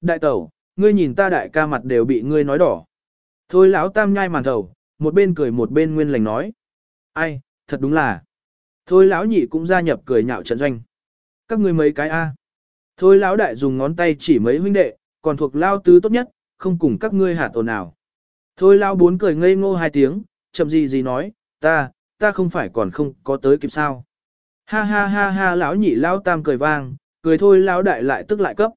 Đại tẩu, ngươi nhìn ta đại ca mặt đều bị ngươi nói đỏ. Thôi lão tam nhai màn thầu, một bên cười một bên nguyên lành nói. Ai, thật đúng là. Thôi lão nhị cũng gia nhập cười nhạo trận doanh. Các ngươi mấy cái a? Thôi lão đại dùng ngón tay chỉ mấy huynh đệ, còn thuộc lao tứ tốt nhất, không cùng các ngươi hạt ồn nào. Thôi lão bốn cười ngây ngô hai tiếng, chậm gì gì nói, ta, ta không phải còn không có tới kịp sao. Ha ha ha ha lão nhị lão tam cười vang, cười thôi lão đại lại tức lại cấp.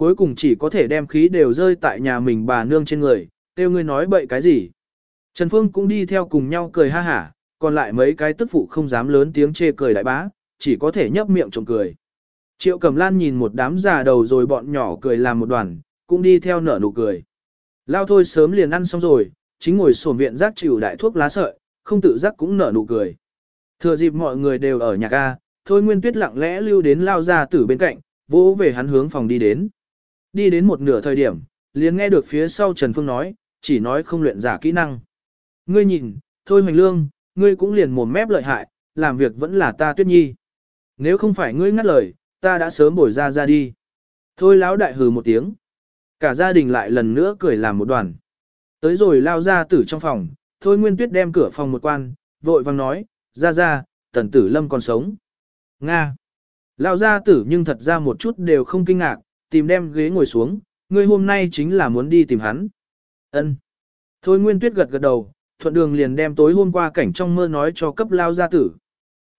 Cuối cùng chỉ có thể đem khí đều rơi tại nhà mình bà nương trên người, tiêu ngươi nói bậy cái gì. Trần Phương cũng đi theo cùng nhau cười ha hả, còn lại mấy cái tức phụ không dám lớn tiếng chê cười đại bá, chỉ có thể nhấp miệng trộm cười. Triệu Cẩm Lan nhìn một đám già đầu rồi bọn nhỏ cười làm một đoàn, cũng đi theo nở nụ cười. Lao thôi sớm liền ăn xong rồi, chính ngồi sổm viện rác chịu đại thuốc lá sợi, không tự giác cũng nở nụ cười. Thừa dịp mọi người đều ở nhà ga, thôi Nguyên Tuyết lặng lẽ lưu đến Lao ra tử bên cạnh, vỗ về hắn hướng phòng đi đến. Đi đến một nửa thời điểm, liền nghe được phía sau Trần Phương nói, chỉ nói không luyện giả kỹ năng. Ngươi nhìn, thôi Hoành Lương, ngươi cũng liền mồm mép lợi hại, làm việc vẫn là ta Tuyết Nhi. Nếu không phải ngươi ngắt lời, ta đã sớm bồi ra ra đi. Thôi lão đại hừ một tiếng. Cả gia đình lại lần nữa cười làm một đoàn. Tới rồi lao ra tử trong phòng, thôi Nguyên Tuyết đem cửa phòng một quan, vội vang nói, ra ra, tần tử lâm còn sống. Nga. Lao ra tử nhưng thật ra một chút đều không kinh ngạc, tìm đem ghế ngồi xuống, ngươi hôm nay chính là muốn đi tìm hắn. Ân. Thôi Nguyên Tuyết gật gật đầu, thuận đường liền đem tối hôm qua cảnh trong mơ nói cho cấp lao gia tử.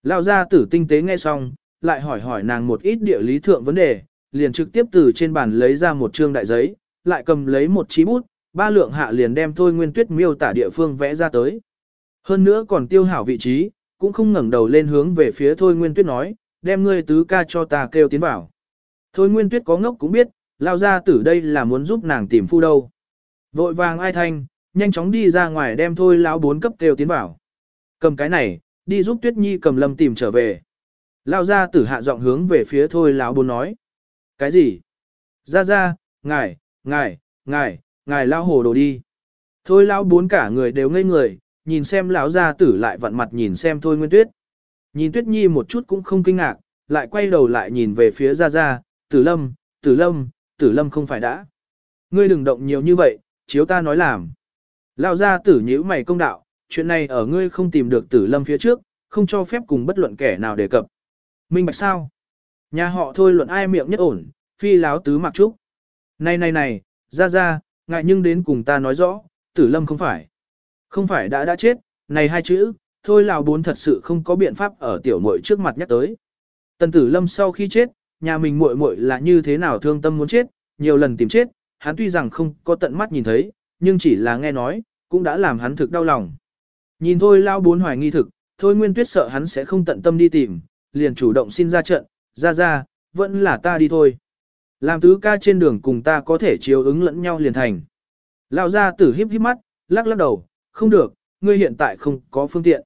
Lao gia tử tinh tế nghe xong, lại hỏi hỏi nàng một ít địa lý thượng vấn đề, liền trực tiếp từ trên bàn lấy ra một trương đại giấy, lại cầm lấy một chí bút, ba lượng hạ liền đem thôi Nguyên Tuyết miêu tả địa phương vẽ ra tới. Hơn nữa còn tiêu hảo vị trí, cũng không ngẩng đầu lên hướng về phía thôi Nguyên Tuyết nói, đem ngươi tứ ca cho ta kêu tiến vào. Thôi Nguyên Tuyết có ngốc cũng biết, lao ra tử đây là muốn giúp nàng tìm phu đâu. Vội vàng ai thanh, nhanh chóng đi ra ngoài đem thôi lão bốn cấp kêu tiến vào. Cầm cái này, đi giúp Tuyết Nhi cầm lâm tìm trở về. Lao ra tử hạ giọng hướng về phía thôi lão bốn nói. Cái gì? Ra ra, ngài, ngài, ngài, ngài lao hồ đồ đi. Thôi lão bốn cả người đều ngây người, nhìn xem lão gia tử lại vặn mặt nhìn xem thôi nguyên tuyết. Nhìn tuyết nhi một chút cũng không kinh ngạc, lại quay đầu lại nhìn về phía gia gia tử lâm, tử lâm, tử lâm không phải đã. Ngươi đừng động nhiều như vậy, chiếu ta nói làm. Lão gia tử nhữ mày công đạo, chuyện này ở ngươi không tìm được tử lâm phía trước, không cho phép cùng bất luận kẻ nào đề cập. Minh bạch sao? Nhà họ thôi luận ai miệng nhất ổn, phi láo tứ mặc trúc. Này này này, ra ra, ngại nhưng đến cùng ta nói rõ, tử lâm không phải. Không phải đã đã chết, này hai chữ, thôi lào bốn thật sự không có biện pháp ở tiểu muội trước mặt nhắc tới. Tần tử lâm sau khi chết, nhà mình muội muội là như thế nào thương tâm muốn chết, nhiều lần tìm chết, hắn tuy rằng không có tận mắt nhìn thấy, nhưng chỉ là nghe nói, cũng đã làm hắn thực đau lòng. Nhìn thôi lao bốn hoài nghi thực, thôi nguyên tuyết sợ hắn sẽ không tận tâm đi tìm, liền chủ động xin ra trận, ra ra, vẫn là ta đi thôi. Làm tứ ca trên đường cùng ta có thể chiếu ứng lẫn nhau liền thành. Lão gia tử híp híp mắt, lắc lắc đầu, không được, ngươi hiện tại không có phương tiện.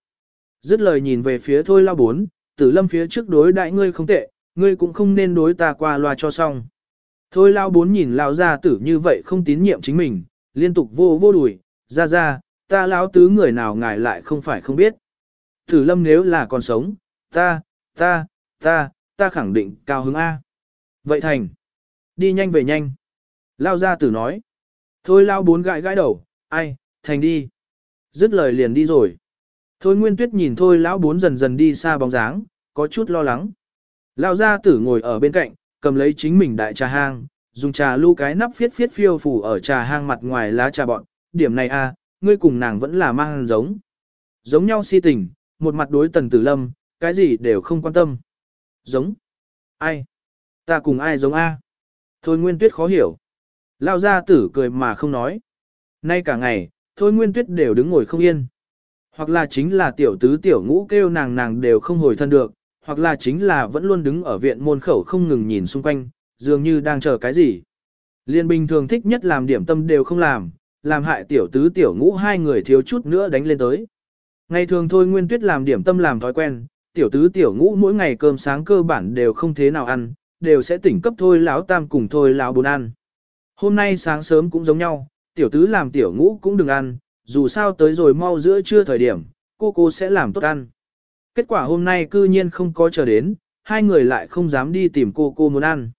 Dứt lời nhìn về phía thôi lao bốn, tử lâm phía trước đối đại ngươi không tệ, ngươi cũng không nên đối ta qua loa cho xong. Thôi lao bốn nhìn lão gia tử như vậy không tín nhiệm chính mình, liên tục vô vô đùi, ra ra, ta lão tứ người nào ngài lại không phải không biết. Tử lâm nếu là còn sống, ta, ta, ta, ta khẳng định cao hứng A. Vậy thành, đi nhanh về nhanh. Lao gia tử nói. Thôi lao bốn gãi gãi đầu, ai, thành đi. Dứt lời liền đi rồi. Thôi Nguyên Tuyết nhìn thôi lão bốn dần dần đi xa bóng dáng, có chút lo lắng. Lão gia tử ngồi ở bên cạnh, cầm lấy chính mình đại trà hang, dùng trà lưu cái nắp phiết phiết phiêu phủ ở trà hang mặt ngoài lá trà bọn. Điểm này a, ngươi cùng nàng vẫn là mang giống. Giống nhau si tình, một mặt đối tần tử lâm, cái gì đều không quan tâm. Giống. Ai? Ta cùng ai giống a? Thôi Nguyên Tuyết khó hiểu. Lão gia tử cười mà không nói. Nay cả ngày, thôi nguyên tuyết đều đứng ngồi không yên. Hoặc là chính là tiểu tứ tiểu ngũ kêu nàng nàng đều không hồi thân được, hoặc là chính là vẫn luôn đứng ở viện môn khẩu không ngừng nhìn xung quanh, dường như đang chờ cái gì. Liên bình thường thích nhất làm điểm tâm đều không làm, làm hại tiểu tứ tiểu ngũ hai người thiếu chút nữa đánh lên tới. Ngày thường thôi Nguyên Tuyết làm điểm tâm làm thói quen, tiểu tứ tiểu ngũ mỗi ngày cơm sáng cơ bản đều không thế nào ăn, đều sẽ tỉnh cấp thôi lão tam cùng thôi lão bốn ăn. Hôm nay sáng sớm cũng giống nhau, tiểu tứ làm tiểu ngũ cũng đừng ăn, dù sao tới rồi mau giữa trưa thời điểm, cô cô sẽ làm tốt ăn. Kết quả hôm nay cư nhiên không có chờ đến, hai người lại không dám đi tìm cô cô muốn ăn.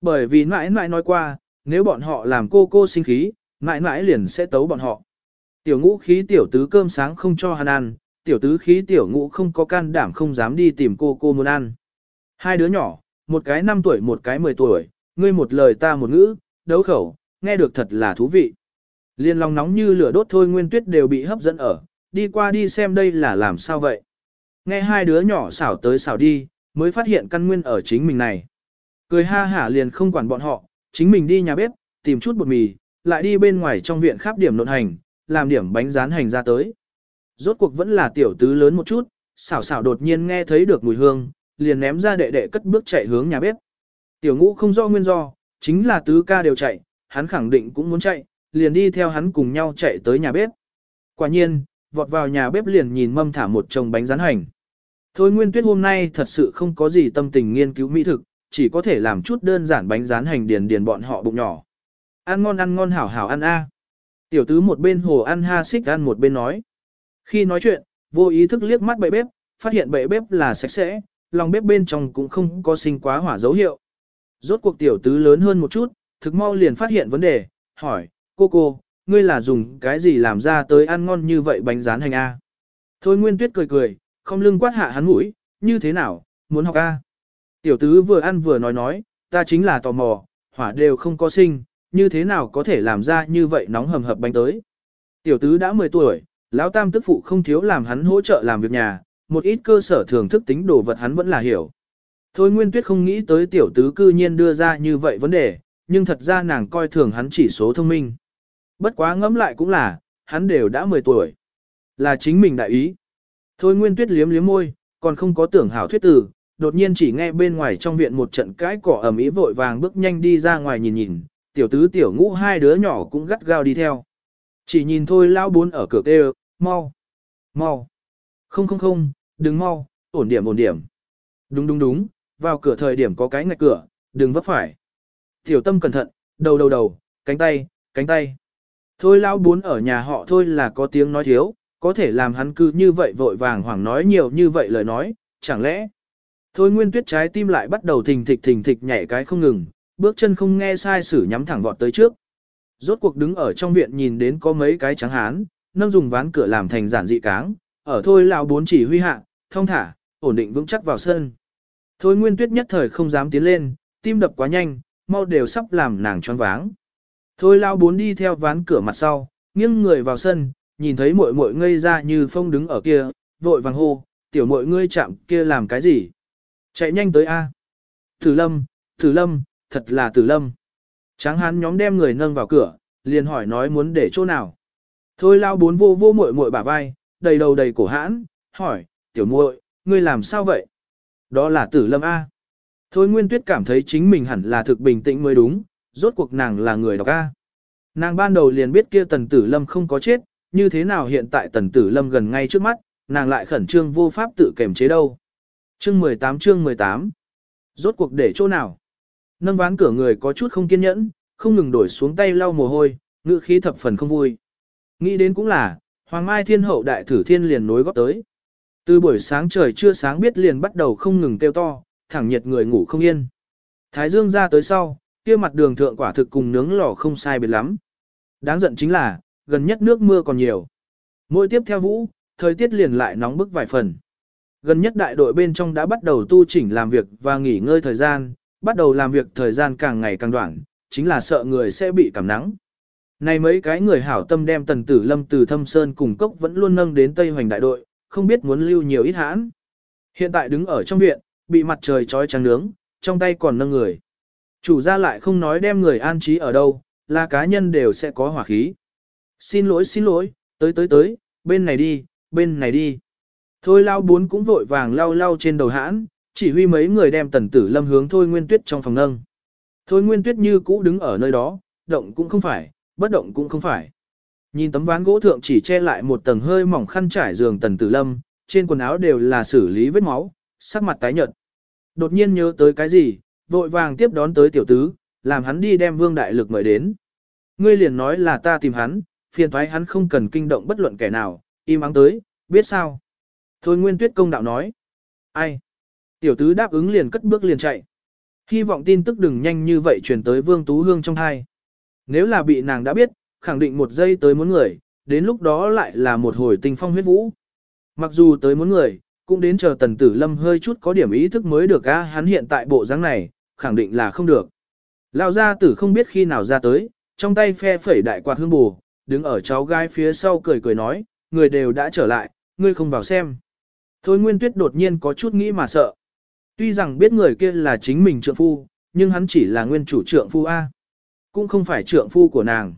Bởi vì mãi mãi nói qua, nếu bọn họ làm cô cô sinh khí, mãi mãi liền sẽ tấu bọn họ. Tiểu ngũ khí tiểu tứ cơm sáng không cho hắn ăn, tiểu tứ khí tiểu ngũ không có can đảm không dám đi tìm cô cô muốn ăn. Hai đứa nhỏ, một cái 5 tuổi một cái 10 tuổi, ngươi một lời ta một ngữ, đấu khẩu, nghe được thật là thú vị. Liên lòng nóng như lửa đốt thôi nguyên tuyết đều bị hấp dẫn ở, đi qua đi xem đây là làm sao vậy. Nghe hai đứa nhỏ xảo tới xảo đi, mới phát hiện căn nguyên ở chính mình này. Cười ha hả liền không quản bọn họ, chính mình đi nhà bếp, tìm chút bột mì, lại đi bên ngoài trong viện khắp điểm nộn hành, làm điểm bánh rán hành ra tới. Rốt cuộc vẫn là tiểu tứ lớn một chút, xảo xảo đột nhiên nghe thấy được mùi hương, liền ném ra đệ đệ cất bước chạy hướng nhà bếp. Tiểu ngũ không rõ nguyên do, chính là tứ ca đều chạy, hắn khẳng định cũng muốn chạy, liền đi theo hắn cùng nhau chạy tới nhà bếp. Quả nhiên, vọt vào nhà bếp liền nhìn mâm thả một chồng bánh rán hành. Thôi Nguyên Tuyết hôm nay thật sự không có gì tâm tình nghiên cứu mỹ thực, chỉ có thể làm chút đơn giản bánh rán hành điền điền bọn họ bụng nhỏ. Ăn ngon ăn ngon hảo hảo ăn a. Tiểu tứ một bên hồ ăn ha xích ăn một bên nói. Khi nói chuyện, vô ý thức liếc mắt bệ bếp, phát hiện bệ bếp là sạch sẽ, lòng bếp bên trong cũng không có sinh quá hỏa dấu hiệu. Rốt cuộc tiểu tứ lớn hơn một chút, thực mau liền phát hiện vấn đề, hỏi, cô cô, ngươi là dùng cái gì làm ra tới ăn ngon như vậy bánh rán hành A. Thôi Nguyên Tuyết cười cười, không lưng quát hạ hắn mũi, như thế nào, muốn học A. Tiểu tứ vừa ăn vừa nói nói, ta chính là tò mò, hỏa đều không có sinh, như thế nào có thể làm ra như vậy nóng hầm hập bánh tới. Tiểu tứ đã 10 tuổi, lão tam tức phụ không thiếu làm hắn hỗ trợ làm việc nhà, một ít cơ sở thường thức tính đồ vật hắn vẫn là hiểu. Thôi Nguyên Tuyết không nghĩ tới tiểu tứ cư nhiên đưa ra như vậy vấn đề, nhưng thật ra nàng coi thường hắn chỉ số thông minh. Bất quá ngẫm lại cũng là, hắn đều đã 10 tuổi. Là chính mình đại ý. Thôi Nguyên Tuyết liếm liếm môi, còn không có tưởng hảo thuyết tử, đột nhiên chỉ nghe bên ngoài trong viện một trận cãi cỏ ầm ĩ vội vàng bước nhanh đi ra ngoài nhìn nhìn, tiểu tứ tiểu ngũ hai đứa nhỏ cũng gắt gao đi theo. Chỉ nhìn thôi lão bốn ở cửa kêu, mau, mau. Không không không, đừng mau, ổn điểm ổn điểm. Đúng đúng đúng, vào cửa thời điểm có cái ngạch cửa, đừng vấp phải. Tiểu tâm cẩn thận, đầu đầu đầu, cánh tay, cánh tay. Thôi lão bốn ở nhà họ thôi là có tiếng nói thiếu, có thể làm hắn cứ như vậy vội vàng hoảng nói nhiều như vậy lời nói, chẳng lẽ. Thôi nguyên tuyết trái tim lại bắt đầu thình thịch thình thịch nhảy cái không ngừng, bước chân không nghe sai sử nhắm thẳng vọt tới trước. Rốt cuộc đứng ở trong viện nhìn đến có mấy cái trắng hán, nâng dùng ván cửa làm thành giản dị cáng, ở thôi lão bốn chỉ huy hạ, thông thả, ổn định vững chắc vào sân. Thôi nguyên tuyết nhất thời không dám tiến lên, tim đập quá nhanh, mau đều sắp làm nàng choáng váng. Thôi lao bốn đi theo ván cửa mặt sau, nghiêng người vào sân, nhìn thấy muội muội ngây ra như phong đứng ở kia, vội vàng hô, tiểu muội ngươi chạm kia làm cái gì? Chạy nhanh tới A. Tử lâm, tử lâm, thật là tử lâm. Tráng hán nhóm đem người nâng vào cửa, liền hỏi nói muốn để chỗ nào. Thôi lao bốn vô vô muội muội bả vai, đầy đầu đầy cổ hãn, hỏi, tiểu muội, ngươi làm sao vậy? Đó là tử lâm A. Thôi Nguyên Tuyết cảm thấy chính mình hẳn là thực bình tĩnh mới đúng, rốt cuộc nàng là người đọc A. Nàng ban đầu liền biết kia tần tử lâm không có chết, như thế nào hiện tại tần tử lâm gần ngay trước mắt, nàng lại khẩn trương vô pháp tự kềm chế đâu. Chương 18 chương 18 Rốt cuộc để chỗ nào? Nâng ván cửa người có chút không kiên nhẫn, không ngừng đổi xuống tay lau mồ hôi, ngữ khí thập phần không vui. Nghĩ đến cũng là, Hoàng Mai Thiên Hậu Đại Thử Thiên liền nối góp tới. Từ buổi sáng trời chưa sáng biết liền bắt đầu không ngừng kêu to, thẳng nhiệt người ngủ không yên. Thái Dương ra tới sau, kia mặt đường thượng quả thực cùng nướng lò không sai biệt lắm. Đáng giận chính là, gần nhất nước mưa còn nhiều. Mỗi tiếp theo vũ, thời tiết liền lại nóng bức vài phần. Gần nhất đại đội bên trong đã bắt đầu tu chỉnh làm việc và nghỉ ngơi thời gian, bắt đầu làm việc thời gian càng ngày càng đoạn, chính là sợ người sẽ bị cảm nắng. Này mấy cái người hảo tâm đem tần tử lâm từ thâm sơn cùng cốc vẫn luôn nâng đến Tây Hoành đại đội, không biết muốn lưu nhiều ít hãn. Hiện tại đứng ở trong viện, bị mặt trời trói trắng nướng, trong tay còn nâng người. Chủ gia lại không nói đem người an trí ở đâu, là cá nhân đều sẽ có hỏa khí. Xin lỗi xin lỗi, tới tới tới, bên này đi, bên này đi. Thôi lao bốn cũng vội vàng lao lao trên đầu hãn, chỉ huy mấy người đem tần tử lâm hướng thôi nguyên tuyết trong phòng nâng. Thôi nguyên tuyết như cũ đứng ở nơi đó, động cũng không phải, bất động cũng không phải. Nhìn tấm ván gỗ thượng chỉ che lại một tầng hơi mỏng khăn trải giường tần tử lâm, trên quần áo đều là xử lý vết máu, sắc mặt tái nhợt. Đột nhiên nhớ tới cái gì, vội vàng tiếp đón tới tiểu tứ, làm hắn đi đem vương đại lực mời đến. Ngươi liền nói là ta tìm hắn, phiền thoái hắn không cần kinh động bất luận kẻ nào, im ắng tới, biết sao. Thôi Nguyên Tuyết công đạo nói. Ai? Tiểu tứ đáp ứng liền cất bước liền chạy. Hy vọng tin tức đừng nhanh như vậy truyền tới Vương Tú Hương trong hai. Nếu là bị nàng đã biết, khẳng định một giây tới muốn người, đến lúc đó lại là một hồi tình phong huyết vũ. Mặc dù tới muốn người, cũng đến chờ tần tử lâm hơi chút có điểm ý thức mới được a hắn hiện tại bộ dáng này, khẳng định là không được. Lão gia tử không biết khi nào ra tới, trong tay phe phẩy đại quạt hương bù, đứng ở cháu gái phía sau cười cười nói, người đều đã trở lại, ngươi không vào xem. Thôi Nguyên Tuyết đột nhiên có chút nghĩ mà sợ. Tuy rằng biết người kia là chính mình trượng phu, nhưng hắn chỉ là nguyên chủ trượng phu A. Cũng không phải trượng phu của nàng.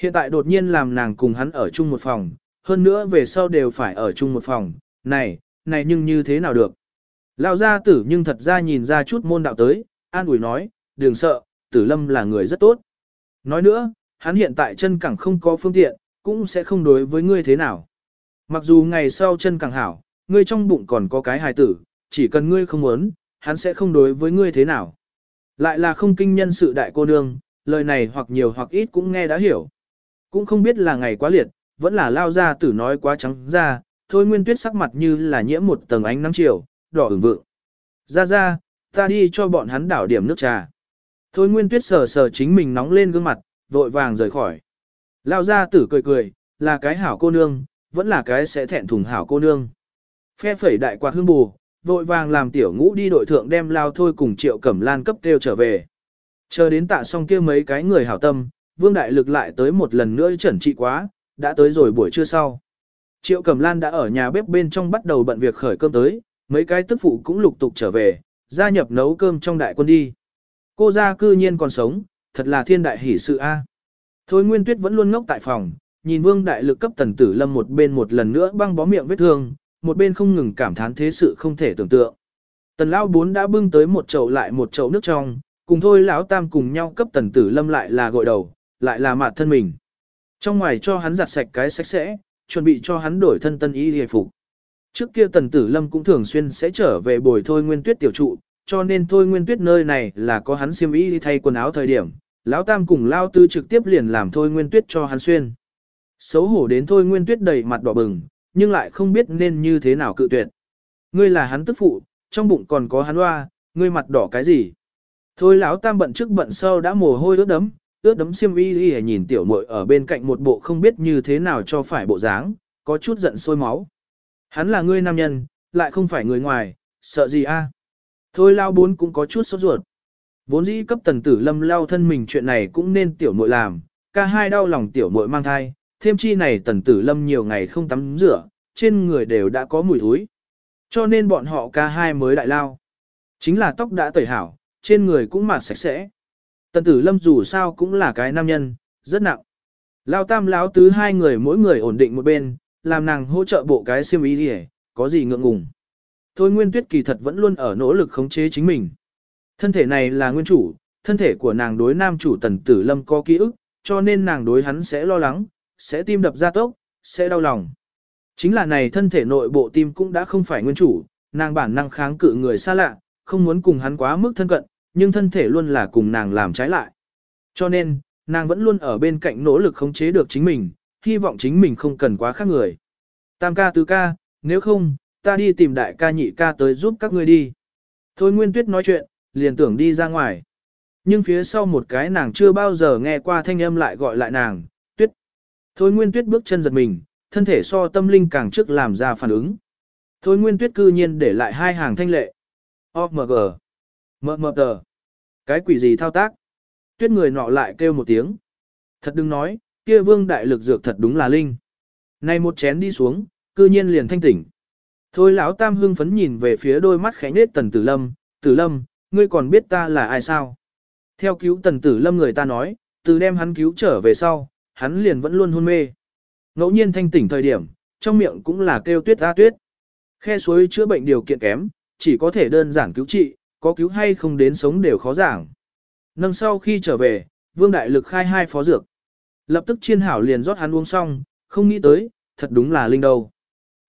Hiện tại đột nhiên làm nàng cùng hắn ở chung một phòng, hơn nữa về sau đều phải ở chung một phòng, này, này nhưng như thế nào được. Lão gia tử nhưng thật ra nhìn ra chút môn đạo tới, an ủi nói, đừng sợ, tử lâm là người rất tốt. Nói nữa, hắn hiện tại chân cẳng không có phương tiện, cũng sẽ không đối với ngươi thế nào. Mặc dù ngày sau chân cẳng hảo, ngươi trong bụng còn có cái hài tử, chỉ cần ngươi không muốn, hắn sẽ không đối với ngươi thế nào. Lại là không kinh nhân sự đại cô nương, lời này hoặc nhiều hoặc ít cũng nghe đã hiểu. Cũng không biết là ngày quá liệt, vẫn là lao ra tử nói quá trắng ra, thôi nguyên tuyết sắc mặt như là nhiễm một tầng ánh nắng chiều, đỏ ửng vượng. Ra ra, ta đi cho bọn hắn đảo điểm nước trà. Thôi nguyên tuyết sờ sờ chính mình nóng lên gương mặt, vội vàng rời khỏi. Lao ra tử cười cười, là cái hảo cô nương, vẫn là cái sẽ thẹn thùng hảo cô nương. Phe phẩy đại quạt hương bù, vội vàng làm tiểu ngũ đi đội thượng đem lao thôi cùng triệu cẩm lan cấp kêu trở về. Chờ đến tạ xong kia mấy cái người hảo tâm, vương đại lực lại tới một lần nữa chuẩn trị quá, đã tới rồi buổi trưa sau. Triệu cẩm lan đã ở nhà bếp bên trong bắt đầu bận việc khởi cơm tới, mấy cái tức phụ cũng lục tục trở về, gia nhập nấu cơm trong đại quân đi. Cô gia cư nhiên còn sống, thật là thiên đại hỷ sự a. Thôi Nguyên Tuyết vẫn luôn ngốc tại phòng, nhìn Vương Đại Lực cấp Tần Tử Lâm một bên một lần nữa băng bó miệng vết thương, một bên không ngừng cảm thán thế sự không thể tưởng tượng. Tần lão bốn đã bưng tới một chậu lại một chậu nước trong, cùng thôi lão tam cùng nhau cấp Tần Tử Lâm lại là gội đầu, lại là mạt thân mình. Trong ngoài cho hắn giặt sạch cái sạch sẽ, chuẩn bị cho hắn đổi thân tân y hề phục. Trước kia Tần Tử Lâm cũng thường xuyên sẽ trở về bồi thôi Nguyên Tuyết tiểu trụ, cho nên thôi Nguyên Tuyết nơi này là có hắn xiêm y đi thay quần áo thời điểm, lão tam cùng lao tư trực tiếp liền làm thôi Nguyên Tuyết cho hắn xuyên. Xấu hổ đến thôi Nguyên Tuyết đầy mặt đỏ bừng, nhưng lại không biết nên như thế nào cự tuyệt. Ngươi là hắn tức phụ, trong bụng còn có hắn hoa, ngươi mặt đỏ cái gì? Thôi lão tam bận trước bận sau đã mồ hôi ướt đấm, ướt đấm xiêm y đi nhìn tiểu muội ở bên cạnh một bộ không biết như thế nào cho phải bộ dáng, có chút giận sôi máu. Hắn là ngươi nam nhân, lại không phải người ngoài, sợ gì a? Thôi lao bốn cũng có chút sốt ruột. Vốn dĩ cấp tần tử lâm lao thân mình chuyện này cũng nên tiểu muội làm, ca hai đau lòng tiểu muội mang thai, thêm chi này tần tử lâm nhiều ngày không tắm rửa, trên người đều đã có mùi thối. Cho nên bọn họ ca hai mới đại lao. Chính là tóc đã tẩy hảo, trên người cũng mạt sạch sẽ. Tần tử lâm dù sao cũng là cái nam nhân, rất nặng. Lao tam lão tứ hai người mỗi người ổn định một bên, làm nàng hỗ trợ bộ cái xiêm ý đi có gì ngượng ngùng. Thôi Nguyên Tuyết kỳ thật vẫn luôn ở nỗ lực khống chế chính mình. Thân thể này là nguyên chủ, thân thể của nàng đối nam chủ tần tử lâm có ký ức, cho nên nàng đối hắn sẽ lo lắng, sẽ tim đập ra tốc, sẽ đau lòng. Chính là này thân thể nội bộ tim cũng đã không phải nguyên chủ, nàng bản năng kháng cự người xa lạ, không muốn cùng hắn quá mức thân cận, nhưng thân thể luôn là cùng nàng làm trái lại. Cho nên, nàng vẫn luôn ở bên cạnh nỗ lực khống chế được chính mình, hy vọng chính mình không cần quá khác người. Tam ca tứ ca, nếu không, ta đi tìm đại ca nhị ca tới giúp các ngươi đi. Thôi Nguyên Tuyết nói chuyện, liền tưởng đi ra ngoài. Nhưng phía sau một cái nàng chưa bao giờ nghe qua thanh âm lại gọi lại nàng, Tuyết. Thôi Nguyên Tuyết bước chân giật mình, thân thể so tâm linh càng trước làm ra phản ứng. Thôi Nguyên Tuyết cư nhiên để lại hai hàng thanh lệ. OMG. Mờ mờ tờ. Cái quỷ gì thao tác? Tuyết người nọ lại kêu một tiếng. Thật đừng nói, kia vương đại lực dược thật đúng là linh. Này một chén đi xuống, cư nhiên liền thanh tỉnh. Thôi lão tam hưng phấn nhìn về phía đôi mắt khẽ nết tần tử lâm, tử lâm, ngươi còn biết ta là ai sao? Theo cứu tần tử lâm người ta nói, từ đem hắn cứu trở về sau, hắn liền vẫn luôn hôn mê. Ngẫu nhiên thanh tỉnh thời điểm, trong miệng cũng là kêu tuyết ra tuyết. Khe suối chữa bệnh điều kiện kém, chỉ có thể đơn giản cứu trị, có cứu hay không đến sống đều khó giảng. Nâng sau khi trở về, vương đại lực khai hai phó dược. Lập tức chiên hảo liền rót hắn uống xong, không nghĩ tới, thật đúng là linh đầu,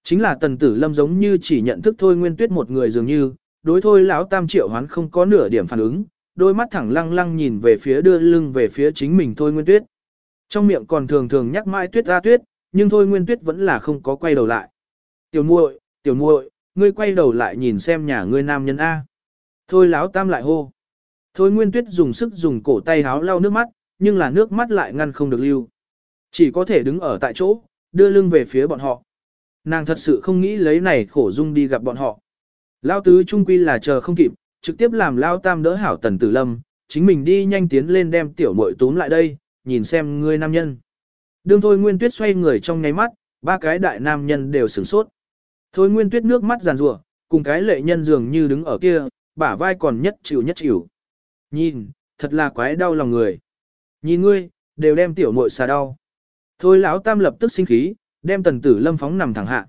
Chính là tần tử lâm giống như chỉ nhận thức thôi nguyên tuyết một người dường như, đối thôi lão tam triệu hắn không có nửa điểm phản ứng, đôi mắt thẳng lăng lăng nhìn về phía đưa lưng về phía chính mình thôi nguyên tuyết. Trong miệng còn thường thường nhắc mãi tuyết ra tuyết, nhưng thôi nguyên tuyết vẫn là không có quay đầu lại. Tiểu muội, tiểu muội, ngươi quay đầu lại nhìn xem nhà ngươi nam nhân A. Thôi lão tam lại hô. Thôi nguyên tuyết dùng sức dùng cổ tay háo lau nước mắt, nhưng là nước mắt lại ngăn không được lưu. Chỉ có thể đứng ở tại chỗ, đưa lưng về phía bọn họ. Nàng thật sự không nghĩ lấy này khổ dung đi gặp bọn họ. Lao tứ trung quy là chờ không kịp, trực tiếp làm Lao tam đỡ hảo tần tử lâm, chính mình đi nhanh tiến lên đem tiểu muội túm lại đây, nhìn xem ngươi nam nhân. Đương thôi nguyên tuyết xoay người trong nháy mắt, ba cái đại nam nhân đều sửng sốt. Thôi nguyên tuyết nước mắt giàn rủa cùng cái lệ nhân dường như đứng ở kia, bả vai còn nhất chịu nhất chịu. Nhìn, thật là quái đau lòng người. Nhìn ngươi, đều đem tiểu muội xà đau. Thôi lão tam lập tức sinh khí, đem tần tử lâm phóng nằm thẳng hạ.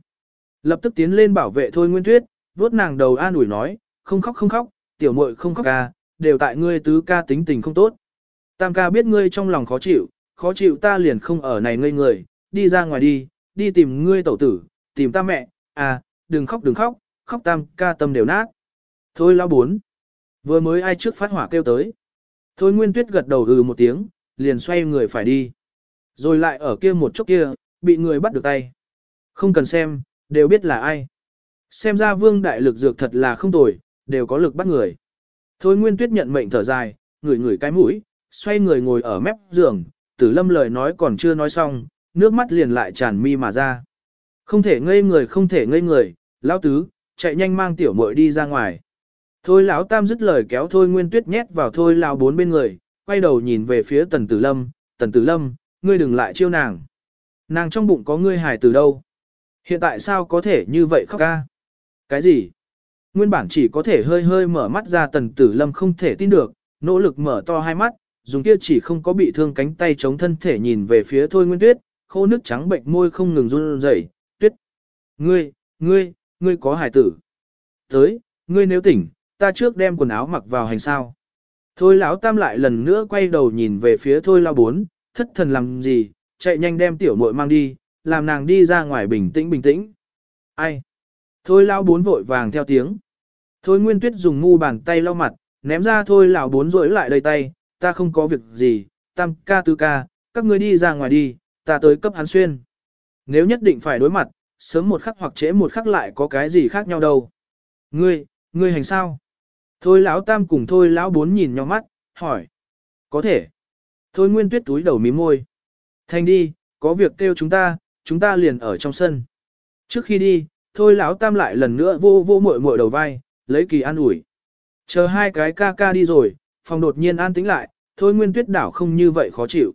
Lập tức tiến lên bảo vệ thôi nguyên tuyết, vuốt nàng đầu an ủi nói, không khóc không khóc, tiểu muội không khóc ca, đều tại ngươi tứ ca tính tình không tốt. Tam ca biết ngươi trong lòng khó chịu, khó chịu ta liền không ở này ngây người, đi ra ngoài đi, đi tìm ngươi tẩu tử, tìm ta mẹ, à, đừng khóc đừng khóc, khóc tam ca tâm đều nát. Thôi lao bốn. Vừa mới ai trước phát hỏa kêu tới. Thôi Nguyên Tuyết gật đầu ừ một tiếng, liền xoay người phải đi. Rồi lại ở kia một chốc kia, bị người bắt được tay. Không cần xem, đều biết là ai. Xem ra vương đại lực dược thật là không tồi, đều có lực bắt người. Thôi Nguyên Tuyết nhận mệnh thở dài, ngửi ngửi cái mũi, xoay người ngồi ở mép giường, tử lâm lời nói còn chưa nói xong, nước mắt liền lại tràn mi mà ra. Không thể ngây người không thể ngây người, lão tứ, chạy nhanh mang tiểu muội đi ra ngoài. Thôi lão tam dứt lời kéo thôi nguyên tuyết nhét vào thôi lão bốn bên người, quay đầu nhìn về phía tần tử lâm, tần tử lâm, ngươi đừng lại chiêu nàng. Nàng trong bụng có ngươi hài từ đâu? Hiện tại sao có thể như vậy khóc ca? Cái gì? Nguyên bản chỉ có thể hơi hơi mở mắt ra tần tử lâm không thể tin được, nỗ lực mở to hai mắt, dùng kia chỉ không có bị thương cánh tay chống thân thể nhìn về phía thôi nguyên tuyết, khô nước trắng bệnh môi không ngừng run rẩy, tuyết. Ngươi, ngươi, ngươi có hài tử. Tới, ngươi nếu tỉnh, ta trước đem quần áo mặc vào hành sao. Thôi lão tam lại lần nữa quay đầu nhìn về phía thôi lao bốn, thất thần làm gì, chạy nhanh đem tiểu muội mang đi, làm nàng đi ra ngoài bình tĩnh bình tĩnh. Ai? Thôi lão bốn vội vàng theo tiếng. Thôi nguyên tuyết dùng ngu bàn tay lau mặt, ném ra thôi lão bốn rỗi lại đầy tay, ta không có việc gì, tam ca tư ca, các ngươi đi ra ngoài đi, ta tới cấp hắn xuyên. Nếu nhất định phải đối mặt, sớm một khắc hoặc trễ một khắc lại có cái gì khác nhau đâu. Ngươi, ngươi hành sao? Thôi lão tam cùng thôi lão bốn nhìn nhau mắt, hỏi. Có thể. Thôi nguyên tuyết túi đầu mím môi. Thành đi, có việc kêu chúng ta, chúng ta liền ở trong sân. Trước khi đi, thôi lão tam lại lần nữa vô vô muội muội đầu vai, lấy kỳ an ủi. Chờ hai cái ca ca đi rồi, phòng đột nhiên an tĩnh lại, thôi nguyên tuyết đảo không như vậy khó chịu.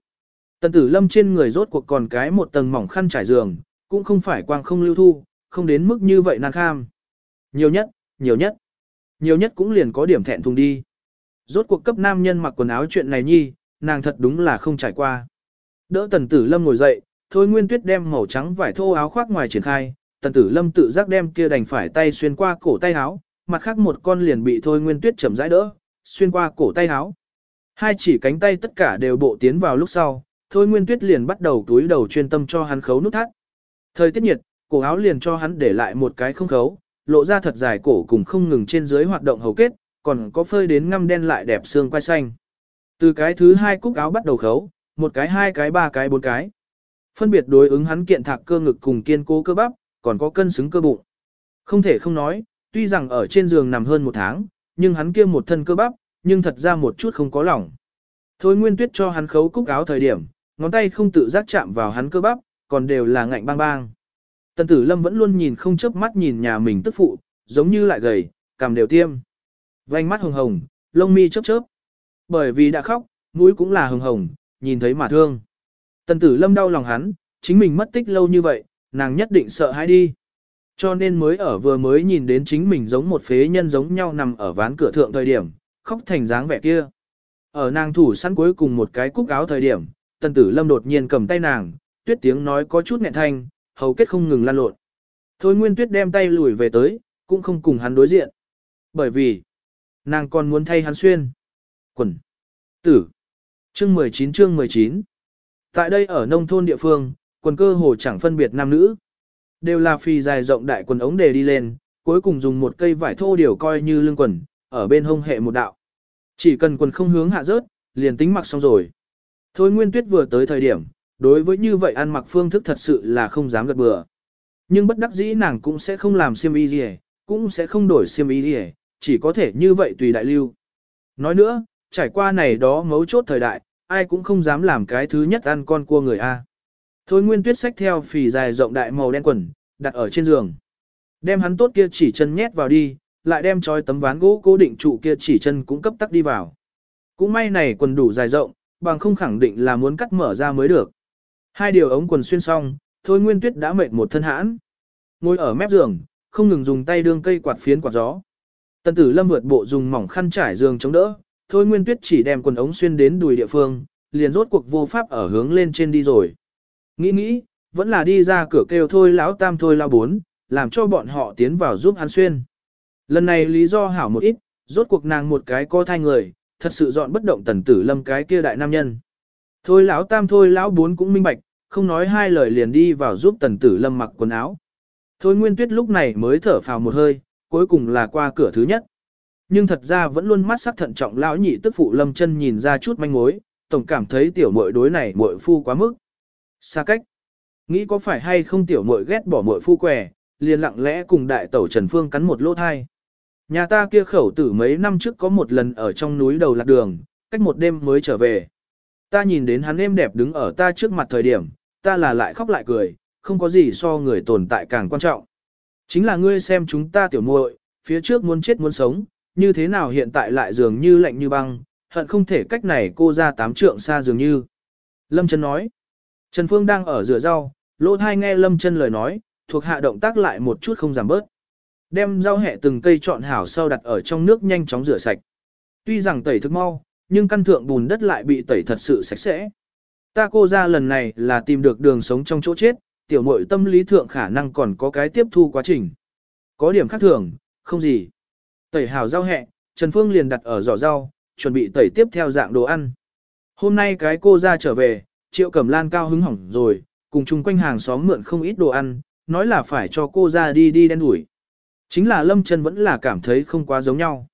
Tần tử lâm trên người rốt cuộc còn cái một tầng mỏng khăn trải giường, cũng không phải quang không lưu thu, không đến mức như vậy nàng kham. Nhiều nhất, nhiều nhất, nhiều nhất cũng liền có điểm thẹn thùng đi. Rốt cuộc cấp nam nhân mặc quần áo chuyện này nhi, nàng thật đúng là không trải qua. Đỡ tần tử lâm ngồi dậy, thôi nguyên tuyết đem màu trắng vải thô áo khoác ngoài triển khai, tần tử lâm tự giác đem kia đành phải tay xuyên qua cổ tay áo, mặt khác một con liền bị thôi nguyên tuyết chậm rãi đỡ, xuyên qua cổ tay áo. Hai chỉ cánh tay tất cả đều bộ tiến vào lúc sau, thôi nguyên tuyết liền bắt đầu túi đầu chuyên tâm cho hắn khấu nút thắt. Thời tiết nhiệt, cổ áo liền cho hắn để lại một cái không khấu, lộ ra thật dài cổ cùng không ngừng trên dưới hoạt động hầu kết, còn có phơi đến ngăm đen lại đẹp xương quai xanh. Từ cái thứ hai cúc áo bắt đầu khấu, một cái hai cái ba cái bốn cái. Phân biệt đối ứng hắn kiện thạc cơ ngực cùng kiên cố cơ bắp, còn có cân xứng cơ bụng. Không thể không nói, tuy rằng ở trên giường nằm hơn một tháng, nhưng hắn kia một thân cơ bắp, nhưng thật ra một chút không có lỏng. Thôi Nguyên Tuyết cho hắn khấu cúc áo thời điểm, ngón tay không tự giác chạm vào hắn cơ bắp, còn đều là ngạnh bang bang. Tần tử lâm vẫn luôn nhìn không chớp mắt nhìn nhà mình tức phụ, giống như lại gầy, cằm đều tiêm. Vành mắt hồng hồng, lông mi chớp chớp. Bởi vì đã khóc, mũi cũng là hồng hồng, nhìn thấy mà thương. Tần tử lâm đau lòng hắn, chính mình mất tích lâu như vậy, nàng nhất định sợ hãi đi. Cho nên mới ở vừa mới nhìn đến chính mình giống một phế nhân giống nhau nằm ở ván cửa thượng thời điểm, khóc thành dáng vẻ kia. Ở nàng thủ sẵn cuối cùng một cái cúc áo thời điểm, tần tử lâm đột nhiên cầm tay nàng, tuyết tiếng nói có chút nghẹn thanh, hầu kết không ngừng lan lộn. Thôi Nguyên Tuyết đem tay lùi về tới, cũng không cùng hắn đối diện. Bởi vì, nàng còn muốn thay hắn xuyên. Quần. Tử. Chương 19 chương 19. Tại đây ở nông thôn địa phương, quần cơ hồ chẳng phân biệt nam nữ. Đều là phi dài rộng đại quần ống để đi lên, cuối cùng dùng một cây vải thô điều coi như lưng quần, ở bên hông hệ một đạo. Chỉ cần quần không hướng hạ rớt, liền tính mặc xong rồi. Thôi Nguyên Tuyết vừa tới thời điểm, đối với như vậy ăn mặc phương thức thật sự là không dám gật bừa. Nhưng bất đắc dĩ nàng cũng sẽ không làm xiêm y gì, cũng sẽ không đổi xiêm y gì, chỉ có thể như vậy tùy đại lưu. Nói nữa, trải qua này đó mấu chốt thời đại, ai cũng không dám làm cái thứ nhất ăn con cua người A. Thôi Nguyên Tuyết xách theo phì dài rộng đại màu đen quần, đặt ở trên giường. Đem hắn tốt kia chỉ chân nhét vào đi, lại đem trói tấm ván gỗ cố định trụ kia chỉ chân cũng cấp tắc đi vào. Cũng may này quần đủ dài rộng, bằng không khẳng định là muốn cắt mở ra mới được. Hai điều ống quần xuyên xong, Thôi Nguyên Tuyết đã mệt một thân hãn. Ngồi ở mép giường, không ngừng dùng tay đương cây quạt phiến quạt gió. Tần tử lâm vượt bộ dùng mỏng khăn trải giường chống đỡ, Thôi Nguyên Tuyết chỉ đem quần ống xuyên đến đùi địa phương, liền rốt cuộc vô pháp ở hướng lên trên đi rồi. Nghĩ nghĩ, vẫn là đi ra cửa kêu thôi lão tam thôi Lão bốn, làm cho bọn họ tiến vào giúp hắn xuyên. Lần này lý do hảo một ít, rốt cuộc nàng một cái co thai người, thật sự dọn bất động tần tử lâm cái kia đại nam nhân. Thôi lão tam thôi lão bốn cũng minh bạch, không nói hai lời liền đi vào giúp tần tử lâm mặc quần áo. Thôi nguyên tuyết lúc này mới thở phào một hơi, cuối cùng là qua cửa thứ nhất. Nhưng thật ra vẫn luôn mắt sắc thận trọng lão nhị tức phụ lâm chân nhìn ra chút manh mối, tổng cảm thấy tiểu muội đối này muội phu quá mức. Xa cách. Nghĩ có phải hay không tiểu muội ghét bỏ muội phu quẻ, liền lặng lẽ cùng đại tẩu Trần Phương cắn một lỗ thai. Nhà ta kia khẩu tử mấy năm trước có một lần ở trong núi đầu lạc đường, cách một đêm mới trở về. Ta nhìn đến hắn êm đẹp đứng ở ta trước mặt thời điểm, ta là lại khóc lại cười, không có gì so người tồn tại càng quan trọng. Chính là ngươi xem chúng ta tiểu muội, phía trước muốn chết muốn sống, như thế nào hiện tại lại dường như lạnh như băng, hận không thể cách này cô ra tám trượng xa dường như. Lâm Trần nói, Trần Phương đang ở rửa rau, lỗ thai nghe Lâm Trần lời nói, thuộc hạ động tác lại một chút không giảm bớt. Đem rau hẹ từng cây chọn hảo sau đặt ở trong nước nhanh chóng rửa sạch. Tuy rằng tẩy thức mau, nhưng căn thượng bùn đất lại bị tẩy thật sự sạch sẽ. Ta cô ra lần này là tìm được đường sống trong chỗ chết, tiểu muội tâm lý thượng khả năng còn có cái tiếp thu quá trình. Có điểm khác thường, không gì. Tẩy hào rau hẹ, Trần Phương liền đặt ở giỏ rau, chuẩn bị tẩy tiếp theo dạng đồ ăn. Hôm nay cái cô ra trở về, Triệu Cẩm Lan cao hứng hỏng rồi, cùng chung quanh hàng xóm mượn không ít đồ ăn, nói là phải cho cô ra đi đi đen đuổi. Chính là Lâm Trần vẫn là cảm thấy không quá giống nhau.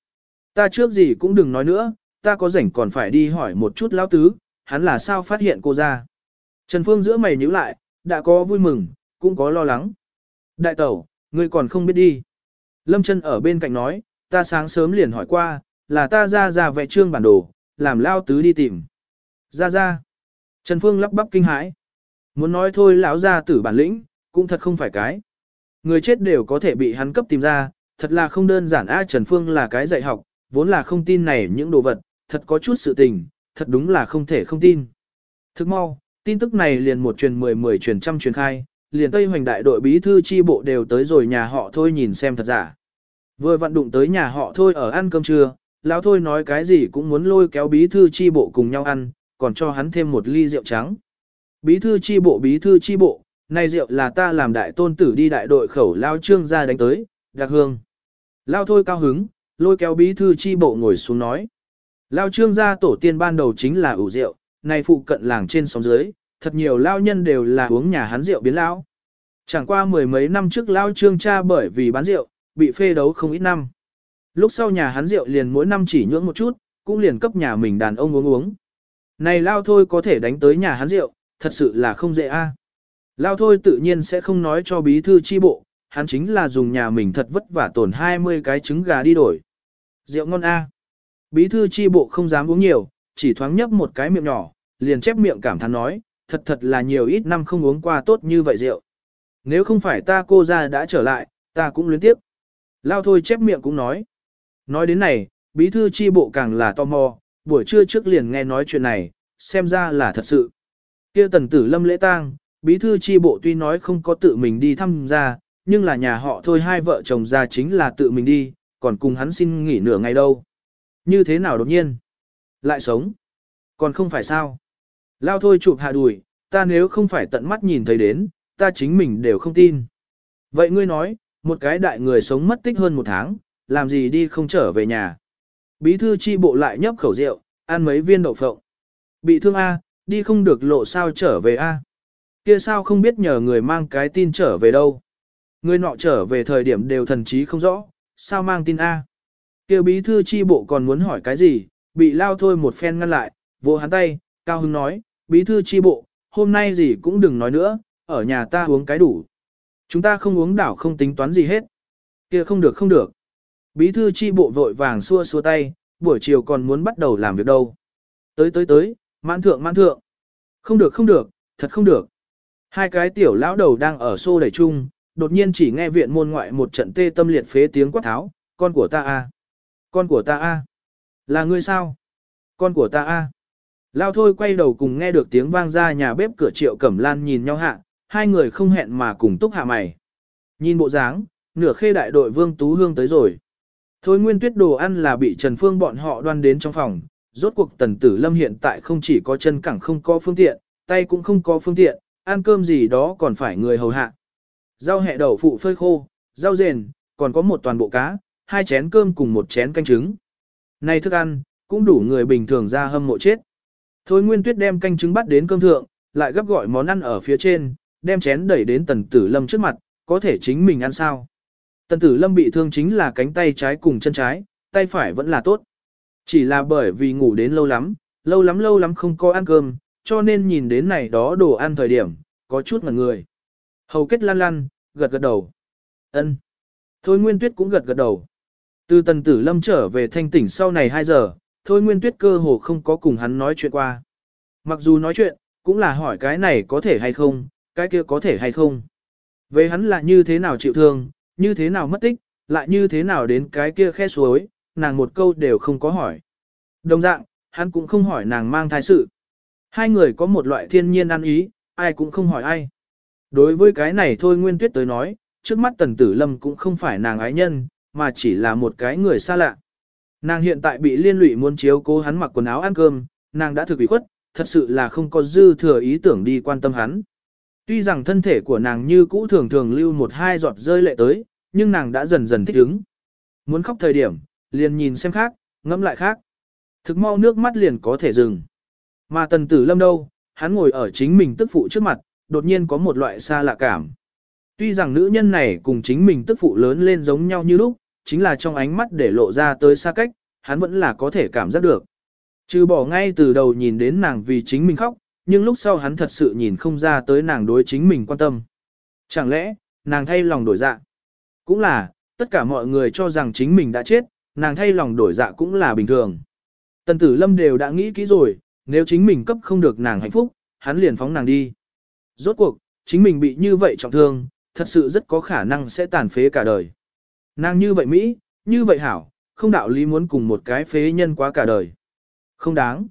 Ta trước gì cũng đừng nói nữa, ta có rảnh còn phải đi hỏi một chút lão tứ, hắn là sao phát hiện cô ra. Trần Phương giữa mày nhíu lại, đã có vui mừng, cũng có lo lắng. Đại tẩu, ngươi còn không biết đi. Lâm Trân ở bên cạnh nói, ta sáng sớm liền hỏi qua, là ta ra ra vẽ trương bản đồ, làm lao tứ đi tìm. Ra ra. Trần Phương lắp bắp kinh hãi. Muốn nói thôi lão ra tử bản lĩnh, cũng thật không phải cái. Người chết đều có thể bị hắn cấp tìm ra, thật là không đơn giản a Trần Phương là cái dạy học, vốn là không tin này những đồ vật, thật có chút sự tình, thật đúng là không thể không tin. Thức mau, tin tức này liền một truyền mười mười truyền trăm truyền khai, liền Tây Hoành đại đội bí thư chi bộ đều tới rồi nhà họ thôi nhìn xem thật giả. Vừa vận đụng tới nhà họ thôi ở ăn cơm trưa, lão thôi nói cái gì cũng muốn lôi kéo bí thư chi bộ cùng nhau ăn, còn cho hắn thêm một ly rượu trắng. Bí thư chi bộ bí thư chi bộ, này rượu là ta làm đại tôn tử đi đại đội khẩu lao trương ra đánh tới, đặc hương. Lao thôi cao hứng, lôi kéo bí thư chi bộ ngồi xuống nói. Lao trương gia tổ tiên ban đầu chính là ủ rượu, này phụ cận làng trên sóng dưới, thật nhiều lao nhân đều là uống nhà hắn rượu biến lão. Chẳng qua mười mấy năm trước lao trương cha bởi vì bán rượu, bị phê đấu không ít năm. Lúc sau nhà hắn rượu liền mỗi năm chỉ nhưỡng một chút, cũng liền cấp nhà mình đàn ông uống uống. Này lao thôi có thể đánh tới nhà hắn rượu, thật sự là không dễ a. À. Lao thôi tự nhiên sẽ không nói cho bí thư chi bộ, hắn chính là dùng nhà mình thật vất vả tổn 20 cái trứng gà đi đổi. Rượu ngon a. À. Bí thư chi bộ không dám uống nhiều, chỉ thoáng nhấp một cái miệng nhỏ, liền chép miệng cảm thán nói, thật thật là nhiều ít năm không uống qua tốt như vậy rượu. Nếu không phải ta cô ra đã trở lại, ta cũng luyến tiếp. Lao thôi chép miệng cũng nói. Nói đến này, bí thư chi bộ càng là tò mò, buổi trưa trước liền nghe nói chuyện này, xem ra là thật sự. kia tần tử lâm lễ tang, bí thư chi bộ tuy nói không có tự mình đi thăm ra, nhưng là nhà họ thôi hai vợ chồng ra chính là tự mình đi, còn cùng hắn xin nghỉ nửa ngày đâu. Như thế nào đột nhiên? Lại sống? Còn không phải sao? Lao thôi chụp hạ đùi, ta nếu không phải tận mắt nhìn thấy đến, ta chính mình đều không tin. Vậy ngươi nói, một cái đại người sống mất tích hơn một tháng, làm gì đi không trở về nhà. Bí thư chi bộ lại nhấp khẩu rượu, ăn mấy viên đậu phộng. Bị thương A, đi không được lộ sao trở về A. Kia sao không biết nhờ người mang cái tin trở về đâu. Người nọ trở về thời điểm đều thần trí không rõ, sao mang tin A. Kia bí thư chi bộ còn muốn hỏi cái gì, bị lao thôi một phen ngăn lại, vỗ hắn tay, cao hưng nói, bí thư chi bộ, hôm nay gì cũng đừng nói nữa, ở nhà ta uống cái đủ. Chúng ta không uống đảo không tính toán gì hết. Kia không được không được. Bí thư chi bộ vội vàng xua xua tay, buổi chiều còn muốn bắt đầu làm việc đâu. Tới tới tới, mãn thượng mãn thượng. Không được không được, thật không được. Hai cái tiểu lão đầu đang ở xô đẩy chung, đột nhiên chỉ nghe viện môn ngoại một trận tê tâm liệt phế tiếng quát tháo, con của ta a, con của ta a, là ngươi sao? Con của ta a. Lao thôi quay đầu cùng nghe được tiếng vang ra nhà bếp cửa triệu cẩm lan nhìn nhau hạ, hai người không hẹn mà cùng túc hạ mày. Nhìn bộ dáng, nửa khê đại đội vương tú hương tới rồi. Thôi nguyên tuyết đồ ăn là bị Trần Phương bọn họ đoan đến trong phòng, rốt cuộc tần tử lâm hiện tại không chỉ có chân cẳng không có phương tiện, tay cũng không có phương tiện, ăn cơm gì đó còn phải người hầu hạ. Rau hẹ đậu phụ phơi khô, rau rền, còn có một toàn bộ cá, hai chén cơm cùng một chén canh trứng. Này thức ăn, cũng đủ người bình thường ra hâm mộ chết. Thôi Nguyên Tuyết đem canh trứng bắt đến cơm thượng, lại gấp gọi món ăn ở phía trên, đem chén đẩy đến Tần Tử Lâm trước mặt, có thể chính mình ăn sao. Tần Tử Lâm bị thương chính là cánh tay trái cùng chân trái, tay phải vẫn là tốt. Chỉ là bởi vì ngủ đến lâu lắm, lâu lắm lâu lắm không có ăn cơm, cho nên nhìn đến này đó đồ ăn thời điểm, có chút ngẩn người. Hầu kết lăn lăn, gật gật đầu. ân Thôi Nguyên Tuyết cũng gật gật đầu. Từ Tần Tử Lâm trở về thanh tỉnh sau này 2 giờ, Thôi Nguyên Tuyết cơ hồ không có cùng hắn nói chuyện qua. Mặc dù nói chuyện, cũng là hỏi cái này có thể hay không, cái kia có thể hay không. Về hắn là như thế nào chịu thương, như thế nào mất tích, lại như thế nào đến cái kia khe suối, nàng một câu đều không có hỏi. Đồng dạng, hắn cũng không hỏi nàng mang thai sự. Hai người có một loại thiên nhiên ăn ý, ai cũng không hỏi ai. Đối với cái này thôi Nguyên Tuyết tới nói, trước mắt Tần Tử Lâm cũng không phải nàng ái nhân, mà chỉ là một cái người xa lạ. Nàng hiện tại bị liên lụy muốn chiếu cố hắn mặc quần áo ăn cơm, nàng đã thực bị khuất, thật sự là không có dư thừa ý tưởng đi quan tâm hắn. Tuy rằng thân thể của nàng như cũ thường thường lưu một hai giọt rơi lệ tới, nhưng nàng đã dần dần thích ứng. Muốn khóc thời điểm, liền nhìn xem khác, ngẫm lại khác. Thực mau nước mắt liền có thể dừng. Mà tần tử lâm đâu, hắn ngồi ở chính mình tức phụ trước mặt, đột nhiên có một loại xa lạ cảm. Tuy rằng nữ nhân này cùng chính mình tức phụ lớn lên giống nhau như lúc, chính là trong ánh mắt để lộ ra tới xa cách, hắn vẫn là có thể cảm giác được. Trừ bỏ ngay từ đầu nhìn đến nàng vì chính mình khóc, nhưng lúc sau hắn thật sự nhìn không ra tới nàng đối chính mình quan tâm. Chẳng lẽ, nàng thay lòng đổi dạ? Cũng là, tất cả mọi người cho rằng chính mình đã chết, nàng thay lòng đổi dạ cũng là bình thường. Tần tử lâm đều đã nghĩ kỹ rồi, nếu chính mình cấp không được nàng hạnh phúc, hắn liền phóng nàng đi. Rốt cuộc, chính mình bị như vậy trọng thương, thật sự rất có khả năng sẽ tàn phế cả đời. Nàng như vậy Mỹ, như vậy hảo, không đạo lý muốn cùng một cái phế nhân quá cả đời. Không đáng.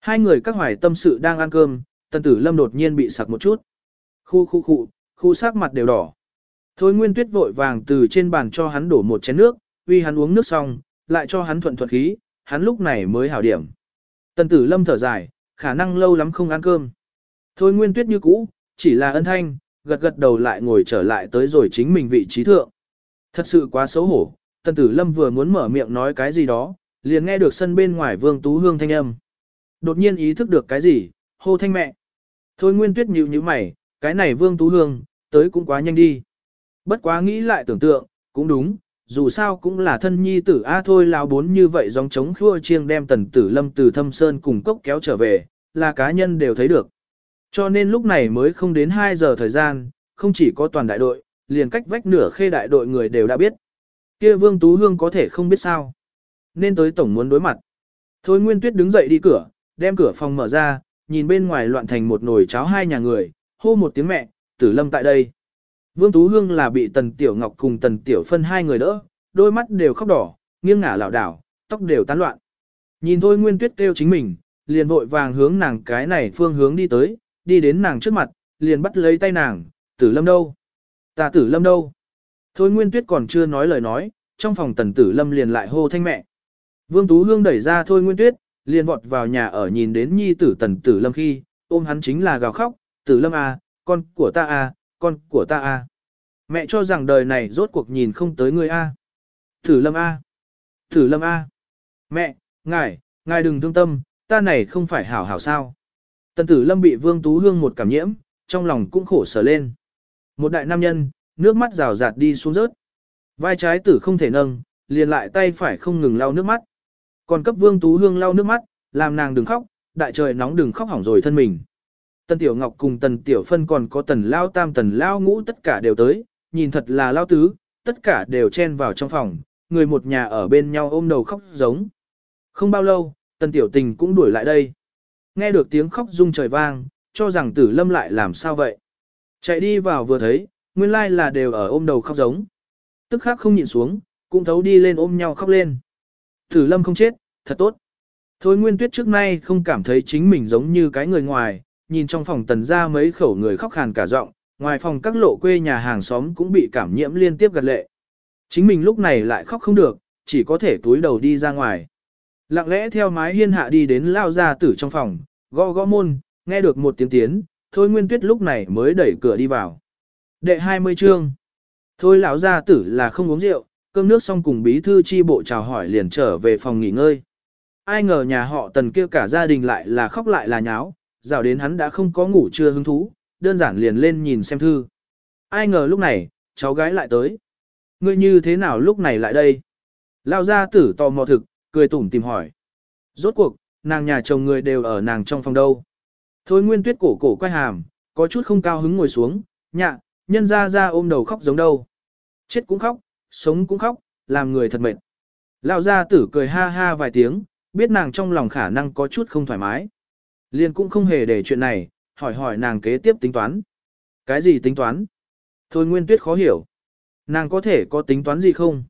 Hai người các hoài tâm sự đang ăn cơm, tần tử lâm đột nhiên bị sặc một chút. Khu khu khu, khu sắc mặt đều đỏ. Thôi nguyên tuyết vội vàng từ trên bàn cho hắn đổ một chén nước, uy hắn uống nước xong, lại cho hắn thuận thuận khí, hắn lúc này mới hảo điểm. Tần tử lâm thở dài, khả năng lâu lắm không ăn cơm. Thôi nguyên tuyết như cũ, chỉ là ân thanh, gật gật đầu lại ngồi trở lại tới rồi chính mình vị trí thượng. Thật sự quá xấu hổ, tần tử lâm vừa muốn mở miệng nói cái gì đó, liền nghe được sân bên ngoài vương tú hương thanh âm. Đột nhiên ý thức được cái gì, hô thanh mẹ. Thôi nguyên tuyết nhịu như mày, cái này vương tú hương, tới cũng quá nhanh đi. Bất quá nghĩ lại tưởng tượng, cũng đúng, dù sao cũng là thân nhi tử A thôi lao bốn như vậy dòng chống khua chiêng đem tần tử lâm từ thâm sơn cùng cốc kéo trở về, là cá nhân đều thấy được. Cho nên lúc này mới không đến 2 giờ thời gian, không chỉ có toàn đại đội, liền cách vách nửa khê đại đội người đều đã biết. Kia Vương Tú Hương có thể không biết sao. Nên tới tổng muốn đối mặt. Thôi Nguyên Tuyết đứng dậy đi cửa, đem cửa phòng mở ra, nhìn bên ngoài loạn thành một nồi cháo hai nhà người, hô một tiếng mẹ, tử lâm tại đây. Vương Tú Hương là bị Tần Tiểu Ngọc cùng Tần Tiểu Phân hai người đỡ, đôi mắt đều khóc đỏ, nghiêng ngả lảo đảo, tóc đều tán loạn. Nhìn thôi Nguyên Tuyết kêu chính mình, liền vội vàng hướng nàng cái này phương hướng đi tới, đi đến nàng trước mặt, liền bắt lấy tay nàng, tử lâm đâu? Ta tử lâm đâu? Thôi Nguyên Tuyết còn chưa nói lời nói, trong phòng tần tử lâm liền lại hô thanh mẹ. Vương Tú Hương đẩy ra Thôi Nguyên Tuyết, liền vọt vào nhà ở nhìn đến nhi tử tần tử lâm khi, ôm hắn chính là gào khóc, tử lâm à, con của ta à, con của ta à. Mẹ cho rằng đời này rốt cuộc nhìn không tới người a. À. Tử lâm a, à. Tử lâm a. À. Mẹ, ngài, ngài đừng thương tâm, ta này không phải hảo hảo sao. Tần tử lâm bị Vương Tú Hương một cảm nhiễm, trong lòng cũng khổ sở lên. Một đại nam nhân, nước mắt rào rạt đi xuống rớt. Vai trái tử không thể nâng, liền lại tay phải không ngừng lau nước mắt. Còn cấp Vương Tú Hương lau nước mắt, làm nàng đừng khóc, đại trời nóng đừng khóc hỏng rồi thân mình. Tần Tiểu Ngọc cùng Tần Tiểu Phân còn có Tần Lao Tam Tần Lao Ngũ tất cả đều tới, nhìn thật là Lao Tứ, tất cả đều chen vào trong phòng, người một nhà ở bên nhau ôm đầu khóc giống. Không bao lâu, Tần Tiểu Tình cũng đuổi lại đây nghe được tiếng khóc rung trời vang, cho rằng tử lâm lại làm sao vậy. Chạy đi vào vừa thấy, nguyên lai là đều ở ôm đầu khóc giống. Tức khắc không nhìn xuống, cũng thấu đi lên ôm nhau khóc lên. Tử lâm không chết, thật tốt. Thôi nguyên tuyết trước nay không cảm thấy chính mình giống như cái người ngoài, nhìn trong phòng tần ra mấy khẩu người khóc hàn cả giọng, ngoài phòng các lộ quê nhà hàng xóm cũng bị cảm nhiễm liên tiếp gật lệ. Chính mình lúc này lại khóc không được, chỉ có thể túi đầu đi ra ngoài. Lặng lẽ theo mái hiên hạ đi đến lao ra tử trong phòng, gõ gõ môn, nghe được một tiếng tiến, thôi nguyên tuyết lúc này mới đẩy cửa đi vào. Đệ 20 chương. Thôi lão gia tử là không uống rượu, cơm nước xong cùng bí thư chi bộ chào hỏi liền trở về phòng nghỉ ngơi. Ai ngờ nhà họ tần kia cả gia đình lại là khóc lại là nháo, rào đến hắn đã không có ngủ chưa hứng thú, đơn giản liền lên nhìn xem thư. Ai ngờ lúc này, cháu gái lại tới. Ngươi như thế nào lúc này lại đây? Lao gia tử tò mò thực, cười tủm tìm hỏi. Rốt cuộc, nàng nhà chồng người đều ở nàng trong phòng đâu. Thôi nguyên tuyết cổ cổ quay hàm, có chút không cao hứng ngồi xuống, nhạ, nhân ra ra ôm đầu khóc giống đâu. Chết cũng khóc, sống cũng khóc, làm người thật mệt. Lão gia tử cười ha ha vài tiếng, biết nàng trong lòng khả năng có chút không thoải mái. Liền cũng không hề để chuyện này, hỏi hỏi nàng kế tiếp tính toán. Cái gì tính toán? Thôi Nguyên Tuyết khó hiểu. Nàng có thể có tính toán gì không?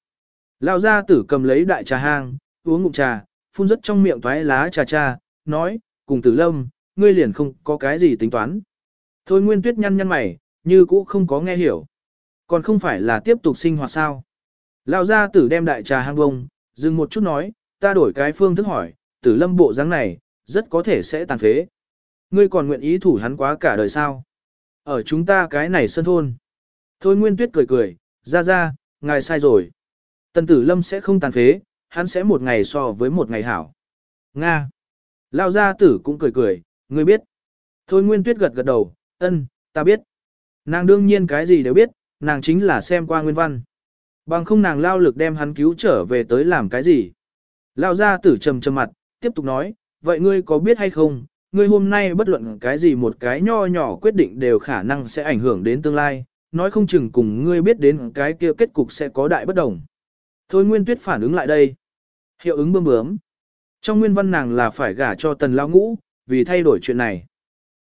Lão gia tử cầm lấy đại trà hang, uống ngụm trà, phun rất trong miệng toái lá trà trà, nói, cùng tử lâm, ngươi liền không có cái gì tính toán. Thôi Nguyên Tuyết nhăn nhăn mày, như cũ không có nghe hiểu. Còn không phải là tiếp tục sinh hoạt sao? Lão gia tử đem đại trà hang bông, dừng một chút nói, ta đổi cái phương thức hỏi, tử lâm bộ dáng này, rất có thể sẽ tàn phế. Ngươi còn nguyện ý thủ hắn quá cả đời sao? Ở chúng ta cái này sân thôn. Thôi Nguyên Tuyết cười cười, ra ra, ngài sai rồi. Tần tử lâm sẽ không tàn phế, hắn sẽ một ngày so với một ngày hảo. Nga. Lao gia tử cũng cười cười, ngươi biết. Thôi Nguyên Tuyết gật gật đầu, ân, ta biết. Nàng đương nhiên cái gì đều biết, nàng chính là xem qua nguyên văn. Bằng không nàng lao lực đem hắn cứu trở về tới làm cái gì. Lao gia tử trầm trầm mặt, tiếp tục nói, vậy ngươi có biết hay không, ngươi hôm nay bất luận cái gì một cái nho nhỏ quyết định đều khả năng sẽ ảnh hưởng đến tương lai, nói không chừng cùng ngươi biết đến cái kia kết cục sẽ có đại bất đồng. Thôi Nguyên Tuyết phản ứng lại đây. Hiệu ứng bơm bướm. Trong nguyên văn nàng là phải gả cho tần lao ngũ, vì thay đổi chuyện này.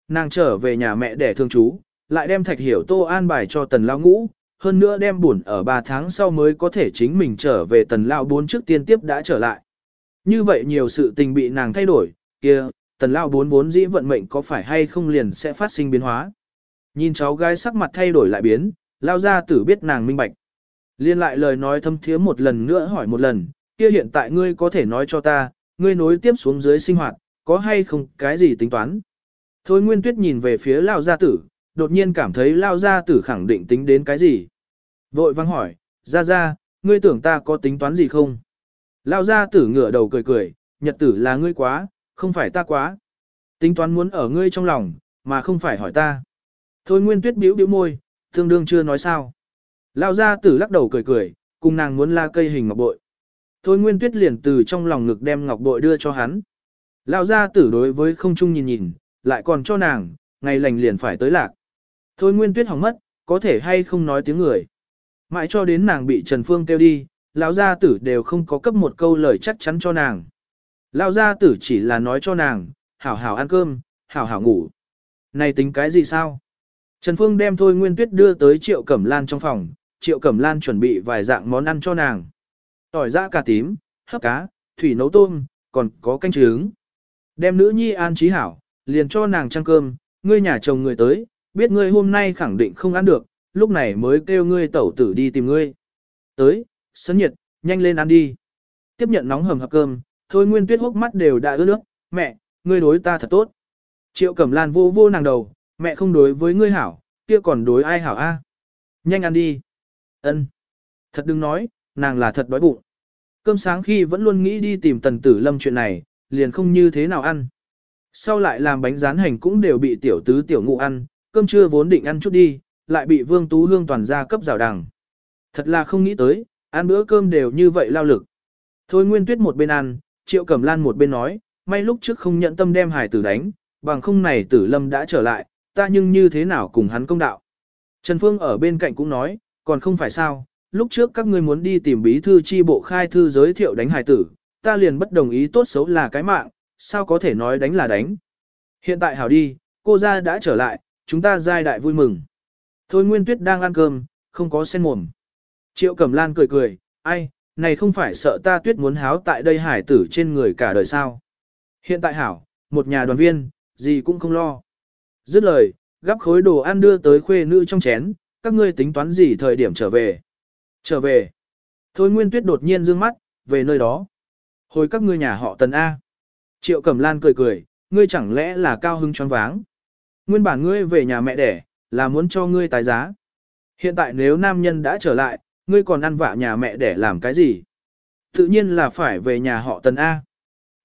Nàng trở về nhà mẹ để thương chú, lại đem thạch hiểu tô an bài cho tần lao ngũ, hơn nữa đem buồn ở 3 tháng sau mới có thể chính mình trở về tần lao bốn trước tiên tiếp đã trở lại. Như vậy nhiều sự tình bị nàng thay đổi, kia, tần lao bốn vốn dĩ vận mệnh có phải hay không liền sẽ phát sinh biến hóa. Nhìn cháu gái sắc mặt thay đổi lại biến, lao ra tử biết nàng minh bạch. Liên lại lời nói thâm thiế một lần nữa hỏi một lần, kia hiện tại ngươi có thể nói cho ta, ngươi nối tiếp xuống dưới sinh hoạt, có hay không cái gì tính toán. Thôi Nguyên Tuyết nhìn về phía lao gia tử, đột nhiên cảm thấy lao gia tử khẳng định tính đến cái gì. Vội văng hỏi, Gia Gia, ngươi tưởng ta có tính toán gì không? Lao gia tử ngửa đầu cười cười, nhật tử là ngươi quá, không phải ta quá. Tính toán muốn ở ngươi trong lòng, mà không phải hỏi ta. Thôi Nguyên Tuyết biểu biểu môi, tương đương chưa nói sao. Lao gia tử lắc đầu cười cười, cùng nàng muốn la cây hình ngọc bội. Thôi Nguyên Tuyết liền từ trong lòng ngực đem ngọc bội đưa cho hắn. Lão gia tử đối với không trung nhìn nhìn, lại còn cho nàng, ngày lành liền phải tới lạc. Thôi Nguyên Tuyết hỏng mất, có thể hay không nói tiếng người. Mãi cho đến nàng bị Trần Phương kêu đi, lão gia tử đều không có cấp một câu lời chắc chắn cho nàng. Lão gia tử chỉ là nói cho nàng, hảo hảo ăn cơm, hảo hảo ngủ. Này tính cái gì sao? Trần Phương đem Thôi Nguyên Tuyết đưa tới Triệu Cẩm Lan trong phòng, Triệu Cẩm Lan chuẩn bị vài dạng món ăn cho nàng. Tỏi giã cà tím, hấp cá, thủy nấu tôm, còn có canh trứng. Đem nữ nhi an trí hảo, liền cho nàng trăng cơm, ngươi nhà chồng người tới, biết ngươi hôm nay khẳng định không ăn được, lúc này mới kêu ngươi tẩu tử đi tìm ngươi. Tới, sấn nhiệt, nhanh lên ăn đi. Tiếp nhận nóng hầm hập cơm, thôi nguyên tuyết hốc mắt đều đã ướt nước, mẹ, ngươi đối ta thật tốt. Triệu Cẩm Lan vô vô nàng đầu, mẹ không đối với ngươi hảo, kia còn đối ai hảo a? Nhanh ăn đi. Ân. Thật đừng nói, nàng là thật đói bụng. Cơm sáng khi vẫn luôn nghĩ đi tìm tần tử lâm chuyện này, liền không như thế nào ăn. Sau lại làm bánh rán hành cũng đều bị tiểu tứ tiểu ngụ ăn, cơm trưa vốn định ăn chút đi, lại bị vương tú hương toàn gia cấp rào đằng. Thật là không nghĩ tới, ăn bữa cơm đều như vậy lao lực. Thôi Nguyên Tuyết một bên ăn, Triệu Cẩm Lan một bên nói, may lúc trước không nhận tâm đem hải tử đánh, bằng không này tử lâm đã trở lại, ta nhưng như thế nào cùng hắn công đạo. Trần Phương ở bên cạnh cũng nói, còn không phải sao, lúc trước các ngươi muốn đi tìm bí thư chi bộ khai thư giới thiệu đánh hải tử, ta liền bất đồng ý tốt xấu là cái mạng, sao có thể nói đánh là đánh. Hiện tại hảo đi, cô ra đã trở lại, chúng ta giai đại vui mừng. Thôi Nguyên Tuyết đang ăn cơm, không có sen mồm. Triệu Cẩm Lan cười cười, ai, này không phải sợ ta tuyết muốn háo tại đây hải tử trên người cả đời sao. Hiện tại hảo, một nhà đoàn viên, gì cũng không lo. Dứt lời, gắp khối đồ ăn đưa tới khuê nữ trong chén, các ngươi tính toán gì thời điểm trở về. Trở về. Thôi Nguyên Tuyết đột nhiên dương mắt, về nơi đó. Hồi các ngươi nhà họ Tần A. Triệu Cẩm Lan cười cười, ngươi chẳng lẽ là cao hưng choáng váng. Nguyên bản ngươi về nhà mẹ đẻ, là muốn cho ngươi tài giá. Hiện tại nếu nam nhân đã trở lại, ngươi còn ăn vạ nhà mẹ đẻ làm cái gì? Tự nhiên là phải về nhà họ Tần A.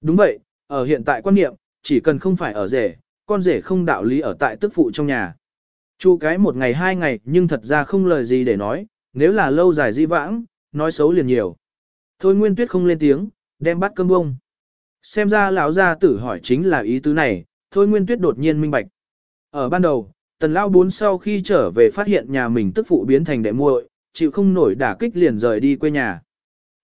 Đúng vậy, ở hiện tại quan niệm, chỉ cần không phải ở rể, con rể không đạo lý ở tại tức phụ trong nhà. Chu cái một ngày hai ngày nhưng thật ra không lời gì để nói, nếu là lâu dài di vãng, nói xấu liền nhiều. Thôi Nguyên Tuyết không lên tiếng, đem bắt cơm bông. Xem ra lão gia tử hỏi chính là ý tứ này, Thôi Nguyên Tuyết đột nhiên minh bạch. Ở ban đầu, tần lão bốn sau khi trở về phát hiện nhà mình tức phụ biến thành đệ muội, chịu không nổi đả kích liền rời đi quê nhà.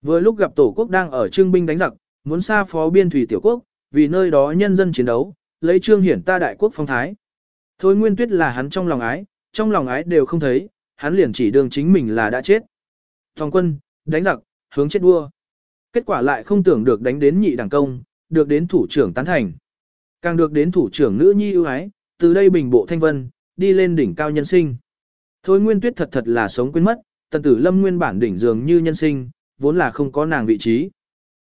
Vừa lúc gặp tổ quốc đang ở trương binh đánh giặc, muốn xa phó biên thủy tiểu quốc, vì nơi đó nhân dân chiến đấu, lấy trương hiển ta đại quốc phong thái. Thôi Nguyên Tuyết là hắn trong lòng ái, trong lòng ái đều không thấy, hắn liền chỉ đường chính mình là đã chết. Thòng quân, đánh giặc, hướng chết đua. Kết quả lại không tưởng được đánh đến nhị đảng công, được đến thủ trưởng tán thành. Càng được đến thủ trưởng nữ nhi ưu ái, từ đây bình bộ thanh vân, đi lên đỉnh cao nhân sinh. Thôi Nguyên Tuyết thật thật là sống quên mất, tần tử lâm nguyên bản đỉnh dường như nhân sinh, vốn là không có nàng vị trí.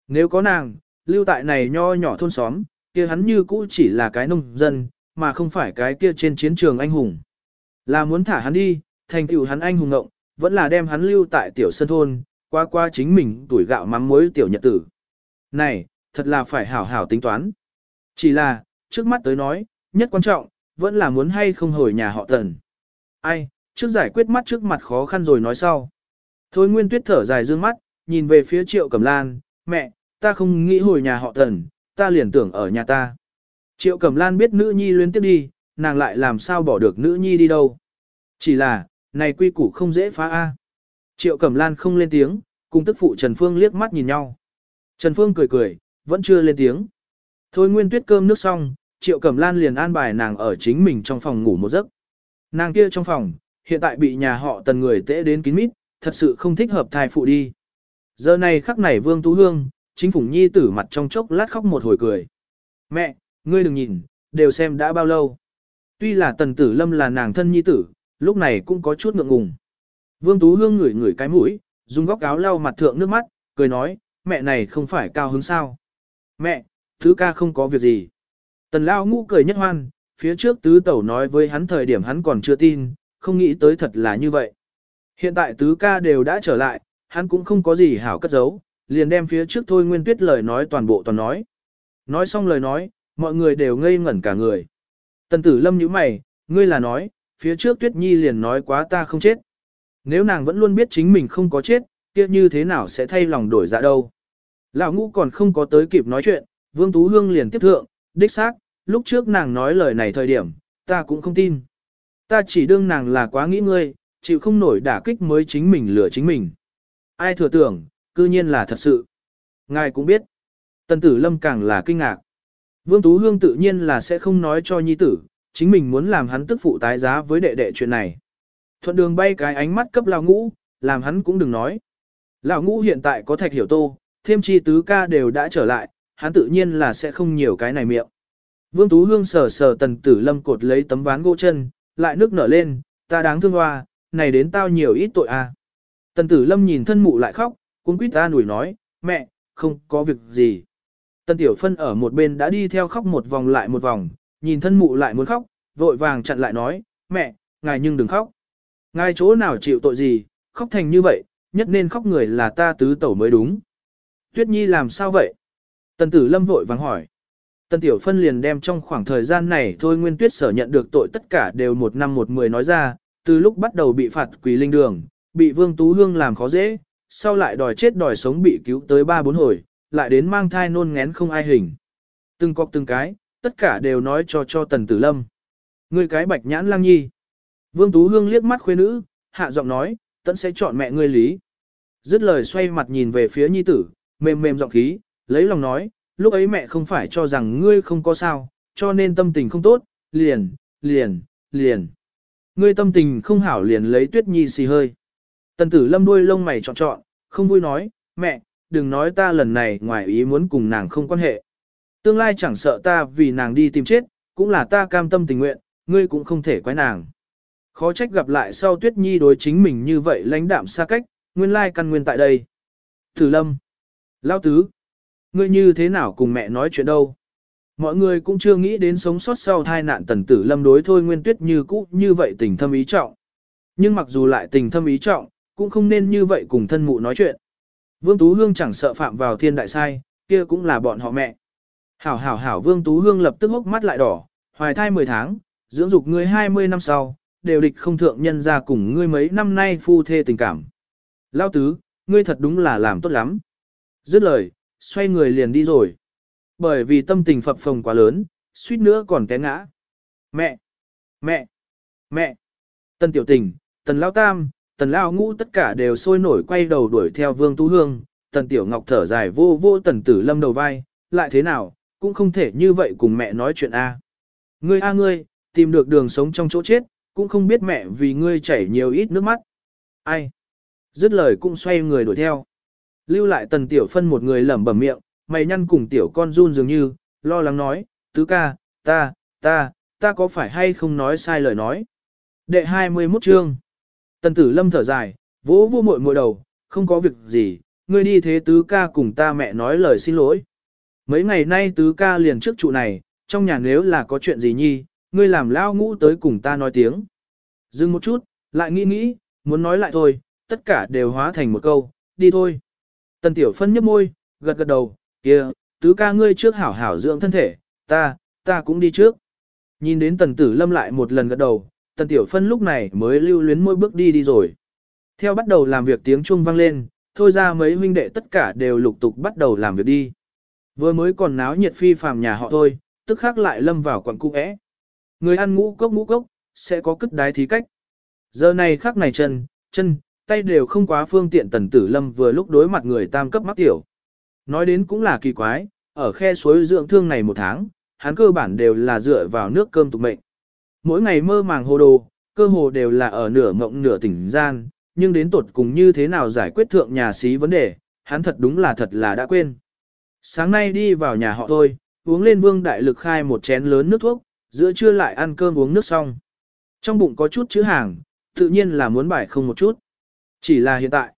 Nếu có nàng, lưu tại này nho nhỏ thôn xóm, kia hắn như cũ chỉ là cái nông dân, mà không phải cái kia trên chiến trường anh hùng. Là muốn thả hắn đi, thành tựu hắn anh hùng ngộng, vẫn là đem hắn lưu tại tiểu sân thôn, qua qua chính mình tuổi gạo mắm muối tiểu nhật tử. Này, thật là phải hảo hảo tính toán. Chỉ là, trước mắt tới nói, nhất quan trọng, vẫn là muốn hay không hồi nhà họ tần. Ai, trước giải quyết mắt trước mặt khó khăn rồi nói sau. Thôi Nguyên Tuyết thở dài dương mắt, nhìn về phía Triệu Cẩm Lan, mẹ, ta không nghĩ hồi nhà họ tần, ta liền tưởng ở nhà ta. Triệu Cẩm Lan biết nữ nhi luyến tiếp đi, nàng lại làm sao bỏ được nữ nhi đi đâu. Chỉ là, này quy củ không dễ phá A. Triệu Cẩm Lan không lên tiếng, cùng tức phụ Trần Phương liếc mắt nhìn nhau. Trần Phương cười cười, vẫn chưa lên tiếng. Thôi Nguyên Tuyết cơm nước xong, Triệu Cẩm Lan liền an bài nàng ở chính mình trong phòng ngủ một giấc. Nàng kia trong phòng, hiện tại bị nhà họ tần người tễ đến kín mít, thật sự không thích hợp thai phụ đi. Giờ này khắc này Vương Tú Hương, chính phủ nhi tử mặt trong chốc lát khóc một hồi cười. Mẹ, ngươi đừng nhìn, đều xem đã bao lâu. Tuy là tần tử lâm là nàng thân nhi tử, lúc này cũng có chút ngượng ngùng. Vương Tú Hương ngửi ngửi cái mũi, dùng góc áo lau mặt thượng nước mắt, cười nói, mẹ này không phải cao hứng sao. Mẹ, thứ ca không có việc gì. Tần lao ngũ cười nhất hoan, phía trước tứ tẩu nói với hắn thời điểm hắn còn chưa tin, không nghĩ tới thật là như vậy. Hiện tại tứ ca đều đã trở lại, hắn cũng không có gì hảo cất giấu, liền đem phía trước thôi nguyên tuyết lời nói toàn bộ toàn nói. Nói xong lời nói, mọi người đều ngây ngẩn cả người. Tần tử lâm nhíu mày, ngươi là nói, phía trước tuyết nhi liền nói quá ta không chết. Nếu nàng vẫn luôn biết chính mình không có chết, kia như thế nào sẽ thay lòng đổi dạ đâu. Lão ngũ còn không có tới kịp nói chuyện, Vương Tú Hương liền tiếp thượng, đích xác, lúc trước nàng nói lời này thời điểm, ta cũng không tin. Ta chỉ đương nàng là quá nghĩ ngươi, chịu không nổi đả kích mới chính mình lừa chính mình. Ai thừa tưởng, cư nhiên là thật sự. Ngài cũng biết. Tần tử lâm càng là kinh ngạc. Vương Tú Hương tự nhiên là sẽ không nói cho nhi tử, chính mình muốn làm hắn tức phụ tái giá với đệ đệ chuyện này. Thuận đường bay cái ánh mắt cấp lão ngũ, làm hắn cũng đừng nói. Lão ngũ hiện tại có thạch hiểu tô, thêm chi tứ ca đều đã trở lại, hắn tự nhiên là sẽ không nhiều cái này miệng. Vương Tú Hương sờ sờ tần tử lâm cột lấy tấm ván gỗ chân, lại nước nở lên, ta đáng thương hoa, này đến tao nhiều ít tội à. Tần tử lâm nhìn thân mụ lại khóc, cũng quýt ta nủi nói, mẹ, không có việc gì. Tần tiểu phân ở một bên đã đi theo khóc một vòng lại một vòng, nhìn thân mụ lại muốn khóc, vội vàng chặn lại nói, mẹ, ngài nhưng đừng khóc. Ngài chỗ nào chịu tội gì, khóc thành như vậy, nhất nên khóc người là ta tứ tẩu mới đúng. Tuyết Nhi làm sao vậy? Tần tử lâm vội vàng hỏi. Tần Tiểu Phân liền đem trong khoảng thời gian này thôi Nguyên Tuyết sở nhận được tội tất cả đều một năm một mười nói ra, từ lúc bắt đầu bị phạt quỳ linh đường, bị Vương Tú Hương làm khó dễ, sau lại đòi chết đòi sống bị cứu tới ba bốn hồi, lại đến mang thai nôn ngén không ai hình. Từng cọc từng cái, tất cả đều nói cho cho Tần Tử Lâm. Ngươi cái bạch nhãn lang nhi. Vương Tú Hương liếc mắt khuê nữ, hạ giọng nói, tận sẽ chọn mẹ ngươi lý. Dứt lời xoay mặt nhìn về phía nhi tử, mềm mềm giọng khí, lấy lòng nói, lúc ấy mẹ không phải cho rằng ngươi không có sao, cho nên tâm tình không tốt, liền, liền, liền. Ngươi tâm tình không hảo liền lấy tuyết nhi xì hơi. Tần tử lâm đuôi lông mày trọn trọn, không vui nói, mẹ, đừng nói ta lần này ngoài ý muốn cùng nàng không quan hệ. Tương lai chẳng sợ ta vì nàng đi tìm chết, cũng là ta cam tâm tình nguyện, ngươi cũng không thể quái nàng. Khó trách gặp lại sau tuyết nhi đối chính mình như vậy lãnh đạm xa cách, nguyên lai căn nguyên tại đây. Tử lâm, lao tứ, ngươi như thế nào cùng mẹ nói chuyện đâu? Mọi người cũng chưa nghĩ đến sống sót sau tai nạn tần tử lâm đối thôi nguyên tuyết như cũ như vậy tình thâm ý trọng. Nhưng mặc dù lại tình thâm ý trọng, cũng không nên như vậy cùng thân mụ nói chuyện. Vương Tú Hương chẳng sợ phạm vào thiên đại sai, kia cũng là bọn họ mẹ. Hảo hảo hảo Vương Tú Hương lập tức hốc mắt lại đỏ, hoài thai 10 tháng, dưỡng dục ngươi 20 năm sau, đều địch không thượng nhân ra cùng ngươi mấy năm nay phu thê tình cảm. Lao tứ, ngươi thật đúng là làm tốt lắm. Dứt lời, xoay người liền đi rồi. Bởi vì tâm tình phập phồng quá lớn, suýt nữa còn té ngã. Mẹ! Mẹ! Mẹ! Tần tiểu tình, tần lao tam, tần lao ngũ tất cả đều sôi nổi quay đầu đuổi theo vương tú hương. Tần tiểu ngọc thở dài vô vô tần tử lâm đầu vai, lại thế nào, cũng không thể như vậy cùng mẹ nói chuyện a. Ngươi a ngươi, tìm được đường sống trong chỗ chết, cũng không biết mẹ vì ngươi chảy nhiều ít nước mắt. Ai? Dứt lời cũng xoay người đuổi theo. Lưu lại tần tiểu phân một người lẩm bẩm miệng, mày nhăn cùng tiểu con run dường như, lo lắng nói, tứ ca, ta, ta, ta có phải hay không nói sai lời nói. Đệ 21 chương. Tần tử lâm thở dài, vỗ vô muội muội đầu, không có việc gì, ngươi đi thế tứ ca cùng ta mẹ nói lời xin lỗi. Mấy ngày nay tứ ca liền trước trụ này, trong nhà nếu là có chuyện gì nhi, ngươi làm lao ngũ tới cùng ta nói tiếng. Dừng một chút, lại nghĩ nghĩ, muốn nói lại thôi, tất cả đều hóa thành một câu, đi thôi. Tần tiểu phân nhấp môi, gật gật đầu, kia, tứ ca ngươi trước hảo hảo dưỡng thân thể, ta, ta cũng đi trước. Nhìn đến tần tử lâm lại một lần gật đầu, tần tiểu phân lúc này mới lưu luyến môi bước đi đi rồi. Theo bắt đầu làm việc tiếng chuông vang lên, thôi ra mấy huynh đệ tất cả đều lục tục bắt đầu làm việc đi. Vừa mới còn náo nhiệt phi phàm nhà họ thôi, tức khắc lại lâm vào quặng cung ẽ. Người ăn ngũ cốc ngũ cốc, sẽ có cất đái thí cách. Giờ này khắc này chân, chân, tay đều không quá phương tiện tần tử lâm vừa lúc đối mặt người tam cấp mắc tiểu. Nói đến cũng là kỳ quái, ở khe suối dưỡng thương này một tháng, hắn cơ bản đều là dựa vào nước cơm tục mệnh. Mỗi ngày mơ màng hồ đồ, cơ hồ đều là ở nửa mộng nửa tỉnh gian, nhưng đến tột cùng như thế nào giải quyết thượng nhà xí vấn đề, hắn thật đúng là thật là đã quên. Sáng nay đi vào nhà họ thôi, uống lên vương đại lực khai một chén lớn nước thuốc, giữa trưa lại ăn cơm uống nước xong. Trong bụng có chút chữ hàng, tự nhiên là muốn bài không một chút. Chỉ là hiện tại.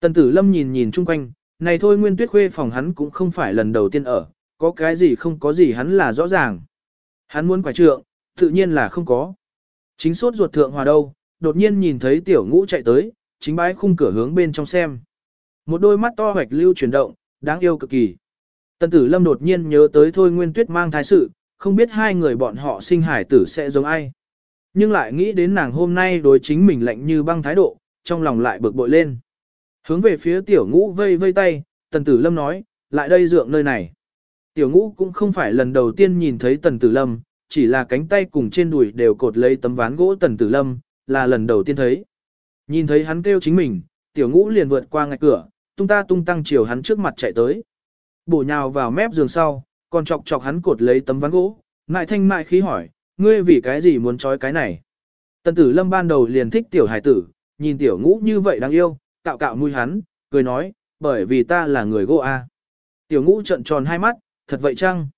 Tần tử lâm nhìn nhìn chung quanh, này thôi nguyên tuyết khuê phòng hắn cũng không phải lần đầu tiên ở, có cái gì không có gì hắn là rõ ràng. Hắn muốn quả trượng, tự nhiên là không có. Chính sốt ruột thượng hòa đâu, đột nhiên nhìn thấy tiểu ngũ chạy tới, chính bái khung cửa hướng bên trong xem. Một đôi mắt to hoạch lưu chuyển động, đáng yêu cực kỳ. Tần tử lâm đột nhiên nhớ tới thôi nguyên tuyết mang thái sự, không biết hai người bọn họ sinh hải tử sẽ giống ai. Nhưng lại nghĩ đến nàng hôm nay đối chính mình lạnh như băng thái độ, trong lòng lại bực bội lên. Hướng về phía tiểu ngũ vây vây tay, tần tử lâm nói, lại đây dượng nơi này. Tiểu ngũ cũng không phải lần đầu tiên nhìn thấy tần tử lâm, chỉ là cánh tay cùng trên đùi đều cột lấy tấm ván gỗ tần tử lâm, là lần đầu tiên thấy. Nhìn thấy hắn kêu chính mình, tiểu ngũ liền vượt qua ngạch cửa, tung ta tung tăng chiều hắn trước mặt chạy tới. Bổ nhào vào mép giường sau, còn chọc chọc hắn cột lấy tấm ván gỗ, ngại thanh mại khí hỏi, ngươi vì cái gì muốn trói cái này? Tần tử lâm ban đầu liền thích tiểu hải tử, nhìn tiểu ngũ như vậy đáng yêu, cạo cạo mùi hắn, cười nói, bởi vì ta là người gỗ a. Tiểu ngũ trợn tròn hai mắt, thật vậy chăng?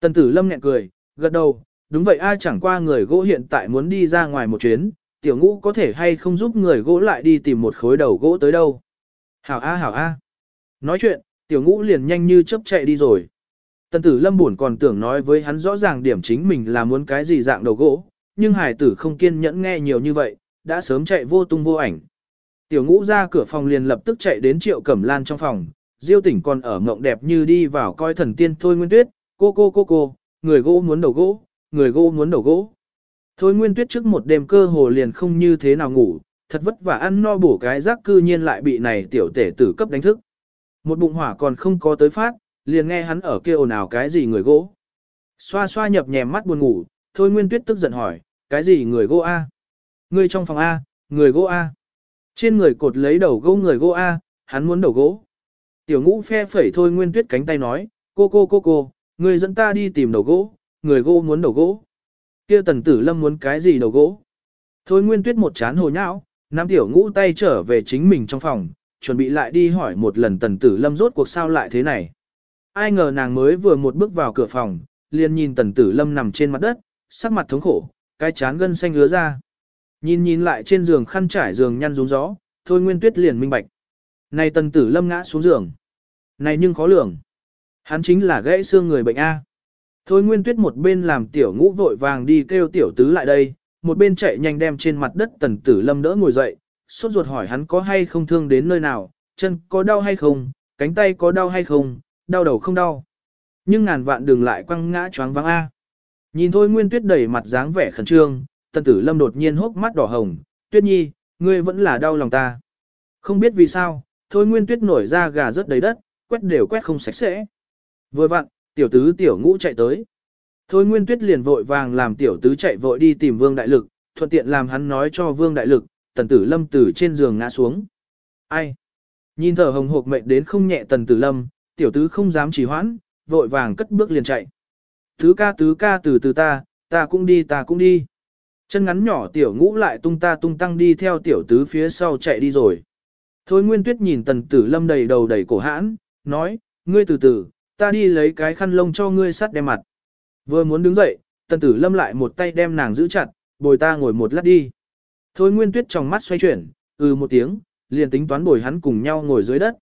Tần tử lâm nhẹ cười, gật đầu, đúng vậy ai chẳng qua người gỗ hiện tại muốn đi ra ngoài một chuyến, tiểu ngũ có thể hay không giúp người gỗ lại đi tìm một khối đầu gỗ tới đâu. Hảo a hảo a. Nói chuyện, tiểu ngũ liền nhanh như chớp chạy đi rồi. Tần tử lâm buồn còn tưởng nói với hắn rõ ràng điểm chính mình là muốn cái gì dạng đầu gỗ, nhưng hải tử không kiên nhẫn nghe nhiều như vậy, đã sớm chạy vô tung vô ảnh. Tiểu ngũ ra cửa phòng liền lập tức chạy đến triệu cẩm lan trong phòng, diêu tỉnh còn ở mộng đẹp như đi vào coi thần tiên thôi nguyên tuyết, cô cô cô cô, người gỗ muốn đầu gỗ, người gỗ muốn đầu gỗ. Thôi nguyên tuyết trước một đêm cơ hồ liền không như thế nào ngủ, thật vất vả ăn no bổ cái rác cư nhiên lại bị này tiểu tể tử cấp đánh thức. Một bụng hỏa còn không có tới phát, liền nghe hắn ở kia ồn ào cái gì người gỗ. Xoa xoa nhập nhèm mắt buồn ngủ, thôi nguyên tuyết tức giận hỏi, cái gì người gỗ A? Người trong phòng A, người gỗ A. Trên người cột lấy đầu gỗ người gỗ A, hắn muốn đầu gỗ. Tiểu ngũ phe phẩy thôi nguyên tuyết cánh tay nói, cô cô cô cô, người dẫn ta đi tìm đầu gỗ, người gỗ muốn đầu gỗ. kia tần tử lâm muốn cái gì đầu gỗ. Thôi nguyên tuyết một chán hồ nhão, nam tiểu ngũ tay trở về chính mình trong phòng, chuẩn bị lại đi hỏi một lần tần tử lâm rốt cuộc sao lại thế này. Ai ngờ nàng mới vừa một bước vào cửa phòng, liền nhìn tần tử lâm nằm trên mặt đất, sắc mặt thống khổ, cái chán gân xanh ứa ra. Nhìn nhìn lại trên giường khăn trải giường nhăn rúng gió, thôi nguyên tuyết liền minh bạch. Này tần tử lâm ngã xuống giường. Này nhưng khó lường. Hắn chính là gãy xương người bệnh A. Thôi nguyên tuyết một bên làm tiểu ngũ vội vàng đi kêu tiểu tứ lại đây, một bên chạy nhanh đem trên mặt đất tần tử lâm đỡ ngồi dậy, sốt ruột hỏi hắn có hay không thương đến nơi nào, chân có đau hay không, cánh tay có đau hay không, đau đầu không đau. Nhưng ngàn vạn đường lại quăng ngã choáng váng A. Nhìn thôi nguyên tuyết đẩy mặt dáng vẻ khẩn trương, tần tử lâm đột nhiên hốc mắt đỏ hồng, tuyết nhi, ngươi vẫn là đau lòng ta. Không biết vì sao, thôi nguyên tuyết nổi ra gà rớt đầy đất, quét đều quét không sạch sẽ. Vừa vặn, tiểu tứ tiểu ngũ chạy tới. Thôi nguyên tuyết liền vội vàng làm tiểu tứ chạy vội đi tìm vương đại lực, thuận tiện làm hắn nói cho vương đại lực, tần tử lâm từ trên giường ngã xuống. Ai? Nhìn thở hồng hộc mệnh đến không nhẹ tần tử lâm, tiểu tứ không dám trì hoãn, vội vàng cất bước liền chạy. Tứ ca tứ ca từ từ ta, ta cũng đi ta cũng đi. Chân ngắn nhỏ tiểu ngũ lại tung ta tung tăng đi theo tiểu tứ phía sau chạy đi rồi. Thôi Nguyên Tuyết nhìn tần tử lâm đầy đầu đầy cổ hãn, nói, ngươi từ từ, ta đi lấy cái khăn lông cho ngươi sắt đem mặt. Vừa muốn đứng dậy, tần tử lâm lại một tay đem nàng giữ chặt, bồi ta ngồi một lát đi. Thôi Nguyên Tuyết trong mắt xoay chuyển, ừ một tiếng, liền tính toán bồi hắn cùng nhau ngồi dưới đất.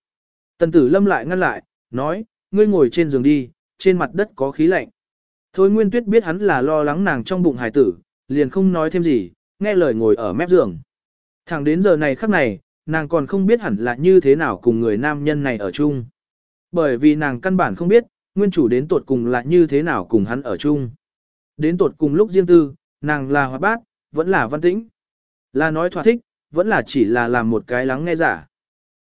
Tần tử lâm lại ngăn lại, nói, ngươi ngồi trên giường đi, trên mặt đất có khí lạnh. Thôi Nguyên Tuyết biết hắn là lo lắng nàng trong bụng hải tử, liền không nói thêm gì, nghe lời ngồi ở mép giường. Thẳng đến giờ này khắc này, nàng còn không biết hẳn là như thế nào cùng người nam nhân này ở chung. Bởi vì nàng căn bản không biết, nguyên chủ đến tột cùng là như thế nào cùng hắn ở chung. Đến tột cùng lúc riêng tư, nàng là hoạt bát, vẫn là văn tĩnh. Là nói thỏa thích, vẫn là chỉ là làm một cái lắng nghe giả.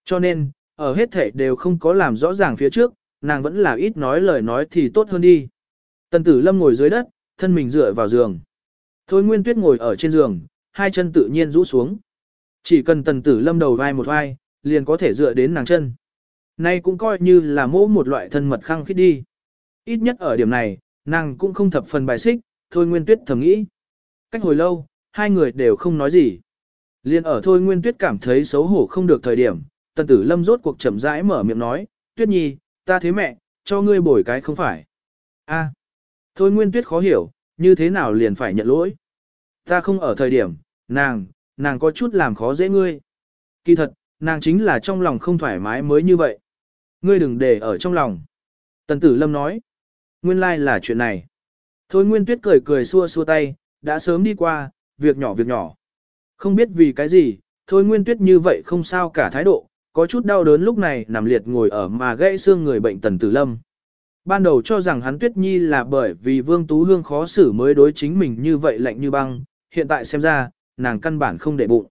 Cho nên, ở hết thể đều không có làm rõ ràng phía trước, nàng vẫn là ít nói lời nói thì tốt hơn đi. Tần tử lâm ngồi dưới đất, thân mình dựa vào giường. Thôi Nguyên Tuyết ngồi ở trên giường, hai chân tự nhiên rũ xuống. Chỉ cần tần tử lâm đầu vai một vai, liền có thể dựa đến nàng chân. Nay cũng coi như là mỗ một loại thân mật khăng khít đi. Ít nhất ở điểm này, nàng cũng không thập phần bài xích, thôi Nguyên Tuyết thầm nghĩ. Cách hồi lâu, hai người đều không nói gì. Liên ở thôi Nguyên Tuyết cảm thấy xấu hổ không được thời điểm, tần tử lâm rốt cuộc chậm rãi mở miệng nói, Tuyết Nhi, ta thế mẹ, cho ngươi bồi cái không phải. a thôi Nguyên Tuyết khó hiểu, như thế nào liền phải nhận lỗi. Ta không ở thời điểm, nàng, nàng có chút làm khó dễ ngươi. Kỳ thật, nàng chính là trong lòng không thoải mái mới như vậy. Ngươi đừng để ở trong lòng. Tần tử lâm nói. Nguyên lai like là chuyện này. Thôi Nguyên Tuyết cười cười xua xua tay, đã sớm đi qua, việc nhỏ việc nhỏ. Không biết vì cái gì, Thôi Nguyên Tuyết như vậy không sao cả thái độ, có chút đau đớn lúc này nằm liệt ngồi ở mà gãy xương người bệnh Tần Tử Lâm. Ban đầu cho rằng hắn Tuyết Nhi là bởi vì Vương Tú Hương khó xử mới đối chính mình như vậy lạnh như băng, hiện tại xem ra, nàng căn bản không để bụng.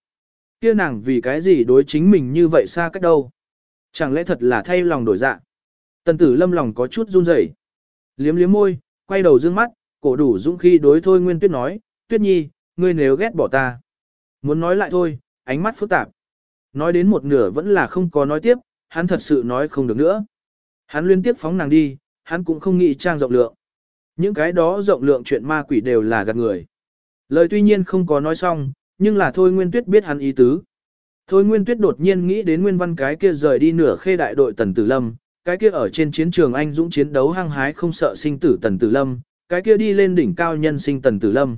Kia nàng vì cái gì đối chính mình như vậy xa cách đâu? Chẳng lẽ thật là thay lòng đổi dạ? Tần tử lâm lòng có chút run rẩy, Liếm liếm môi, quay đầu dương mắt, cổ đủ dũng khi đối thôi Nguyên Tuyết nói, Tuyết Nhi, ngươi nếu ghét bỏ ta. Muốn nói lại thôi, ánh mắt phức tạp. Nói đến một nửa vẫn là không có nói tiếp, hắn thật sự nói không được nữa. Hắn liên tiếp phóng nàng đi, hắn cũng không nghĩ trang rộng lượng. Những cái đó rộng lượng chuyện ma quỷ đều là gạt người. Lời tuy nhiên không có nói xong, nhưng là Thôi Nguyên Tuyết biết hắn ý tứ. Thôi Nguyên Tuyết đột nhiên nghĩ đến Nguyên Văn cái kia rời đi nửa khê đại đội Tần Tử Lâm, cái kia ở trên chiến trường anh dũng chiến đấu hăng hái không sợ sinh tử Tần Tử Lâm, cái kia đi lên đỉnh cao nhân sinh Tần Tử Lâm.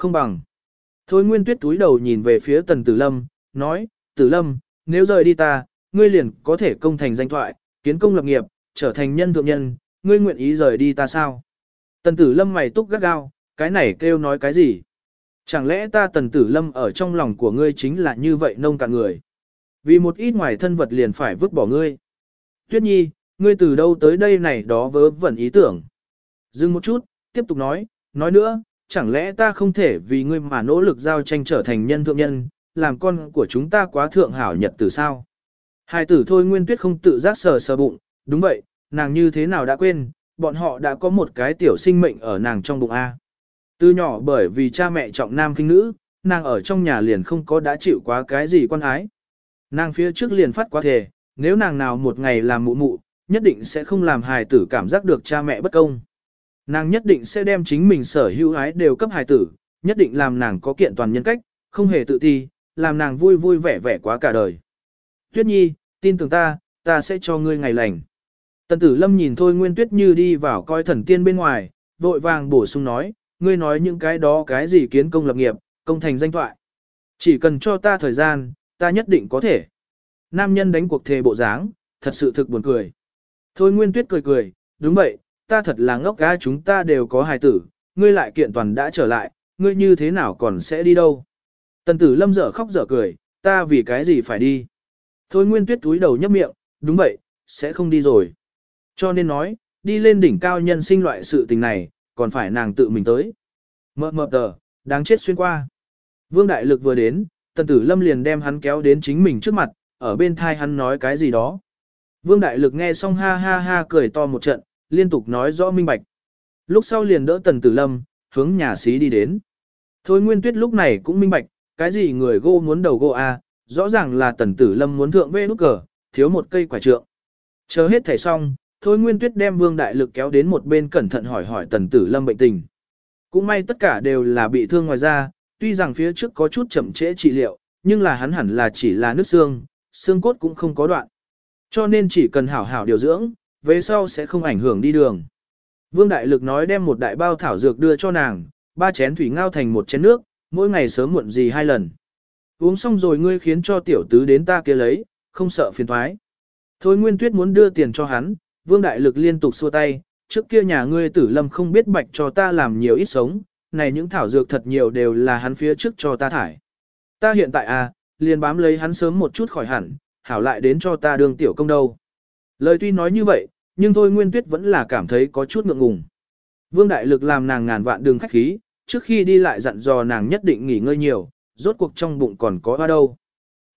Không bằng. Thôi Nguyên Tuyết túi đầu nhìn về phía Tần Tử Lâm, nói, Tử Lâm, nếu rời đi ta, ngươi liền có thể công thành danh thoại, kiến công lập nghiệp, trở thành nhân thượng nhân, ngươi nguyện ý rời đi ta sao? Tần Tử Lâm mày túc gắt gao, cái này kêu nói cái gì? Chẳng lẽ ta tần tử lâm ở trong lòng của ngươi chính là như vậy nông cạn người? Vì một ít ngoài thân vật liền phải vứt bỏ ngươi. Tuyết nhi, ngươi từ đâu tới đây này đó vớ vẩn ý tưởng. Dừng một chút, tiếp tục nói, nói nữa, chẳng lẽ ta không thể vì ngươi mà nỗ lực giao tranh trở thành nhân thượng nhân, làm con của chúng ta quá thượng hảo nhật từ sao? Hai tử thôi nguyên tuyết không tự giác sờ sờ bụng, đúng vậy, nàng như thế nào đã quên, bọn họ đã có một cái tiểu sinh mệnh ở nàng trong bụng A. Từ nhỏ bởi vì cha mẹ trọng nam khinh nữ, nàng ở trong nhà liền không có đã chịu quá cái gì quan ái. Nàng phía trước liền phát quá thể, nếu nàng nào một ngày làm mụ mụ, nhất định sẽ không làm hài tử cảm giác được cha mẹ bất công. Nàng nhất định sẽ đem chính mình sở hữu ái đều cấp hài tử, nhất định làm nàng có kiện toàn nhân cách, không hề tự ti, làm nàng vui vui vẻ vẻ quá cả đời. Tuyết Nhi, tin tưởng ta, ta sẽ cho ngươi ngày lành. Tần tử lâm nhìn thôi Nguyên Tuyết Như đi vào coi thần tiên bên ngoài, vội vàng bổ sung nói, ngươi nói những cái đó cái gì kiến công lập nghiệp, công thành danh thoại. Chỉ cần cho ta thời gian, ta nhất định có thể. Nam nhân đánh cuộc thề bộ dáng, thật sự thực buồn cười. Thôi Nguyên Tuyết cười cười, đúng vậy, ta thật là ngốc gái chúng ta đều có hài tử, ngươi lại kiện toàn đã trở lại, ngươi như thế nào còn sẽ đi đâu. Tần tử lâm dở khóc dở cười, ta vì cái gì phải đi. Thôi Nguyên Tuyết túi đầu nhấp miệng, đúng vậy, sẽ không đi rồi. Cho nên nói, đi lên đỉnh cao nhân sinh loại sự tình này, còn phải nàng tự mình tới. Mờ mờ tờ, đáng chết xuyên qua. Vương Đại Lực vừa đến, Tần Tử Lâm liền đem hắn kéo đến chính mình trước mặt, ở bên thai hắn nói cái gì đó. Vương Đại Lực nghe xong ha ha ha cười to một trận, liên tục nói rõ minh bạch. Lúc sau liền đỡ Tần Tử Lâm, hướng nhà xí đi đến. Thôi Nguyên Tuyết lúc này cũng minh bạch, cái gì người gô muốn đầu gô a, rõ ràng là Tần Tử Lâm muốn thượng vê nút cờ, thiếu một cây quả trượng. Chờ hết thẻ xong, Thôi Nguyên Tuyết đem Vương Đại Lực kéo đến một bên cẩn thận hỏi hỏi Tần Tử Lâm bệnh tình. Cũng may tất cả đều là bị thương ngoài da, tuy rằng phía trước có chút chậm trễ trị liệu, nhưng là hắn hẳn là chỉ là nước xương, xương cốt cũng không có đoạn. Cho nên chỉ cần hảo hảo điều dưỡng, về sau sẽ không ảnh hưởng đi đường. Vương Đại Lực nói đem một đại bao thảo dược đưa cho nàng, ba chén thủy ngao thành một chén nước, mỗi ngày sớm muộn gì hai lần. Uống xong rồi ngươi khiến cho tiểu tứ đến ta kia lấy, không sợ phiền thoái. Thôi Nguyên Tuyết muốn đưa tiền cho hắn, Vương Đại Lực liên tục xua tay, trước kia nhà ngươi tử lâm không biết bạch cho ta làm nhiều ít sống, này những thảo dược thật nhiều đều là hắn phía trước cho ta thải. Ta hiện tại à, liền bám lấy hắn sớm một chút khỏi hẳn, hảo lại đến cho ta đường tiểu công đâu. Lời tuy nói như vậy, nhưng thôi Nguyên Tuyết vẫn là cảm thấy có chút ngượng ngùng. Vương Đại Lực làm nàng ngàn vạn đường khách khí, trước khi đi lại dặn dò nàng nhất định nghỉ ngơi nhiều, rốt cuộc trong bụng còn có hoa đâu.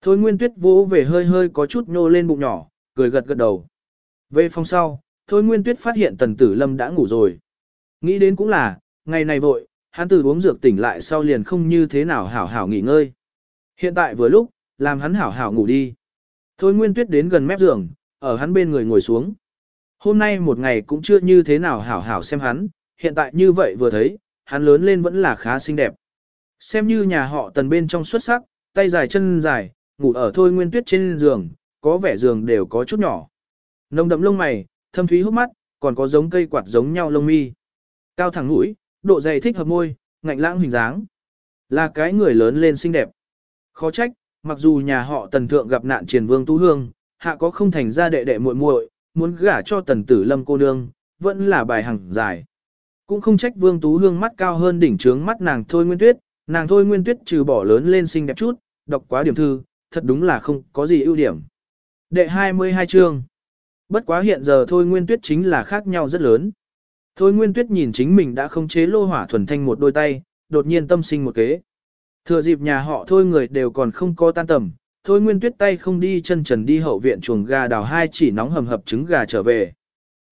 Thôi Nguyên Tuyết vỗ về hơi hơi có chút nhô lên bụng nhỏ, cười gật gật đầu. Về phòng sau, Thôi Nguyên Tuyết phát hiện Tần Tử Lâm đã ngủ rồi. Nghĩ đến cũng là, ngày này vội, hắn từ uống dược tỉnh lại sau liền không như thế nào hảo hảo nghỉ ngơi. Hiện tại vừa lúc, làm hắn hảo hảo ngủ đi. Thôi Nguyên Tuyết đến gần mép giường, ở hắn bên người ngồi xuống. Hôm nay một ngày cũng chưa như thế nào hảo hảo xem hắn, hiện tại như vậy vừa thấy, hắn lớn lên vẫn là khá xinh đẹp. Xem như nhà họ tần bên trong xuất sắc, tay dài chân dài, ngủ ở thôi nguyên tuyết trên giường, có vẻ giường đều có chút nhỏ. Nồng đậm lông mày, thâm thúy hốc mắt, còn có giống cây quạt giống nhau lông mi. Cao thẳng mũi, độ dày thích hợp môi, ngạnh lãng hình dáng. Là cái người lớn lên xinh đẹp. Khó trách, mặc dù nhà họ tần thượng gặp nạn triền vương tú hương, hạ có không thành ra đệ đệ muội muội, muốn gả cho tần tử lâm cô nương, vẫn là bài hằng dài. Cũng không trách vương tú hương mắt cao hơn đỉnh trướng mắt nàng thôi nguyên tuyết, nàng thôi nguyên tuyết trừ bỏ lớn lên xinh đẹp chút, đọc quá điểm thư, thật đúng là không có gì ưu điểm. Đệ 22 chương. Bất quá hiện giờ thôi nguyên tuyết chính là khác nhau rất lớn. Thôi nguyên tuyết nhìn chính mình đã không chế lô hỏa thuần thanh một đôi tay, đột nhiên tâm sinh một kế. Thừa dịp nhà họ thôi người đều còn không có tan tầm, thôi nguyên tuyết tay không đi chân trần đi hậu viện chuồng gà đào hai chỉ nóng hầm hập trứng gà trở về.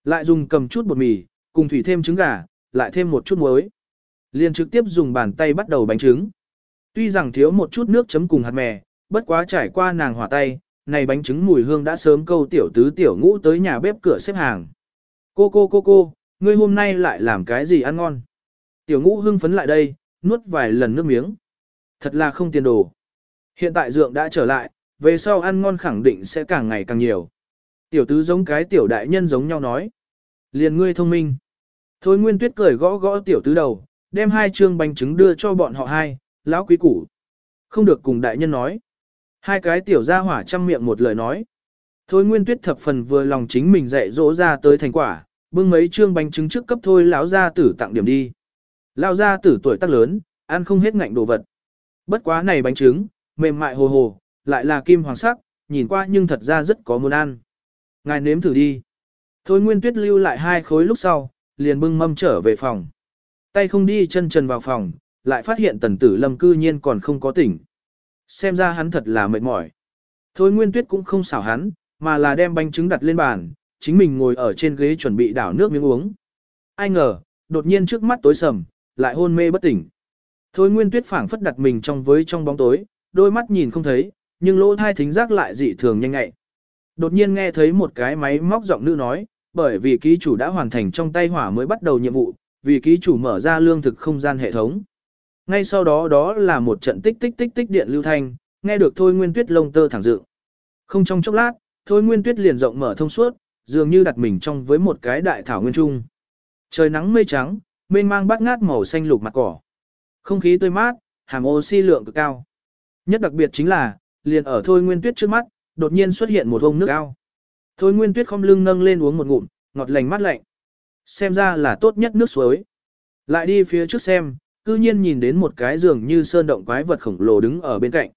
Lại dùng cầm chút bột mì, cùng thủy thêm trứng gà, lại thêm một chút muối. Liền trực tiếp dùng bàn tay bắt đầu bánh trứng. Tuy rằng thiếu một chút nước chấm cùng hạt mè, bất quá trải qua nàng hỏa tay, này bánh trứng mùi hương đã sớm câu tiểu tứ tiểu ngũ tới nhà bếp cửa xếp hàng. Cô cô cô cô, ngươi hôm nay lại làm cái gì ăn ngon? Tiểu ngũ hưng phấn lại đây, nuốt vài lần nước miếng. Thật là không tiền đồ. Hiện tại dượng đã trở lại, về sau ăn ngon khẳng định sẽ càng ngày càng nhiều. Tiểu tứ giống cái tiểu đại nhân giống nhau nói. Liền ngươi thông minh. Thôi Nguyên Tuyết cười gõ gõ tiểu tứ đầu, đem hai trương bánh trứng đưa cho bọn họ hai, lão quý củ. Không được cùng đại nhân nói. Hai cái tiểu gia hỏa trăm miệng một lời nói. Thôi Nguyên Tuyết thập phần vừa lòng chính mình dạy dỗ ra tới thành quả, bưng mấy trương bánh trứng trước cấp thôi lão gia tử tặng điểm đi. Lão gia tử tuổi tác lớn, ăn không hết ngạnh đồ vật. Bất quá này bánh trứng, mềm mại hồ hồ, lại là kim hoàng sắc, nhìn qua nhưng thật ra rất có muốn ăn. Ngài nếm thử đi. Thôi Nguyên Tuyết lưu lại hai khối lúc sau, liền bưng mâm trở về phòng. Tay không đi chân trần vào phòng, lại phát hiện tần tử lâm cư nhiên còn không có tỉnh. Xem ra hắn thật là mệt mỏi. Thôi Nguyên Tuyết cũng không xảo hắn, mà là đem bánh trứng đặt lên bàn, chính mình ngồi ở trên ghế chuẩn bị đảo nước miếng uống. Ai ngờ, đột nhiên trước mắt tối sầm, lại hôn mê bất tỉnh. Thôi Nguyên Tuyết phảng phất đặt mình trong với trong bóng tối, đôi mắt nhìn không thấy, nhưng lỗ thai thính giác lại dị thường nhanh ngại. Đột nhiên nghe thấy một cái máy móc giọng nữ nói, bởi vì ký chủ đã hoàn thành trong tay hỏa mới bắt đầu nhiệm vụ, vì ký chủ mở ra lương thực không gian hệ thống. Ngay sau đó đó là một trận tích tích tích tích điện lưu thanh, nghe được Thôi Nguyên Tuyết lông tơ thẳng dựng. Không trong chốc lát, Thôi Nguyên Tuyết liền rộng mở thông suốt, dường như đặt mình trong với một cái đại thảo nguyên trung. Trời nắng mây trắng, mênh mang bát ngát màu xanh lục mặt cỏ. Không khí tươi mát, hàm oxy lượng cực cao. Nhất đặc biệt chính là, liền ở Thôi Nguyên Tuyết trước mắt, đột nhiên xuất hiện một vông nước ao. Thôi Nguyên Tuyết không lưng nâng lên uống một ngụm, ngọt lành mát lạnh. Xem ra là tốt nhất nước suối. Lại đi phía trước xem, cư nhiên nhìn đến một cái giường như sơn động quái vật khổng lồ đứng ở bên cạnh.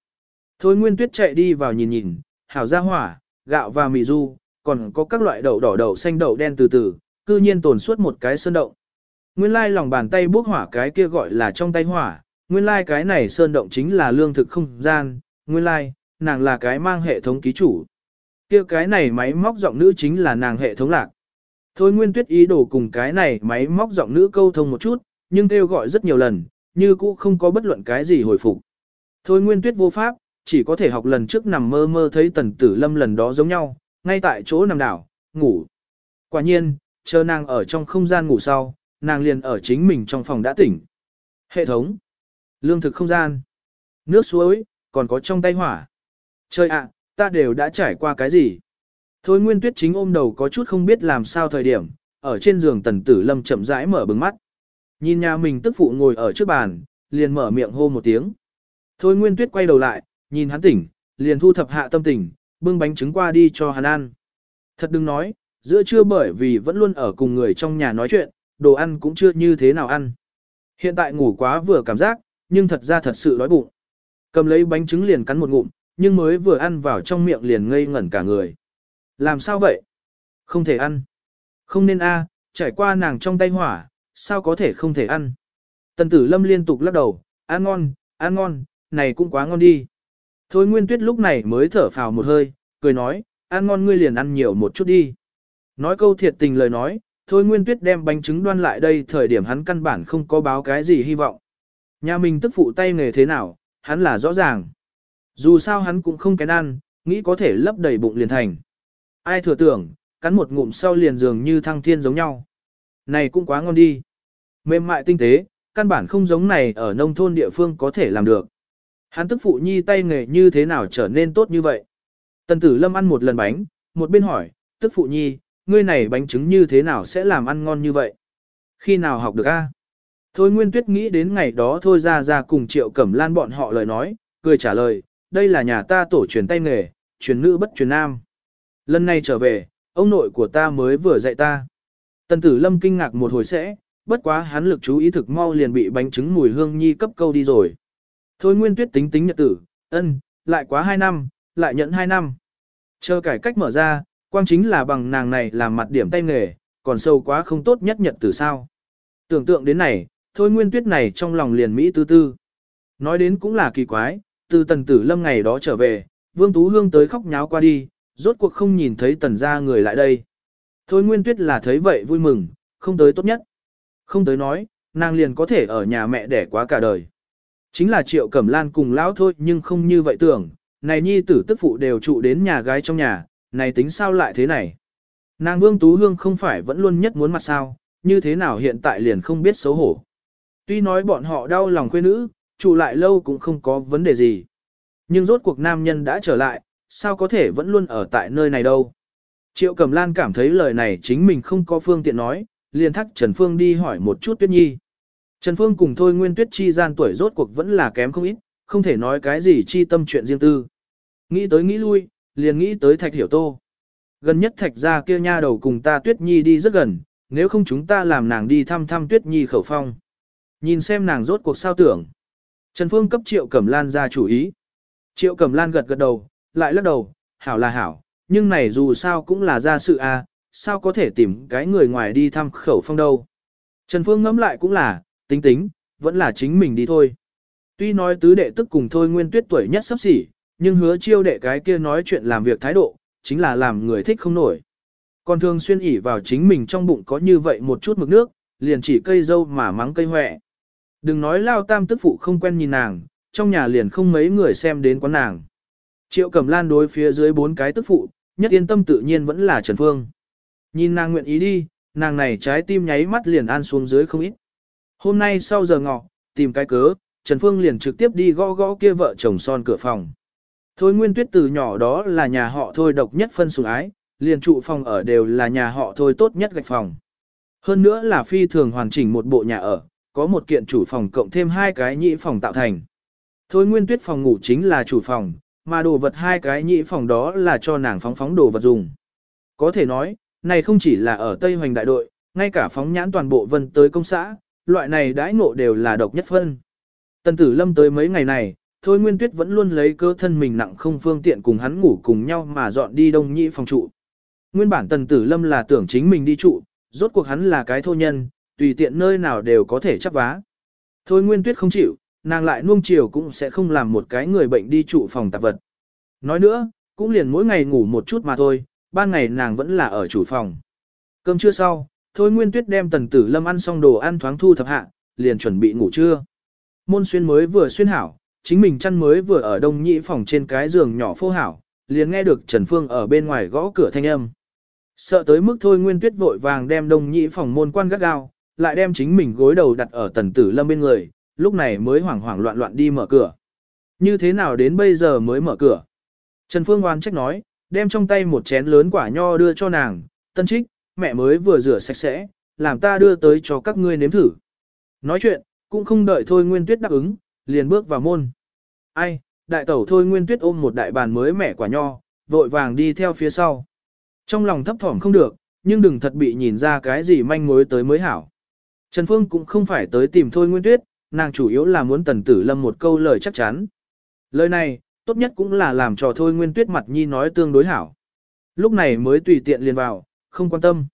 Thôi Nguyên Tuyết chạy đi vào nhìn nhìn, hảo ra hỏa, gạo và mì du, còn có các loại đậu đỏ đậu xanh đậu đen từ từ, cư nhiên tồn suốt một cái sơn động. Nguyên lai lòng bàn tay bốc hỏa cái kia gọi là trong tay hỏa, nguyên lai cái này sơn động chính là lương thực không gian, nguyên lai, nàng là cái mang hệ thống ký chủ. kia cái này máy móc giọng nữ chính là nàng hệ thống lạc. Thôi Nguyên Tuyết ý đồ cùng cái này máy móc giọng nữ câu thông một chút, nhưng kêu gọi rất nhiều lần, như cũ không có bất luận cái gì hồi phục. Thôi Nguyên Tuyết vô pháp, chỉ có thể học lần trước nằm mơ mơ thấy tần tử lâm lần đó giống nhau, ngay tại chỗ nằm đảo, ngủ. Quả nhiên, chờ nàng ở trong không gian ngủ sau, nàng liền ở chính mình trong phòng đã tỉnh. Hệ thống, lương thực không gian, nước suối, còn có trong tay hỏa. Trời ạ, ta đều đã trải qua cái gì? Thôi Nguyên Tuyết chính ôm đầu có chút không biết làm sao thời điểm, ở trên giường tần tử lâm chậm rãi mở bừng mắt. Nhìn nhà mình tức phụ ngồi ở trước bàn, liền mở miệng hô một tiếng. Thôi Nguyên Tuyết quay đầu lại, nhìn hắn tỉnh, liền thu thập hạ tâm tình, bưng bánh trứng qua đi cho hắn ăn. Thật đừng nói, giữa trưa bởi vì vẫn luôn ở cùng người trong nhà nói chuyện, đồ ăn cũng chưa như thế nào ăn. Hiện tại ngủ quá vừa cảm giác, nhưng thật ra thật sự đói bụng. Cầm lấy bánh trứng liền cắn một ngụm, nhưng mới vừa ăn vào trong miệng liền ngây ngẩn cả người. Làm sao vậy? Không thể ăn. Không nên a, trải qua nàng trong tay hỏa, sao có thể không thể ăn. Tần tử lâm liên tục lắc đầu, ăn ngon, ăn ngon, này cũng quá ngon đi. Thôi Nguyên Tuyết lúc này mới thở phào một hơi, cười nói, ăn ngon ngươi liền ăn nhiều một chút đi. Nói câu thiệt tình lời nói, Thôi Nguyên Tuyết đem bánh trứng đoan lại đây thời điểm hắn căn bản không có báo cái gì hy vọng. Nhà mình tức phụ tay nghề thế nào, hắn là rõ ràng. Dù sao hắn cũng không kén ăn, nghĩ có thể lấp đầy bụng liền thành. Ai thừa tưởng, cắn một ngụm sau liền dường như thăng thiên giống nhau. Này cũng quá ngon đi. Mềm mại tinh tế, căn bản không giống này ở nông thôn địa phương có thể làm được. Hắn tức phụ nhi tay nghề như thế nào trở nên tốt như vậy. Tần tử lâm ăn một lần bánh, một bên hỏi, tức phụ nhi, ngươi này bánh trứng như thế nào sẽ làm ăn ngon như vậy? Khi nào học được a? Thôi Nguyên Tuyết nghĩ đến ngày đó thôi ra ra cùng Triệu Cẩm Lan bọn họ lời nói, cười trả lời, đây là nhà ta tổ truyền tay nghề, truyền nữ bất truyền nam. Lần này trở về, ông nội của ta mới vừa dạy ta. Tần tử lâm kinh ngạc một hồi sẽ, bất quá hắn lực chú ý thực mau liền bị bánh trứng mùi hương nhi cấp câu đi rồi. Thôi Nguyên Tuyết tính tính nhật tử, ân, lại quá 2 năm, lại nhận 2 năm. Chờ cải cách mở ra, quang chính là bằng nàng này làm mặt điểm tay nghề, còn sâu quá không tốt nhất nhật tử sao. Tưởng tượng đến này, Thôi Nguyên Tuyết này trong lòng liền Mỹ tư tư. Nói đến cũng là kỳ quái, từ tần tử lâm ngày đó trở về, Vương Tú Hương tới khóc nháo qua đi, rốt cuộc không nhìn thấy tần ra người lại đây. Thôi Nguyên Tuyết là thấy vậy vui mừng, không tới tốt nhất. Không tới nói, nàng liền có thể ở nhà mẹ đẻ quá cả đời. Chính là Triệu Cẩm Lan cùng lão thôi nhưng không như vậy tưởng, này nhi tử tức phụ đều trụ đến nhà gái trong nhà, này tính sao lại thế này. Nàng Vương Tú Hương không phải vẫn luôn nhất muốn mặt sao, như thế nào hiện tại liền không biết xấu hổ. Tuy nói bọn họ đau lòng quê nữ, trụ lại lâu cũng không có vấn đề gì. Nhưng rốt cuộc nam nhân đã trở lại, sao có thể vẫn luôn ở tại nơi này đâu. Triệu Cẩm Lan cảm thấy lời này chính mình không có phương tiện nói, liền thắc Trần Phương đi hỏi một chút Tuyết Nhi. Trần Phương cùng Thôi Nguyên Tuyết chi gian tuổi rốt cuộc vẫn là kém không ít, không thể nói cái gì chi tâm chuyện riêng tư. Nghĩ tới nghĩ lui, liền nghĩ tới Thạch Hiểu Tô. Gần nhất Thạch ra kia nha đầu cùng ta Tuyết Nhi đi rất gần, nếu không chúng ta làm nàng đi thăm thăm Tuyết Nhi khẩu phong. Nhìn xem nàng rốt cuộc sao tưởng. Trần Phương cấp Triệu Cẩm Lan ra chủ ý. Triệu Cẩm Lan gật gật đầu, lại lắc đầu, hảo là hảo, nhưng này dù sao cũng là ra sự a, à, sao có thể tìm cái người ngoài đi thăm khẩu phong đâu. Trần Phương ngẫm lại cũng là, tính tính, vẫn là chính mình đi thôi. Tuy nói tứ đệ tức cùng thôi nguyên tuyết tuổi nhất sắp xỉ, nhưng hứa chiêu đệ cái kia nói chuyện làm việc thái độ, chính là làm người thích không nổi. Còn thường xuyên ỉ vào chính mình trong bụng có như vậy một chút mực nước, liền chỉ cây dâu mà mắng cây hoẹ. Đừng nói lao tam tức phụ không quen nhìn nàng, trong nhà liền không mấy người xem đến quán nàng. Triệu Cẩm Lan đối phía dưới bốn cái tức phụ, nhất yên tâm tự nhiên vẫn là Trần Phương. Nhìn nàng nguyện ý đi, nàng này trái tim nháy mắt liền an xuống dưới không ít. Hôm nay sau giờ ngọ, tìm cái cớ, Trần Phương liền trực tiếp đi gõ gõ kia vợ chồng son cửa phòng. Thôi Nguyên Tuyết từ nhỏ đó là nhà họ thôi độc nhất phân sủng ái, liền trụ phòng ở đều là nhà họ thôi tốt nhất gạch phòng. Hơn nữa là phi thường hoàn chỉnh một bộ nhà ở, có một kiện chủ phòng cộng thêm hai cái nhị phòng tạo thành. Thôi Nguyên Tuyết phòng ngủ chính là chủ phòng, mà đồ vật hai cái nhị phòng đó là cho nàng phóng phóng đồ vật dùng. Có thể nói, này không chỉ là ở Tây Hoành đại đội, ngay cả phóng nhãn toàn bộ vân tới công xã, loại này đãi ngộ đều là độc nhất phân. Tần tử lâm tới mấy ngày này, Thôi Nguyên Tuyết vẫn luôn lấy cơ thân mình nặng không phương tiện cùng hắn ngủ cùng nhau mà dọn đi đông nhị phòng trụ. Nguyên bản tần tử lâm là tưởng chính mình đi trụ, rốt cuộc hắn là cái thô nhân, tùy tiện nơi nào đều có thể chấp vá. Thôi Nguyên Tuyết không chịu, nàng lại nuông chiều cũng sẽ không làm một cái người bệnh đi trụ phòng tạp vật. Nói nữa, cũng liền mỗi ngày ngủ một chút mà thôi, ban ngày nàng vẫn là ở chủ phòng. Cơm trưa sau, Thôi Nguyên Tuyết đem tần tử lâm ăn xong đồ ăn thoáng thu thập hạ, liền chuẩn bị ngủ trưa. Môn xuyên mới vừa xuyên hảo, chính mình chăn mới vừa ở đông nhị phòng trên cái giường nhỏ phô hảo, liền nghe được Trần Phương ở bên ngoài gõ cửa thanh âm. Sợ tới mức thôi Nguyên Tuyết vội vàng đem đông nhị phòng môn quan gắt gao, lại đem chính mình gối đầu đặt ở tần tử lâm bên người, lúc này mới hoảng hoảng loạn loạn đi mở cửa. Như thế nào đến bây giờ mới mở cửa? Trần Phương oan trách nói, đem trong tay một chén lớn quả nho đưa cho nàng, tân trích, mẹ mới vừa rửa sạch sẽ, làm ta đưa tới cho các ngươi nếm thử. Nói chuyện, cũng không đợi thôi Nguyên Tuyết đáp ứng, liền bước vào môn. Ai, đại tẩu thôi Nguyên Tuyết ôm một đại bàn mới mẻ quả nho, vội vàng đi theo phía sau. Trong lòng thấp thỏm không được, nhưng đừng thật bị nhìn ra cái gì manh mối tới mới hảo. Trần Phương cũng không phải tới tìm thôi Nguyên Tuyết, nàng chủ yếu là muốn tần tử lâm một câu lời chắc chắn. Lời này, tốt nhất cũng là làm cho thôi Nguyên Tuyết mặt nhi nói tương đối hảo. Lúc này mới tùy tiện liền vào, không quan tâm.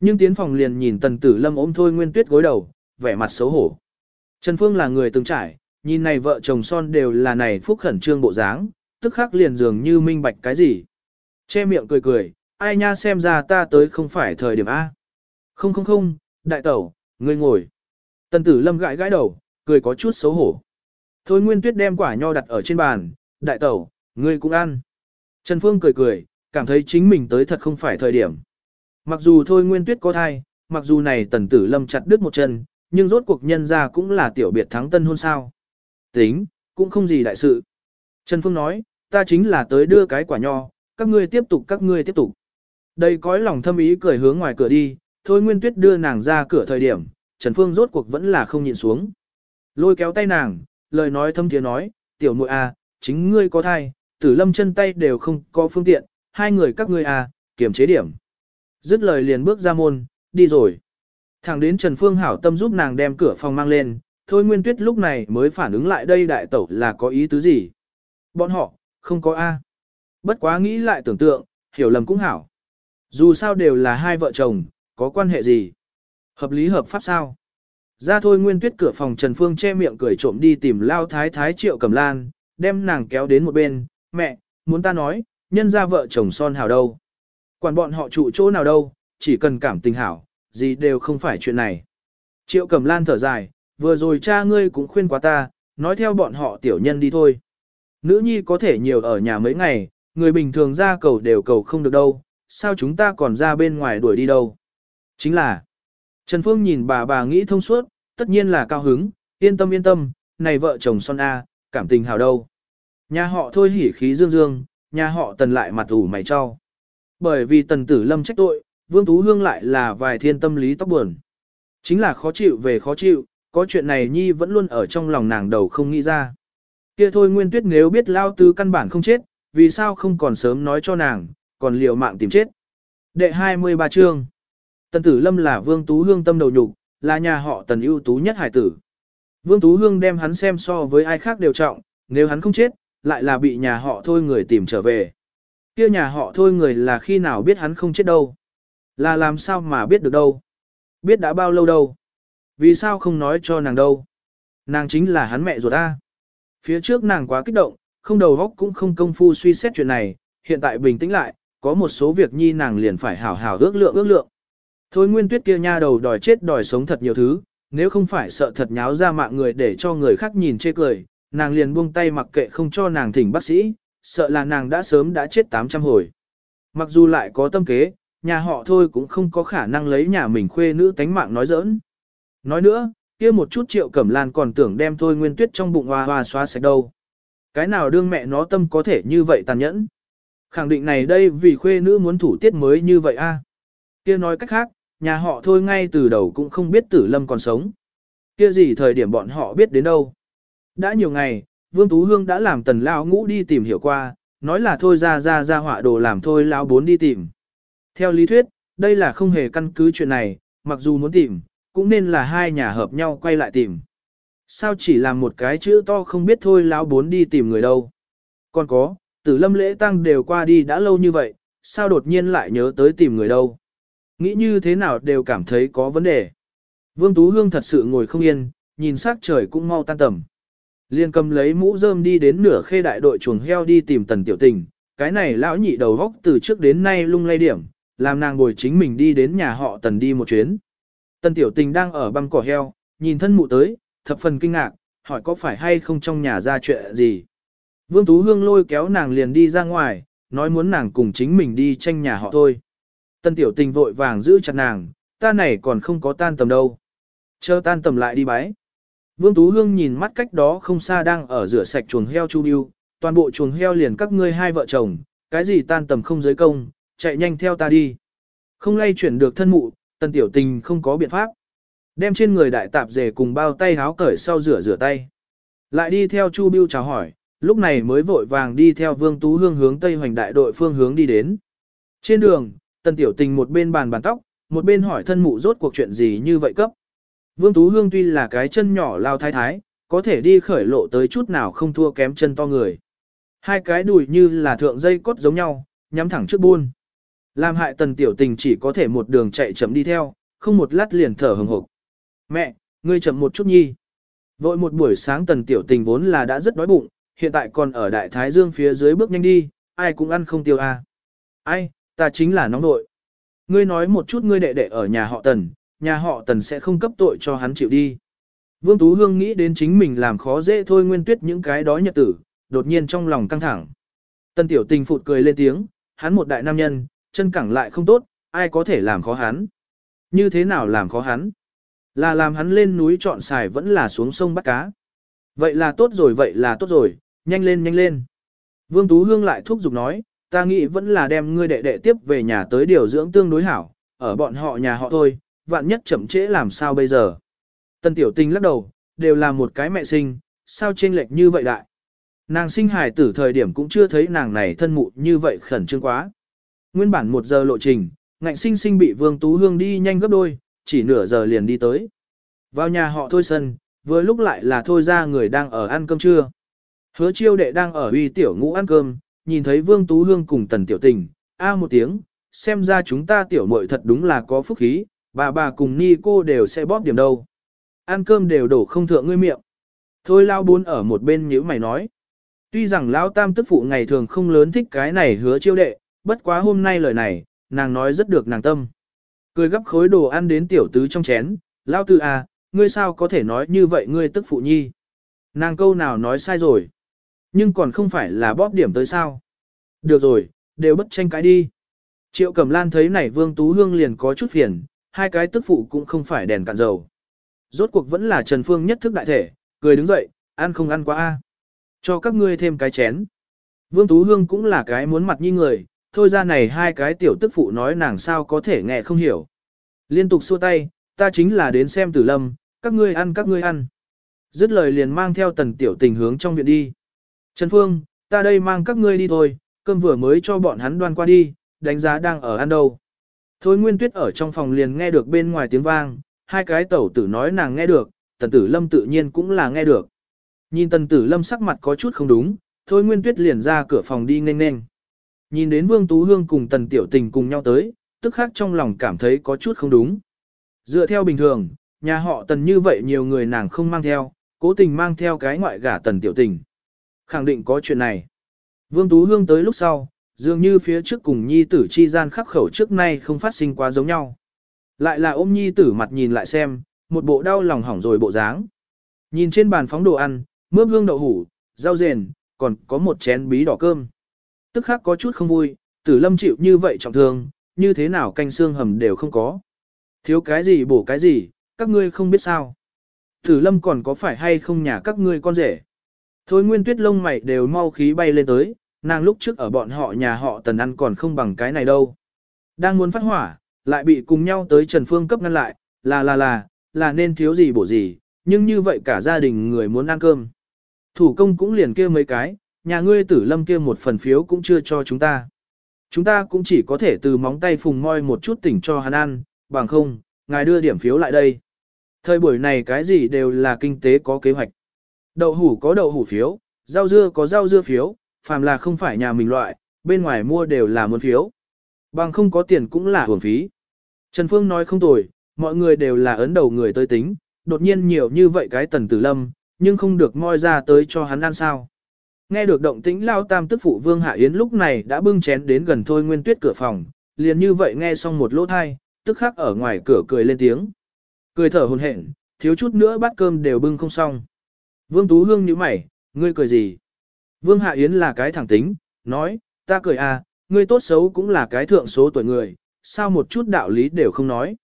Nhưng tiến phòng liền nhìn tần tử lâm ôm thôi Nguyên Tuyết gối đầu, vẻ mặt xấu hổ. Trần Phương là người từng trải, nhìn này vợ chồng son đều là này phúc khẩn trương bộ dáng, tức khắc liền dường như minh bạch cái gì. Che miệng cười cười, ai nha xem ra ta tới không phải thời điểm A. Không không không, đại tẩu, ngươi ngồi. Tần tử lâm gãi gãi đầu, cười có chút xấu hổ. Thôi Nguyên Tuyết đem quả nho đặt ở trên bàn, đại tẩu, ngươi cũng ăn. Trần Phương cười cười, cảm thấy chính mình tới thật không phải thời điểm. Mặc dù thôi Nguyên Tuyết có thai, mặc dù này tần tử lâm chặt đứt một chân, nhưng rốt cuộc nhân ra cũng là tiểu biệt thắng tân hôn sao. Tính, cũng không gì đại sự. Trần Phương nói, ta chính là tới đưa cái quả nho, các ngươi tiếp tục các ngươi tiếp tục. Đây cõi lòng thâm ý cười hướng ngoài cửa đi, thôi Nguyên Tuyết đưa nàng ra cửa thời điểm, Trần Phương rốt cuộc vẫn là không nhịn xuống. Lôi kéo tay nàng, lời nói thâm thiế nói, tiểu muội à, chính ngươi có thai, tử lâm chân tay đều không có phương tiện, hai người các ngươi à, kiểm chế điểm. Dứt lời liền bước ra môn, đi rồi. Thẳng đến Trần Phương hảo tâm giúp nàng đem cửa phòng mang lên, thôi Nguyên Tuyết lúc này mới phản ứng lại đây đại tẩu là có ý tứ gì. Bọn họ, không có A. Bất quá nghĩ lại tưởng tượng, hiểu lầm cũng hảo. Dù sao đều là hai vợ chồng, có quan hệ gì? Hợp lý hợp pháp sao? Ra thôi Nguyên Tuyết cửa phòng Trần Phương che miệng cười trộm đi tìm lao thái thái triệu cầm lan, đem nàng kéo đến một bên, mẹ, muốn ta nói, nhân ra vợ chồng son hảo đâu. Quản bọn họ trụ chỗ nào đâu, chỉ cần cảm tình hảo, gì đều không phải chuyện này. Triệu cầm lan thở dài, vừa rồi cha ngươi cũng khuyên quá ta, nói theo bọn họ tiểu nhân đi thôi. Nữ nhi có thể nhiều ở nhà mấy ngày, người bình thường ra cầu đều cầu không được đâu, sao chúng ta còn ra bên ngoài đuổi đi đâu. Chính là, Trần Phương nhìn bà bà nghĩ thông suốt, tất nhiên là cao hứng, yên tâm yên tâm, này vợ chồng son A, cảm tình hào đâu. Nhà họ thôi hỉ khí dương dương, nhà họ tần lại mặt ủ mày cho. Bởi vì tần tử lâm trách tội, Vương Tú Hương lại là vài thiên tâm lý tóc buồn. Chính là khó chịu về khó chịu, có chuyện này Nhi vẫn luôn ở trong lòng nàng đầu không nghĩ ra. Kia thôi Nguyên Tuyết nếu biết lao tứ căn bản không chết, vì sao không còn sớm nói cho nàng, còn liều mạng tìm chết. Đệ 23 chương Tần Tử Lâm là Vương Tú Hương tâm đầu nhục, là nhà họ Tần ưu tú nhất hải tử. Vương Tú Hương đem hắn xem so với ai khác đều trọng, nếu hắn không chết, lại là bị nhà họ thôi người tìm trở về. Kia nhà họ thôi người là khi nào biết hắn không chết đâu. Là làm sao mà biết được đâu. Biết đã bao lâu đâu. Vì sao không nói cho nàng đâu. Nàng chính là hắn mẹ ruột ta. Phía trước nàng quá kích động, không đầu óc cũng không công phu suy xét chuyện này, hiện tại bình tĩnh lại, có một số việc nhi nàng liền phải hảo hảo ước lượng ước lượng. Thôi nguyên tuyết kia nha đầu đòi chết đòi sống thật nhiều thứ, nếu không phải sợ thật nháo ra mạng người để cho người khác nhìn chê cười, nàng liền buông tay mặc kệ không cho nàng thỉnh bác sĩ, sợ là nàng đã sớm đã chết 800 hồi. Mặc dù lại có tâm kế, nhà họ thôi cũng không có khả năng lấy nhà mình khuê nữ tánh mạng nói giỡn. Nói nữa, kia một chút triệu cẩm lan còn tưởng đem thôi nguyên tuyết trong bụng hoa hoa xóa sạch đâu. Cái nào đương mẹ nó tâm có thể như vậy tàn nhẫn. Khẳng định này đây vì khuê nữ muốn thủ tiết mới như vậy a. Kia nói cách khác, nhà họ thôi ngay từ đầu cũng không biết tử lâm còn sống. Kia gì thời điểm bọn họ biết đến đâu. Đã nhiều ngày, Vương Tú Hương đã làm tần lao ngũ đi tìm hiểu qua, nói là thôi ra ra ra họa đồ làm thôi lao bốn đi tìm. Theo lý thuyết, đây là không hề căn cứ chuyện này, mặc dù muốn tìm, cũng nên là hai nhà hợp nhau quay lại tìm. Sao chỉ làm một cái chữ to không biết thôi lão bốn đi tìm người đâu. Còn có, tử lâm lễ tăng đều qua đi đã lâu như vậy, sao đột nhiên lại nhớ tới tìm người đâu. Nghĩ như thế nào đều cảm thấy có vấn đề. Vương Tú Hương thật sự ngồi không yên, nhìn sắc trời cũng mau tan tầm. Liên cầm lấy mũ rơm đi đến nửa khê đại đội chuồng heo đi tìm tần tiểu tình, cái này lão nhị đầu góc từ trước đến nay lung lay điểm, làm nàng bồi chính mình đi đến nhà họ tần đi một chuyến. Tần tiểu tình đang ở băng cỏ heo, nhìn thân mụ tới, thập phần kinh ngạc, hỏi có phải hay không trong nhà ra chuyện gì. Vương Tú Hương lôi kéo nàng liền đi ra ngoài, nói muốn nàng cùng chính mình đi tranh nhà họ thôi. Tân tiểu tình vội vàng giữ chặt nàng, ta này còn không có tan tầm đâu. Chờ tan tầm lại đi bái. Vương Tú Hương nhìn mắt cách đó không xa đang ở rửa sạch chuồng heo chu biêu, toàn bộ chuồng heo liền các ngươi hai vợ chồng, cái gì tan tầm không giới công, chạy nhanh theo ta đi. Không lay chuyển được thân mụ, Tân tiểu tình không có biện pháp. Đem trên người đại tạp dề cùng bao tay háo cởi sau rửa rửa tay. Lại đi theo Chu Biêu chào hỏi, lúc này mới vội vàng đi theo Vương Tú Hương hướng Tây Hoành đại đội phương hướng đi đến. Trên đường, tần tiểu tình một bên bàn bàn tóc, một bên hỏi thân mụ rốt cuộc chuyện gì như vậy cấp. Vương Tú Hương tuy là cái chân nhỏ lao thái thái, có thể đi khởi lộ tới chút nào không thua kém chân to người. Hai cái đùi như là thượng dây cốt giống nhau, nhắm thẳng trước buôn. Làm hại tần tiểu tình chỉ có thể một đường chạy chậm đi theo, không một lát liền thở hừng hực. Mẹ, ngươi chậm một chút nhi. Vội một buổi sáng tần tiểu tình vốn là đã rất đói bụng, hiện tại còn ở đại thái dương phía dưới bước nhanh đi, ai cũng ăn không tiêu à. Ai, ta chính là nóng nội. Ngươi nói một chút ngươi đệ đệ ở nhà họ tần, nhà họ tần sẽ không cấp tội cho hắn chịu đi. Vương Tú Hương nghĩ đến chính mình làm khó dễ thôi nguyên tuyết những cái đó nhật tử, đột nhiên trong lòng căng thẳng. Tần tiểu tình phụt cười lên tiếng, hắn một đại nam nhân, chân cẳng lại không tốt, ai có thể làm khó hắn. Như thế nào làm khó hắn? Là làm hắn lên núi chọn xài vẫn là xuống sông bắt cá. Vậy là tốt rồi vậy là tốt rồi, nhanh lên nhanh lên. Vương Tú Hương lại thúc giục nói, ta nghĩ vẫn là đem ngươi đệ đệ tiếp về nhà tới điều dưỡng tương đối hảo, ở bọn họ nhà họ thôi, vạn nhất chậm trễ làm sao bây giờ. Tân tiểu tình lắc đầu, đều là một cái mẹ sinh, sao chênh lệch như vậy đại. Nàng sinh hài tử thời điểm cũng chưa thấy nàng này thân mụ như vậy khẩn trương quá. Nguyên bản một giờ lộ trình, ngạnh sinh sinh bị Vương Tú Hương đi nhanh gấp đôi, chỉ nửa giờ liền đi tới. Vào nhà họ thôi sân, vừa lúc lại là thôi ra người đang ở ăn cơm trưa. Hứa chiêu đệ đang ở uy tiểu ngũ ăn cơm, nhìn thấy Vương Tú Hương cùng tần tiểu tình, a một tiếng, xem ra chúng ta tiểu muội thật đúng là có phúc khí, bà bà cùng ni cô đều sẽ bóp điểm đâu. Ăn cơm đều đổ không thượng ngươi miệng. Thôi lao bốn ở một bên nhíu mày nói. Tuy rằng lao tam tức phụ ngày thường không lớn thích cái này hứa chiêu đệ, bất quá hôm nay lời này, nàng nói rất được nàng tâm. Cười gấp khối đồ ăn đến tiểu tứ trong chén, lao tư à, ngươi sao có thể nói như vậy ngươi tức phụ nhi. Nàng câu nào nói sai rồi. Nhưng còn không phải là bóp điểm tới sao. Được rồi, đều bất tranh cãi đi. Triệu Cẩm Lan thấy này Vương Tú Hương liền có chút phiền, hai cái tức phụ cũng không phải đèn cạn dầu. Rốt cuộc vẫn là Trần Phương nhất thức đại thể, cười đứng dậy, ăn không ăn quá a, Cho các ngươi thêm cái chén. Vương Tú Hương cũng là cái muốn mặt như người, thôi ra này hai cái tiểu tức phụ nói nàng sao có thể nghe không hiểu. Liên tục xua tay, ta chính là đến xem tử lâm, các ngươi ăn các ngươi ăn. Dứt lời liền mang theo tần tiểu tình hướng trong viện đi. Trần Phương, ta đây mang các ngươi đi thôi, cơm vừa mới cho bọn hắn đoan qua đi, đánh giá đang ở ăn đâu. Thôi Nguyên Tuyết ở trong phòng liền nghe được bên ngoài tiếng vang, hai cái tẩu tử nói nàng nghe được, tần tử lâm tự nhiên cũng là nghe được. Nhìn tần tử lâm sắc mặt có chút không đúng, Thôi Nguyên Tuyết liền ra cửa phòng đi nênh nênh. Nhìn đến Vương Tú Hương cùng tần tiểu tình cùng nhau tới, tức khác trong lòng cảm thấy có chút không đúng. Dựa theo bình thường, nhà họ tần như vậy nhiều người nàng không mang theo, cố tình mang theo cái ngoại gả tần tiểu tình. Khẳng định có chuyện này. Vương Tú Hương tới lúc sau, dường như phía trước cùng nhi tử chi gian khắc khẩu trước nay không phát sinh quá giống nhau. Lại là ôm nhi tử mặt nhìn lại xem, một bộ đau lòng hỏng rồi bộ dáng. Nhìn trên bàn phóng đồ ăn, mướp hương đậu hủ, rau rền, còn có một chén bí đỏ cơm. Tức khắc có chút không vui, tử lâm chịu như vậy trọng thương, như thế nào canh xương hầm đều không có. Thiếu cái gì bổ cái gì, các ngươi không biết sao. Tử lâm còn có phải hay không nhà các ngươi con rể. Thôi nguyên tuyết lông mày đều mau khí bay lên tới, nàng lúc trước ở bọn họ nhà họ tần ăn còn không bằng cái này đâu. Đang muốn phát hỏa, lại bị cùng nhau tới Trần Phương cấp ngăn lại, là là là, là nên thiếu gì bổ gì, nhưng như vậy cả gia đình người muốn ăn cơm. Thủ công cũng liền kia mấy cái, nhà ngươi tử lâm kia một phần phiếu cũng chưa cho chúng ta. Chúng ta cũng chỉ có thể từ móng tay phùng moi một chút tỉnh cho hắn ăn, bằng không, ngài đưa điểm phiếu lại đây. Thời buổi này cái gì đều là kinh tế có kế hoạch. Đậu hủ có đậu hủ phiếu, rau dưa có rau dưa phiếu, phàm là không phải nhà mình loại, bên ngoài mua đều là muốn phiếu. Bằng không có tiền cũng là hưởng phí. Trần Phương nói không tồi, mọi người đều là ấn đầu người tới tính, đột nhiên nhiều như vậy cái tần tử lâm, nhưng không được moi ra tới cho hắn ăn sao. Nghe được động tĩnh lao tam tức phụ Vương Hạ Yến lúc này đã bưng chén đến gần thôi nguyên tuyết cửa phòng, liền như vậy nghe xong một lỗ thai, tức khắc ở ngoài cửa cười lên tiếng. Cười thở hồn hển, thiếu chút nữa bát cơm đều bưng không xong. Vương Tú Hương như mày, ngươi cười gì? Vương Hạ Yến là cái thẳng tính, nói, ta cười à, ngươi tốt xấu cũng là cái thượng số tuổi người, sao một chút đạo lý đều không nói.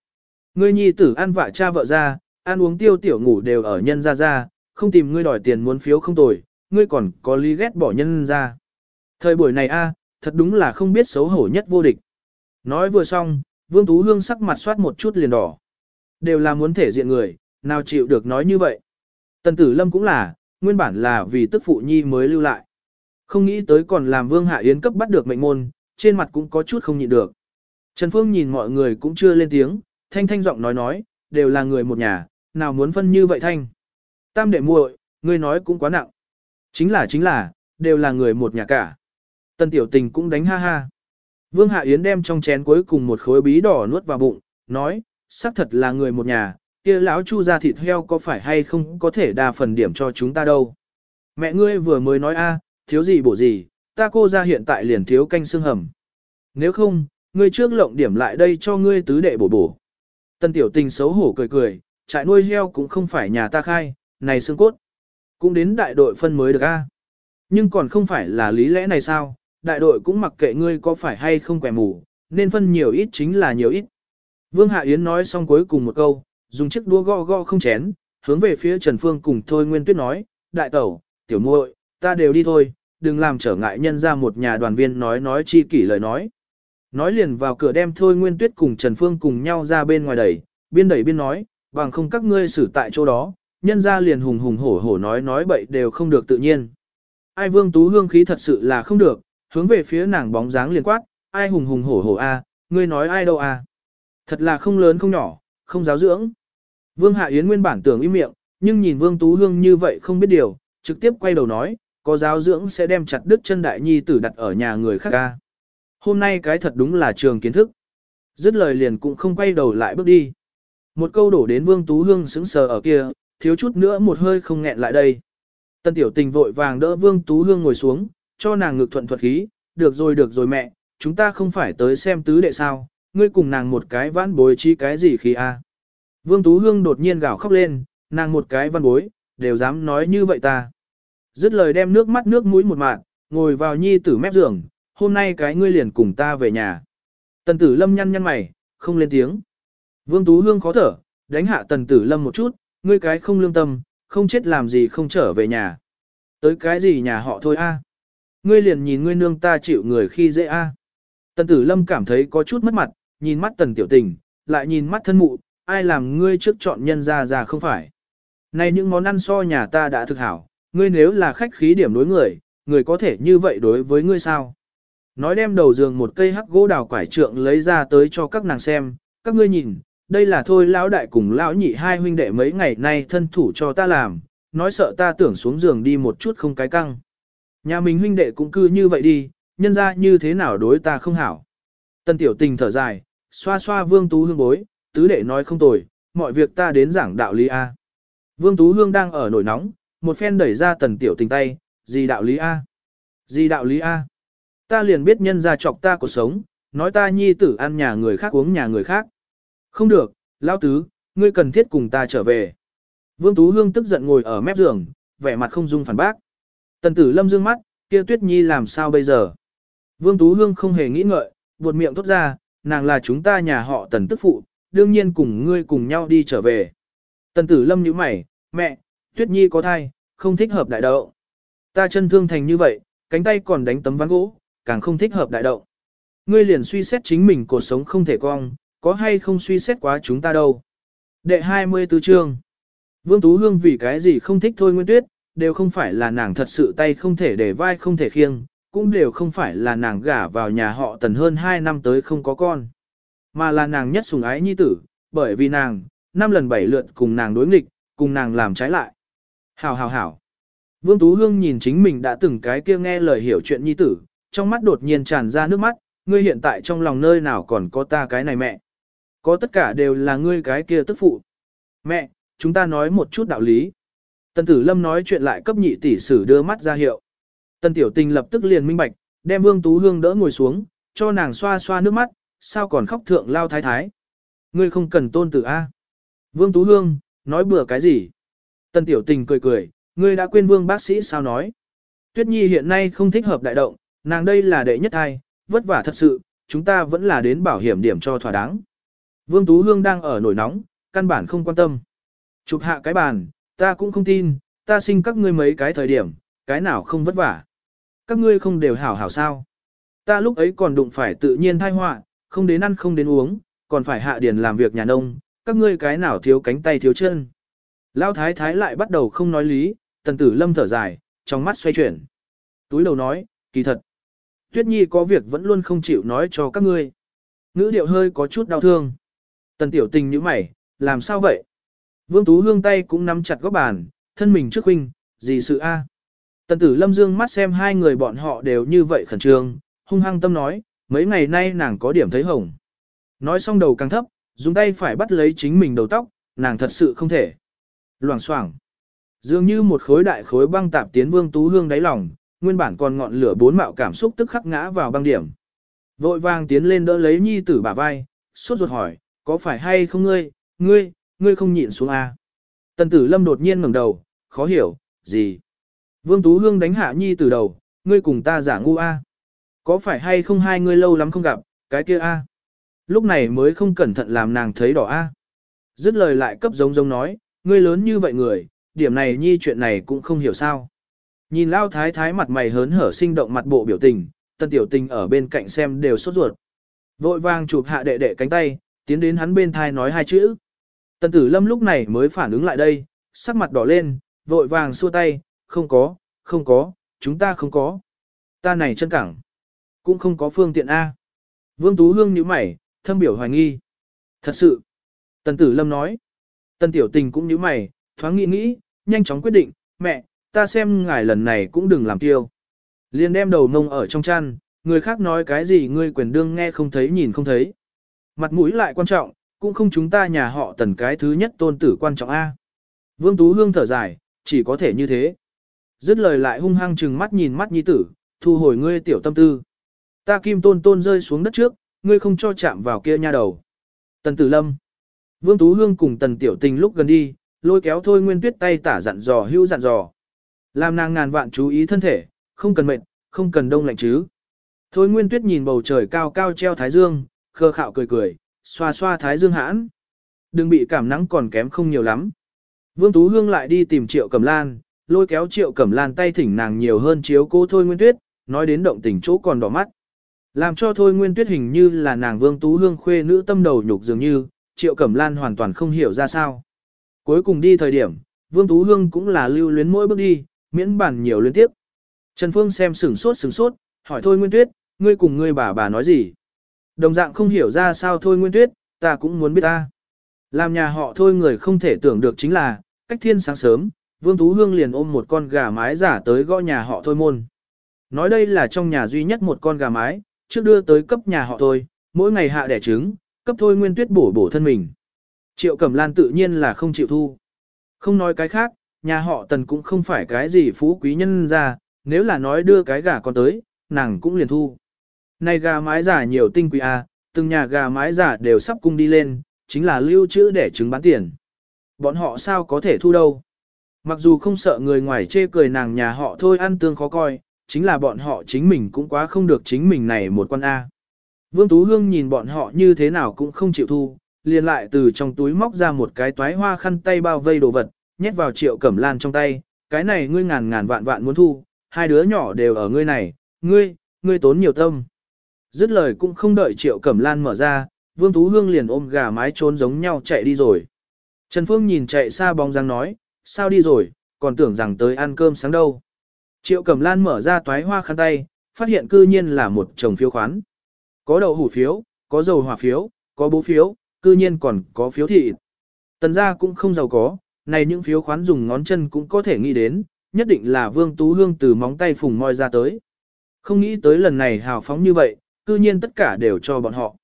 Ngươi nhi tử ăn vạ cha vợ ra, ăn uống tiêu tiểu ngủ đều ở nhân ra ra, không tìm ngươi đòi tiền muốn phiếu không tồi, ngươi còn có lý ghét bỏ nhân ra. Thời buổi này a, thật đúng là không biết xấu hổ nhất vô địch. Nói vừa xong, Vương Tú Hương sắc mặt soát một chút liền đỏ. Đều là muốn thể diện người, nào chịu được nói như vậy. Tần Tử Lâm cũng là, nguyên bản là vì tức phụ nhi mới lưu lại. Không nghĩ tới còn làm Vương Hạ Yến cấp bắt được mệnh môn, trên mặt cũng có chút không nhịn được. Trần Phương nhìn mọi người cũng chưa lên tiếng, thanh thanh giọng nói nói, đều là người một nhà, nào muốn phân như vậy thanh. Tam đệ muội, ngươi nói cũng quá nặng. Chính là chính là, đều là người một nhà cả. Tân tiểu tình cũng đánh ha ha. Vương Hạ Yến đem trong chén cuối cùng một khối bí đỏ nuốt vào bụng, nói, xác thật là người một nhà, kia lão chu ra thịt heo có phải hay không có thể đa phần điểm cho chúng ta đâu. Mẹ ngươi vừa mới nói a, thiếu gì bổ gì, ta cô ra hiện tại liền thiếu canh xương hầm. Nếu không, ngươi trước lộng điểm lại đây cho ngươi tứ đệ bổ bổ. Tân tiểu tình xấu hổ cười cười, trại nuôi heo cũng không phải nhà ta khai, này xương cốt. Cũng đến đại đội phân mới được a. Nhưng còn không phải là lý lẽ này sao, đại đội cũng mặc kệ ngươi có phải hay không quẻ mù, nên phân nhiều ít chính là nhiều ít. Vương Hạ Yến nói xong cuối cùng một câu, dùng chiếc đũa gõ gõ không chén, hướng về phía Trần Phương cùng Thôi Nguyên Tuyết nói, đại tẩu, tiểu muội, ta đều đi thôi, đừng làm trở ngại nhân ra một nhà đoàn viên nói nói chi kỷ lời nói. Nói liền vào cửa đem Thôi Nguyên Tuyết cùng Trần Phương cùng nhau ra bên ngoài đẩy, biên đẩy biên nói, bằng không các ngươi xử tại chỗ đó, nhân ra liền hùng hùng hổ hổ nói nói bậy đều không được tự nhiên. Ai Vương Tú Hương khí thật sự là không được, hướng về phía nàng bóng dáng liền quát, ai hùng hùng hổ hổ a, ngươi nói ai đâu a? Thật là không lớn không nhỏ, không giáo dưỡng. Vương Hạ Yến nguyên bản tưởng im miệng, nhưng nhìn Vương Tú Hương như vậy không biết điều, trực tiếp quay đầu nói, có giáo dưỡng sẽ đem chặt đứt chân đại nhi tử đặt ở nhà người khác ca. Hôm nay cái thật đúng là trường kiến thức. Dứt lời liền cũng không quay đầu lại bước đi. Một câu đổ đến Vương Tú Hương sững sờ ở kia, thiếu chút nữa một hơi không nghẹn lại đây. Tân tiểu tình vội vàng đỡ Vương Tú Hương ngồi xuống, cho nàng ngực thuận thuật khí, được rồi được rồi mẹ, chúng ta không phải tới xem tứ đệ sao, ngươi cùng nàng một cái vãn bối chi cái gì khi a? Vương Tú Hương đột nhiên gào khóc lên, nàng một cái văn bối, đều dám nói như vậy ta. Dứt lời đem nước mắt nước mũi một mạng, ngồi vào nhi tử mép giường, hôm nay cái ngươi liền cùng ta về nhà. Tần tử lâm nhăn nhăn mày, không lên tiếng. Vương Tú Hương khó thở, đánh hạ tần tử lâm một chút, ngươi cái không lương tâm, không chết làm gì không trở về nhà. Tới cái gì nhà họ thôi a? Ngươi liền nhìn ngươi nương ta chịu người khi dễ a. Tần tử lâm cảm thấy có chút mất mặt, nhìn mắt tần tiểu tình, lại nhìn mắt thân mụ, ai làm ngươi trước chọn nhân ra ra không phải. Này những món ăn so nhà ta đã thực hảo, ngươi nếu là khách khí điểm đối người, người có thể như vậy đối với ngươi sao? Nói đem đầu giường một cây hắc gỗ đào quải trượng lấy ra tới cho các nàng xem, các ngươi nhìn, đây là thôi lão đại cùng lão nhị hai huynh đệ mấy ngày nay thân thủ cho ta làm, nói sợ ta tưởng xuống giường đi một chút không cái căng. Nhà mình huynh đệ cũng cư như vậy đi, nhân ra như thế nào đối ta không hảo. Tân tiểu tình thở dài, xoa xoa vương tú hương bối, tứ đệ nói không tồi, mọi việc ta đến giảng đạo lý A. Vương tú hương đang ở nổi nóng, một phen đẩy ra tần tiểu tình tay, gì đạo lý A. Gì đạo lý A. Ta liền biết nhân ra chọc ta cuộc sống, nói ta nhi tử ăn nhà người khác uống nhà người khác. Không được, lão tứ, ngươi cần thiết cùng ta trở về. Vương Tú Hương tức giận ngồi ở mép giường, vẻ mặt không dung phản bác. Tần tử lâm dương mắt, kia tuyết nhi làm sao bây giờ? Vương Tú Hương không hề nghĩ ngợi, buột miệng thốt ra, nàng là chúng ta nhà họ tần tức phụ, đương nhiên cùng ngươi cùng nhau đi trở về. Tần tử lâm nhíu mày, mẹ, tuyết nhi có thai, không thích hợp đại đậu. Ta chân thương thành như vậy, cánh tay còn đánh tấm ván gỗ, càng không thích hợp đại đậu. Ngươi liền suy xét chính mình cuộc sống không thể cong, có hay không suy xét quá chúng ta đâu. Đệ 24 chương Vương Tú Hương vì cái gì không thích thôi Nguyên Tuyết, đều không phải là nàng thật sự tay không thể để vai không thể khiêng, cũng đều không phải là nàng gả vào nhà họ tần hơn 2 năm tới không có con. Mà là nàng nhất sùng ái nhi tử, bởi vì nàng, năm lần bảy lượt cùng nàng đối nghịch, cùng nàng làm trái lại. Hảo hảo hảo. Vương Tú Hương nhìn chính mình đã từng cái kia nghe lời hiểu chuyện nhi tử, trong mắt đột nhiên tràn ra nước mắt, ngươi hiện tại trong lòng nơi nào còn có ta cái này mẹ. Có tất cả đều là ngươi cái kia tức phụ. Mẹ, chúng ta nói một chút đạo lý. Tần tử lâm nói chuyện lại cấp nhị tỷ sử đưa mắt ra hiệu. Tần tiểu tình lập tức liền minh bạch, đem vương tú hương đỡ ngồi xuống, cho nàng xoa xoa nước mắt, sao còn khóc thượng lao thái thái. Ngươi không cần tôn tử A. Vương tú hương, nói bừa cái gì? Tần tiểu tình cười cười, ngươi đã quên vương bác sĩ sao nói. Tuyết nhi hiện nay không thích hợp đại động, nàng đây là đệ nhất ai, vất vả thật sự, chúng ta vẫn là đến bảo hiểm điểm cho thỏa đáng. Vương Tú Hương đang ở nổi nóng, căn bản không quan tâm. Chụp hạ cái bàn, ta cũng không tin, ta sinh các ngươi mấy cái thời điểm, cái nào không vất vả. Các ngươi không đều hảo hảo sao. Ta lúc ấy còn đụng phải tự nhiên thai họa, không đến ăn không đến uống, còn phải hạ điền làm việc nhà nông, các ngươi cái nào thiếu cánh tay thiếu chân. Lao thái thái lại bắt đầu không nói lý, tần tử lâm thở dài, trong mắt xoay chuyển. Túi đầu nói, kỳ thật. Tuyết Nhi có việc vẫn luôn không chịu nói cho các ngươi. Ngữ điệu hơi có chút đau thương. Tần tiểu tình như mày, làm sao vậy? Vương Tú Hương tay cũng nắm chặt góc bàn, thân mình trước huynh, gì sự a? Tần tử lâm dương mắt xem hai người bọn họ đều như vậy khẩn trương, hung hăng tâm nói, mấy ngày nay nàng có điểm thấy hồng. Nói xong đầu càng thấp, dùng tay phải bắt lấy chính mình đầu tóc, nàng thật sự không thể. Loảng xoảng Dường như một khối đại khối băng tạp tiến Vương Tú Hương đáy lòng, nguyên bản còn ngọn lửa bốn mạo cảm xúc tức khắc ngã vào băng điểm. Vội vàng tiến lên đỡ lấy nhi tử bả vai, sốt ruột hỏi, có phải hay không ngươi, ngươi, ngươi không nhịn xuống à? Tần tử lâm đột nhiên ngẩng đầu, khó hiểu, gì? Vương Tú Hương đánh hạ nhi tử đầu, ngươi cùng ta giả ngu a à? Có phải hay không hai ngươi lâu lắm không gặp, cái kia a à? Lúc này mới không cẩn thận làm nàng thấy đỏ a à? Dứt lời lại cấp giống giống nói, ngươi lớn như vậy người, điểm này nhi chuyện này cũng không hiểu sao. Nhìn lao thái thái mặt mày hớn hở sinh động mặt bộ biểu tình, tân tiểu tình ở bên cạnh xem đều sốt ruột. Vội vàng chụp hạ đệ đệ cánh tay, tiến đến hắn bên thai nói hai chữ. Tần tử lâm lúc này mới phản ứng lại đây, sắc mặt đỏ lên, vội vàng xua tay, không có, không có, chúng ta không có. Ta này chân cẳng, cũng không có phương tiện A. Vương Tú Hương nhíu mày, thâm biểu hoài nghi. Thật sự, tần tử lâm nói. Tần tiểu tình cũng nhíu mày, thoáng nghĩ nghĩ, nhanh chóng quyết định, mẹ, ta xem ngài lần này cũng đừng làm tiêu. Liền đem đầu mông ở trong chăn, người khác nói cái gì ngươi quyền đương nghe không thấy nhìn không thấy. Mặt mũi lại quan trọng, cũng không chúng ta nhà họ tần cái thứ nhất tôn tử quan trọng A. Vương Tú Hương thở dài, chỉ có thể như thế. Dứt lời lại hung hăng chừng mắt nhìn mắt nhi tử, thu hồi ngươi tiểu tâm tư. Ta kim tôn tôn rơi xuống đất trước, ngươi không cho chạm vào kia nha đầu. Tần tử lâm. Vương Tú Hương cùng tần tiểu tình lúc gần đi, lôi kéo thôi nguyên tuyết tay tả dặn dò hữu dặn dò. Làm nàng ngàn vạn chú ý thân thể, không cần mệt, không cần đông lạnh chứ. Thôi nguyên tuyết nhìn bầu trời cao cao treo thái dương, khơ khạo cười cười, xoa xoa thái dương hãn. Đừng bị cảm nắng còn kém không nhiều lắm. Vương Tú Hương lại đi tìm Triệu Cẩm Lan, lôi kéo Triệu Cẩm Lan tay thỉnh nàng nhiều hơn chiếu cô Thôi Nguyên Tuyết, nói đến động tình chỗ còn đỏ mắt. Làm cho Thôi Nguyên Tuyết hình như là nàng Vương Tú Hương khuê nữ tâm đầu nhục dường như, Triệu Cẩm Lan hoàn toàn không hiểu ra sao. Cuối cùng đi thời điểm, Vương Tú Hương cũng là lưu luyến mỗi bước đi, miễn bản nhiều liên tiếp. Trần Phương xem sửng sốt sửng sốt, hỏi Thôi Nguyên Tuyết, ngươi cùng ngươi bà bà nói gì? Đồng dạng không hiểu ra sao Thôi Nguyên Tuyết, ta cũng muốn biết ta. Làm nhà họ Thôi người không thể tưởng được chính là, cách thiên sáng sớm, Vương Tú Hương liền ôm một con gà mái giả tới gõ nhà họ Thôi môn. Nói đây là trong nhà duy nhất một con gà mái, trước đưa tới cấp nhà họ Thôi, mỗi ngày hạ đẻ trứng, cấp Thôi Nguyên Tuyết bổ bổ thân mình. Triệu Cẩm Lan tự nhiên là không chịu thu. Không nói cái khác, nhà họ Tần cũng không phải cái gì phú quý nhân ra, nếu là nói đưa cái gà con tới, nàng cũng liền thu. Này gà mái giả nhiều tinh quý à, từng nhà gà mái giả đều sắp cung đi lên, chính là lưu trữ để trứng bán tiền. Bọn họ sao có thể thu đâu. Mặc dù không sợ người ngoài chê cười nàng nhà họ thôi ăn tương khó coi, chính là bọn họ chính mình cũng quá không được chính mình này một con A. Vương Tú Hương nhìn bọn họ như thế nào cũng không chịu thu, liền lại từ trong túi móc ra một cái toái hoa khăn tay bao vây đồ vật, nhét vào triệu cẩm lan trong tay, cái này ngươi ngàn ngàn vạn vạn muốn thu, hai đứa nhỏ đều ở ngươi này, ngươi, ngươi tốn nhiều tâm. Dứt lời cũng không đợi triệu cẩm lan mở ra, Vương Tú Hương liền ôm gà mái trốn giống nhau chạy đi rồi. Trần Phương nhìn chạy xa bóng dáng nói, sao đi rồi, còn tưởng rằng tới ăn cơm sáng đâu. Triệu Cẩm Lan mở ra toái hoa khăn tay, phát hiện cư nhiên là một chồng phiếu khoán. Có đậu hủ phiếu, có dầu hỏa phiếu, có bố phiếu, cư nhiên còn có phiếu thị. Tần gia cũng không giàu có, này những phiếu khoán dùng ngón chân cũng có thể nghĩ đến, nhất định là Vương Tú Hương từ móng tay phùng moi ra tới. Không nghĩ tới lần này hào phóng như vậy, cư nhiên tất cả đều cho bọn họ.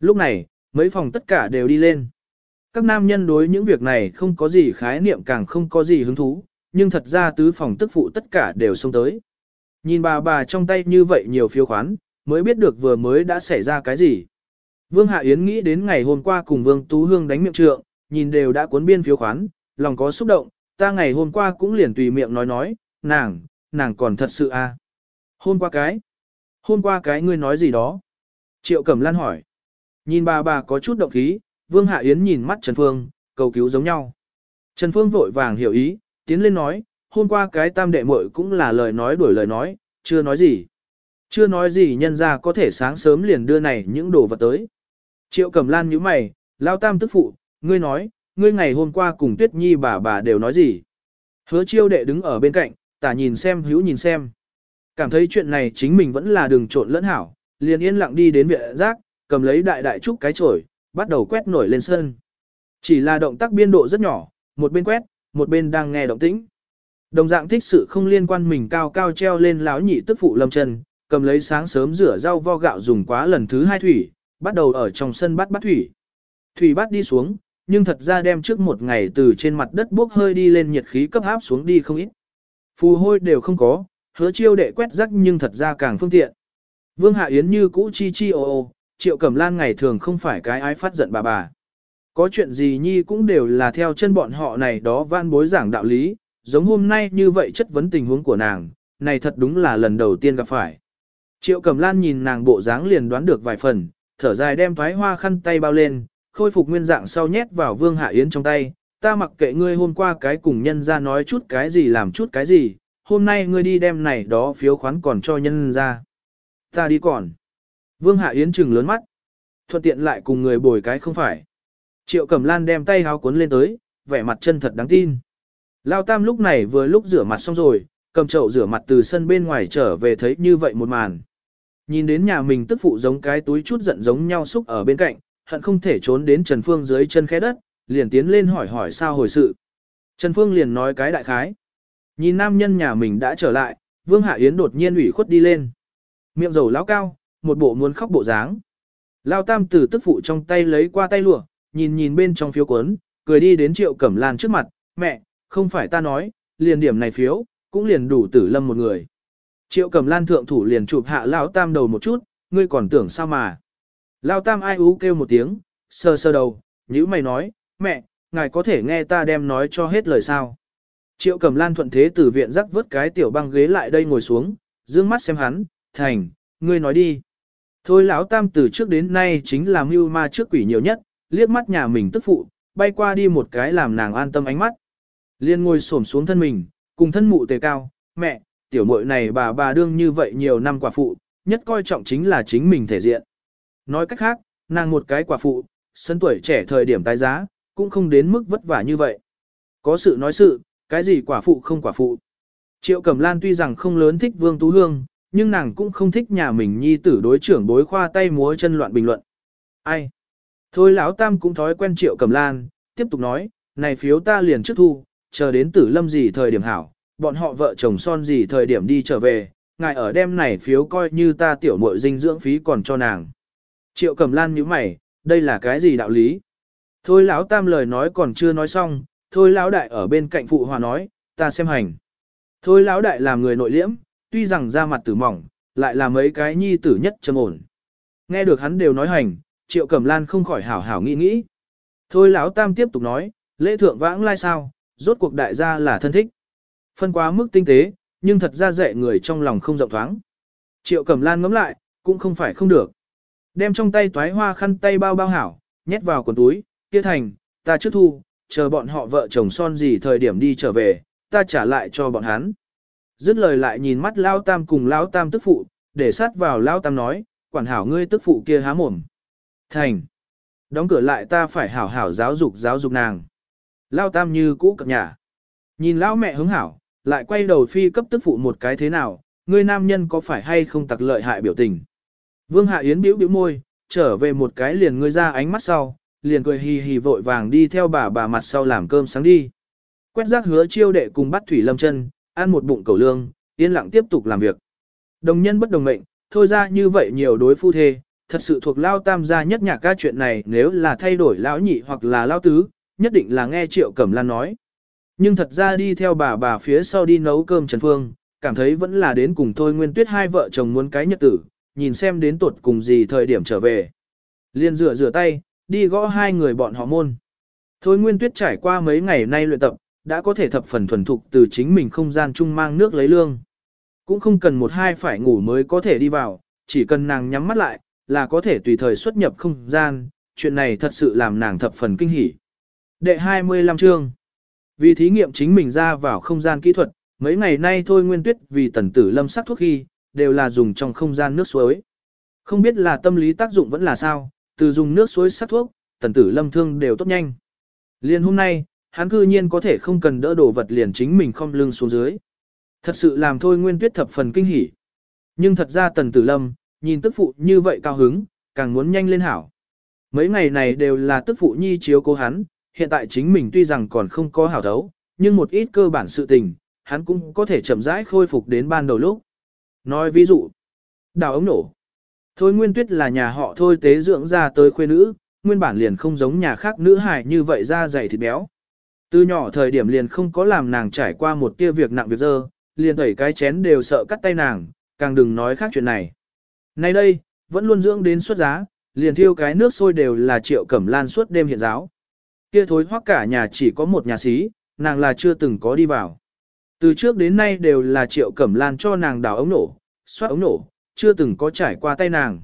Lúc này, mấy phòng tất cả đều đi lên. Các nam nhân đối những việc này không có gì khái niệm càng không có gì hứng thú, nhưng thật ra tứ phòng tức phụ tất cả đều xông tới. Nhìn bà bà trong tay như vậy nhiều phiếu khoán, mới biết được vừa mới đã xảy ra cái gì. Vương Hạ Yến nghĩ đến ngày hôm qua cùng Vương Tú Hương đánh miệng trượng, nhìn đều đã cuốn biên phiếu khoán, lòng có xúc động, ta ngày hôm qua cũng liền tùy miệng nói nói, nàng, nàng còn thật sự à. Hôm qua cái, hôm qua cái ngươi nói gì đó. Triệu Cẩm Lan hỏi. Nhìn bà bà có chút động khí, Vương Hạ Yến nhìn mắt Trần Phương, cầu cứu giống nhau. Trần Phương vội vàng hiểu ý, tiến lên nói, hôm qua cái tam đệ muội cũng là lời nói đuổi lời nói, chưa nói gì. Chưa nói gì nhân ra có thể sáng sớm liền đưa này những đồ vật tới. Triệu Cẩm Lan nhíu mày, lao tam tức phụ, ngươi nói, ngươi ngày hôm qua cùng Tuyết Nhi bà bà đều nói gì. Hứa chiêu đệ đứng ở bên cạnh, tả nhìn xem hữu nhìn xem. Cảm thấy chuyện này chính mình vẫn là đường trộn lẫn hảo, liền yên lặng đi đến viện rác, cầm lấy đại đại trúc cái chổi, bắt đầu quét nổi lên sân. Chỉ là động tác biên độ rất nhỏ, một bên quét, một bên đang nghe động tĩnh. Đồng dạng thích sự không liên quan mình cao cao treo lên lão nhị tức phụ lâm chân, cầm lấy sáng sớm rửa rau vo gạo dùng quá lần thứ hai thủy, bắt đầu ở trong sân bắt bắt thủy. Thủy bắt đi xuống, nhưng thật ra đem trước một ngày từ trên mặt đất bốc hơi đi lên nhiệt khí cấp áp xuống đi không ít. Phù hôi đều không có, hứa chiêu đệ quét rắc nhưng thật ra càng phương tiện. Vương Hạ Yến như cũ chi chi ô ô, Triệu Cẩm Lan ngày thường không phải cái ái phát giận bà bà. Có chuyện gì nhi cũng đều là theo chân bọn họ này đó van bối giảng đạo lý, giống hôm nay như vậy chất vấn tình huống của nàng, này thật đúng là lần đầu tiên gặp phải. Triệu Cẩm Lan nhìn nàng bộ dáng liền đoán được vài phần, thở dài đem thoái hoa khăn tay bao lên, khôi phục nguyên dạng sau nhét vào Vương Hạ Yến trong tay, ta mặc kệ ngươi hôm qua cái cùng nhân ra nói chút cái gì làm chút cái gì, hôm nay ngươi đi đem này đó phiếu khoán còn cho nhân ra. Ta đi còn. Vương Hạ Yến trừng lớn mắt. Thuận tiện lại cùng người bồi cái không phải. Triệu Cẩm Lan đem tay háo cuốn lên tới, vẻ mặt chân thật đáng tin. Lao Tam lúc này vừa lúc rửa mặt xong rồi, cầm chậu rửa mặt từ sân bên ngoài trở về thấy như vậy một màn. Nhìn đến nhà mình tức phụ giống cái túi chút giận giống nhau xúc ở bên cạnh, hận không thể trốn đến Trần Phương dưới chân khẽ đất, liền tiến lên hỏi hỏi sao hồi sự. Trần Phương liền nói cái đại khái. Nhìn nam nhân nhà mình đã trở lại, Vương Hạ Yến đột nhiên ủy khuất đi lên. Miệng dầu lão cao, một bộ muốn khóc bộ dáng. Lao Tam từ tức phụ trong tay lấy qua tay lụa, nhìn nhìn bên trong phiếu cuốn, cười đi đến Triệu Cẩm Lan trước mặt, mẹ, không phải ta nói, liền điểm này phiếu, cũng liền đủ tử lâm một người. Triệu Cẩm Lan thượng thủ liền chụp hạ Lão Tam đầu một chút, ngươi còn tưởng sao mà. Lao Tam ai ú kêu một tiếng, sơ sơ đầu, nhữ mày nói, mẹ, ngài có thể nghe ta đem nói cho hết lời sao. Triệu Cẩm Lan thuận thế từ viện rắc vớt cái tiểu băng ghế lại đây ngồi xuống, dương mắt xem hắn, thành, ngươi nói đi. Thôi lão tam từ trước đến nay chính là mưu ma trước quỷ nhiều nhất, liếc mắt nhà mình tức phụ, bay qua đi một cái làm nàng an tâm ánh mắt. Liên ngồi xổm xuống thân mình, cùng thân mụ tề cao, mẹ, tiểu muội này bà bà đương như vậy nhiều năm quả phụ, nhất coi trọng chính là chính mình thể diện. Nói cách khác, nàng một cái quả phụ, sân tuổi trẻ thời điểm tái giá, cũng không đến mức vất vả như vậy. Có sự nói sự, cái gì quả phụ không quả phụ. Triệu Cẩm Lan tuy rằng không lớn thích Vương Tú Hương, nhưng nàng cũng không thích nhà mình nhi tử đối trưởng bối khoa tay múa chân loạn bình luận. Ai? Thôi lão tam cũng thói quen Triệu Cẩm Lan, tiếp tục nói, này phiếu ta liền trước thu, chờ đến tử lâm gì thời điểm hảo, bọn họ vợ chồng son gì thời điểm đi trở về, ngài ở đêm này phiếu coi như ta tiểu muội dinh dưỡng phí còn cho nàng. Triệu Cẩm Lan nhíu mày, đây là cái gì đạo lý? Thôi lão tam lời nói còn chưa nói xong, thôi lão đại ở bên cạnh phụ hòa nói, ta xem hành. Thôi lão đại làm người nội liễm, tuy rằng da mặt tử mỏng, lại là mấy cái nhi tử nhất trầm ổn. Nghe được hắn đều nói hành, Triệu Cẩm Lan không khỏi hảo hảo nghĩ nghĩ. Thôi lão tam tiếp tục nói, lễ thượng vãng lai sao, rốt cuộc đại gia là thân thích. Phân quá mức tinh tế, nhưng thật ra dạy người trong lòng không rộng thoáng. Triệu Cẩm Lan ngẫm lại, cũng không phải không được. Đem trong tay toái hoa khăn tay bao bao hảo, nhét vào quần túi, kia thành, ta trước thu, chờ bọn họ vợ chồng son gì thời điểm đi trở về, ta trả lại cho bọn hắn. Dứt lời lại nhìn mắt Lao Tam cùng Lao Tam tức phụ, để sát vào Lao Tam nói, quản hảo ngươi tức phụ kia há mồm. Thành. Đóng cửa lại ta phải hảo hảo giáo dục giáo dục nàng. Lao Tam như cũ cập nhà. Nhìn Lão mẹ hứng hảo, lại quay đầu phi cấp tức phụ một cái thế nào, ngươi nam nhân có phải hay không tặc lợi hại biểu tình. Vương Hạ Yến biểu biểu môi, trở về một cái liền ngươi ra ánh mắt sau, liền cười hì hì vội vàng đi theo bà bà mặt sau làm cơm sáng đi. Quét rác hứa chiêu đệ cùng bắt thủy lâm chân, ăn một bụng cầu lương, yên lặng tiếp tục làm việc. Đồng nhân bất đồng mệnh, thôi ra như vậy nhiều đối phu thê, thật sự thuộc lao tam gia nhất nhạc ca chuyện này nếu là thay đổi lão nhị hoặc là lao tứ, nhất định là nghe triệu cẩm lan nói. Nhưng thật ra đi theo bà bà phía sau đi nấu cơm Trần Phương, cảm thấy vẫn là đến cùng thôi nguyên tuyết hai vợ chồng muốn cái nhật tử, nhìn xem đến tuột cùng gì thời điểm trở về. Liên rửa rửa tay, đi gõ hai người bọn họ môn. Thôi nguyên tuyết trải qua mấy ngày nay luyện tập, đã có thể thập phần thuần thục từ chính mình không gian chung mang nước lấy lương. Cũng không cần một hai phải ngủ mới có thể đi vào, chỉ cần nàng nhắm mắt lại, là có thể tùy thời xuất nhập không gian, chuyện này thật sự làm nàng thập phần kinh hỉ. Đệ 25 chương Vì thí nghiệm chính mình ra vào không gian kỹ thuật, mấy ngày nay thôi nguyên tuyết vì tần tử lâm sắc thuốc khi, đều là dùng trong không gian nước suối. Không biết là tâm lý tác dụng vẫn là sao, từ dùng nước suối sắc thuốc, tần tử lâm thương đều tốt nhanh. Liên hôm nay, hắn cư nhiên có thể không cần đỡ đồ vật liền chính mình không lưng xuống dưới. Thật sự làm thôi nguyên tuyết thập phần kinh hỉ. Nhưng thật ra tần tử lâm, nhìn tức phụ như vậy cao hứng, càng muốn nhanh lên hảo. Mấy ngày này đều là tức phụ nhi chiếu cố hắn, hiện tại chính mình tuy rằng còn không có hảo thấu, nhưng một ít cơ bản sự tình, hắn cũng có thể chậm rãi khôi phục đến ban đầu lúc. Nói ví dụ, đào ống nổ. Thôi nguyên tuyết là nhà họ thôi tế dưỡng ra tới khuê nữ, nguyên bản liền không giống nhà khác nữ hài như vậy da dày thịt béo. Từ nhỏ thời điểm liền không có làm nàng trải qua một tia việc nặng việc dơ, liền tẩy cái chén đều sợ cắt tay nàng, càng đừng nói khác chuyện này. Nay đây, vẫn luôn dưỡng đến suốt giá, liền thiêu cái nước sôi đều là triệu cẩm lan suốt đêm hiện giáo. Kia thối hoắc cả nhà chỉ có một nhà xí, nàng là chưa từng có đi vào. Từ trước đến nay đều là triệu cẩm lan cho nàng đào ống nổ, xoát ống nổ, chưa từng có trải qua tay nàng.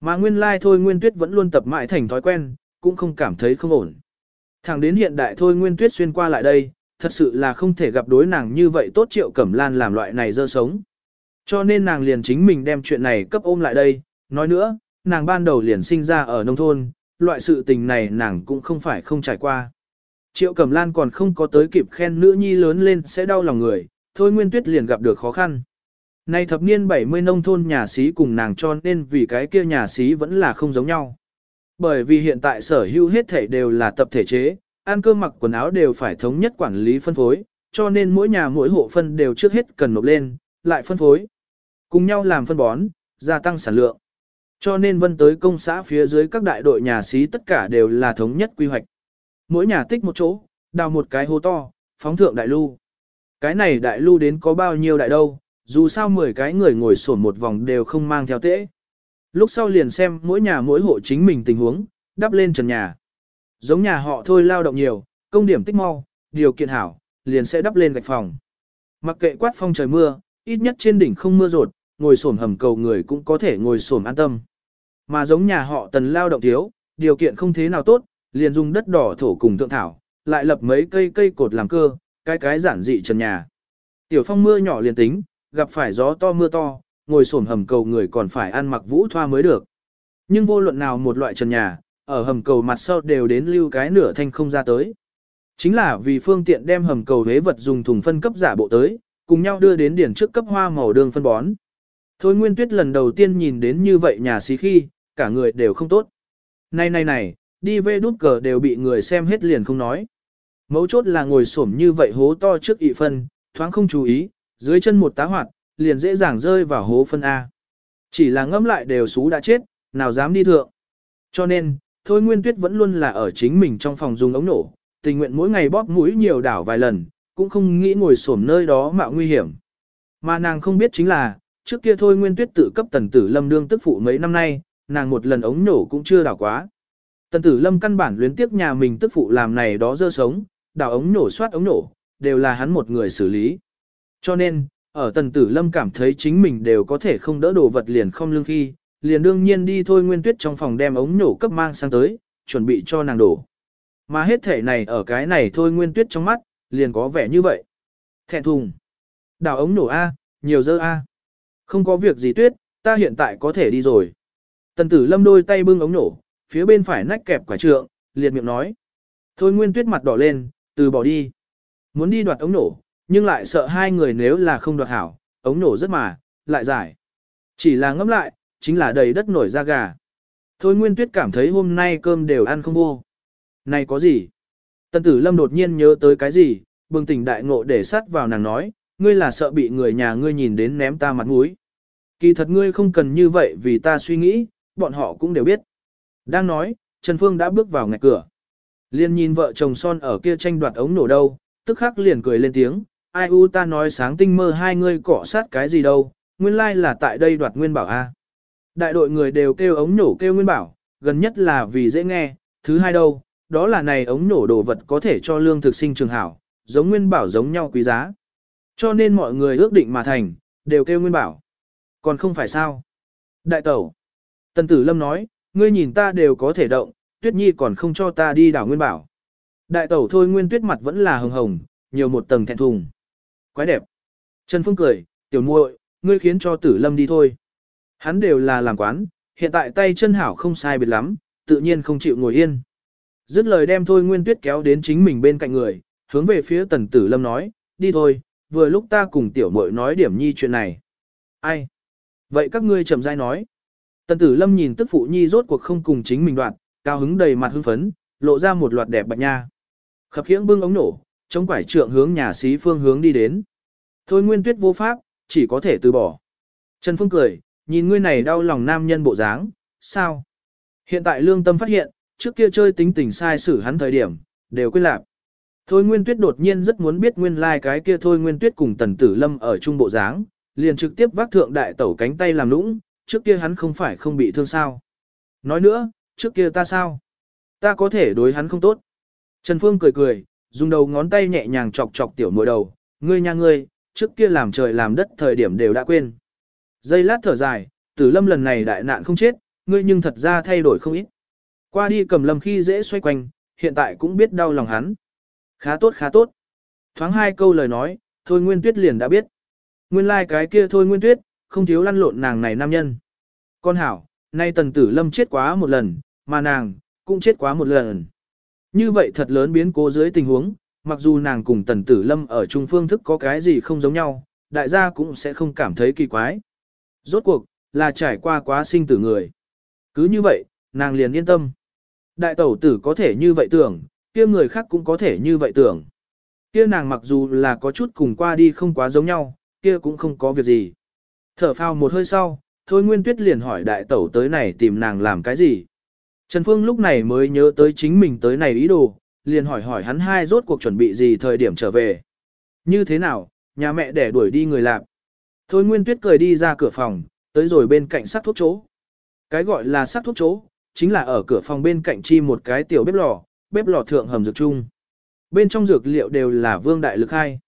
Mà nguyên lai like thôi nguyên tuyết vẫn luôn tập mãi thành thói quen, cũng không cảm thấy không ổn. Thẳng đến hiện đại thôi nguyên tuyết xuyên qua lại đây, thật sự là không thể gặp đối nàng như vậy tốt triệu cẩm lan làm loại này dơ sống. Cho nên nàng liền chính mình đem chuyện này cấp ôm lại đây, nói nữa, nàng ban đầu liền sinh ra ở nông thôn, loại sự tình này nàng cũng không phải không trải qua. Triệu Cẩm Lan còn không có tới kịp khen nữ nhi lớn lên sẽ đau lòng người, thôi Nguyên Tuyết liền gặp được khó khăn. Nay thập niên 70 nông thôn nhà sĩ cùng nàng cho nên vì cái kia nhà sĩ vẫn là không giống nhau. Bởi vì hiện tại sở hữu hết thể đều là tập thể chế, ăn cơm mặc quần áo đều phải thống nhất quản lý phân phối, cho nên mỗi nhà mỗi hộ phân đều trước hết cần nộp lên, lại phân phối. Cùng nhau làm phân bón, gia tăng sản lượng. Cho nên vân tới công xã phía dưới các đại đội nhà xí tất cả đều là thống nhất quy hoạch. Mỗi nhà tích một chỗ, đào một cái hố to, phóng thượng đại lưu. Cái này đại lưu đến có bao nhiêu đại đâu, dù sao 10 cái người ngồi sổn một vòng đều không mang theo tễ. Lúc sau liền xem mỗi nhà mỗi hộ chính mình tình huống, đắp lên trần nhà. Giống nhà họ thôi lao động nhiều, công điểm tích mau, điều kiện hảo, liền sẽ đắp lên gạch phòng. Mặc kệ quát phong trời mưa, ít nhất trên đỉnh không mưa rột, ngồi sổm hầm cầu người cũng có thể ngồi sổm an tâm. Mà giống nhà họ tần lao động thiếu, điều kiện không thế nào tốt, liền dùng đất đỏ thổ cùng thượng thảo, lại lập mấy cây cây cột làm cơ, cái cái giản dị trần nhà. Tiểu phong mưa nhỏ liền tính, gặp phải gió to mưa to, ngồi sổm hầm cầu người còn phải ăn mặc vũ thoa mới được. Nhưng vô luận nào một loại trần nhà, ở hầm cầu mặt sau đều đến lưu cái nửa thanh không ra tới. Chính là vì phương tiện đem hầm cầu hế vật dùng thùng phân cấp giả bộ tới, cùng nhau đưa đến điển trước cấp hoa màu đường phân bón. Thôi Nguyên Tuyết lần đầu tiên nhìn đến như vậy nhà xí khi, cả người đều không tốt. Này này này, đi về đút cờ đều bị người xem hết liền không nói. Mấu chốt là ngồi xổm như vậy hố to trước ị phân, thoáng không chú ý, dưới chân một tá hoạt, liền dễ dàng rơi vào hố phân A. Chỉ là ngâm lại đều xú đã chết, nào dám đi thượng. Cho nên, Thôi Nguyên Tuyết vẫn luôn là ở chính mình trong phòng dùng ống nổ, tình nguyện mỗi ngày bóp mũi nhiều đảo vài lần, cũng không nghĩ ngồi xổm nơi đó mạo nguy hiểm. Mà nàng không biết chính là, trước kia Thôi Nguyên Tuyết tự cấp tần tử lâm đương tức phụ mấy năm nay, nàng một lần ống nổ cũng chưa đảo quá. Tần tử lâm căn bản luyến tiếc nhà mình tức phụ làm này đó dơ sống, đảo ống nổ soát ống nổ, đều là hắn một người xử lý. Cho nên, ở tần tử lâm cảm thấy chính mình đều có thể không đỡ đồ vật liền không lương khi, liền đương nhiên đi thôi Nguyên Tuyết trong phòng đem ống nổ cấp mang sang tới, chuẩn bị cho nàng đổ. Mà hết thể này ở cái này thôi Nguyên Tuyết trong mắt, liền có vẻ như vậy. Thẹn thùng. Đào ống nổ A, nhiều dơ A. Không có việc gì Tuyết, ta hiện tại có thể đi rồi. Tần tử lâm đôi tay bưng ống nổ, phía bên phải nách kẹp quả trượng, liệt miệng nói. Thôi Nguyên Tuyết mặt đỏ lên, từ bỏ đi. Muốn đi đoạt ống nổ, nhưng lại sợ hai người nếu là không đoạt hảo, ống nổ rất mà, lại giải. Chỉ là ngâm lại, chính là đầy đất nổi da gà. Thôi Nguyên Tuyết cảm thấy hôm nay cơm đều ăn không vô. Này có gì? Tần tử lâm đột nhiên nhớ tới cái gì, bừng tỉnh đại ngộ để sát vào nàng nói, ngươi là sợ bị người nhà ngươi nhìn đến ném ta mặt mũi. Kỳ thật ngươi không cần như vậy vì ta suy nghĩ, bọn họ cũng đều biết. Đang nói, Trần Phương đã bước vào ngạch cửa. Liên nhìn vợ chồng son ở kia tranh đoạt ống nổ đâu, tức khắc liền cười lên tiếng, ai u ta nói sáng tinh mơ hai ngươi cọ sát cái gì đâu, nguyên lai là tại đây đoạt nguyên bảo a. Đại đội người đều kêu ống nổ kêu nguyên bảo, gần nhất là vì dễ nghe, thứ hai đâu, đó là này ống nổ đồ vật có thể cho lương thực sinh trường hảo, giống nguyên bảo giống nhau quý giá. Cho nên mọi người ước định mà thành, đều kêu nguyên bảo. Còn không phải sao? Đại tẩu. Tần tử lâm nói, ngươi nhìn ta đều có thể động, tuyết nhi còn không cho ta đi đảo nguyên bảo. Đại tẩu thôi nguyên tuyết mặt vẫn là hồng hồng, nhiều một tầng thẹn thùng. Quái đẹp. Trần Phương cười, tiểu muội, ngươi khiến cho tử lâm đi thôi. Hắn đều là làm quán, hiện tại tay chân hảo không sai biệt lắm, tự nhiên không chịu ngồi yên. Dứt lời đem thôi nguyên tuyết kéo đến chính mình bên cạnh người, hướng về phía tần tử lâm nói, đi thôi, vừa lúc ta cùng tiểu muội nói điểm nhi chuyện này. Ai? Vậy các ngươi chậm rãi nói. Tần tử lâm nhìn tức phụ nhi rốt cuộc không cùng chính mình đoạn, cao hứng đầy mặt hưng phấn, lộ ra một loạt đẹp bạch nha. Khập khiễng bưng ống nổ, chống quải trượng hướng nhà xí phương hướng đi đến. Thôi nguyên tuyết vô pháp, chỉ có thể từ bỏ. Trần Phương cười, nhìn ngươi này đau lòng nam nhân bộ dáng, sao? Hiện tại lương tâm phát hiện, trước kia chơi tính tình sai xử hắn thời điểm, đều quên lạc. Thôi Nguyên Tuyết đột nhiên rất muốn biết nguyên lai like cái kia Thôi Nguyên Tuyết cùng Tần Tử Lâm ở trung bộ dáng, liền trực tiếp vác thượng đại tẩu cánh tay làm lũng, trước kia hắn không phải không bị thương sao. Nói nữa, trước kia ta sao? Ta có thể đối hắn không tốt. Trần Phương cười cười, dùng đầu ngón tay nhẹ nhàng chọc chọc tiểu mùi đầu, ngươi nha ngươi, trước kia làm trời làm đất thời điểm đều đã quên. Giây lát thở dài, tử lâm lần này đại nạn không chết, ngươi nhưng thật ra thay đổi không ít. Qua đi cầm lâm khi dễ xoay quanh, hiện tại cũng biết đau lòng hắn. Khá tốt khá tốt. Thoáng hai câu lời nói, thôi nguyên tuyết liền đã biết. Nguyên lai like cái kia thôi nguyên tuyết, không thiếu lăn lộn nàng này nam nhân. Con hảo, nay tần tử lâm chết quá một lần, mà nàng, cũng chết quá một lần. Như vậy thật lớn biến cố dưới tình huống, mặc dù nàng cùng tần tử lâm ở trung phương thức có cái gì không giống nhau, đại gia cũng sẽ không cảm thấy kỳ quái. Rốt cuộc, là trải qua quá sinh tử người. Cứ như vậy, nàng liền yên tâm. Đại tẩu tử có thể như vậy tưởng, kia người khác cũng có thể như vậy tưởng. Kia nàng mặc dù là có chút cùng qua đi không quá giống nhau, kia cũng không có việc gì. Thở phào một hơi sau, thôi Nguyên Tuyết liền hỏi đại tẩu tới này tìm nàng làm cái gì. Trần Phương lúc này mới nhớ tới chính mình tới này ý đồ, liền hỏi hỏi hắn hai rốt cuộc chuẩn bị gì thời điểm trở về. Như thế nào, nhà mẹ để đuổi đi người làm. Thôi Nguyên Tuyết cười đi ra cửa phòng, tới rồi bên cạnh sắc thuốc chỗ. Cái gọi là sắc thuốc chỗ, chính là ở cửa phòng bên cạnh chi một cái tiểu bếp lò, bếp lò thượng hầm dược chung. Bên trong dược liệu đều là vương đại lực hai.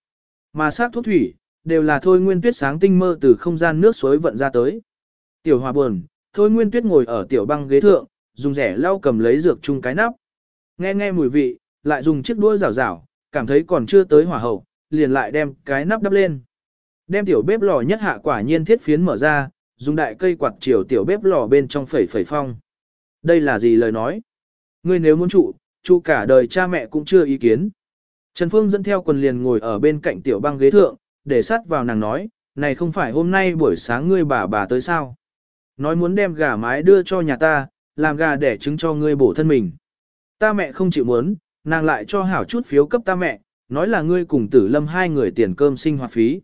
Mà sắc thuốc thủy, đều là thôi nguyên tuyết sáng tinh mơ từ không gian nước suối vận ra tới. Tiểu hòa buồn, thôi nguyên tuyết ngồi ở tiểu băng ghế thượng, dùng rẻ lau cầm lấy dược chung cái nắp. Nghe nghe mùi vị, lại dùng chiếc đũa rảo rảo, cảm thấy còn chưa tới hỏa hậu, liền lại đem cái nắp đắp lên. Đem tiểu bếp lò nhất hạ quả nhiên thiết phiến mở ra, dùng đại cây quạt chiều tiểu bếp lò bên trong phẩy phẩy phong. Đây là gì lời nói? Ngươi nếu muốn trụ, chu cả đời cha mẹ cũng chưa ý kiến. Trần Phương dẫn theo quần liền ngồi ở bên cạnh tiểu băng ghế thượng, để sát vào nàng nói, này không phải hôm nay buổi sáng ngươi bà bà tới sao? Nói muốn đem gà mái đưa cho nhà ta, làm gà để trứng cho ngươi bổ thân mình. Ta mẹ không chịu muốn, nàng lại cho hảo chút phiếu cấp ta mẹ, nói là ngươi cùng tử lâm hai người tiền cơm sinh hoạt phí.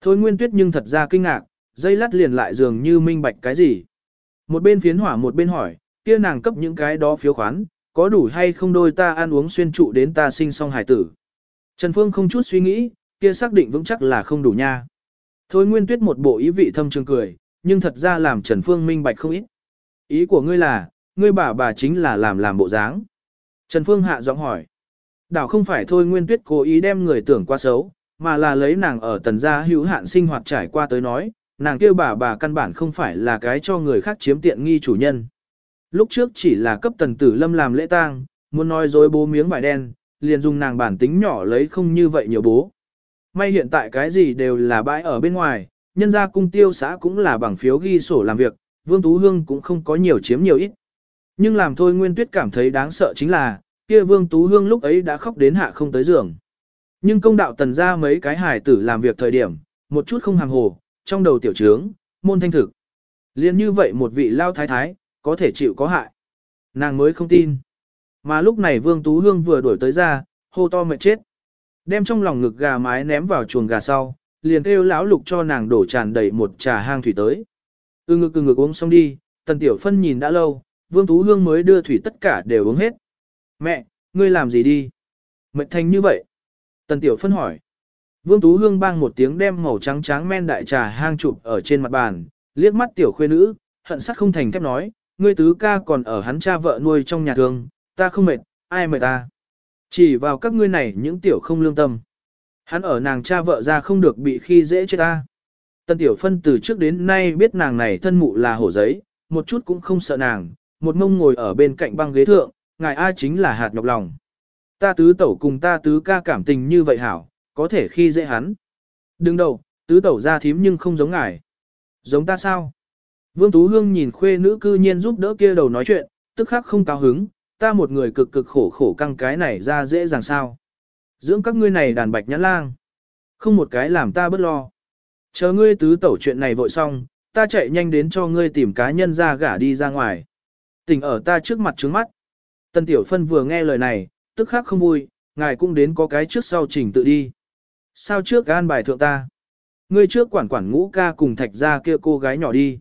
Thôi Nguyên Tuyết nhưng thật ra kinh ngạc, dây lát liền lại dường như minh bạch cái gì. Một bên phiến hỏa một bên hỏi, kia nàng cấp những cái đó phiếu khoán, có đủ hay không đôi ta ăn uống xuyên trụ đến ta sinh xong hải tử. Trần Phương không chút suy nghĩ, kia xác định vững chắc là không đủ nha. Thôi Nguyên Tuyết một bộ ý vị thâm trường cười, nhưng thật ra làm Trần Phương minh bạch không ít. Ý của ngươi là, ngươi bà bà chính là làm làm bộ dáng. Trần Phương hạ giọng hỏi. Đảo không phải thôi Nguyên Tuyết cố ý đem người tưởng qua xấu, mà là lấy nàng ở tần gia hữu hạn sinh hoạt trải qua tới nói, nàng kêu bà bà căn bản không phải là cái cho người khác chiếm tiện nghi chủ nhân. Lúc trước chỉ là cấp tần tử lâm làm lễ tang, muốn nói dối bố miếng vải đen, liền dùng nàng bản tính nhỏ lấy không như vậy nhiều bố. May hiện tại cái gì đều là bãi ở bên ngoài, nhân gia cung tiêu xã cũng là bằng phiếu ghi sổ làm việc, Vương Tú Hương cũng không có nhiều chiếm nhiều ít. Nhưng làm thôi Nguyên Tuyết cảm thấy đáng sợ chính là, kia Vương Tú Hương lúc ấy đã khóc đến hạ không tới giường. Nhưng công đạo tần ra mấy cái hài tử làm việc thời điểm, một chút không hàng hồ, trong đầu tiểu trướng, môn thanh thực. Liên như vậy một vị lao thái thái, có thể chịu có hại. Nàng mới không tin. Mà lúc này Vương Tú Hương vừa đuổi tới ra, hô to mệt chết. Đem trong lòng ngực gà mái ném vào chuồng gà sau, liền kêu lão lục cho nàng đổ tràn đầy một trà hang thủy tới. Ừ ngực ừ ngực uống xong đi, tần tiểu phân nhìn đã lâu, Vương Tú Hương mới đưa thủy tất cả đều uống hết. Mẹ, ngươi làm gì đi? Mệt thành như vậy. Tần tiểu phân hỏi. Vương Tú Hương bang một tiếng đem màu trắng trắng men đại trà hang chụp ở trên mặt bàn, liếc mắt tiểu khuê nữ, hận sắc không thành thép nói, ngươi tứ ca còn ở hắn cha vợ nuôi trong nhà thương, ta không mệt, ai mệt ta. Chỉ vào các ngươi này những tiểu không lương tâm. Hắn ở nàng cha vợ ra không được bị khi dễ chết ta. Tân tiểu phân từ trước đến nay biết nàng này thân mụ là hổ giấy, một chút cũng không sợ nàng, một mông ngồi ở bên cạnh băng ghế thượng, ngài A chính là hạt nhọc lòng. Ta tứ tẩu cùng ta tứ ca cảm tình như vậy hảo, có thể khi dễ hắn. Đừng đầu, tứ tẩu ra thím nhưng không giống ngài. Giống ta sao? Vương Tú Hương nhìn khuê nữ cư nhiên giúp đỡ kia đầu nói chuyện, tức khắc không cao hứng, ta một người cực cực khổ khổ căng cái này ra dễ dàng sao. Dưỡng các ngươi này đàn bạch nhãn lang. Không một cái làm ta bất lo. Chờ ngươi tứ tẩu chuyện này vội xong, ta chạy nhanh đến cho ngươi tìm cá nhân ra gả đi ra ngoài. Tình ở ta trước mặt trướng mắt. Tân Tiểu Phân vừa nghe lời này, tức khắc không vui, ngài cũng đến có cái trước sau trình tự đi. Sao trước gan bài thượng ta? Ngươi trước quản quản ngũ ca cùng thạch ra kia cô gái nhỏ đi.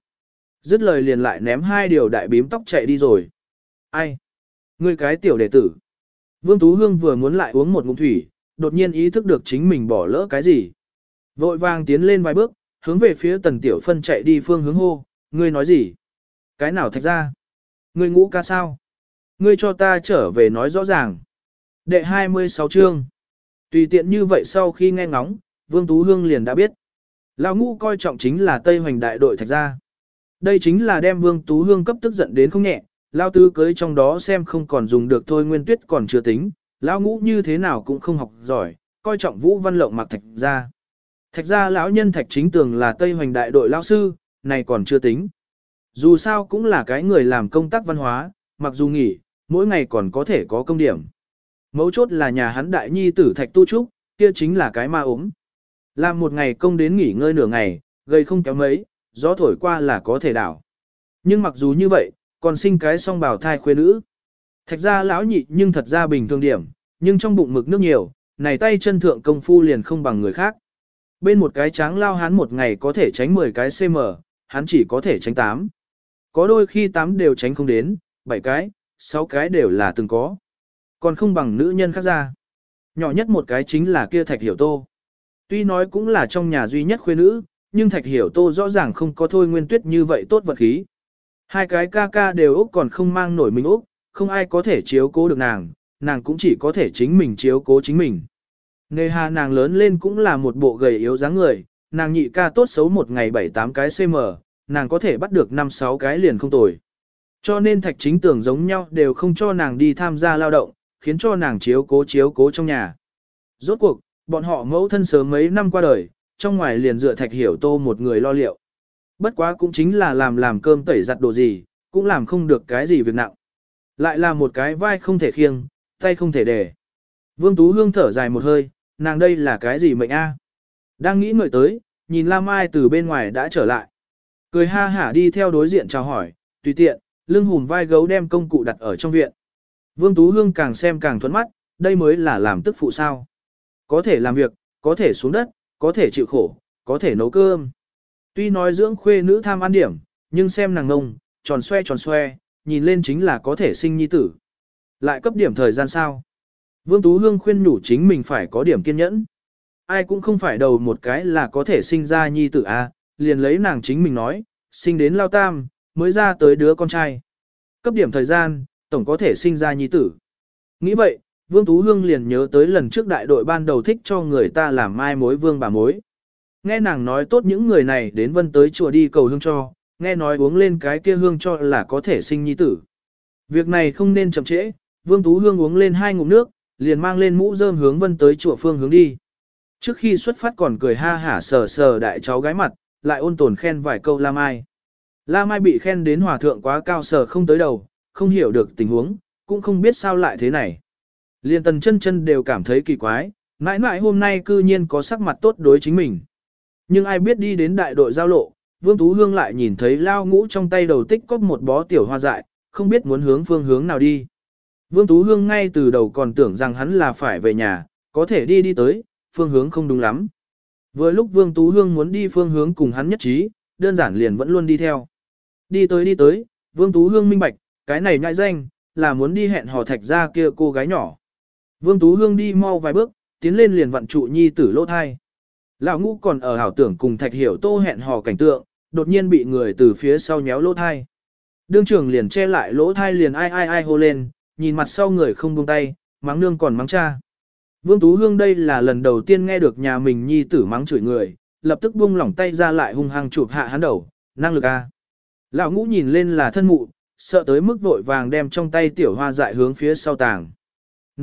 Dứt lời liền lại ném hai điều đại bím tóc chạy đi rồi. Ai? Ngươi cái tiểu đệ tử. Vương Tú Hương vừa muốn lại uống một ngụm thủy, đột nhiên ý thức được chính mình bỏ lỡ cái gì. Vội vàng tiến lên vài bước, hướng về phía tần tiểu phân chạy đi phương hướng hô, ngươi nói gì? Cái nào thạch ra? Ngươi ngũ ca sao? Ngươi cho ta trở về nói rõ ràng. Đệ 26 chương. Tùy tiện như vậy sau khi nghe ngóng, Vương Tú Hương liền đã biết. Lão ngũ coi trọng chính là Tây Hoành đại đội thạch ra đây chính là đem Vương Tú Hương cấp tức giận đến không nhẹ, Lao tứ cưới trong đó xem không còn dùng được thôi nguyên tuyết còn chưa tính, Lão ngũ như thế nào cũng không học giỏi, coi trọng Vũ Văn Lộng mặc thạch ra, Thạch ra lão nhân thạch chính tường là Tây Hoành đại đội lão sư, này còn chưa tính. Dù sao cũng là cái người làm công tác văn hóa, mặc dù nghỉ, mỗi ngày còn có thể có công điểm. Mấu chốt là nhà hắn đại nhi tử thạch tu trúc, kia chính là cái ma ốm. Làm một ngày công đến nghỉ ngơi nửa ngày, gây không kéo mấy, gió thổi qua là có thể đảo. Nhưng mặc dù như vậy, còn sinh cái song bào thai khuê nữ. Thạch ra lão nhị nhưng thật ra bình thường điểm, nhưng trong bụng mực nước nhiều, này tay chân thượng công phu liền không bằng người khác. Bên một cái tráng lao hắn một ngày có thể tránh 10 cái cm, hắn chỉ có thể tránh 8. Có đôi khi 8 đều tránh không đến, 7 cái, 6 cái đều là từng có. Còn không bằng nữ nhân khác ra. Nhỏ nhất một cái chính là kia thạch hiểu tô. Tuy nói cũng là trong nhà duy nhất khuê nữ, nhưng thạch hiểu tô rõ ràng không có thôi nguyên tuyết như vậy tốt vật khí. Hai cái ca ca đều Úc còn không mang nổi mình Úc, không ai có thể chiếu cố được nàng, nàng cũng chỉ có thể chính mình chiếu cố chính mình. Nghề hà nàng lớn lên cũng là một bộ gầy yếu dáng người, nàng nhị ca tốt xấu một ngày bảy tám cái cm, nàng có thể bắt được năm sáu cái liền không tồi. Cho nên thạch chính tưởng giống nhau đều không cho nàng đi tham gia lao động, khiến cho nàng chiếu cố chiếu cố trong nhà. Rốt cuộc, bọn họ mẫu thân sớm mấy năm qua đời, trong ngoài liền dựa thạch hiểu tô một người lo liệu. Bất quá cũng chính là làm làm cơm tẩy giặt đồ gì, cũng làm không được cái gì việc nặng. Lại là một cái vai không thể khiêng, tay không thể để. Vương Tú Hương thở dài một hơi, nàng đây là cái gì mệnh a? Đang nghĩ ngợi tới, nhìn Lam Mai từ bên ngoài đã trở lại. Cười ha hả đi theo đối diện chào hỏi, tùy tiện, lưng hùm vai gấu đem công cụ đặt ở trong viện. Vương Tú Hương càng xem càng thuẫn mắt, đây mới là làm tức phụ sao. Có thể làm việc, có thể xuống đất, có thể chịu khổ, có thể nấu cơm. Tuy nói dưỡng khuê nữ tham ăn điểm, nhưng xem nàng ngông, tròn xoe tròn xoe, nhìn lên chính là có thể sinh nhi tử. Lại cấp điểm thời gian sao? Vương Tú Hương khuyên nhủ chính mình phải có điểm kiên nhẫn. Ai cũng không phải đầu một cái là có thể sinh ra nhi tử a, à, liền lấy nàng chính mình nói, sinh đến lao tam, mới ra tới đứa con trai. Cấp điểm thời gian, tổng có thể sinh ra nhi tử. Nghĩ vậy, Vương Tú Hương liền nhớ tới lần trước đại đội ban đầu thích cho người ta làm mai mối vương bà mối. Nghe nàng nói tốt những người này đến vân tới chùa đi cầu hương cho, nghe nói uống lên cái kia hương cho là có thể sinh nhi tử. Việc này không nên chậm trễ, Vương Tú Hương uống lên hai ngụm nước, liền mang lên mũ rơm hướng vân tới chùa phương hướng đi. Trước khi xuất phát còn cười ha hả sờ sờ đại cháu gái mặt, lại ôn tồn khen vài câu La Mai. La Mai bị khen đến hòa thượng quá cao sờ không tới đầu, không hiểu được tình huống, cũng không biết sao lại thế này. Liên tần chân chân đều cảm thấy kỳ quái, mãi mãi hôm nay cư nhiên có sắc mặt tốt đối chính mình. Nhưng ai biết đi đến đại đội giao lộ, Vương Tú Hương lại nhìn thấy lao ngũ trong tay đầu tích có một bó tiểu hoa dại, không biết muốn hướng phương hướng nào đi. Vương Tú Hương ngay từ đầu còn tưởng rằng hắn là phải về nhà, có thể đi đi tới, phương hướng không đúng lắm. Vừa lúc Vương Tú Hương muốn đi phương hướng cùng hắn nhất trí, đơn giản liền vẫn luôn đi theo. Đi tới đi tới, Vương Tú Hương minh bạch, cái này nhại danh, là muốn đi hẹn hò thạch ra kia cô gái nhỏ. Vương Tú Hương đi mau vài bước, tiến lên liền vặn trụ nhi tử lỗ thai. Lão ngũ còn ở hảo tưởng cùng thạch hiểu tô hẹn hò cảnh tượng, đột nhiên bị người từ phía sau nhéo lỗ thai. Đương trưởng liền che lại lỗ thai liền ai ai ai hô lên, nhìn mặt sau người không buông tay, mắng nương còn mắng cha. Vương Tú Hương đây là lần đầu tiên nghe được nhà mình nhi tử mắng chửi người, lập tức buông lỏng tay ra lại hung hăng chụp hạ hắn đầu, năng lực a. Lão ngũ nhìn lên là thân mụ, sợ tới mức vội vàng đem trong tay tiểu hoa dại hướng phía sau tàng.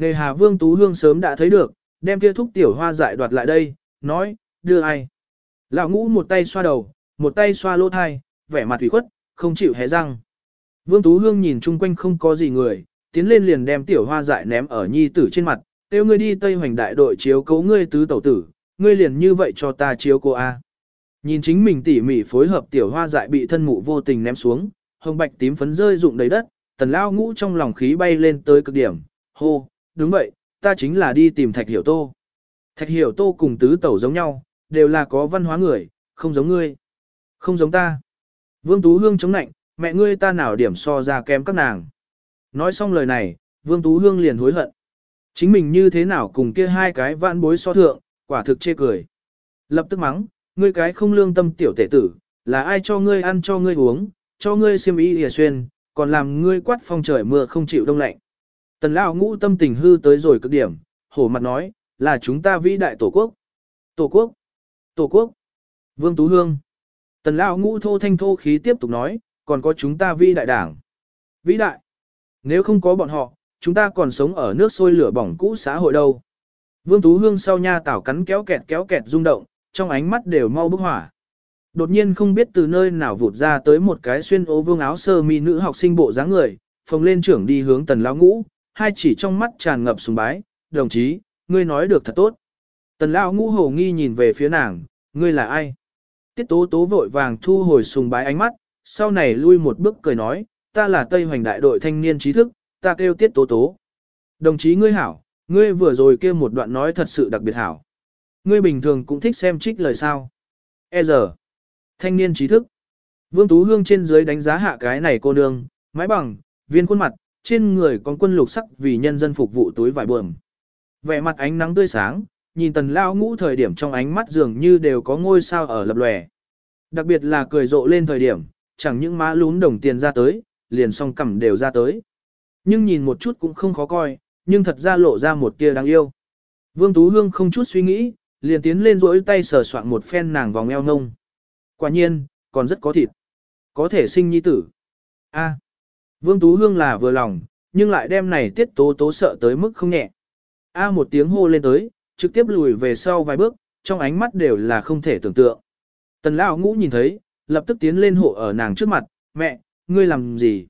Nề hà Vương Tú Hương sớm đã thấy được, đem kia thúc tiểu hoa dại đoạt lại đây, nói, đưa ai. Lão ngũ một tay xoa đầu, một tay xoa lỗ thai, vẻ mặt ủy khuất, không chịu hé răng. Vương Tú Hương nhìn chung quanh không có gì người, tiến lên liền đem tiểu hoa dại ném ở nhi tử trên mặt, kêu ngươi đi Tây Hoành đại đội chiếu cấu ngươi tứ tẩu tử, ngươi liền như vậy cho ta chiếu cô A. Nhìn chính mình tỉ mỉ phối hợp tiểu hoa dại bị thân mụ vô tình ném xuống, hồng bạch tím phấn rơi rụng đầy đất, tần lao ngũ trong lòng khí bay lên tới cực điểm, hô, đúng vậy, ta chính là đi tìm thạch hiểu tô. Thạch hiểu tô cùng tứ tẩu giống nhau, đều là có văn hóa người, không giống ngươi. Không giống ta. Vương Tú Hương chống nạnh, mẹ ngươi ta nào điểm so ra kém các nàng. Nói xong lời này, Vương Tú Hương liền hối hận. Chính mình như thế nào cùng kia hai cái vãn bối so thượng, quả thực chê cười. Lập tức mắng, ngươi cái không lương tâm tiểu tể tử, là ai cho ngươi ăn cho ngươi uống, cho ngươi xiêm y hìa xuyên, còn làm ngươi quát phong trời mưa không chịu đông lạnh. Tần lão ngũ tâm tình hư tới rồi cực điểm, hổ mặt nói, là chúng ta vĩ đại tổ quốc. Tổ quốc, tổ quốc, vương tú hương. Tần lão ngũ thô thanh thô khí tiếp tục nói, còn có chúng ta vĩ đại đảng. Vĩ đại, nếu không có bọn họ, chúng ta còn sống ở nước sôi lửa bỏng cũ xã hội đâu. Vương Tú Hương sau nha tảo cắn kéo kẹt kéo kẹt rung động, trong ánh mắt đều mau bức hỏa. Đột nhiên không biết từ nơi nào vụt ra tới một cái xuyên ố vương áo sơ mi nữ học sinh bộ dáng người, phồng lên trưởng đi hướng tần lão ngũ, hai chỉ trong mắt tràn ngập sùng bái, đồng chí, ngươi nói được thật tốt. Tần lão ngũ hồ nghi nhìn về phía nàng, ngươi là ai? Tiết tố tố vội vàng thu hồi sùng bái ánh mắt, sau này lui một bước cười nói, ta là Tây Hoành đại đội thanh niên trí thức, ta kêu tiết tố tố. Đồng chí ngươi hảo, ngươi vừa rồi kêu một đoạn nói thật sự đặc biệt hảo. Ngươi bình thường cũng thích xem trích lời sao. E giờ, thanh niên trí thức. Vương Tú Hương trên dưới đánh giá hạ cái này cô nương, mái bằng, viên khuôn mặt, trên người còn quân lục sắc vì nhân dân phục vụ túi vải buồm. Vẻ mặt ánh nắng tươi sáng, nhìn tần lao ngũ thời điểm trong ánh mắt dường như đều có ngôi sao ở lập lòe. Đặc biệt là cười rộ lên thời điểm, chẳng những má lún đồng tiền ra tới, liền song cằm đều ra tới. Nhưng nhìn một chút cũng không khó coi, nhưng thật ra lộ ra một tia đáng yêu. Vương Tú Hương không chút suy nghĩ, liền tiến lên rỗi tay sờ soạn một phen nàng vòng eo ngông. Quả nhiên, còn rất có thịt. Có thể sinh nhi tử. A. Vương Tú Hương là vừa lòng, nhưng lại đem này tiết tố tố sợ tới mức không nhẹ. A một tiếng hô lên tới, trực tiếp lùi về sau vài bước, trong ánh mắt đều là không thể tưởng tượng. Tần lão ngũ nhìn thấy, lập tức tiến lên hộ ở nàng trước mặt, mẹ, ngươi làm gì?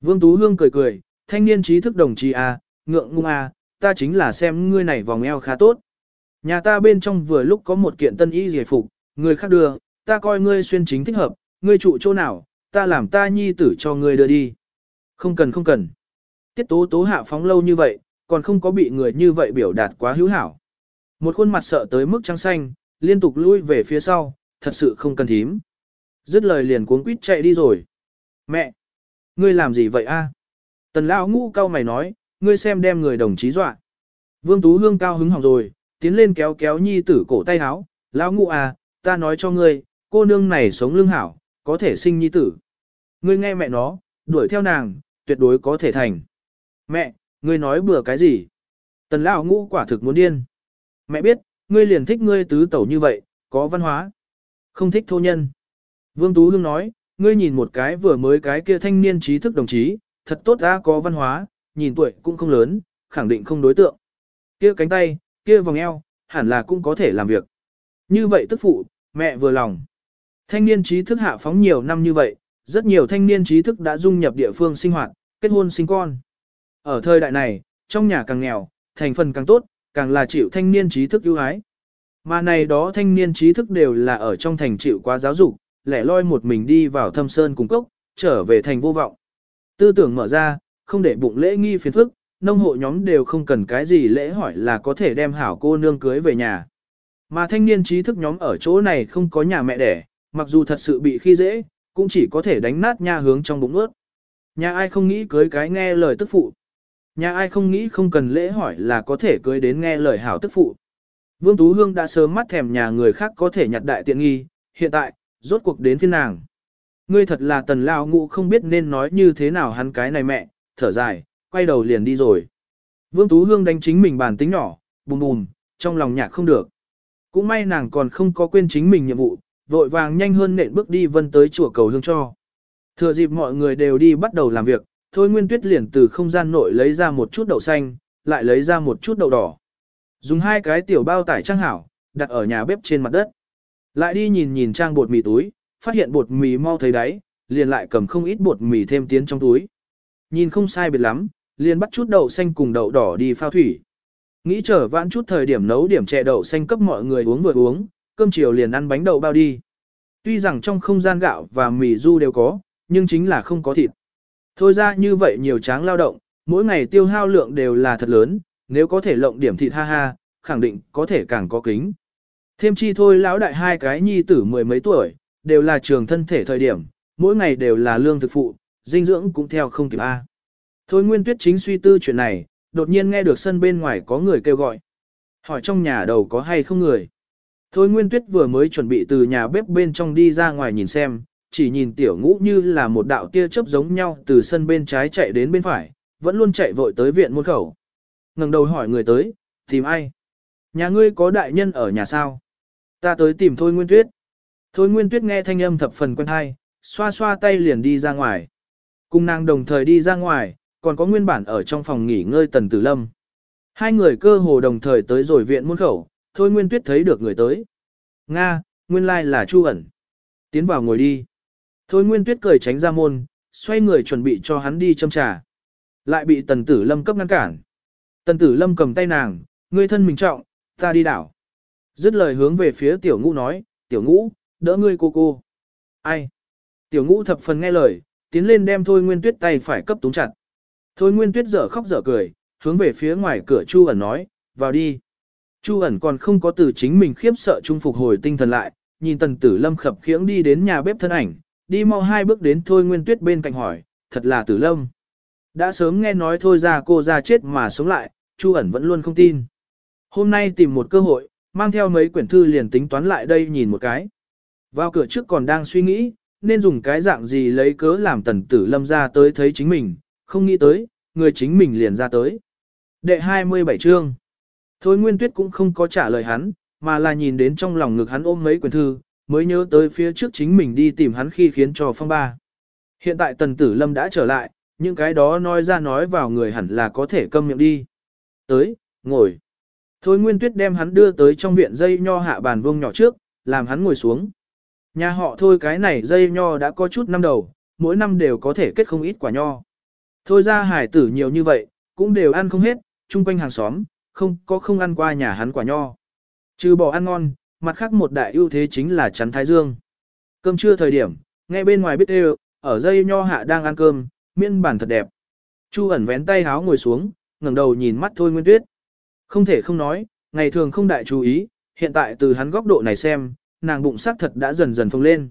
Vương Tú Hương cười cười, thanh niên trí thức đồng chí A, ngượng ngung A, ta chính là xem ngươi này vòng eo khá tốt. Nhà ta bên trong vừa lúc có một kiện tân y giải phục, người khác đưa, ta coi ngươi xuyên chính thích hợp, ngươi trụ chỗ nào, ta làm ta nhi tử cho ngươi đưa đi. Không cần không cần. Tiết tố tố hạ phóng lâu như vậy, còn không có bị người như vậy biểu đạt quá hữu hảo. Một khuôn mặt sợ tới mức trắng xanh, liên tục lui về phía sau, thật sự không cần thím. Dứt lời liền cuống quýt chạy đi rồi. Mẹ! Ngươi làm gì vậy a? Tần lão ngũ cao mày nói, ngươi xem đem người đồng chí dọa. Vương Tú Hương cao hứng hỏng rồi, tiến lên kéo kéo nhi tử cổ tay háo, lão ngũ à, ta nói cho ngươi, cô nương này sống lương hảo, có thể sinh nhi tử. Ngươi nghe mẹ nó, đuổi theo nàng, tuyệt đối có thể thành. Mẹ, ngươi nói bừa cái gì? Tần lão ngũ quả thực muốn điên. Mẹ biết, ngươi liền thích ngươi tứ tẩu như vậy, có văn hóa. Không thích thô nhân. Vương Tú Hương nói, ngươi nhìn một cái vừa mới cái kia thanh niên trí thức đồng chí, thật tốt ra có văn hóa, nhìn tuổi cũng không lớn, khẳng định không đối tượng. Kia cánh tay, kia vòng eo, hẳn là cũng có thể làm việc. Như vậy tức phụ, mẹ vừa lòng. Thanh niên trí thức hạ phóng nhiều năm như vậy, rất nhiều thanh niên trí thức đã dung nhập địa phương sinh hoạt, kết hôn sinh con. Ở thời đại này, trong nhà càng nghèo, thành phần càng tốt, càng là chịu thanh niên trí thức ưu ái. Mà này đó thanh niên trí thức đều là ở trong thành chịu quá giáo dục, lẻ loi một mình đi vào thâm sơn cùng cốc, trở về thành vô vọng. Tư tưởng mở ra, không để bụng lễ nghi phiền phức, nông hộ nhóm đều không cần cái gì lễ hỏi là có thể đem hảo cô nương cưới về nhà. Mà thanh niên trí thức nhóm ở chỗ này không có nhà mẹ đẻ, mặc dù thật sự bị khi dễ, cũng chỉ có thể đánh nát nha hướng trong bụng ướt. Nhà ai không nghĩ cưới cái nghe lời tức phụ. Nhà ai không nghĩ không cần lễ hỏi là có thể cưới đến nghe lời hảo tức phụ. Vương Tú Hương đã sớm mắt thèm nhà người khác có thể nhặt đại tiện nghi, hiện tại, rốt cuộc đến phiên nàng. Ngươi thật là tần lao ngụ không biết nên nói như thế nào hắn cái này mẹ, thở dài, quay đầu liền đi rồi. Vương Tú Hương đánh chính mình bản tính nhỏ, bùm bùm, trong lòng nhạc không được. Cũng may nàng còn không có quên chính mình nhiệm vụ, vội vàng nhanh hơn nện bước đi vân tới chùa cầu hương cho. Thừa dịp mọi người đều đi bắt đầu làm việc, Thôi Nguyên Tuyết liền từ không gian nội lấy ra một chút đậu xanh, lại lấy ra một chút đậu đỏ. Dùng hai cái tiểu bao tải trang hảo, đặt ở nhà bếp trên mặt đất. Lại đi nhìn nhìn trang bột mì túi, phát hiện bột mì mau thấy đáy, liền lại cầm không ít bột mì thêm tiến trong túi. Nhìn không sai biệt lắm, liền bắt chút đậu xanh cùng đậu đỏ đi phao thủy. Nghĩ chờ vãn chút thời điểm nấu điểm chè đậu xanh cấp mọi người uống vừa uống, cơm chiều liền ăn bánh đậu bao đi. Tuy rằng trong không gian gạo và mì du đều có, nhưng chính là không có thịt. Thôi ra như vậy nhiều tráng lao động, mỗi ngày tiêu hao lượng đều là thật lớn, nếu có thể lộng điểm thịt ha ha, khẳng định có thể càng có kính. Thêm chi thôi lão đại hai cái nhi tử mười mấy tuổi, đều là trường thân thể thời điểm, mỗi ngày đều là lương thực phụ, dinh dưỡng cũng theo không kịp A. Thôi Nguyên Tuyết chính suy tư chuyện này, đột nhiên nghe được sân bên ngoài có người kêu gọi. Hỏi trong nhà đầu có hay không người. Thôi Nguyên Tuyết vừa mới chuẩn bị từ nhà bếp bên trong đi ra ngoài nhìn xem, chỉ nhìn tiểu ngũ như là một đạo tia chớp giống nhau từ sân bên trái chạy đến bên phải, vẫn luôn chạy vội tới viện môn khẩu. ngẩng đầu hỏi người tới, tìm ai? Nhà ngươi có đại nhân ở nhà sao? Ta tới tìm Thôi Nguyên Tuyết. Thôi Nguyên Tuyết nghe thanh âm thập phần quen hay, xoa xoa tay liền đi ra ngoài. Cùng nàng đồng thời đi ra ngoài, còn có nguyên bản ở trong phòng nghỉ ngơi Tần Tử Lâm. Hai người cơ hồ đồng thời tới rồi viện môn khẩu, Thôi Nguyên Tuyết thấy được người tới. Nga, nguyên lai là Chu ẩn. Tiến vào ngồi đi. Thôi Nguyên Tuyết cười tránh ra môn, xoay người chuẩn bị cho hắn đi châm trà. Lại bị Tần Tử Lâm cấp ngăn cản. Tần Tử Lâm cầm tay nàng, ngươi thân mình trọng, ta đi đảo. Dứt lời hướng về phía tiểu ngũ nói, tiểu ngũ, đỡ ngươi cô cô. Ai? Tiểu ngũ thập phần nghe lời, tiến lên đem Thôi Nguyên Tuyết tay phải cấp túng chặt. Thôi Nguyên Tuyết dở khóc dở cười, hướng về phía ngoài cửa Chu ẩn nói, vào đi. Chu ẩn còn không có từ chính mình khiếp sợ trung phục hồi tinh thần lại, nhìn tần tử lâm khập khiễng đi đến nhà bếp thân ảnh, đi mau hai bước đến Thôi Nguyên Tuyết bên cạnh hỏi, thật là tử lâm. Đã sớm nghe nói thôi ra cô ra chết mà sống lại, Chu ẩn vẫn luôn không tin. Hôm nay tìm một cơ hội, mang theo mấy quyển thư liền tính toán lại đây nhìn một cái. Vào cửa trước còn đang suy nghĩ, nên dùng cái dạng gì lấy cớ làm tần tử lâm ra tới thấy chính mình, không nghĩ tới, người chính mình liền ra tới. Đệ 27 chương Thôi Nguyên Tuyết cũng không có trả lời hắn, mà là nhìn đến trong lòng ngực hắn ôm mấy quyển thư, mới nhớ tới phía trước chính mình đi tìm hắn khi khiến cho phong ba. Hiện tại tần tử lâm đã trở lại, những cái đó nói ra nói vào người hẳn là có thể câm miệng đi. Tới, ngồi. Thôi Nguyên Tuyết đem hắn đưa tới trong viện dây nho hạ bàn vuông nhỏ trước, làm hắn ngồi xuống. Nhà họ thôi cái này dây nho đã có chút năm đầu, mỗi năm đều có thể kết không ít quả nho. Thôi ra hải tử nhiều như vậy, cũng đều ăn không hết, chung quanh hàng xóm, không có không ăn qua nhà hắn quả nho. Trừ bỏ ăn ngon, mặt khác một đại ưu thế chính là chắn thái dương. Cơm trưa thời điểm, nghe bên ngoài biết đều, ở dây nho hạ đang ăn cơm, miên bản thật đẹp. Chu ẩn vén tay háo ngồi xuống, ngẩng đầu nhìn mắt thôi nguyên tuyết. Không thể không nói, ngày thường không đại chú ý, hiện tại từ hắn góc độ này xem, nàng bụng sắc thật đã dần dần phồng lên.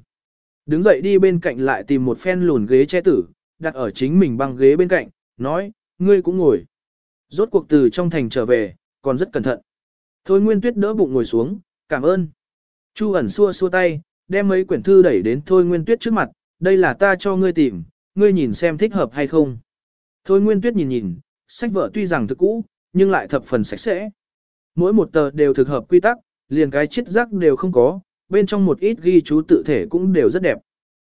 Đứng dậy đi bên cạnh lại tìm một phen lùn ghế che tử, đặt ở chính mình băng ghế bên cạnh, nói, ngươi cũng ngồi. Rốt cuộc từ trong thành trở về, còn rất cẩn thận. Thôi Nguyên Tuyết đỡ bụng ngồi xuống, cảm ơn. Chu ẩn xua xua tay, đem mấy quyển thư đẩy đến Thôi Nguyên Tuyết trước mặt, đây là ta cho ngươi tìm, ngươi nhìn xem thích hợp hay không. Thôi Nguyên Tuyết nhìn nhìn, sách vở tuy rằng thực cũ, nhưng lại thập phần sạch sẽ. Mỗi một tờ đều thực hợp quy tắc, liền cái chiết giác đều không có, bên trong một ít ghi chú tự thể cũng đều rất đẹp.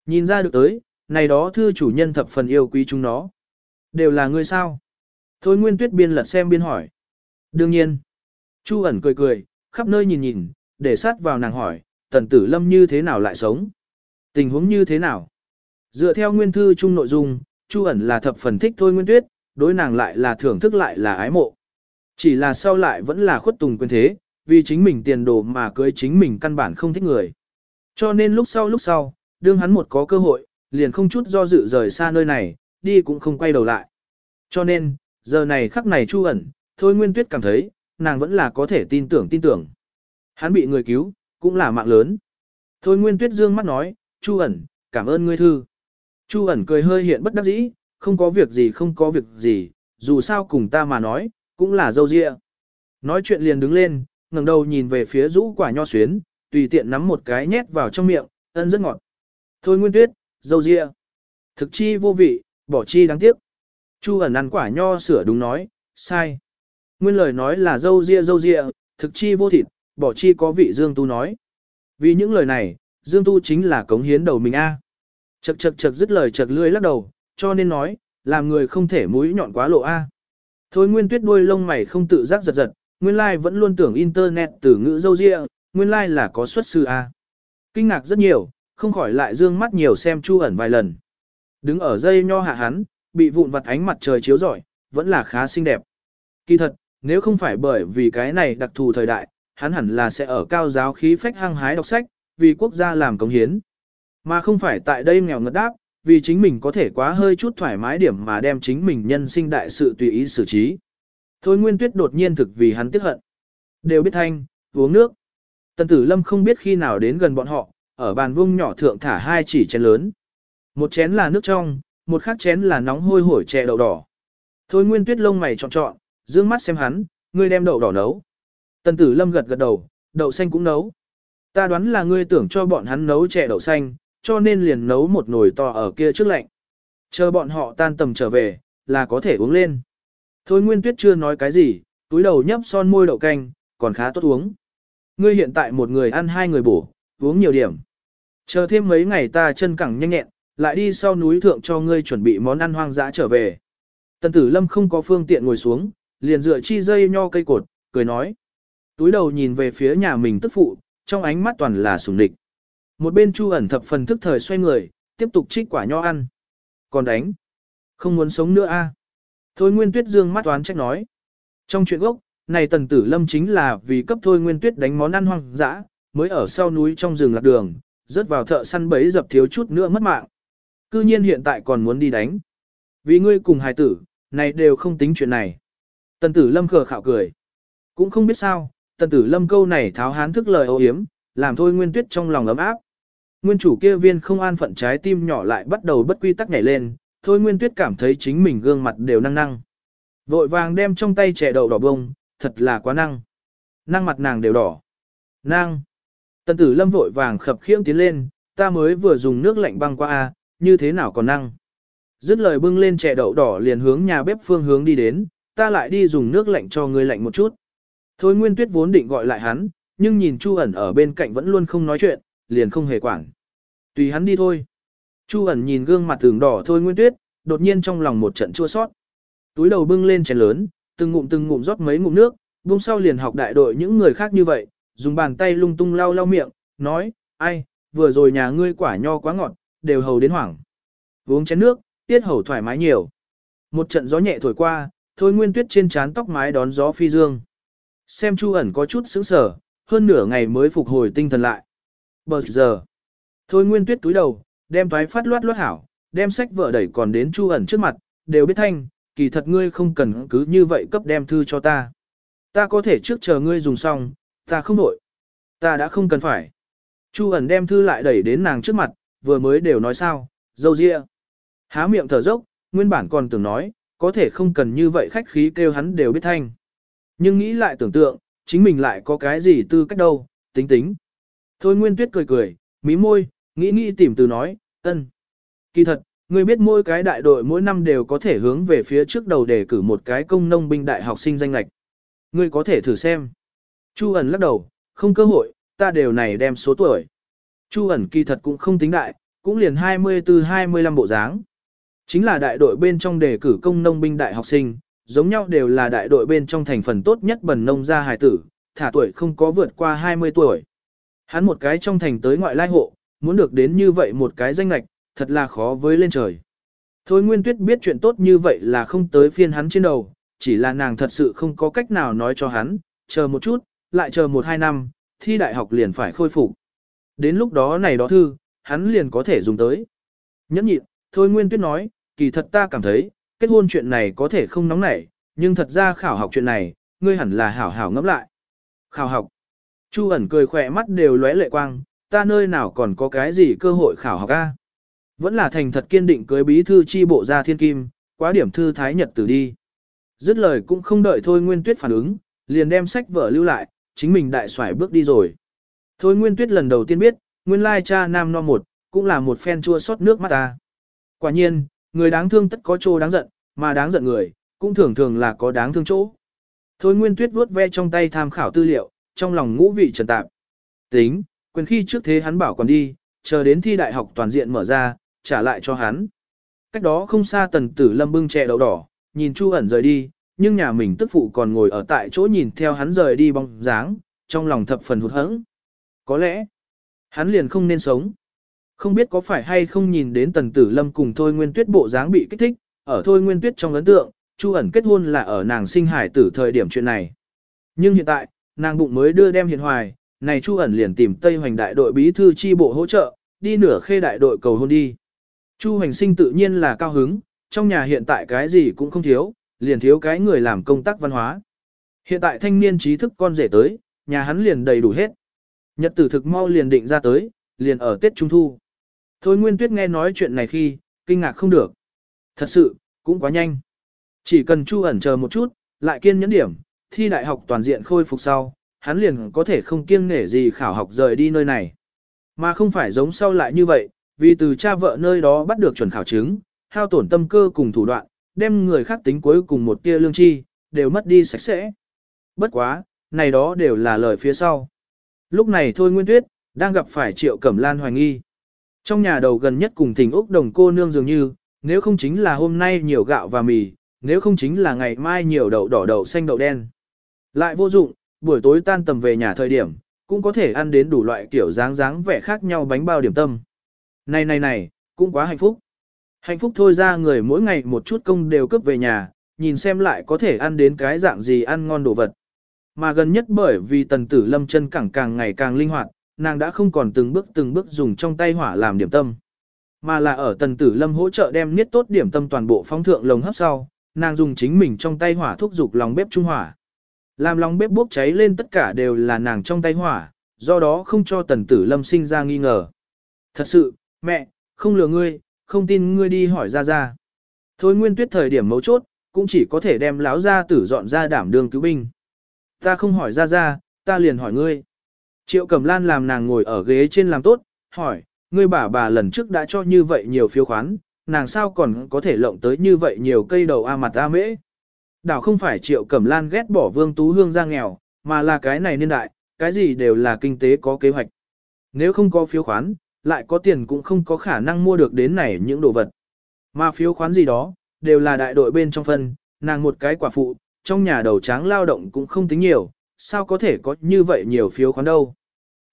Nhìn ra được tới, này đó thư chủ nhân thập phần yêu quý chúng nó. Đều là ngươi sao? Thôi Nguyên Tuyết biên lật xem biên hỏi. Đương nhiên. Chu ẩn cười cười, khắp nơi nhìn nhìn, để sát vào nàng hỏi, tần tử lâm như thế nào lại sống? Tình huống như thế nào? Dựa theo nguyên thư chung nội dung, Chu ẩn là thập phần thích Thôi Nguyên Tuyết, đối nàng lại là thưởng thức lại là ái mộ. Chỉ là sau lại vẫn là khuất tùng quyền thế, vì chính mình tiền đồ mà cưới chính mình căn bản không thích người. Cho nên lúc sau lúc sau, đương hắn một có cơ hội, liền không chút do dự rời xa nơi này, đi cũng không quay đầu lại. Cho nên, giờ này khắc này chu ẩn, thôi Nguyên Tuyết cảm thấy, nàng vẫn là có thể tin tưởng tin tưởng. Hắn bị người cứu, cũng là mạng lớn. Thôi Nguyên Tuyết dương mắt nói, chu ẩn, cảm ơn ngươi thư. Chu ẩn cười hơi hiện bất đắc dĩ, không có việc gì không có việc gì, dù sao cùng ta mà nói, cũng là dâu dịa. Nói chuyện liền đứng lên, ngẩng đầu nhìn về phía rũ quả nho xuyến, tùy tiện nắm một cái nhét vào trong miệng, ân rất ngọt. Thôi Nguyên Tuyết, dâu dịa. Thực chi vô vị, bỏ chi đáng tiếc. Chu ẩn ăn quả nho sửa đúng nói, sai. Nguyên lời nói là dâu dịa dâu dịa, thực chi vô thịt, bỏ chi có vị Dương Tu nói. Vì những lời này, Dương Tu chính là cống hiến đầu mình a. Chật chật chật dứt lời chật lưỡi lắc đầu, cho nên nói, làm người không thể mũi nhọn quá lộ a. Thôi Nguyên Tuyết đuôi lông mày không tự giác giật giật, nguyên lai like vẫn luôn tưởng internet từ ngữ dâu dịa, nguyên lai like là có xuất sư a. Kinh ngạc rất nhiều, không khỏi lại dương mắt nhiều xem Chu ẩn vài lần. Đứng ở dây nho hạ hắn, bị vụn vặt ánh mặt trời chiếu rọi, vẫn là khá xinh đẹp. Kỳ thật, nếu không phải bởi vì cái này đặc thù thời đại, hắn hẳn là sẽ ở cao giáo khí phách hăng hái đọc sách, vì quốc gia làm công hiến. Mà không phải tại đây nghèo ngất đáp, vì chính mình có thể quá hơi chút thoải mái điểm mà đem chính mình nhân sinh đại sự tùy ý xử trí. Thôi Nguyên Tuyết đột nhiên thực vì hắn tiếc hận. Đều biết thanh, uống nước. Tần Tử Lâm không biết khi nào đến gần bọn họ, ở bàn vuông nhỏ thượng thả hai chỉ chén lớn. Một chén là nước trong, một khắc chén là nóng hôi hổi chè đậu đỏ. Thôi Nguyên Tuyết lông mày trọn trọn, dương mắt xem hắn, ngươi đem đậu đỏ nấu. Tần Tử Lâm gật gật đầu, đậu xanh cũng nấu. Ta đoán là ngươi tưởng cho bọn hắn nấu chè đậu xanh, cho nên liền nấu một nồi to ở kia trước lạnh. Chờ bọn họ tan tầm trở về, là có thể uống lên. Thôi Nguyên Tuyết chưa nói cái gì, túi đầu nhấp son môi đậu canh, còn khá tốt uống. Ngươi hiện tại một người ăn hai người bổ, uống nhiều điểm. Chờ thêm mấy ngày ta chân cẳng nhanh nhẹn, lại đi sau núi thượng cho ngươi chuẩn bị món ăn hoang dã trở về. Tần tử lâm không có phương tiện ngồi xuống, liền dựa chi dây nho cây cột, cười nói. Túi đầu nhìn về phía nhà mình tức phụ, trong ánh mắt toàn là sùng địch. Một bên chu ẩn thập phần thức thời xoay người, tiếp tục trích quả nho ăn. Còn đánh. Không muốn sống nữa a à? Thôi Nguyên Tuyết dương mắt toán trách nói. Trong chuyện gốc, này tần tử lâm chính là vì cấp Thôi Nguyên Tuyết đánh món ăn hoang dã, mới ở sau núi trong rừng lạc đường, rớt vào thợ săn bấy dập thiếu chút nữa mất mạng. Cư nhiên hiện tại còn muốn đi đánh. Vì ngươi cùng hài tử, này đều không tính chuyện này. Tần tử lâm khờ khạo cười. Cũng không biết sao, tần tử lâm câu này tháo hán thức lời ô hiếm, làm thôi nguyên tuyết trong lòng ấm áp. Nguyên chủ kia viên không an phận trái tim nhỏ lại bắt đầu bất quy tắc nhảy lên, thôi nguyên tuyết cảm thấy chính mình gương mặt đều năng năng. Vội vàng đem trong tay trẻ đậu đỏ bông, thật là quá năng. Năng mặt nàng đều đỏ. Năng. Tần tử lâm vội vàng khập khiễng tiến lên, ta mới vừa dùng nước lạnh băng qua a, như thế nào còn năng. Dứt lời bưng lên chè đậu đỏ liền hướng nhà bếp phương hướng đi đến, ta lại đi dùng nước lạnh cho ngươi lạnh một chút. Thôi Nguyên Tuyết vốn định gọi lại hắn, nhưng nhìn Chu ẩn ở bên cạnh vẫn luôn không nói chuyện, liền không hề quản. Tùy hắn đi thôi. Chu ẩn nhìn gương mặt tường đỏ Thôi Nguyên Tuyết, đột nhiên trong lòng một trận chua sót. Túi đầu bưng lên chén lớn, từng ngụm từng ngụm rót mấy ngụm nước, buông sau liền học đại đội những người khác như vậy, dùng bàn tay lung tung lau lau miệng, nói, ai, vừa rồi nhà ngươi quả nho quá ngọt, đều hầu đến hoảng. Uống chén nước, tiết hầu thoải mái nhiều. Một trận gió nhẹ thổi qua, thôi nguyên tuyết trên trán tóc mái đón gió phi dương. Xem chu ẩn có chút sững sở, hơn nửa ngày mới phục hồi tinh thần lại. Bờ giờ, thôi nguyên tuyết túi đầu, đem thoái phát loát loát hảo, đem sách vợ đẩy còn đến chu ẩn trước mặt, đều biết thanh, kỳ thật ngươi không cần cứ như vậy cấp đem thư cho ta. Ta có thể trước chờ ngươi dùng xong, ta không đổi. Ta đã không cần phải. Chu ẩn đem thư lại đẩy đến nàng trước mặt, vừa mới đều nói sao, dâu dịa. Há miệng thở dốc, nguyên bản còn tưởng nói, có thể không cần như vậy khách khí kêu hắn đều biết thanh. Nhưng nghĩ lại tưởng tượng, chính mình lại có cái gì tư cách đâu, tính tính. Thôi Nguyên Tuyết cười cười, mí môi, nghĩ nghĩ tìm từ nói, ân. Kỳ thật, ngươi biết mỗi cái đại đội mỗi năm đều có thể hướng về phía trước đầu để cử một cái công nông binh đại học sinh danh lạch. Ngươi có thể thử xem. Chu ẩn lắc đầu, không cơ hội, ta đều này đem số tuổi. Chu ẩn kỳ thật cũng không tính đại, cũng liền 24-25 bộ dáng. Chính là đại đội bên trong đề cử công nông binh đại học sinh, giống nhau đều là đại đội bên trong thành phần tốt nhất bần nông gia hài tử, thả tuổi không có vượt qua 20 tuổi. Hắn một cái trong thành tới ngoại lai hộ, muốn được đến như vậy một cái danh lạch, thật là khó với lên trời. Thôi Nguyên Tuyết biết chuyện tốt như vậy là không tới phiên hắn trên đầu, chỉ là nàng thật sự không có cách nào nói cho hắn, chờ một chút, lại chờ một hai năm, thi đại học liền phải khôi phục. Đến lúc đó này đó thư, hắn liền có thể dùng tới. Nhẫn nhịn, Thôi Nguyên Tuyết nói, kỳ thật ta cảm thấy, kết hôn chuyện này có thể không nóng nảy, nhưng thật ra khảo học chuyện này, ngươi hẳn là hảo hảo ngẫm lại. Khảo học. Chu ẩn cười khỏe mắt đều lóe lệ quang, ta nơi nào còn có cái gì cơ hội khảo học a? Vẫn là thành thật kiên định cưới bí thư chi bộ ra thiên kim, quá điểm thư thái nhật tử đi. Dứt lời cũng không đợi thôi Nguyên Tuyết phản ứng, liền đem sách vở lưu lại, chính mình đại xoải bước đi rồi. Thôi Nguyên Tuyết lần đầu tiên biết, nguyên lai cha nam no một, cũng là một phen chua xót nước mắt ta. Quả nhiên, người đáng thương tất có chỗ đáng giận, mà đáng giận người, cũng thường thường là có đáng thương chỗ. Thôi Nguyên Tuyết vuốt ve trong tay tham khảo tư liệu, trong lòng ngũ vị trần tạp. Tính, quyền khi trước thế hắn bảo còn đi, chờ đến thi đại học toàn diện mở ra, trả lại cho hắn. Cách đó không xa tần tử lâm bưng chè đậu đỏ, nhìn Chu ẩn rời đi, nhưng nhà mình tức phụ còn ngồi ở tại chỗ nhìn theo hắn rời đi bóng dáng, trong lòng thập phần hụt hẫng. Có lẽ, hắn liền không nên sống. Không biết có phải hay không nhìn đến tần tử lâm cùng Thôi Nguyên Tuyết bộ dáng bị kích thích, ở Thôi Nguyên Tuyết trong ấn tượng, Chu ẩn kết hôn là ở nàng sinh hải tử thời điểm chuyện này. Nhưng hiện tại, nàng bụng mới đưa đem hiện hoài, này Chu ẩn liền tìm Tây Hoành đại đội bí thư chi bộ hỗ trợ, đi nửa khê đại đội cầu hôn đi. Chu Hoành sinh tự nhiên là cao hứng, trong nhà hiện tại cái gì cũng không thiếu, liền thiếu cái người làm công tác văn hóa. Hiện tại thanh niên trí thức con rể tới, nhà hắn liền đầy đủ hết. Nhật tử thực mau liền định ra tới, liền ở Tết Trung Thu. Thôi Nguyên Tuyết nghe nói chuyện này khi, kinh ngạc không được. Thật sự, cũng quá nhanh. Chỉ cần Chu ẩn chờ một chút, lại kiên nhẫn điểm, thi đại học toàn diện khôi phục sau, hắn liền có thể không kiêng nể gì khảo học rời đi nơi này. Mà không phải giống sau lại như vậy, vì từ cha vợ nơi đó bắt được chuẩn khảo chứng, hao tổn tâm cơ cùng thủ đoạn, đem người khác tính cuối cùng một tia lương chi, đều mất đi sạch sẽ. Bất quá, này đó đều là lời phía sau. Lúc này thôi Nguyên Tuyết, đang gặp phải Triệu Cẩm Lan hoài nghi. Trong nhà đầu gần nhất cùng thỉnh Úc đồng cô nương dường như, nếu không chính là hôm nay nhiều gạo và mì, nếu không chính là ngày mai nhiều đậu đỏ đậu xanh đậu đen. Lại vô dụng, buổi tối tan tầm về nhà thời điểm, cũng có thể ăn đến đủ loại kiểu dáng dáng vẻ khác nhau bánh bao điểm tâm. Này này này, cũng quá hạnh phúc. Hạnh phúc thôi ra người mỗi ngày một chút công đều cướp về nhà, nhìn xem lại có thể ăn đến cái dạng gì ăn ngon đồ vật. Mà gần nhất bởi vì tần tử lâm chân càng càng ngày càng linh hoạt, nàng đã không còn từng bước từng bước dùng trong tay hỏa làm điểm tâm. Mà là ở tần tử lâm hỗ trợ đem niết tốt điểm tâm toàn bộ phong thượng lồng hấp sau, nàng dùng chính mình trong tay hỏa thúc dục lòng bếp trung hỏa. Làm lòng bếp bốc cháy lên tất cả đều là nàng trong tay hỏa, do đó không cho tần tử lâm sinh ra nghi ngờ. Thật sự, mẹ, không lừa ngươi, không tin ngươi đi hỏi ra ra. Thôi nguyên tuyết thời điểm mấu chốt, cũng chỉ có thể đem láo ra tử dọn ra đảm đường cứu binh. Ta không hỏi ra ra, ta liền hỏi ngươi. Triệu Cẩm Lan làm nàng ngồi ở ghế trên làm tốt, hỏi, ngươi bà bà lần trước đã cho như vậy nhiều phiếu khoán, nàng sao còn có thể lộng tới như vậy nhiều cây đầu a mặt a mễ. Đảo không phải Triệu Cẩm Lan ghét bỏ Vương Tú Hương ra nghèo, mà là cái này niên đại, cái gì đều là kinh tế có kế hoạch. Nếu không có phiếu khoán, lại có tiền cũng không có khả năng mua được đến này những đồ vật. Mà phiếu khoán gì đó, đều là đại đội bên trong phân, nàng một cái quả phụ, trong nhà đầu tráng lao động cũng không tính nhiều, sao có thể có như vậy nhiều phiếu khoán đâu.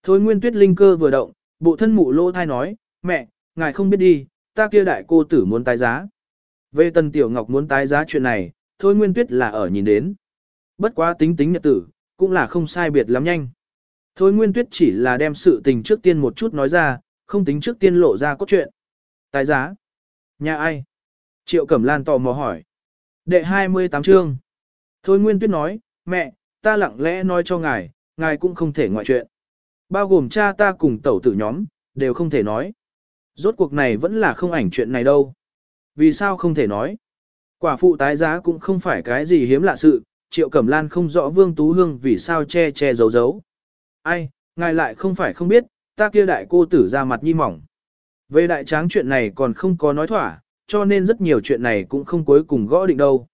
Thôi Nguyên Tuyết Linh cơ vừa động, bộ thân mụ lô thai nói, mẹ, ngài không biết đi, ta kia đại cô tử muốn tái giá. Về Tần Tiểu Ngọc muốn tái giá chuyện này, Thôi Nguyên Tuyết là ở nhìn đến. Bất quá tính tính nhật tử, cũng là không sai biệt lắm nhanh. Thôi Nguyên Tuyết chỉ là đem sự tình trước tiên một chút nói ra, không tính trước tiên lộ ra cốt truyện. Tái giá. Nhà ai? Triệu Cẩm Lan tò mò hỏi. Đệ 28 chương. Thôi Nguyên Tuyết nói, mẹ, ta lặng lẽ nói cho ngài, ngài cũng không thể ngoại chuyện. Bao gồm cha ta cùng tẩu tử nhóm, đều không thể nói. Rốt cuộc này vẫn là không ảnh chuyện này đâu. Vì sao không thể nói? Quả phụ tái giá cũng không phải cái gì hiếm lạ sự, Triệu Cẩm Lan không rõ Vương Tú Hương vì sao che che giấu giấu. Ai, ngài lại không phải không biết, ta kia đại cô tử ra mặt nhi mỏng. Về đại tráng chuyện này còn không có nói thỏa, cho nên rất nhiều chuyện này cũng không cuối cùng gõ định đâu.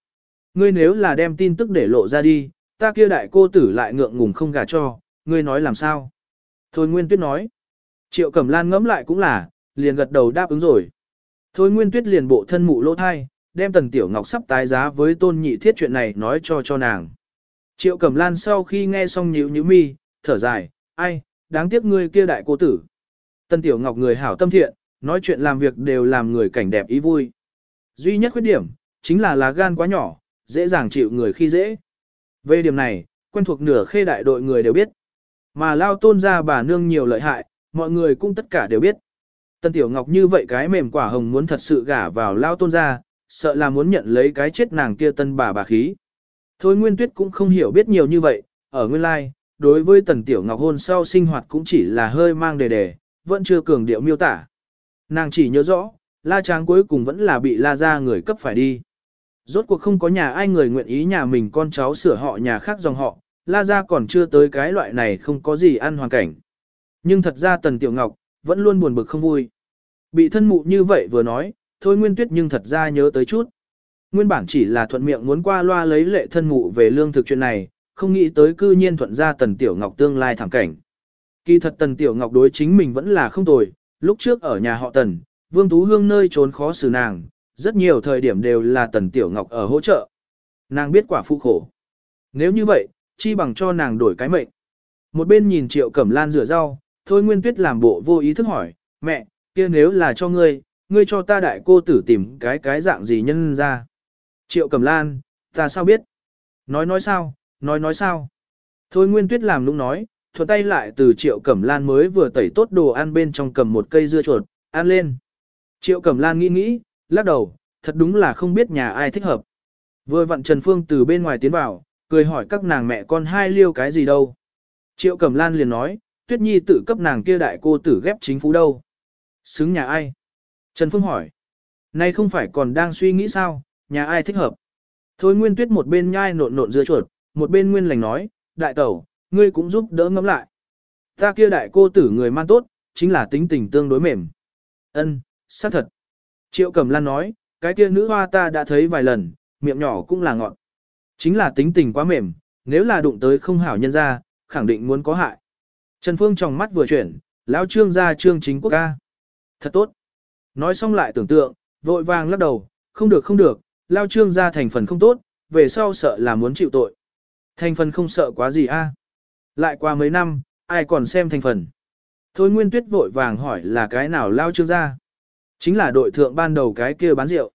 Ngươi nếu là đem tin tức để lộ ra đi, ta kia đại cô tử lại ngượng ngùng không gả cho, ngươi nói làm sao? Thôi Nguyên Tuyết nói. Triệu Cẩm Lan ngẫm lại cũng là, liền gật đầu đáp ứng rồi. Thôi Nguyên Tuyết liền bộ thân mụ lỗ thai, đem Tần Tiểu Ngọc sắp tái giá với tôn nhị thiết chuyện này nói cho cho nàng. Triệu Cẩm Lan sau khi nghe xong nhíu nhíu mi, thở dài, ai, đáng tiếc ngươi kia đại cô tử. Tần Tiểu Ngọc người hảo tâm thiện, nói chuyện làm việc đều làm người cảnh đẹp ý vui. Duy nhất khuyết điểm, chính là lá gan quá nhỏ, dễ dàng chịu người khi dễ. Về điểm này, quen thuộc nửa khê đại đội người đều biết. Mà lao tôn ra bà nương nhiều lợi hại, mọi người cũng tất cả đều biết. Tân Tiểu Ngọc như vậy cái mềm quả hồng muốn thật sự gả vào lao tôn ra, sợ là muốn nhận lấy cái chết nàng kia tân bà bà khí. Thôi Nguyên Tuyết cũng không hiểu biết nhiều như vậy, ở nguyên lai, đối với Tần Tiểu Ngọc hôn sau sinh hoạt cũng chỉ là hơi mang đề đề, vẫn chưa cường điệu miêu tả. Nàng chỉ nhớ rõ, La Tráng cuối cùng vẫn là bị La ra người cấp phải đi. Rốt cuộc không có nhà ai người nguyện ý nhà mình con cháu sửa họ nhà khác dòng họ, La ra còn chưa tới cái loại này không có gì ăn hoàn cảnh. Nhưng thật ra Tần Tiểu Ngọc, vẫn luôn buồn bực không vui. Bị thân mụ như vậy vừa nói, thôi Nguyên Tuyết nhưng thật ra nhớ tới chút. Nguyên bản chỉ là thuận miệng muốn qua loa lấy lệ thân mụ về lương thực chuyện này, không nghĩ tới cư nhiên thuận ra Tần Tiểu Ngọc tương lai thẳng cảnh. Kỳ thật Tần Tiểu Ngọc đối chính mình vẫn là không tồi, lúc trước ở nhà họ Tần, Vương Tú Hương nơi trốn khó xử nàng, rất nhiều thời điểm đều là Tần Tiểu Ngọc ở hỗ trợ. Nàng biết quả phụ khổ. Nếu như vậy, chi bằng cho nàng đổi cái mệnh. Một bên nhìn Triệu Cẩm Lan rửa rau, Thôi Nguyên Tuyết làm bộ vô ý thức hỏi, mẹ, kia nếu là cho ngươi, ngươi cho ta đại cô tử tìm cái cái dạng gì nhân ra. Triệu Cẩm Lan, ta sao biết? Nói nói sao, nói nói sao? Thôi Nguyên Tuyết làm lúc nói, thuận tay lại từ Triệu Cẩm Lan mới vừa tẩy tốt đồ ăn bên trong cầm một cây dưa chuột, ăn lên. Triệu Cẩm Lan nghĩ nghĩ, lắc đầu, thật đúng là không biết nhà ai thích hợp. Vừa vặn Trần Phương từ bên ngoài tiến vào, cười hỏi các nàng mẹ con hai liêu cái gì đâu. Triệu Cẩm Lan liền nói, Tuyết Nhi tự cấp nàng kia đại cô tử ghép chính phủ đâu. Xứng nhà ai? Trần Phương hỏi. Nay không phải còn đang suy nghĩ sao, nhà ai thích hợp? Thôi Nguyên Tuyết một bên nhai nộn nộn dưa chuột, một bên Nguyên lành nói, đại tẩu, ngươi cũng giúp đỡ ngẫm lại. Ta kia đại cô tử người man tốt, chính là tính tình tương đối mềm. Ân, xác thật. Triệu Cẩm Lan nói, cái kia nữ hoa ta đã thấy vài lần, miệng nhỏ cũng là ngọn. Chính là tính tình quá mềm, nếu là đụng tới không hảo nhân ra, khẳng định muốn có hại. Trần Phương trong mắt vừa chuyển, lão trương ra trương chính quốc ca. Thật tốt. Nói xong lại tưởng tượng, vội vàng lắc đầu, không được không được, lao trương ra thành phần không tốt, về sau sợ là muốn chịu tội. Thành phần không sợ quá gì a? Lại qua mấy năm, ai còn xem thành phần. Thôi Nguyên Tuyết vội vàng hỏi là cái nào lao trương ra. Chính là đội thượng ban đầu cái kia bán rượu.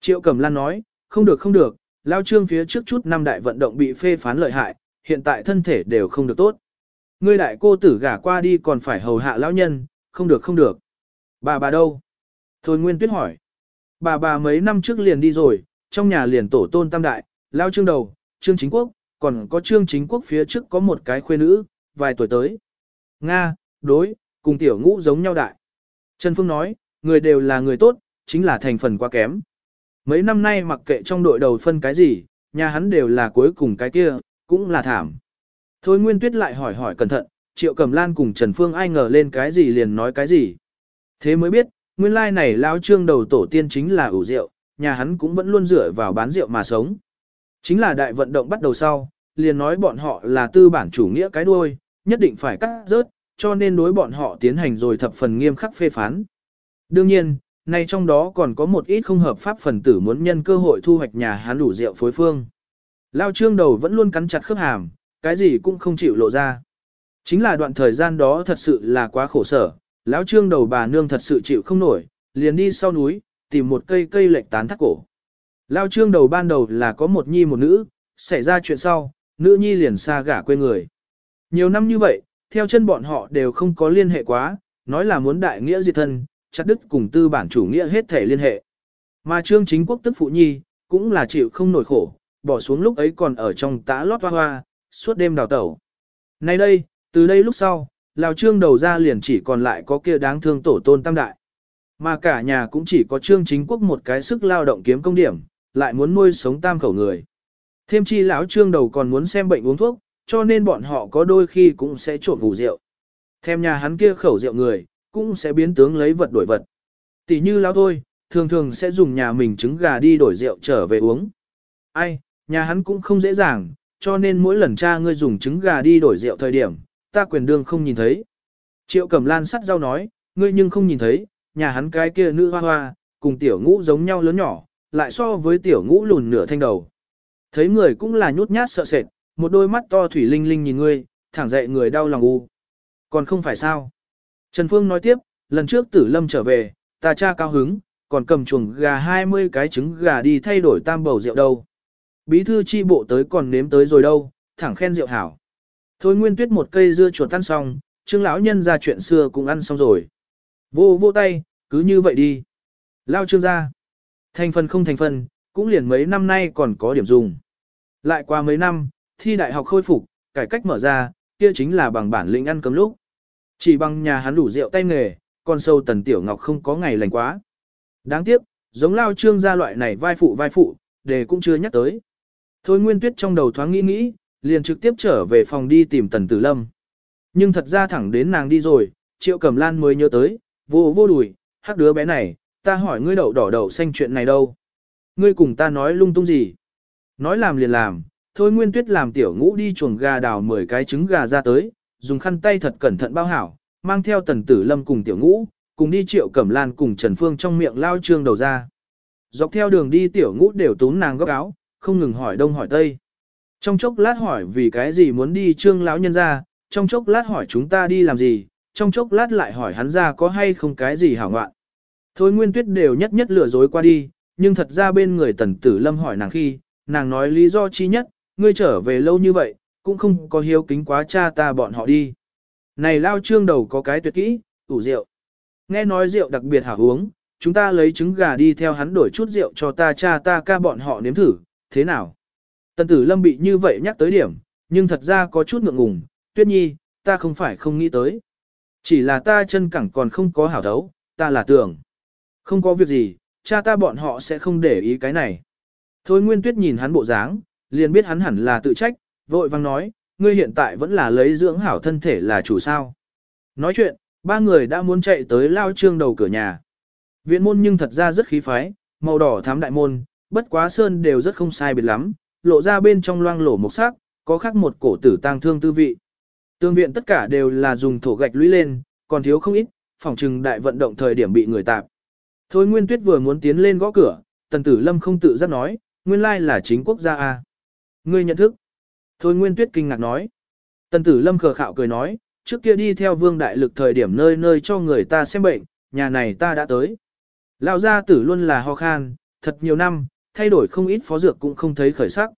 Triệu Cẩm Lan nói, không được không được, lao trương phía trước chút năm đại vận động bị phê phán lợi hại, hiện tại thân thể đều không được tốt. Ngươi đại cô tử gả qua đi còn phải hầu hạ lão nhân, không được không được. Bà bà đâu? Thôi Nguyên Tuyết hỏi. Bà bà mấy năm trước liền đi rồi, trong nhà liền tổ tôn tam đại, lao trương đầu, trương chính quốc, còn có trương chính quốc phía trước có một cái khuê nữ, vài tuổi tới. Nga, đối, cùng tiểu ngũ giống nhau đại. Trần Phương nói, người đều là người tốt, chính là thành phần quá kém. Mấy năm nay mặc kệ trong đội đầu phân cái gì, nhà hắn đều là cuối cùng cái kia, cũng là thảm. Thôi Nguyên Tuyết lại hỏi hỏi cẩn thận, Triệu Cẩm Lan cùng Trần Phương ai ngờ lên cái gì liền nói cái gì. Thế mới biết, nguyên lai này lão trương đầu tổ tiên chính là ủ rượu, nhà hắn cũng vẫn luôn dựa vào bán rượu mà sống. Chính là đại vận động bắt đầu sau, liền nói bọn họ là tư bản chủ nghĩa cái đuôi, nhất định phải cắt rớt, cho nên đối bọn họ tiến hành rồi thập phần nghiêm khắc phê phán. Đương nhiên, nay trong đó còn có một ít không hợp pháp phần tử muốn nhân cơ hội thu hoạch nhà hắn đủ rượu phối phương. Lao trương đầu vẫn luôn cắn chặt khớp hàm, cái gì cũng không chịu lộ ra. Chính là đoạn thời gian đó thật sự là quá khổ sở, lão trương đầu bà nương thật sự chịu không nổi, liền đi sau núi, tìm một cây cây lệch tán thắt cổ. Lao trương đầu ban đầu là có một nhi một nữ, xảy ra chuyện sau, nữ nhi liền xa gả quê người. Nhiều năm như vậy, theo chân bọn họ đều không có liên hệ quá, nói là muốn đại nghĩa diệt thân, chặt đứt cùng tư bản chủ nghĩa hết thể liên hệ. Mà trương chính quốc tức phụ nhi, cũng là chịu không nổi khổ, bỏ xuống lúc ấy còn ở trong tã lót hoa hoa, suốt đêm đào tẩu. Nay đây, từ đây lúc sau, Lào Trương đầu ra liền chỉ còn lại có kia đáng thương tổ tôn tam đại. Mà cả nhà cũng chỉ có Trương chính quốc một cái sức lao động kiếm công điểm, lại muốn nuôi sống tam khẩu người. Thêm chi lão Trương đầu còn muốn xem bệnh uống thuốc, cho nên bọn họ có đôi khi cũng sẽ trộn ngủ rượu. Thêm nhà hắn kia khẩu rượu người, cũng sẽ biến tướng lấy vật đổi vật. Tỷ như lão thôi, thường thường sẽ dùng nhà mình trứng gà đi đổi rượu trở về uống. Ai, nhà hắn cũng không dễ dàng, cho nên mỗi lần cha ngươi dùng trứng gà đi đổi rượu thời điểm, ta quyền đương không nhìn thấy. Triệu Cẩm Lan sắt rau nói, ngươi nhưng không nhìn thấy, nhà hắn cái kia nữ hoa hoa, cùng tiểu ngũ giống nhau lớn nhỏ, lại so với tiểu ngũ lùn nửa thanh đầu. Thấy người cũng là nhút nhát sợ sệt, một đôi mắt to thủy linh linh nhìn ngươi, thẳng dậy người đau lòng u. Còn không phải sao? Trần Phương nói tiếp, lần trước tử lâm trở về, ta cha cao hứng, còn cầm chuồng gà 20 cái trứng gà đi thay đổi tam bầu rượu đâu. Bí thư chi bộ tới còn nếm tới rồi đâu, thẳng khen rượu hảo. Thôi nguyên tuyết một cây dưa chuột ăn xong, trương lão nhân ra chuyện xưa cũng ăn xong rồi. Vô vô tay, cứ như vậy đi. Lao trương ra. Thành phần không thành phần, cũng liền mấy năm nay còn có điểm dùng. Lại qua mấy năm, thi đại học khôi phục, cải cách mở ra, kia chính là bằng bản lĩnh ăn cấm lúc. Chỉ bằng nhà hắn đủ rượu tay nghề, con sâu tần tiểu ngọc không có ngày lành quá. Đáng tiếc, giống lao trương gia loại này vai phụ vai phụ, đề cũng chưa nhắc tới. Thôi Nguyên Tuyết trong đầu thoáng nghĩ nghĩ, liền trực tiếp trở về phòng đi tìm Tần Tử Lâm. Nhưng thật ra thẳng đến nàng đi rồi, Triệu Cẩm Lan mới nhớ tới, vô vô đùi, hắc đứa bé này, ta hỏi ngươi đậu đỏ đậu xanh chuyện này đâu. Ngươi cùng ta nói lung tung gì? Nói làm liền làm, thôi Nguyên Tuyết làm tiểu ngũ đi chuồng gà đào 10 cái trứng gà ra tới, dùng khăn tay thật cẩn thận bao hảo, mang theo Tần Tử Lâm cùng tiểu ngũ, cùng đi Triệu Cẩm Lan cùng Trần Phương trong miệng lao trương đầu ra. Dọc theo đường đi tiểu ngũ đều tốn nàng góc áo, không ngừng hỏi đông hỏi tây. Trong chốc lát hỏi vì cái gì muốn đi trương lão nhân ra, trong chốc lát hỏi chúng ta đi làm gì, trong chốc lát lại hỏi hắn ra có hay không cái gì hảo ngoạn. Thôi nguyên tuyết đều nhất nhất lừa dối qua đi, nhưng thật ra bên người tần tử lâm hỏi nàng khi, nàng nói lý do chi nhất, ngươi trở về lâu như vậy, cũng không có hiếu kính quá cha ta bọn họ đi. Này lao trương đầu có cái tuyệt kỹ, ủ rượu. Nghe nói rượu đặc biệt hảo uống, chúng ta lấy trứng gà đi theo hắn đổi chút rượu cho ta cha ta ca bọn họ nếm thử, thế nào? Tần tử lâm bị như vậy nhắc tới điểm, nhưng thật ra có chút ngượng ngùng, tuyết nhi, ta không phải không nghĩ tới. Chỉ là ta chân cẳng còn không có hảo thấu, ta là tưởng. Không có việc gì, cha ta bọn họ sẽ không để ý cái này. Thôi Nguyên Tuyết nhìn hắn bộ dáng, liền biết hắn hẳn là tự trách, vội vang nói, ngươi hiện tại vẫn là lấy dưỡng hảo thân thể là chủ sao. Nói chuyện, ba người đã muốn chạy tới lao trương đầu cửa nhà. Viện môn nhưng thật ra rất khí phái, màu đỏ thám đại môn, bất quá sơn đều rất không sai biệt lắm, lộ ra bên trong loang lổ mộc sắc, có khác một cổ tử tang thương tư vị. Tương viện tất cả đều là dùng thổ gạch lũy lên, còn thiếu không ít, phòng trừng đại vận động thời điểm bị người tạp. Thôi Nguyên Tuyết vừa muốn tiến lên gõ cửa, Tần Tử Lâm không tự giác nói, nguyên lai là chính quốc gia a. Ngươi nhận thức. Thôi Nguyên Tuyết kinh ngạc nói. Tần Tử Lâm khờ khạo cười nói, trước kia đi theo vương đại lực thời điểm nơi nơi cho người ta xem bệnh, nhà này ta đã tới. Lão gia tử luôn là ho khan, thật nhiều năm, thay đổi không ít phó dược cũng không thấy khởi sắc.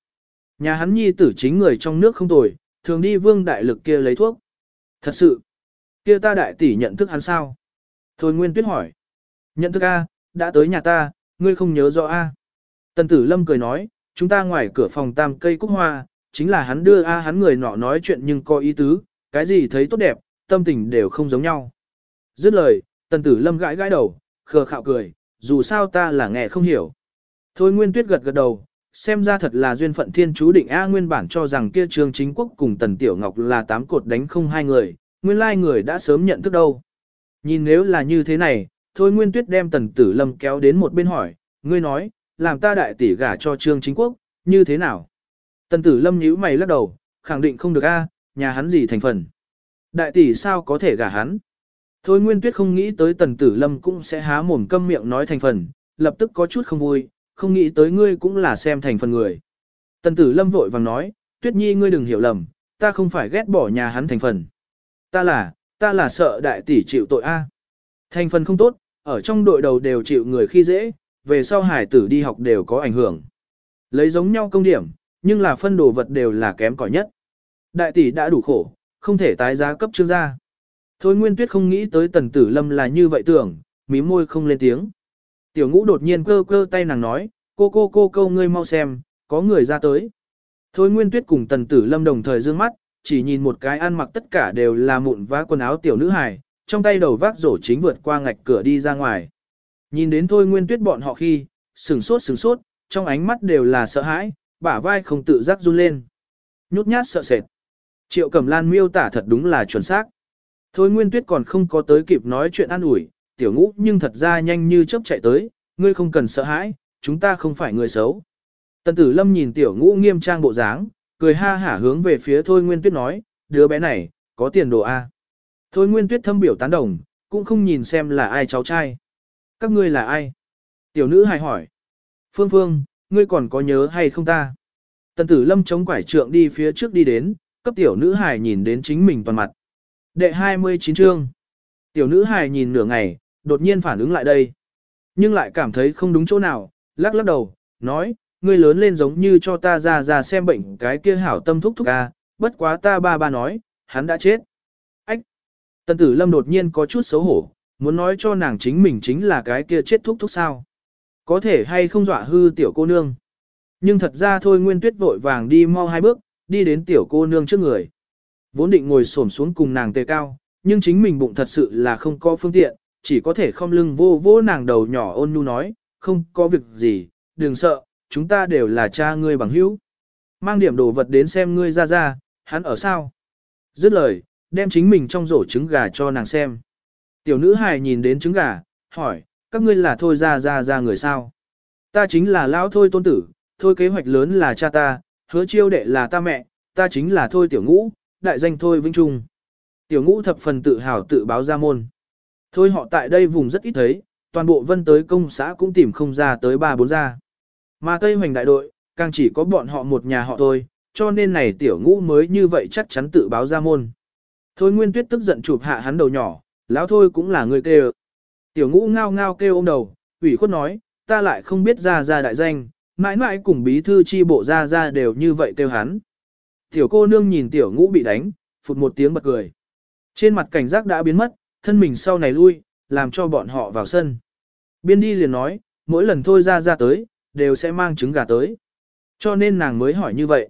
Nhà hắn nhi tử chính người trong nước không tồi, thường đi vương đại lực kia lấy thuốc. Thật sự, kia ta đại tỷ nhận thức hắn sao? Thôi Nguyên Tuyết hỏi. Nhận thức A, đã tới nhà ta, ngươi không nhớ rõ A. Tần tử lâm cười nói, chúng ta ngoài cửa phòng tam cây cúc hoa, chính là hắn đưa A hắn người nọ nói chuyện nhưng có ý tứ, cái gì thấy tốt đẹp, tâm tình đều không giống nhau. Dứt lời, tần tử lâm gãi gãi đầu, khờ khạo cười, dù sao ta là nghe không hiểu. Thôi Nguyên Tuyết gật gật đầu, xem ra thật là duyên phận thiên chú định A nguyên bản cho rằng kia trường chính quốc cùng Tần Tiểu Ngọc là tám cột đánh không hai người, nguyên lai người đã sớm nhận thức đâu. Nhìn nếu là như thế này, thôi Nguyên Tuyết đem Tần Tử Lâm kéo đến một bên hỏi, ngươi nói, làm ta đại tỷ gả cho trương chính quốc, như thế nào? Tần Tử Lâm nhíu mày lắc đầu, khẳng định không được A, nhà hắn gì thành phần. Đại tỷ sao có thể gả hắn? Thôi Nguyên Tuyết không nghĩ tới Tần Tử Lâm cũng sẽ há mồm câm miệng nói thành phần, lập tức có chút không vui, không nghĩ tới ngươi cũng là xem thành phần người. Tần tử lâm vội vàng nói, tuyết nhi ngươi đừng hiểu lầm, ta không phải ghét bỏ nhà hắn thành phần. Ta là, ta là sợ đại tỷ chịu tội A. Thành phần không tốt, ở trong đội đầu đều chịu người khi dễ, về sau hải tử đi học đều có ảnh hưởng. Lấy giống nhau công điểm, nhưng là phân đồ vật đều là kém cỏi nhất. Đại tỷ đã đủ khổ, không thể tái giá cấp trương gia. Thôi Nguyên Tuyết không nghĩ tới tần tử lâm là như vậy tưởng, mí môi không lên tiếng. Tiểu ngũ đột nhiên cơ cơ tay nàng nói, cô cô cô câu ngươi mau xem, có người ra tới. Thôi Nguyên Tuyết cùng Tần Tử Lâm đồng thời dương mắt, chỉ nhìn một cái ăn mặc tất cả đều là mụn vá quần áo tiểu nữ hài, trong tay đầu vác rổ chính vượt qua ngạch cửa đi ra ngoài. Nhìn đến Thôi Nguyên Tuyết bọn họ khi, sừng sốt sừng sốt, trong ánh mắt đều là sợ hãi, bả vai không tự giác run lên. Nhút nhát sợ sệt. Triệu Cẩm Lan miêu tả thật đúng là chuẩn xác. Thôi Nguyên Tuyết còn không có tới kịp nói chuyện an ủi, tiểu ngũ nhưng thật ra nhanh như chớp chạy tới, ngươi không cần sợ hãi, chúng ta không phải người xấu. Tần tử lâm nhìn tiểu ngũ nghiêm trang bộ dáng, cười ha hả hướng về phía thôi nguyên tuyết nói, đứa bé này, có tiền đồ A. Thôi Nguyên Tuyết thâm biểu tán đồng, cũng không nhìn xem là ai cháu trai. Các ngươi là ai? Tiểu nữ hài hỏi. Phương Phương, ngươi còn có nhớ hay không ta? Tần tử lâm chống quải trượng đi phía trước đi đến, cấp tiểu nữ hài nhìn đến chính mình toàn mặt. Đệ 29 chương. Tiểu nữ hài nhìn nửa ngày, đột nhiên phản ứng lại đây. Nhưng lại cảm thấy không đúng chỗ nào, lắc lắc đầu, nói, ngươi lớn lên giống như cho ta ra ra xem bệnh cái kia hảo tâm thúc thúc ca, bất quá ta ba ba nói, hắn đã chết. Ách! Tần tử lâm đột nhiên có chút xấu hổ, muốn nói cho nàng chính mình chính là cái kia chết thúc thúc sao. Có thể hay không dọa hư tiểu cô nương. Nhưng thật ra thôi Nguyên Tuyết vội vàng đi mau hai bước, đi đến tiểu cô nương trước người. Vốn định ngồi xổm xuống cùng nàng tề cao, nhưng chính mình bụng thật sự là không có phương tiện, chỉ có thể không lưng vô vô nàng đầu nhỏ ôn nhu nói, không có việc gì, đừng sợ, chúng ta đều là cha ngươi bằng hữu. Mang điểm đồ vật đến xem ngươi ra ra, hắn ở sao? Dứt lời, đem chính mình trong rổ trứng gà cho nàng xem. Tiểu nữ hài nhìn đến trứng gà, hỏi, các ngươi là thôi ra ra ra người sao? Ta chính là lão thôi tôn tử, thôi kế hoạch lớn là cha ta, hứa chiêu đệ là ta mẹ, ta chính là thôi tiểu ngũ, đại danh thôi vinh trung. Tiểu ngũ thập phần tự hào tự báo ra môn. Thôi họ tại đây vùng rất ít thấy, toàn bộ vân tới công xã cũng tìm không ra tới ba bốn gia. Mà Tây Hoành đại đội, càng chỉ có bọn họ một nhà họ thôi, cho nên này tiểu ngũ mới như vậy chắc chắn tự báo ra môn. Thôi Nguyên Tuyết tức giận chụp hạ hắn đầu nhỏ, lão thôi cũng là người kêu. Tiểu ngũ ngao ngao kêu ôm đầu, ủy khuất nói, ta lại không biết ra ra đại danh, mãi mãi cùng bí thư chi bộ ra ra đều như vậy kêu hắn. Tiểu cô nương nhìn tiểu ngũ bị đánh, phụt một tiếng bật cười. Trên mặt cảnh giác đã biến mất, thân mình sau này lui, làm cho bọn họ vào sân. Biên đi liền nói, mỗi lần thôi ra ra tới, đều sẽ mang trứng gà tới. Cho nên nàng mới hỏi như vậy.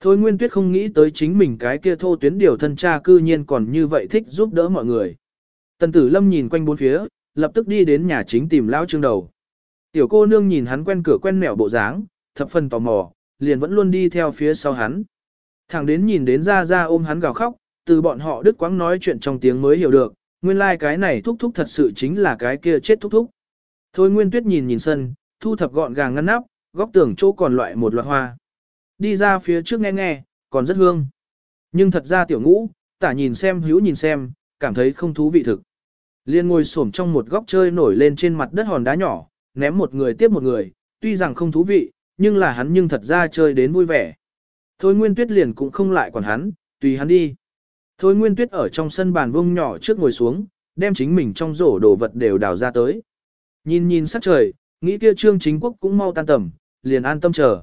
Thôi Nguyên Tuyết không nghĩ tới chính mình cái kia thô tuyến điều thân cha cư nhiên còn như vậy thích giúp đỡ mọi người. Tần tử lâm nhìn quanh bốn phía, lập tức đi đến nhà chính tìm lão trương đầu. Tiểu cô nương nhìn hắn quen cửa quen mẹo bộ dáng, thập phần tò mò, liền vẫn luôn đi theo phía sau hắn. Thẳng đến nhìn đến ra ra ôm hắn gào khóc, từ bọn họ đứt quãng nói chuyện trong tiếng mới hiểu được, nguyên lai like cái này thúc thúc thật sự chính là cái kia chết thúc thúc. Thôi Nguyên Tuyết nhìn nhìn sân, thu thập gọn gàng ngăn nắp, góc tường chỗ còn loại một loạt hoa. Đi ra phía trước nghe nghe, còn rất hương. Nhưng thật ra tiểu ngũ, tả nhìn xem hữu nhìn xem, cảm thấy không thú vị thực. Liên ngồi xổm trong một góc chơi nổi lên trên mặt đất hòn đá nhỏ, ném một người tiếp một người, tuy rằng không thú vị, nhưng là hắn nhưng thật ra chơi đến vui vẻ. Thôi Nguyên Tuyết liền cũng không lại quản hắn, tùy hắn đi. Thôi Nguyên Tuyết ở trong sân bàn vông nhỏ trước ngồi xuống, đem chính mình trong rổ đồ vật đều đào ra tới. Nhìn nhìn sắc trời, nghĩ kia trương chính quốc cũng mau tan tầm, liền an tâm chờ.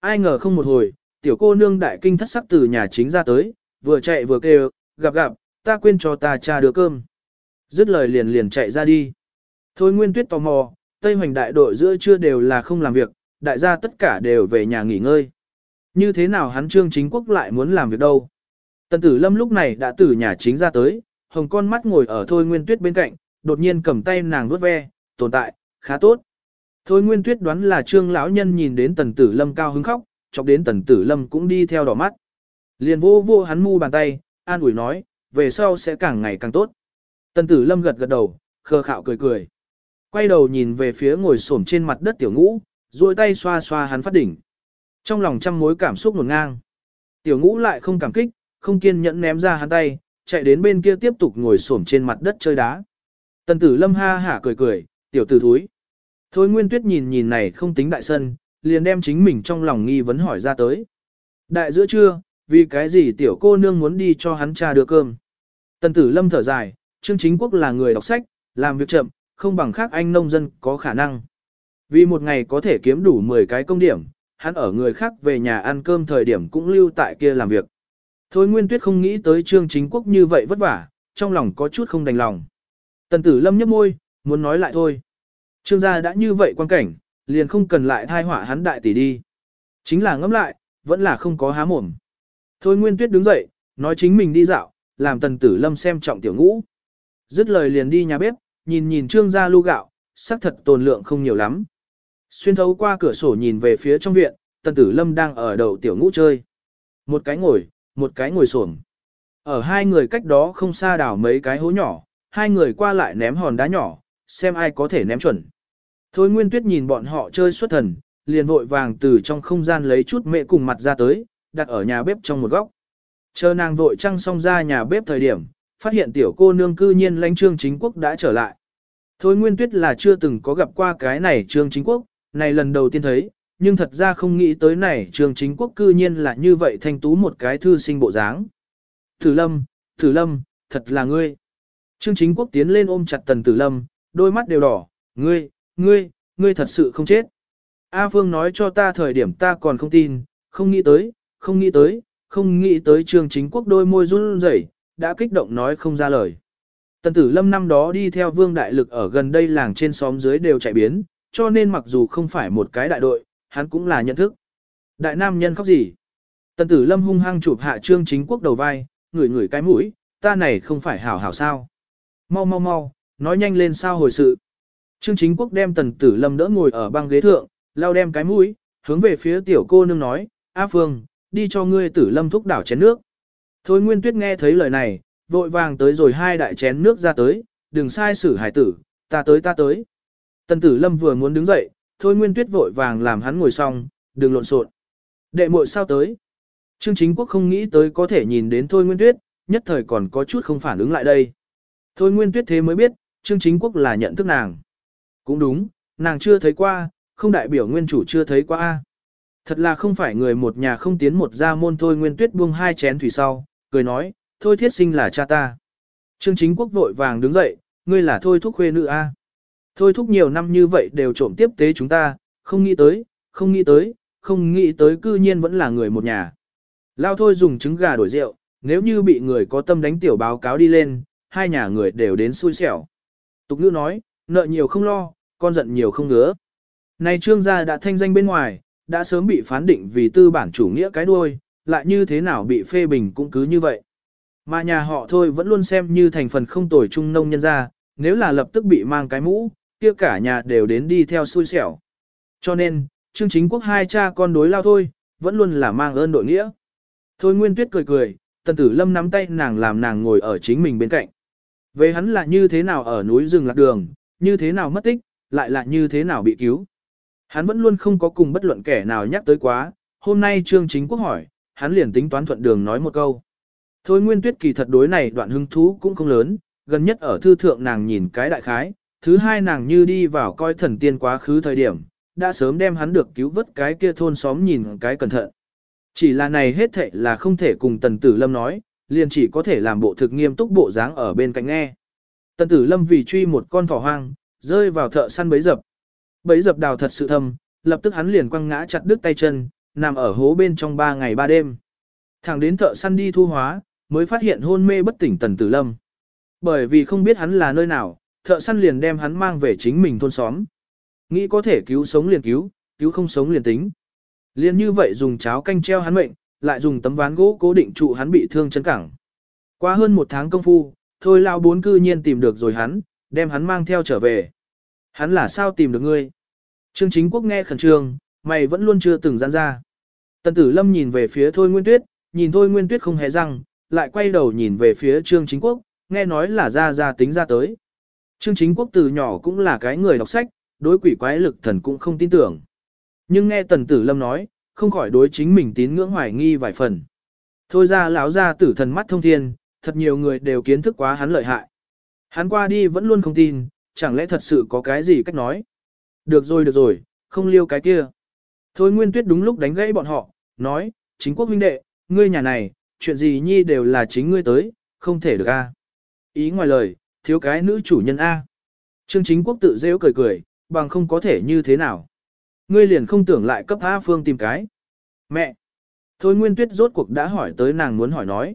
Ai ngờ không một hồi, tiểu cô nương đại kinh thất sắc từ nhà chính ra tới, vừa chạy vừa kêu, gặp gặp, ta quên cho ta cha đưa cơm. Dứt lời liền liền chạy ra đi. Thôi Nguyên Tuyết tò mò, Tây Hoành đại đội giữa trưa đều là không làm việc, đại gia tất cả đều về nhà nghỉ ngơi. Như thế nào hắn trương chính quốc lại muốn làm việc đâu? Tần tử lâm lúc này đã từ nhà chính ra tới, hồng con mắt ngồi ở Thôi Nguyên Tuyết bên cạnh, đột nhiên cầm tay nàng vuốt ve, tồn tại, khá tốt. Thôi Nguyên Tuyết đoán là trương lão nhân nhìn đến tần tử lâm cao hứng khóc, chọc đến tần tử lâm cũng đi theo đỏ mắt. Liền vô vô hắn mu bàn tay, an ủi nói, về sau sẽ càng ngày càng tốt. Tần tử lâm gật gật đầu, khờ khạo cười cười. Quay đầu nhìn về phía ngồi xổm trên mặt đất tiểu ngũ, duỗi tay xoa xoa hắn phát đỉnh. Trong lòng trăm mối cảm xúc nổn ngang. Tiểu ngũ lại không cảm kích, không kiên nhẫn ném ra hắn tay, chạy đến bên kia tiếp tục ngồi xổm trên mặt đất chơi đá. Tần tử lâm ha hả cười cười, tiểu tử thúi. Thôi Nguyên Tuyết nhìn nhìn này không tính đại sân, liền đem chính mình trong lòng nghi vấn hỏi ra tới. Đại giữa trưa, vì cái gì tiểu cô nương muốn đi cho hắn cha đưa cơm. Tần tử lâm thở dài, Trương Chính Quốc là người đọc sách, làm việc chậm, không bằng khác anh nông dân có khả năng. Vì một ngày có thể kiếm đủ 10 cái công điểm, hắn ở người khác về nhà ăn cơm thời điểm cũng lưu tại kia làm việc. Thôi Nguyên Tuyết không nghĩ tới Trương Chính Quốc như vậy vất vả, trong lòng có chút không đành lòng. Tần tử lâm nhấp môi, muốn nói lại thôi. Trương gia đã như vậy quan cảnh, liền không cần lại thai họa hắn đại tỷ đi. Chính là ngẫm lại, vẫn là không có há mồm. Thôi Nguyên Tuyết đứng dậy, nói chính mình đi dạo, làm tần tử lâm xem trọng tiểu ngũ. Dứt lời liền đi nhà bếp, nhìn nhìn trương gia lu gạo, xác thật tồn lượng không nhiều lắm. Xuyên thấu qua cửa sổ nhìn về phía trong viện, tần tử lâm đang ở đầu tiểu ngũ chơi. Một cái ngồi, một cái ngồi xổm. Ở hai người cách đó không xa đảo mấy cái hố nhỏ, hai người qua lại ném hòn đá nhỏ, xem ai có thể ném chuẩn. Thôi Nguyên Tuyết nhìn bọn họ chơi xuất thần, liền vội vàng từ trong không gian lấy chút mẹ cùng mặt ra tới, đặt ở nhà bếp trong một góc. Chờ nàng vội trăng xong ra nhà bếp thời điểm, phát hiện tiểu cô nương cư nhiên lãnh trương chính quốc đã trở lại. Thôi Nguyên Tuyết là chưa từng có gặp qua cái này trương chính quốc, này lần đầu tiên thấy, nhưng thật ra không nghĩ tới này trương chính quốc cư nhiên là như vậy thanh tú một cái thư sinh bộ dáng. Tử lâm, tử lâm, thật là ngươi. Trương chính quốc tiến lên ôm chặt tần tử lâm, đôi mắt đều đỏ, ngươi, ngươi, ngươi thật sự không chết. A Phương nói cho ta thời điểm ta còn không tin, không nghĩ tới, không nghĩ tới, không nghĩ tới trương chính quốc đôi môi run rẩy, đã kích động nói không ra lời. Tần tử lâm năm đó đi theo vương đại lực ở gần đây làng trên xóm dưới đều chạy biến, cho nên mặc dù không phải một cái đại đội, hắn cũng là nhận thức. Đại nam nhân khóc gì? Tần tử lâm hung hăng chụp hạ trương chính quốc đầu vai, ngửi ngửi cái mũi, ta này không phải hảo hảo sao. Mau mau mau, nói nhanh lên sao hồi sự. Trương chính quốc đem tần tử lâm đỡ ngồi ở băng ghế thượng, lao đem cái mũi, hướng về phía tiểu cô nương nói, A Phương, đi cho ngươi tử lâm thúc đảo chén nước. Thôi Nguyên Tuyết nghe thấy lời này, vội vàng tới rồi hai đại chén nước ra tới, đừng sai xử hải tử, ta tới ta tới. Tần tử lâm vừa muốn đứng dậy, Thôi Nguyên Tuyết vội vàng làm hắn ngồi xong, đừng lộn xộn. Đệ muội sao tới? Trương Chính Quốc không nghĩ tới có thể nhìn đến Thôi Nguyên Tuyết, nhất thời còn có chút không phản ứng lại đây. Thôi Nguyên Tuyết thế mới biết, Trương Chính Quốc là nhận thức nàng. Cũng đúng, nàng chưa thấy qua, không đại biểu nguyên chủ chưa thấy qua. Thật là không phải người một nhà không tiến một gia môn Thôi Nguyên Tuyết buông hai chén thủy sau, cười nói, Thôi Thiết Sinh là cha ta. Trương Chính Quốc vội vàng đứng dậy, ngươi là Thôi Thúc khuê nữ a. Thôi Thúc nhiều năm như vậy đều trộm tiếp tế chúng ta, không nghĩ tới, không nghĩ tới, không nghĩ tới cư nhiên vẫn là người một nhà. Lao Thôi dùng trứng gà đổi rượu, nếu như bị người có tâm đánh tiểu báo cáo đi lên, hai nhà người đều đến xui xẻo. Tục ngữ nói, nợ nhiều không lo, con giận nhiều không ngứa. Này trương gia đã thanh danh bên ngoài, đã sớm bị phán định vì tư bản chủ nghĩa cái đuôi, lại như thế nào bị phê bình cũng cứ như vậy. Mà nhà họ thôi vẫn luôn xem như thành phần không tồi trung nông nhân ra, nếu là lập tức bị mang cái mũ, kia cả nhà đều đến đi theo xui xẻo. Cho nên, Trương Chính Quốc hai cha con đối lao thôi, vẫn luôn là mang ơn đội nghĩa. Thôi Nguyên Tuyết cười cười, Tần Tử Lâm nắm tay nàng làm nàng ngồi ở chính mình bên cạnh. Về hắn là như thế nào ở núi rừng lạc đường, như thế nào mất tích, lại là như thế nào bị cứu. Hắn vẫn luôn không có cùng bất luận kẻ nào nhắc tới quá, hôm nay Trương Chính Quốc hỏi, hắn liền tính toán thuận đường nói một câu. Thôi Nguyên Tuyết kỳ thật đối này đoạn hứng thú cũng không lớn, gần nhất ở thư thượng nàng nhìn cái đại khái, thứ hai nàng như đi vào coi thần tiên quá khứ thời điểm, đã sớm đem hắn được cứu vớt cái kia thôn xóm nhìn cái cẩn thận. Chỉ là này hết thệ là không thể cùng Tần Tử Lâm nói, liền chỉ có thể làm bộ thực nghiêm túc bộ dáng ở bên cạnh nghe. Tần Tử Lâm vì truy một con thỏ hoang, rơi vào thợ săn bấy dập. Bấy dập đào thật sự thâm, lập tức hắn liền quăng ngã chặt đứt tay chân, nằm ở hố bên trong ba ngày ba đêm. Thẳng đến thợ săn đi thu hóa, mới phát hiện hôn mê bất tỉnh Tần Tử Lâm. Bởi vì không biết hắn là nơi nào, thợ săn liền đem hắn mang về chính mình thôn xóm. Nghĩ có thể cứu sống liền cứu, cứu không sống liền tính. Liên như vậy dùng cháo canh treo hắn mệnh, lại dùng tấm ván gỗ cố định trụ hắn bị thương chân cẳng. Qua hơn một tháng công phu, thôi lao bốn cư nhiên tìm được rồi hắn, đem hắn mang theo trở về. Hắn là sao tìm được ngươi? Trương chính quốc nghe khẩn trương, mày vẫn luôn chưa từng giãn ra. Tần tử lâm nhìn về phía thôi nguyên tuyết, nhìn thôi nguyên tuyết không hề răng, lại quay đầu nhìn về phía trương chính quốc, nghe nói là ra ra tính ra tới. Trương chính quốc từ nhỏ cũng là cái người đọc sách, đối quỷ quái lực thần cũng không tin tưởng. Nhưng nghe tần tử lâm nói, không khỏi đối chính mình tín ngưỡng hoài nghi vài phần. Thôi ra lão ra tử thần mắt thông thiên, thật nhiều người đều kiến thức quá hắn lợi hại. Hắn qua đi vẫn luôn không tin, chẳng lẽ thật sự có cái gì cách nói. Được rồi được rồi, không liêu cái kia. Thôi Nguyên Tuyết đúng lúc đánh gãy bọn họ, nói, chính quốc huynh đệ, ngươi nhà này, chuyện gì nhi đều là chính ngươi tới, không thể được a. Ý ngoài lời, thiếu cái nữ chủ nhân a. Trương chính quốc tự rêu cười cười, bằng không có thể như thế nào. Ngươi liền không tưởng lại cấp A Phương tìm cái. Mẹ! Thôi Nguyên Tuyết rốt cuộc đã hỏi tới nàng muốn hỏi nói.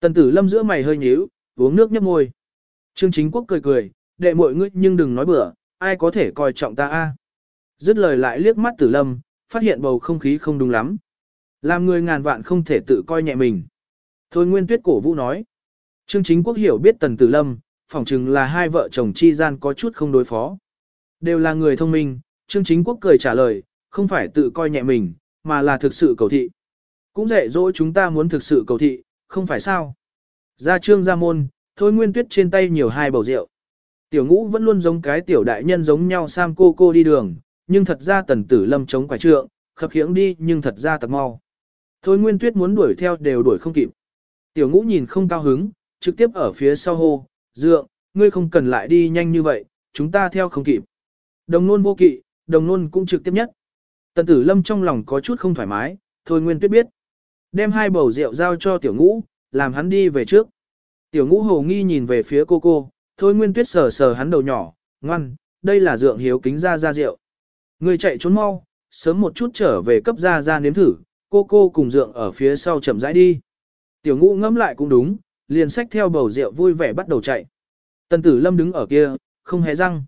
Tần tử lâm giữa mày hơi nhíu, uống nước nhấp môi. Trương chính quốc cười cười, đệ mọi ngươi nhưng đừng nói bừa, ai có thể coi trọng ta a? Dứt lời lại liếc mắt tử lâm, phát hiện bầu không khí không đúng lắm. Làm người ngàn vạn không thể tự coi nhẹ mình. Thôi Nguyên Tuyết cổ vũ nói. Trương chính quốc hiểu biết tần tử lâm, phỏng chừng là hai vợ chồng chi gian có chút không đối phó. Đều là người thông minh, Trương chính quốc cười trả lời, không phải tự coi nhẹ mình, mà là thực sự cầu thị. Cũng dạy dỗ chúng ta muốn thực sự cầu thị, không phải sao. Ra trương ra môn, thôi nguyên tuyết trên tay nhiều hai bầu rượu. Tiểu ngũ vẫn luôn giống cái tiểu đại nhân giống nhau sam cô cô đi đường, nhưng thật ra tần tử lâm chống quả trượng, khập khiễng đi nhưng thật ra thật mau. Thôi nguyên tuyết muốn đuổi theo đều đuổi không kịp. Tiểu ngũ nhìn không cao hứng, trực tiếp ở phía sau hô, dượng, ngươi không cần lại đi nhanh như vậy, chúng ta theo không kịp. Đồng nôn vô kỵ, đồng nôn cũng trực tiếp nhất. Tần tử lâm trong lòng có chút không thoải mái, thôi nguyên tuyết biết. Đem hai bầu rượu giao cho tiểu ngũ, làm hắn đi về trước. Tiểu ngũ hồ nghi nhìn về phía cô cô, thôi nguyên tuyết sờ sờ hắn đầu nhỏ, ngoan, đây là dượng hiếu kính ra ra rượu. Người chạy trốn mau, sớm một chút trở về cấp ra ra nếm thử, cô cô cùng dượng ở phía sau chậm rãi đi. Tiểu ngũ ngẫm lại cũng đúng, liền xách theo bầu rượu vui vẻ bắt đầu chạy. Tần tử lâm đứng ở kia, không hề răng.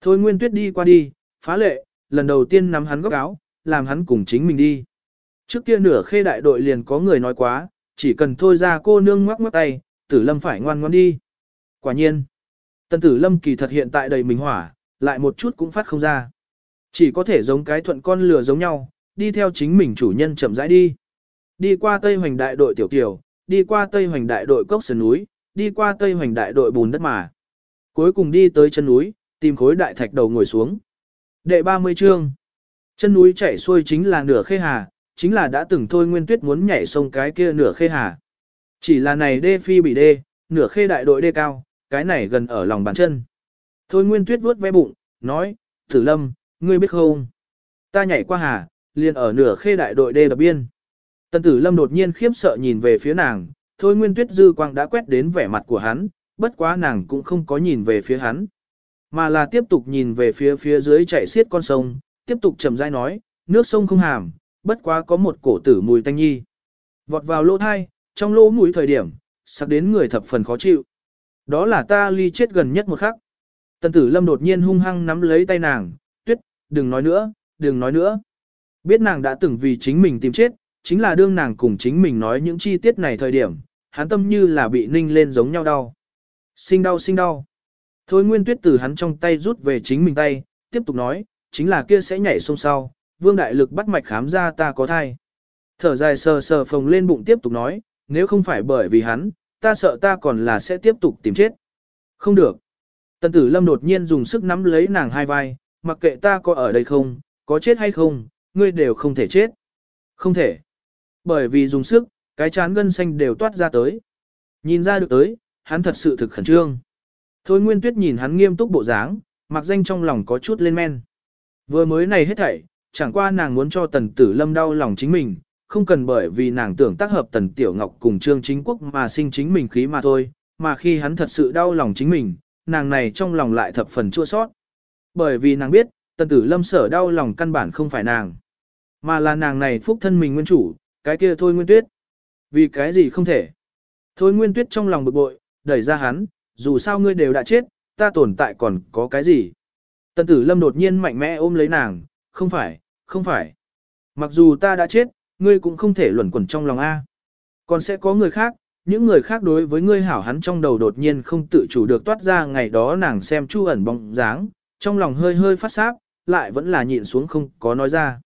Thôi nguyên tuyết đi qua đi, phá lệ, lần đầu tiên nắm hắn góc áo, làm hắn cùng chính mình đi. Trước kia nửa khê đại đội liền có người nói quá, chỉ cần thôi ra cô nương ngoắc ngoắc tay, tử lâm phải ngoan ngoan đi. Quả nhiên, tần tử lâm kỳ thật hiện tại đầy mình hỏa, lại một chút cũng phát không ra. Chỉ có thể giống cái thuận con lừa giống nhau, đi theo chính mình chủ nhân chậm rãi đi. Đi qua Tây Hoành đại đội tiểu kiều, đi qua Tây Hoành đại đội cốc sườn núi, đi qua Tây Hoành đại đội bùn đất mà. Cuối cùng đi tới chân núi, tìm khối đại thạch đầu ngồi xuống. Đệ 30 chương. Chân núi chảy xuôi chính là nửa khê hà, chính là đã từng thôi nguyên tuyết muốn nhảy sông cái kia nửa khê hà. Chỉ là này đê phi bị đê, nửa khê đại đội đê cao, cái này gần ở lòng bàn chân. Thôi nguyên tuyết vuốt ve bụng, nói, Tử Lâm, ngươi biết không? Ta nhảy qua hà, liền ở nửa khê đại đội đê đập biên. Tần Tử Lâm đột nhiên khiếp sợ nhìn về phía nàng, thôi nguyên tuyết dư quang đã quét đến vẻ mặt của hắn, bất quá nàng cũng không có nhìn về phía hắn. Mà là tiếp tục nhìn về phía phía dưới chạy xiết con sông, tiếp tục chậm rãi nói, nước sông không hàm, bất quá có một cổ tử mùi tanh nhi. Vọt vào lỗ thai, trong lỗ mũi thời điểm, sắc đến người thập phần khó chịu. Đó là ta ly chết gần nhất một khắc. Tần tử lâm đột nhiên hung hăng nắm lấy tay nàng, đừng nói nữa, đừng nói nữa. Biết nàng đã từng vì chính mình tìm chết, chính là đương nàng cùng chính mình nói những chi tiết này thời điểm, hắn tâm như là bị ninh lên giống nhau đau. Sinh đau sinh đau. Thôi nguyên tuyết từ hắn trong tay rút về chính mình tay, tiếp tục nói, chính là kia sẽ nhảy sông sau, vương đại lực bắt mạch khám ra ta có thai. Thở dài sờ sờ phồng lên bụng tiếp tục nói, nếu không phải bởi vì hắn, ta sợ ta còn là sẽ tiếp tục tìm chết. Không được. Tần tử lâm đột nhiên dùng sức nắm lấy nàng hai vai, mặc kệ ta có ở đây không, có chết hay không, ngươi đều không thể chết. Không thể. Bởi vì dùng sức, cái chán gân xanh đều toát ra tới. Nhìn ra được tới, hắn thật sự thực khẩn trương. Thôi Nguyên Tuyết nhìn hắn nghiêm túc bộ dáng, mặc danh trong lòng có chút lên men. Vừa mới này hết thảy, chẳng qua nàng muốn cho tần tử lâm đau lòng chính mình, không cần bởi vì nàng tưởng tác hợp tần tiểu ngọc cùng trương chính quốc mà sinh chính mình khí mà thôi, mà khi hắn thật sự đau lòng chính mình, nàng này trong lòng lại thập phần chua sót. Bởi vì nàng biết, tần tử lâm sở đau lòng căn bản không phải nàng, mà là nàng này phúc thân mình nguyên chủ, cái kia thôi nguyên tuyết. Vì cái gì không thể? Thôi nguyên tuyết trong lòng bực bội, đẩy ra hắn, dù sao ngươi đều đã chết, ta tồn tại còn có cái gì? Tần tử lâm đột nhiên mạnh mẽ ôm lấy nàng, không phải, không phải. Mặc dù ta đã chết, ngươi cũng không thể luẩn quẩn trong lòng A. Còn sẽ có người khác, những người khác đối với ngươi hảo hắn trong đầu đột nhiên không tự chủ được toát ra ngày đó nàng xem chu ẩn bóng dáng, trong lòng hơi hơi phát sáp, lại vẫn là nhịn xuống không có nói ra.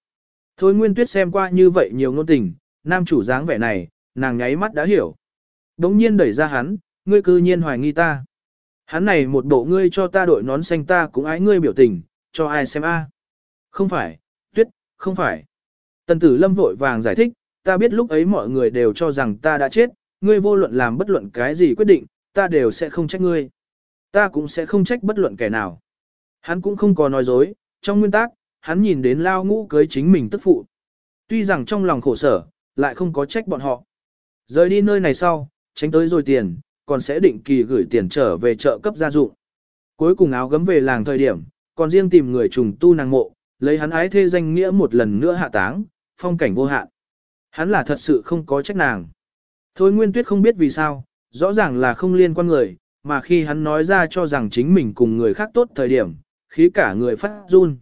Thôi Nguyên Tuyết xem qua như vậy nhiều ngôn tình, nam chủ dáng vẻ này, nàng nháy mắt đã hiểu. Đống nhiên đẩy ra hắn, ngươi cư nhiên hoài nghi ta. Hắn này một bộ ngươi cho ta đội nón xanh ta cũng ái ngươi biểu tình, cho ai xem a? À? Không phải, Tuyết, không phải. Tần tử lâm vội vàng giải thích, ta biết lúc ấy mọi người đều cho rằng ta đã chết, ngươi vô luận làm bất luận cái gì quyết định, ta đều sẽ không trách ngươi. Ta cũng sẽ không trách bất luận kẻ nào. Hắn cũng không có nói dối, trong nguyên tắc, hắn nhìn đến lao ngũ cưới chính mình tức phụ. Tuy rằng trong lòng khổ sở, lại không có trách bọn họ. Rời đi nơi này sau, tránh tới rồi tiền, còn sẽ định kỳ gửi tiền trở về chợ cấp gia dụng. Cuối cùng áo gấm về làng thời điểm, còn riêng tìm người trùng tu nàng mộ, lấy hắn ái thê danh nghĩa một lần nữa hạ táng, phong cảnh vô hạn. Hắn là thật sự không có trách nàng. Thôi Nguyên Tuyết không biết vì sao, rõ ràng là không liên quan người, mà khi hắn nói ra cho rằng chính mình cùng người khác tốt thời điểm, khí cả người phát run.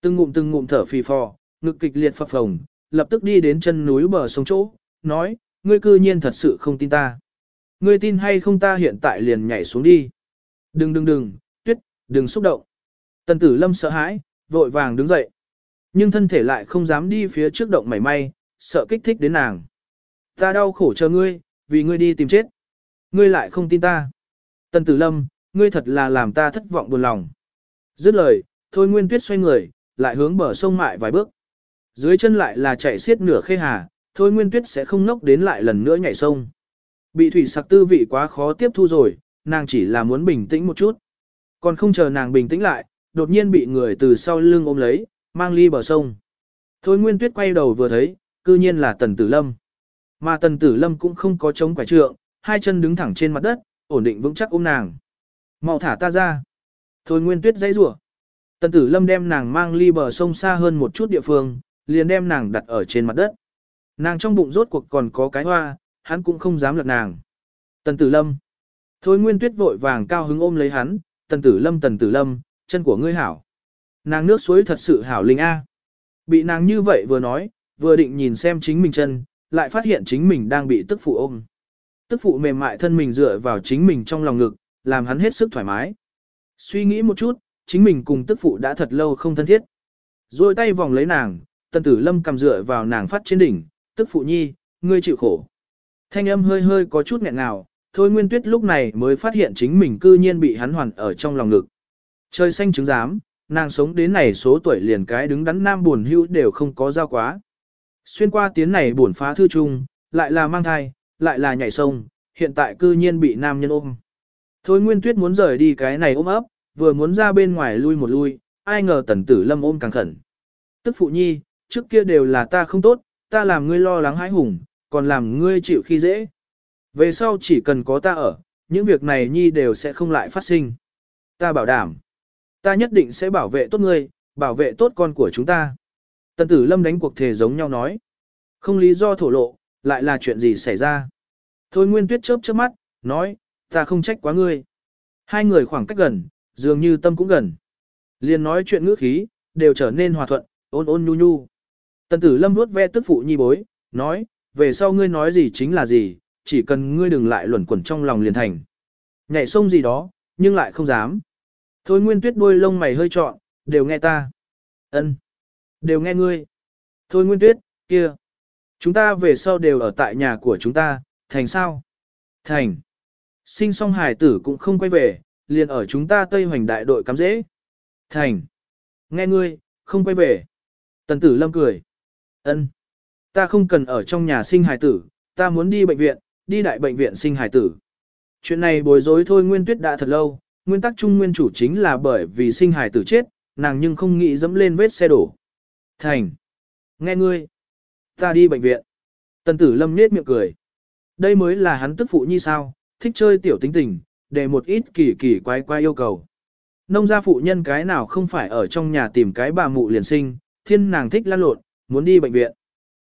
Từng ngụm từng ngụm thở phì phò, ngực kịch liệt phập phồng, lập tức đi đến chân núi bờ sông chỗ, nói, ngươi cư nhiên thật sự không tin ta. Ngươi tin hay không ta hiện tại liền nhảy xuống đi. Đừng đừng đừng, tuyết, đừng xúc động. Tần tử lâm sợ hãi, vội vàng đứng dậy. Nhưng thân thể lại không dám đi phía trước động mảy may, sợ kích thích đến nàng. Ta đau khổ chờ ngươi, vì ngươi đi tìm chết. Ngươi lại không tin ta. Tần tử lâm, ngươi thật là làm ta thất vọng buồn lòng. Dứt lời, thôi nguyên tuyết xoay người, lại hướng bờ sông mại vài bước. Dưới chân lại là chạy xiết nửa khê hà, thôi nguyên tuyết sẽ không nốc đến lại lần nữa nhảy sông. Bị thủy sặc tư vị quá khó tiếp thu rồi, nàng chỉ là muốn bình tĩnh một chút. Còn không chờ nàng bình tĩnh lại, đột nhiên bị người từ sau lưng ôm lấy, mang ly bờ sông. Thôi Nguyên Tuyết quay đầu vừa thấy, cư nhiên là Tần Tử Lâm. Mà Tần Tử Lâm cũng không có chống quả trượng, hai chân đứng thẳng trên mặt đất, ổn định vững chắc ôm nàng. Mau thả ta ra. Thôi Nguyên Tuyết dãy rủa. Tần Tử Lâm đem nàng mang ly bờ sông xa hơn một chút địa phương, liền đem nàng đặt ở trên mặt đất. Nàng trong bụng rốt cuộc còn có cái hoa, hắn cũng không dám lật nàng. Tần Tử Lâm. Thôi Nguyên Tuyết vội vàng cao hứng ôm lấy hắn, Tần Tử Lâm Tần Tử Lâm, chân của ngươi hảo. Nàng nước suối thật sự hảo linh A. Bị nàng như vậy vừa nói, vừa định nhìn xem chính mình chân, lại phát hiện chính mình đang bị tức phụ ôm. Tức phụ mềm mại thân mình dựa vào chính mình trong lòng ngực, làm hắn hết sức thoải mái. Suy nghĩ một chút, chính mình cùng tức phụ đã thật lâu không thân thiết. Rồi tay vòng lấy nàng, tần tử lâm cầm dựa vào nàng phát trên đỉnh, tức phụ nhi, ngươi chịu khổ. Thanh âm hơi hơi có chút nghẹn nào, thôi nguyên tuyết lúc này mới phát hiện chính mình cư nhiên bị hắn hoàn ở trong lòng ngực. Trời xanh trứng giám, nàng sống đến này số tuổi liền cái đứng đắn nam buồn hữu đều không có giao quá. Xuyên qua tiếng này buồn phá thư trung, lại là mang thai, lại là nhảy sông, hiện tại cư nhiên bị nam nhân ôm. Thôi Nguyên Tuyết muốn rời đi cái này ôm ấp, vừa muốn ra bên ngoài lui một lui, ai ngờ tần tử lâm ôm càng khẩn. Tức phụ nhi, trước kia đều là ta không tốt, ta làm ngươi lo lắng hãi hùng, còn làm ngươi chịu khi dễ. Về sau chỉ cần có ta ở, những việc này nhi đều sẽ không lại phát sinh. Ta bảo đảm. Ta nhất định sẽ bảo vệ tốt ngươi, bảo vệ tốt con của chúng ta. Tần tử lâm đánh cuộc thề giống nhau nói. Không lý do thổ lộ, lại là chuyện gì xảy ra. Thôi nguyên tuyết chớp chớp mắt, nói, ta không trách quá ngươi. Hai người khoảng cách gần, dường như tâm cũng gần. Liền nói chuyện ngữ khí, đều trở nên hòa thuận, ôn ôn nhu nhu. Tần tử lâm vuốt ve tức phụ nhi bối, nói, về sau ngươi nói gì chính là gì, chỉ cần ngươi đừng lại luẩn quẩn trong lòng liền thành. Nhảy sông gì đó, nhưng lại không dám. Thôi nguyên tuyết đuôi lông mày hơi trọn, đều nghe ta. ân Đều nghe ngươi. Thôi nguyên tuyết, kia. Chúng ta về sau đều ở tại nhà của chúng ta, thành sao? Thành. Sinh song hải tử cũng không quay về, liền ở chúng ta Tây Hoành đại đội cắm dễ. Thành. Nghe ngươi, không quay về. Tần tử lâm cười. ân Ta không cần ở trong nhà sinh hải tử, ta muốn đi bệnh viện, đi đại bệnh viện sinh hải tử. Chuyện này bối rối thôi Nguyên Tuyết đã thật lâu, nguyên tắc chung nguyên chủ chính là bởi vì sinh hải tử chết, nàng nhưng không nghĩ dẫm lên vết xe đổ. Thành. Nghe ngươi. Ta đi bệnh viện. Tần tử lâm nết miệng cười. Đây mới là hắn tức phụ như sao, thích chơi tiểu tính tình, để một ít kỳ kỳ quái quái yêu cầu. Nông gia phụ nhân cái nào không phải ở trong nhà tìm cái bà mụ liền sinh, thiên nàng thích lan lộn, muốn đi bệnh viện.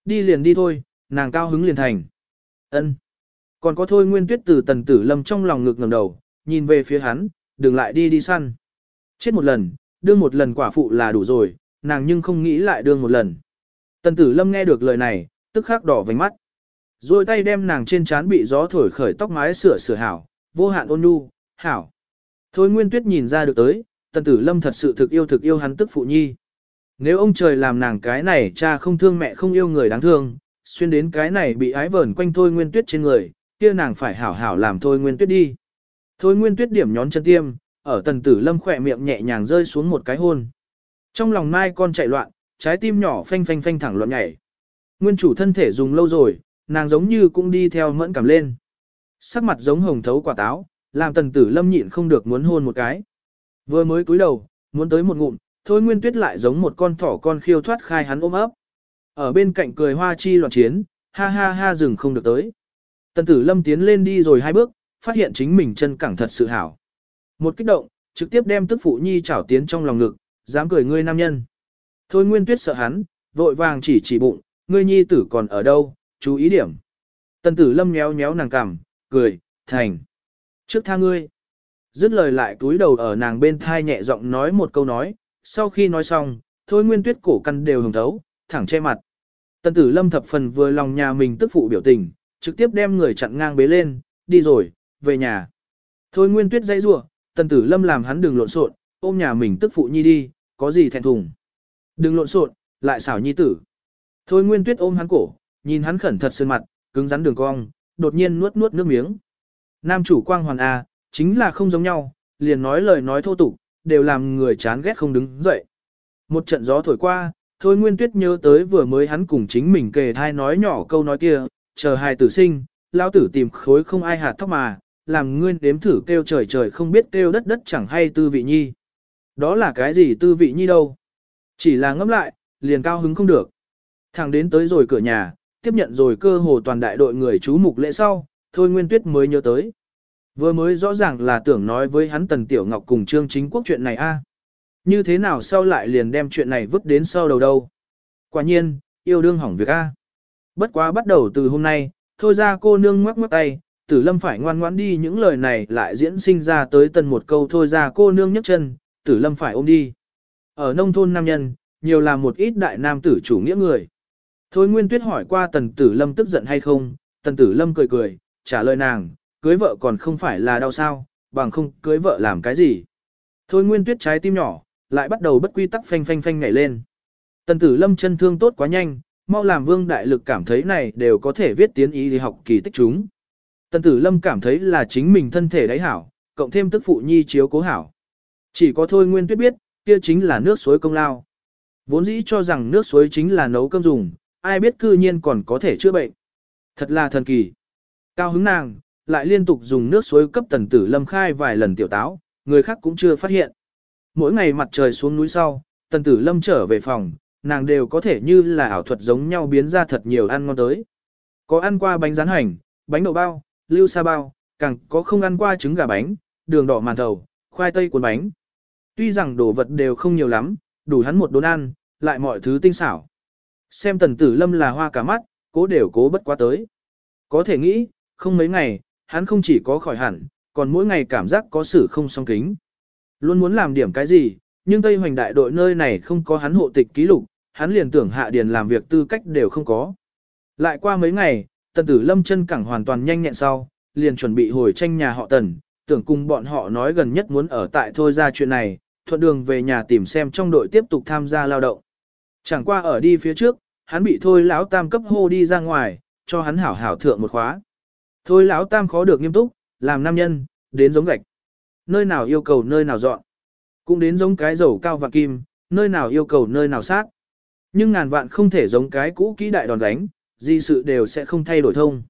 Đi liền đi thôi, nàng cao hứng liền thành. ân Còn có thôi nguyên tuyết từ tần tử lâm trong lòng ngực ngẩng đầu, nhìn về phía hắn, đừng lại đi đi săn. Chết một lần, đương một lần quả phụ là đủ rồi, nàng nhưng không nghĩ lại đương một lần. Tần tử lâm nghe được lời này, tức khắc đỏ vành mắt. Rồi tay đem nàng trên trán bị gió thổi khởi tóc mái sửa sửa hảo, vô hạn ôn nhu, hảo. Thôi Nguyên Tuyết nhìn ra được tới, tần tử lâm thật sự thực yêu thực yêu hắn tức phụ nhi. Nếu ông trời làm nàng cái này cha không thương mẹ không yêu người đáng thương, xuyên đến cái này bị ái vờn quanh Thôi Nguyên Tuyết trên người, kia nàng phải hảo hảo làm Thôi Nguyên Tuyết đi. Thôi Nguyên Tuyết điểm nhón chân tiêm, ở tần tử lâm khỏe miệng nhẹ nhàng rơi xuống một cái hôn. Trong lòng mai con chạy loạn, trái tim nhỏ phanh phanh phanh thẳng loạn nhảy. Nguyên chủ thân thể dùng lâu rồi, nàng giống như cũng đi theo mẫn cảm lên. Sắc mặt giống hồng thấu quả táo, làm tần tử lâm nhịn không được muốn hôn một cái. Vừa mới cúi đầu, muốn tới một ngụm, thôi nguyên tuyết lại giống một con thỏ con khiêu thoát khai hắn ôm ấp. Ở bên cạnh cười hoa chi loạn chiến, ha ha ha dừng không được tới. Tần tử lâm tiến lên đi rồi hai bước, phát hiện chính mình chân cẳng thật sự hảo. Một kích động, trực tiếp đem tức phụ nhi chảo tiến trong lòng ngực, dám cười ngươi nam nhân. Thôi nguyên tuyết sợ hắn, vội vàng chỉ chỉ bụng, ngươi nhi tử còn ở đâu, chú ý điểm. Tần tử lâm nhéo nhéo nàng cằm, cười, thành. Trước tha ngươi. Dứt lời lại túi đầu ở nàng bên thai nhẹ giọng nói một câu nói, sau khi nói xong, thôi nguyên tuyết cổ căn đều hồng thấu, thẳng che mặt. Tần tử lâm thập phần vừa lòng nhà mình tức phụ biểu tình, trực tiếp đem người chặn ngang bế lên, đi rồi, về nhà. Thôi nguyên tuyết dãy rủa tần tử lâm làm hắn đừng lộn xộn, ôm nhà mình tức phụ nhi đi, có gì thẹn thùng. Đừng lộn xộn, lại xảo nhi tử. Thôi nguyên tuyết ôm hắn cổ, nhìn hắn khẩn thật sơn mặt, cứng rắn đường cong, đột nhiên nuốt nuốt nước miếng. Nam chủ quang hoàn A, chính là không giống nhau, liền nói lời nói thô tục, đều làm người chán ghét không đứng dậy. Một trận gió thổi qua, thôi nguyên tuyết nhớ tới vừa mới hắn cùng chính mình kề thai nói nhỏ câu nói kia, chờ hai tử sinh, lão tử tìm khối không ai hạt thóc mà, làm ngươi đếm thử kêu trời trời không biết kêu đất đất chẳng hay tư vị nhi. Đó là cái gì tư vị nhi đâu? Chỉ là ngẫm lại, liền cao hứng không được. Thằng đến tới rồi cửa nhà, tiếp nhận rồi cơ hồ toàn đại đội người chú mục lễ sau, thôi Nguyên Tuyết mới nhớ tới. Vừa mới rõ ràng là tưởng nói với hắn Tần Tiểu Ngọc cùng Trương Chính Quốc chuyện này a. À? Như thế nào sau lại liền đem chuyện này vứt đến sau đầu đâu. Quả nhiên, yêu đương hỏng việc a. À? Bất quá bắt đầu từ hôm nay, thôi ra cô nương ngoắc ngoắc tay, tử lâm phải ngoan ngoãn đi những lời này lại diễn sinh ra tới tần một câu thôi ra cô nương nhấc chân, tử lâm phải ôm đi. Ở nông thôn nam nhân, nhiều là một ít đại nam tử chủ nghĩa người. Thôi Nguyên Tuyết hỏi qua tần tử lâm tức giận hay không, tần tử lâm cười cười, trả lời nàng, cưới vợ còn không phải là đau sao, bằng không cưới vợ làm cái gì. Thôi Nguyên Tuyết trái tim nhỏ, lại bắt đầu bất quy tắc phanh phanh phanh nhảy lên. Tần tử lâm chân thương tốt quá nhanh, mau làm vương đại lực cảm thấy này đều có thể viết tiến ý thì học kỳ tích chúng. Tần tử lâm cảm thấy là chính mình thân thể đáy hảo, cộng thêm tức phụ nhi chiếu cố hảo. Chỉ có thôi nguyên tuyết biết, kia chính là nước suối công lao. Vốn dĩ cho rằng nước suối chính là nấu cơm dùng, ai biết cư nhiên còn có thể chữa bệnh. Thật là thần kỳ. Cao hứng nàng, lại liên tục dùng nước suối cấp tần tử lâm khai vài lần tiểu táo, người khác cũng chưa phát hiện. Mỗi ngày mặt trời xuống núi sau, tần tử lâm trở về phòng, nàng đều có thể như là ảo thuật giống nhau biến ra thật nhiều ăn ngon tới. Có ăn qua bánh rán hành, bánh đậu bao, lưu sa bao, càng có không ăn qua trứng gà bánh, đường đỏ màn thầu, khoai tây cuốn bánh. Tuy rằng đồ vật đều không nhiều lắm, đủ hắn một đốn ăn, lại mọi thứ tinh xảo. Xem tần tử lâm là hoa cả mắt, cố đều cố bất quá tới. Có thể nghĩ, không mấy ngày, hắn không chỉ có khỏi hẳn, còn mỗi ngày cảm giác có sự không song kính. Luôn muốn làm điểm cái gì, nhưng Tây Hoành đại đội nơi này không có hắn hộ tịch ký lục, hắn liền tưởng hạ điền làm việc tư cách đều không có. Lại qua mấy ngày, tần tử lâm chân cẳng hoàn toàn nhanh nhẹn sau, liền chuẩn bị hồi tranh nhà họ tần, tưởng cùng bọn họ nói gần nhất muốn ở tại thôi ra chuyện này, thuận đường về nhà tìm xem trong đội tiếp tục tham gia lao động. Chẳng qua ở đi phía trước, hắn bị thôi lão tam cấp hô đi ra ngoài, cho hắn hảo hảo thượng một khóa. Thôi lão tam khó được nghiêm túc, làm nam nhân, đến giống gạch. Nơi nào yêu cầu nơi nào dọn. Cũng đến giống cái dầu cao và kim, nơi nào yêu cầu nơi nào sát. Nhưng ngàn vạn không thể giống cái cũ kỹ đại đòn đánh, gì sự đều sẽ không thay đổi thông.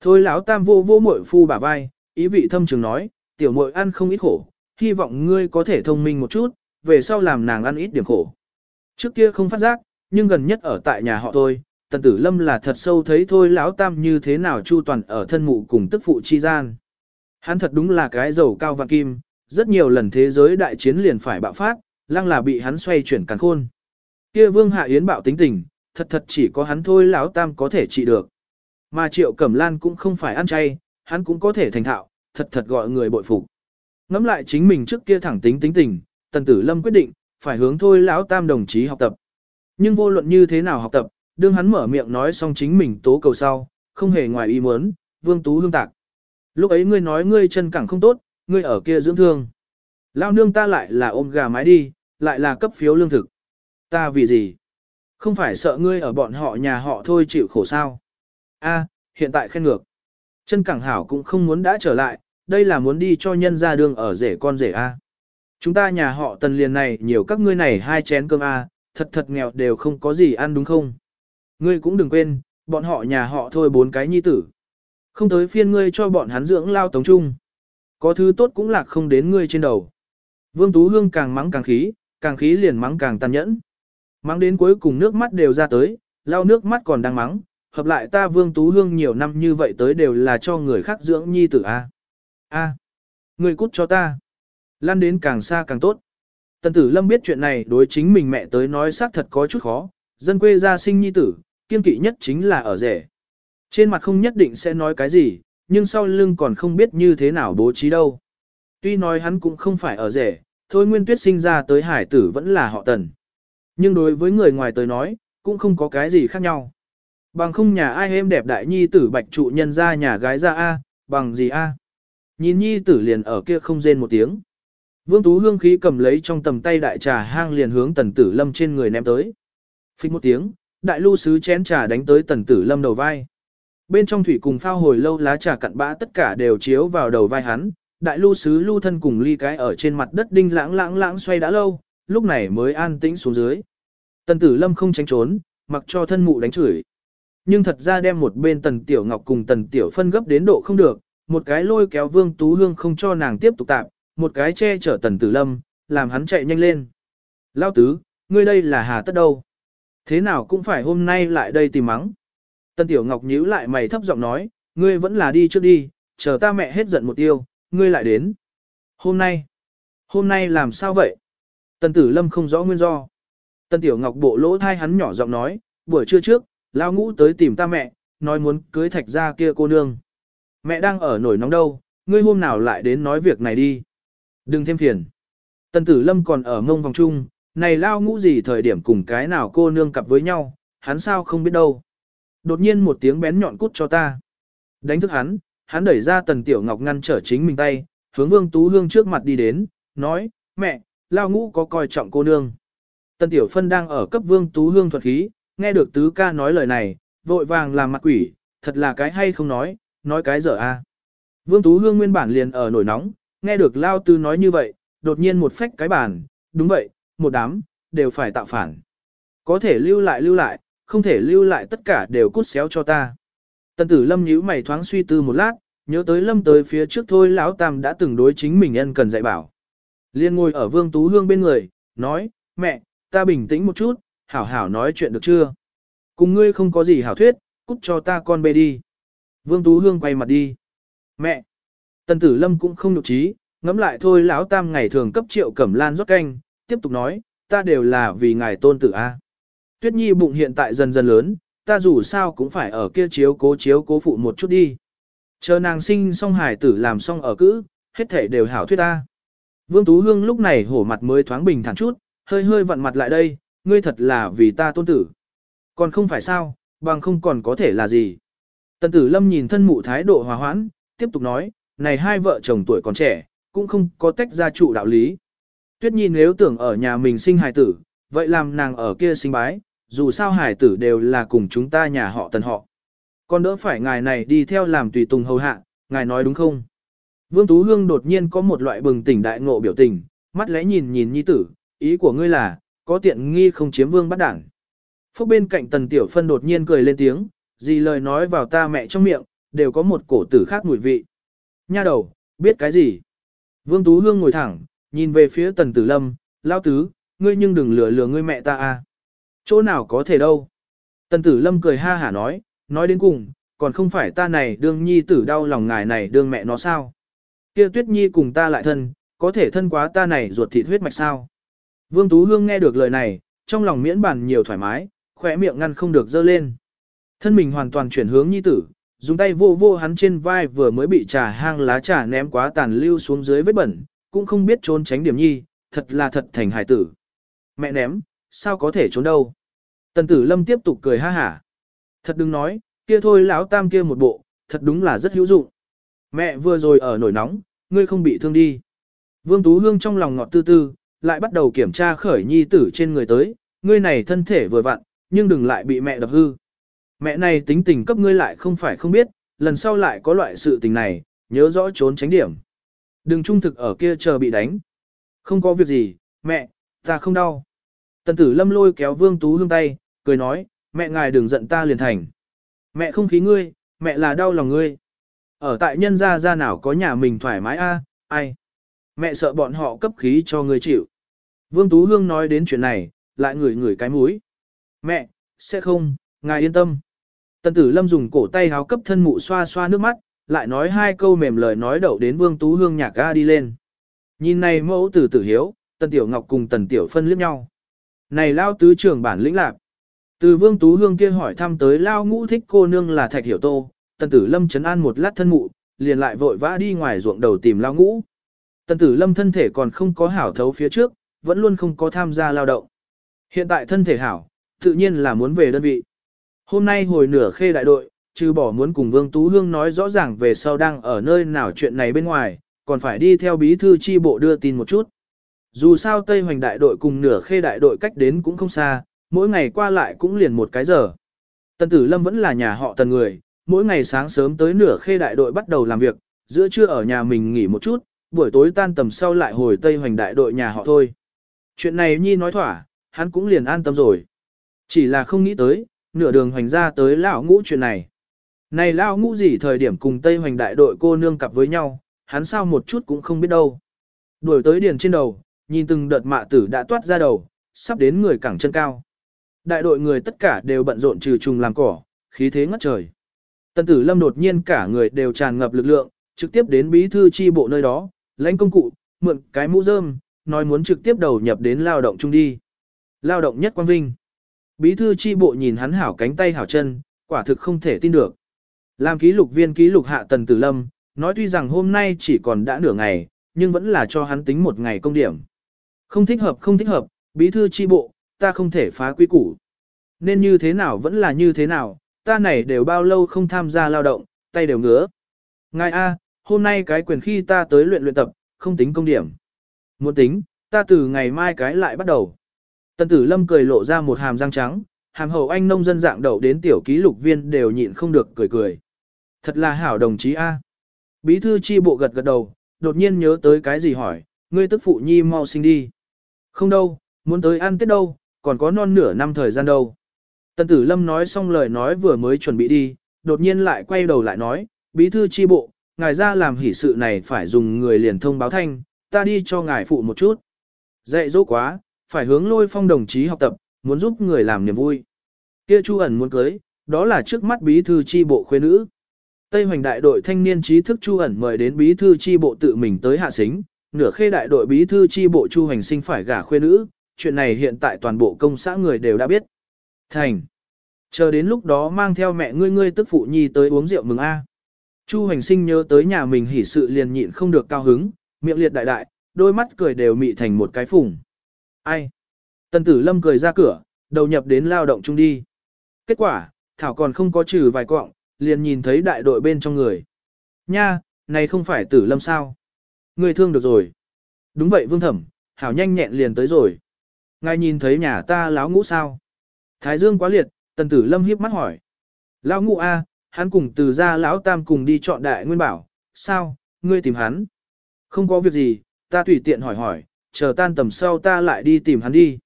Thôi lão tam vô vô muội phu bả vai, ý vị thâm trường nói, tiểu muội ăn không ít khổ, hy vọng ngươi có thể thông minh một chút, về sau làm nàng ăn ít điểm khổ. Trước kia không phát giác, nhưng gần nhất ở tại nhà họ thôi, tần tử lâm là thật sâu thấy thôi lão tam như thế nào chu toàn ở thân mụ cùng tức phụ chi gian. Hắn thật đúng là cái giàu cao vạn kim, rất nhiều lần thế giới đại chiến liền phải bạo phát, lăng là bị hắn xoay chuyển càng khôn. Kia vương hạ yến bạo tính tình, thật thật chỉ có hắn thôi lão tam có thể trị được. Mà triệu cẩm lan cũng không phải ăn chay, hắn cũng có thể thành thạo, thật thật gọi người bội phục. Ngắm lại chính mình trước kia thẳng tính tính tình, tần tử lâm quyết định, phải hướng thôi lão tam đồng chí học tập. Nhưng vô luận như thế nào học tập, đương hắn mở miệng nói xong chính mình tố cầu sau, không hề ngoài ý muốn, vương tú hương tạc. Lúc ấy ngươi nói ngươi chân cẳng không tốt, ngươi ở kia dưỡng thương. Lao nương ta lại là ôm gà mái đi, lại là cấp phiếu lương thực. Ta vì gì? Không phải sợ ngươi ở bọn họ nhà họ thôi chịu khổ sao. A, hiện tại khen ngược. Chân cẳng hảo cũng không muốn đã trở lại, đây là muốn đi cho nhân ra đường ở rể con rể A. Chúng ta nhà họ tần liền này nhiều các ngươi này hai chén cơm A, thật thật nghèo đều không có gì ăn đúng không? Ngươi cũng đừng quên, bọn họ nhà họ thôi bốn cái nhi tử. Không tới phiên ngươi cho bọn hắn dưỡng lao tống trung. Có thứ tốt cũng lạc không đến ngươi trên đầu. Vương Tú Hương càng mắng càng khí, càng khí liền mắng càng tàn nhẫn. Mắng đến cuối cùng nước mắt đều ra tới, lao nước mắt còn đang mắng, hợp lại ta Vương Tú Hương nhiều năm như vậy tới đều là cho người khác dưỡng nhi tử A. A. ngươi cút cho ta. Lan đến càng xa càng tốt. Tần tử lâm biết chuyện này đối chính mình mẹ tới nói xác thật có chút khó, dân quê gia sinh nhi tử, kiên kỵ nhất chính là ở rể. Trên mặt không nhất định sẽ nói cái gì, nhưng sau lưng còn không biết như thế nào bố trí đâu. Tuy nói hắn cũng không phải ở rể, thôi nguyên tuyết sinh ra tới hải tử vẫn là họ tần. Nhưng đối với người ngoài tới nói, cũng không có cái gì khác nhau. Bằng không nhà ai êm đẹp đại nhi tử bạch trụ nhân ra nhà gái ra A, bằng gì A. Nhìn nhi tử liền ở kia không rên một tiếng. Vương Tú Hương khí cầm lấy trong tầm tay đại trà hang liền hướng tần tử lâm trên người ném tới. Phích một tiếng, đại lưu sứ chén trà đánh tới tần tử lâm đầu vai. Bên trong thủy cùng phao hồi lâu lá trà cặn bã tất cả đều chiếu vào đầu vai hắn, đại lưu sứ lưu thân cùng ly cái ở trên mặt đất đinh lãng lãng lãng xoay đã lâu, lúc này mới an tĩnh xuống dưới. Tần tử lâm không tránh trốn, mặc cho thân mụ đánh chửi. nhưng thật ra đem một bên Tần Tiểu Ngọc cùng Tần Tiểu Phân gấp đến độ không được, một cái lôi kéo Vương Tú Hương không cho nàng tiếp tục tạm, một cái che chở Tần Tử Lâm, làm hắn chạy nhanh lên. Lao tứ, ngươi đây là hà tất đâu? Thế nào cũng phải hôm nay lại đây tìm mắng. Tần Tiểu Ngọc nhíu lại mày thấp giọng nói, ngươi vẫn là đi trước đi, chờ ta mẹ hết giận một tiêu, ngươi lại đến. Hôm nay, hôm nay làm sao vậy? Tần Tử Lâm không rõ nguyên do. Tần Tiểu Ngọc bộ lỗ thai hắn nhỏ giọng nói, buổi trưa trước, Lao Ngũ tới tìm ta mẹ, nói muốn cưới thạch ra kia cô nương. Mẹ đang ở nổi nóng đâu, ngươi hôm nào lại đến nói việc này đi. Đừng thêm phiền. Tần Tử Lâm còn ở mông vòng chung, này Lao Ngũ gì thời điểm cùng cái nào cô nương cặp với nhau, hắn sao không biết đâu. Đột nhiên một tiếng bén nhọn cút cho ta. Đánh thức hắn, hắn đẩy ra Tần Tiểu Ngọc ngăn trở chính mình tay, hướng Vương Tú Hương trước mặt đi đến, nói, mẹ, Lao Ngũ có coi trọng cô nương. Tần Tiểu Phân đang ở cấp Vương Tú Hương thuật khí, nghe được tứ ca nói lời này, vội vàng làm mặt quỷ, thật là cái hay không nói, nói cái dở a. Vương Tú Hương nguyên bản liền ở nổi nóng, nghe được Lao Tư nói như vậy, đột nhiên một phách cái bàn, đúng vậy, một đám, đều phải tạo phản. Có thể lưu lại lưu lại, không thể lưu lại tất cả đều cút xéo cho ta. Tần tử lâm nhíu mày thoáng suy tư một lát, nhớ tới lâm tới phía trước thôi lão tam đã từng đối chính mình ân cần dạy bảo. Liên ngồi ở vương tú hương bên người, nói, mẹ, ta bình tĩnh một chút, hảo hảo nói chuyện được chưa? Cùng ngươi không có gì hảo thuyết, cút cho ta con bê đi. Vương Tú Hương quay mặt đi. Mẹ! Tần tử lâm cũng không nhục trí, ngẫm lại thôi lão tam ngày thường cấp triệu cẩm lan rót canh, tiếp tục nói, ta đều là vì ngài tôn tử A. Tuyết nhi bụng hiện tại dần dần lớn, ta dù sao cũng phải ở kia chiếu cố chiếu cố phụ một chút đi. Chờ nàng sinh xong hải tử làm xong ở cữ, hết thể đều hảo thuyết ta. Vương Tú Hương lúc này hổ mặt mới thoáng bình thản chút, hơi hơi vặn mặt lại đây, ngươi thật là vì ta tôn tử. Còn không phải sao, bằng không còn có thể là gì. Tần tử lâm nhìn thân mụ thái độ hòa hoãn, tiếp tục nói, này hai vợ chồng tuổi còn trẻ, cũng không có tách ra trụ đạo lý. Tuyết nhi nếu tưởng ở nhà mình sinh hài tử, vậy làm nàng ở kia sinh bái, dù sao hài tử đều là cùng chúng ta nhà họ tần họ. Còn đỡ phải ngài này đi theo làm tùy tùng hầu hạ, ngài nói đúng không? Vương Tú Hương đột nhiên có một loại bừng tỉnh đại ngộ biểu tình, mắt lẽ nhìn nhìn nhi tử, ý của ngươi là, có tiện nghi không chiếm vương bắt đảng. Phúc bên cạnh tần tiểu phân đột nhiên cười lên tiếng, gì lời nói vào ta mẹ trong miệng, đều có một cổ tử khác mùi vị. Nha đầu, biết cái gì? Vương Tú Hương ngồi thẳng, nhìn về phía tần tử lâm, lao tứ, ngươi nhưng đừng lừa lừa ngươi mẹ ta à. Chỗ nào có thể đâu. Tần tử lâm cười ha hả nói, nói đến cùng, còn không phải ta này đương nhi tử đau lòng ngài này đương mẹ nó sao. kia tuyết nhi cùng ta lại thân, có thể thân quá ta này ruột thịt huyết mạch sao. Vương Tú Hương nghe được lời này, trong lòng miễn bàn nhiều thoải mái, khỏe miệng ngăn không được dơ lên. Thân mình hoàn toàn chuyển hướng nhi tử, dùng tay vô vô hắn trên vai vừa mới bị trà hang lá trà ném quá tàn lưu xuống dưới vết bẩn, cũng không biết trốn tránh điểm nhi, thật là thật thành hải tử. Mẹ ném, sao có thể trốn đâu? Tần tử lâm tiếp tục cười ha hả. Thật đừng nói, kia thôi lão tam kia một bộ, thật đúng là rất hữu dụng. Mẹ vừa rồi ở nổi nóng, ngươi không bị thương đi. Vương Tú Hương trong lòng ngọt tư tư, lại bắt đầu kiểm tra khởi nhi tử trên người tới, ngươi này thân thể vừa vặn, nhưng đừng lại bị mẹ đập hư. Mẹ này tính tình cấp ngươi lại không phải không biết, lần sau lại có loại sự tình này, nhớ rõ trốn tránh điểm. Đừng trung thực ở kia chờ bị đánh. Không có việc gì, mẹ, ta không đau. Tần tử lâm lôi kéo vương tú hương tay, cười nói, mẹ ngài đừng giận ta liền thành. Mẹ không khí ngươi, mẹ là đau lòng ngươi. Ở tại nhân gia gia nào có nhà mình thoải mái a, ai. Mẹ sợ bọn họ cấp khí cho ngươi chịu. Vương Tú Hương nói đến chuyện này, lại ngửi ngửi cái mũi. Mẹ, sẽ không, ngài yên tâm. Tần tử lâm dùng cổ tay háo cấp thân mụ xoa xoa nước mắt, lại nói hai câu mềm lời nói đậu đến Vương Tú Hương nhạc ga đi lên. Nhìn này mẫu tử tử hiếu, Tần Tiểu Ngọc cùng Tần Tiểu Phân liếc nhau. Này lao tứ trưởng bản lĩnh lạc. Từ Vương Tú Hương kia hỏi thăm tới lao ngũ thích cô nương là Thạch Hiểu Tô, Tần Tử Lâm chấn an một lát thân mụ, liền lại vội vã đi ngoài ruộng đầu tìm lao ngũ. Tần Tử Lâm thân thể còn không có hảo thấu phía trước, vẫn luôn không có tham gia lao động. Hiện tại thân thể hảo, tự nhiên là muốn về đơn vị. Hôm nay hồi nửa khê đại đội, trừ bỏ muốn cùng Vương Tú Hương nói rõ ràng về sau đang ở nơi nào chuyện này bên ngoài, còn phải đi theo bí thư chi bộ đưa tin một chút. Dù sao Tây Hoành đại đội cùng nửa khê đại đội cách đến cũng không xa, mỗi ngày qua lại cũng liền một cái giờ. Tần Tử Lâm vẫn là nhà họ tần người, mỗi ngày sáng sớm tới nửa khê đại đội bắt đầu làm việc, giữa trưa ở nhà mình nghỉ một chút, buổi tối tan tầm sau lại hồi Tây Hoành đại đội nhà họ thôi. Chuyện này Nhi nói thỏa, hắn cũng liền an tâm rồi. Chỉ là không nghĩ tới, nửa đường hoành ra tới lão ngũ chuyện này. Này lão ngũ gì thời điểm cùng Tây hoành đại đội cô nương cặp với nhau, hắn sao một chút cũng không biết đâu. Đuổi tới điền trên đầu, nhìn từng đợt mạ tử đã toát ra đầu, sắp đến người cẳng chân cao. Đại đội người tất cả đều bận rộn trừ trùng làm cỏ, khí thế ngất trời. Tần tử lâm đột nhiên cả người đều tràn ngập lực lượng, trực tiếp đến bí thư chi bộ nơi đó, lãnh công cụ, mượn cái mũ rơm, nói muốn trực tiếp đầu nhập đến lao động chung đi. Lao động nhất quang vinh. Bí thư chi bộ nhìn hắn hảo cánh tay hảo chân, quả thực không thể tin được. Làm ký lục viên ký lục hạ tần tử lâm, nói tuy rằng hôm nay chỉ còn đã nửa ngày, nhưng vẫn là cho hắn tính một ngày công điểm. Không thích hợp không thích hợp, bí thư chi bộ, ta không thể phá quy củ. Nên như thế nào vẫn là như thế nào, ta này đều bao lâu không tham gia lao động, tay đều ngứa. Ngài A, hôm nay cái quyền khi ta tới luyện luyện tập, không tính công điểm. Muốn tính, ta từ ngày mai cái lại bắt đầu. Tần tử lâm cười lộ ra một hàm răng trắng, hàm hậu anh nông dân dạng đậu đến tiểu ký lục viên đều nhịn không được cười cười. Thật là hảo đồng chí A. Bí thư chi bộ gật gật đầu, đột nhiên nhớ tới cái gì hỏi, ngươi tức phụ nhi mau sinh đi. Không đâu, muốn tới ăn tết đâu, còn có non nửa năm thời gian đâu. Tần tử lâm nói xong lời nói vừa mới chuẩn bị đi, đột nhiên lại quay đầu lại nói, bí thư chi bộ, ngài ra làm hỷ sự này phải dùng người liền thông báo thanh, ta đi cho ngài phụ một chút. Dạy dỗ quá, phải hướng lôi phong đồng chí học tập, muốn giúp người làm niềm vui. Kia Chu ẩn muốn cưới, đó là trước mắt bí thư chi bộ khuê nữ. Tây hoành đại đội thanh niên trí thức Chu ẩn mời đến bí thư chi bộ tự mình tới hạ xính, nửa khê đại đội bí thư chi bộ Chu hành sinh phải gả khuê nữ, chuyện này hiện tại toàn bộ công xã người đều đã biết. Thành. Chờ đến lúc đó mang theo mẹ ngươi ngươi tức phụ nhi tới uống rượu mừng A. Chu hành sinh nhớ tới nhà mình hỉ sự liền nhịn không được cao hứng, miệng liệt đại đại, đôi mắt cười đều mị thành một cái phùng. Ai? Tần tử lâm cười ra cửa, đầu nhập đến lao động chung đi. Kết quả, Thảo còn không có trừ vài cọng, liền nhìn thấy đại đội bên trong người. Nha, này không phải tử lâm sao? Người thương được rồi. Đúng vậy vương thẩm, Hảo nhanh nhẹn liền tới rồi. Ngài nhìn thấy nhà ta láo ngũ sao? Thái dương quá liệt, tần tử lâm hiếp mắt hỏi. Lão ngũ A, hắn cùng từ ra lão tam cùng đi chọn đại nguyên bảo, sao, ngươi tìm hắn? Không có việc gì, ta tùy tiện hỏi hỏi, chờ tan tầm sau ta lại đi tìm hắn đi.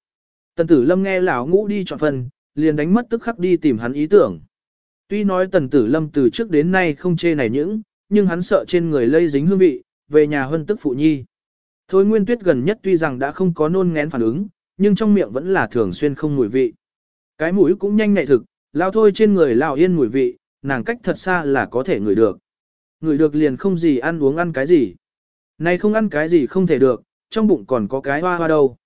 Tần tử lâm nghe lão ngũ đi chọn phần, liền đánh mất tức khắc đi tìm hắn ý tưởng. Tuy nói tần tử lâm từ trước đến nay không chê này những, nhưng hắn sợ trên người lây dính hương vị, về nhà hơn tức phụ nhi. Thôi nguyên tuyết gần nhất tuy rằng đã không có nôn ngén phản ứng, nhưng trong miệng vẫn là thường xuyên không mùi vị. Cái mũi cũng nhanh nhạy thực, lao thôi trên người lao yên mùi vị, nàng cách thật xa là có thể ngửi được. Ngửi được liền không gì ăn uống ăn cái gì. Này không ăn cái gì không thể được, trong bụng còn có cái hoa hoa đâu.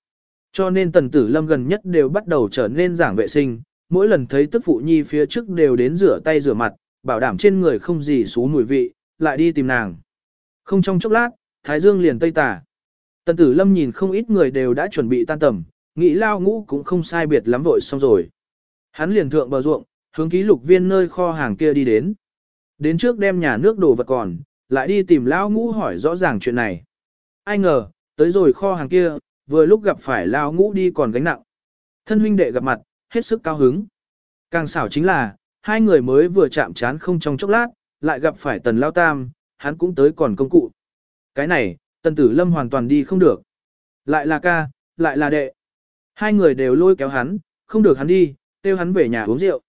Cho nên tần tử lâm gần nhất đều bắt đầu trở nên giảng vệ sinh, mỗi lần thấy tức phụ nhi phía trước đều đến rửa tay rửa mặt, bảo đảm trên người không gì xú mùi vị, lại đi tìm nàng. Không trong chốc lát, Thái Dương liền tây tả. Tần tử lâm nhìn không ít người đều đã chuẩn bị tan tầm, nghĩ lao ngũ cũng không sai biệt lắm vội xong rồi. Hắn liền thượng bờ ruộng, hướng ký lục viên nơi kho hàng kia đi đến. Đến trước đem nhà nước đồ vật còn, lại đi tìm lao ngũ hỏi rõ ràng chuyện này. Ai ngờ, tới rồi kho hàng kia, vừa lúc gặp phải lao ngũ đi còn gánh nặng. Thân huynh đệ gặp mặt, hết sức cao hứng. Càng xảo chính là, hai người mới vừa chạm chán không trong chốc lát, lại gặp phải tần lao tam, hắn cũng tới còn công cụ. Cái này, tần tử lâm hoàn toàn đi không được. Lại là ca, lại là đệ. Hai người đều lôi kéo hắn, không được hắn đi, kêu hắn về nhà uống rượu.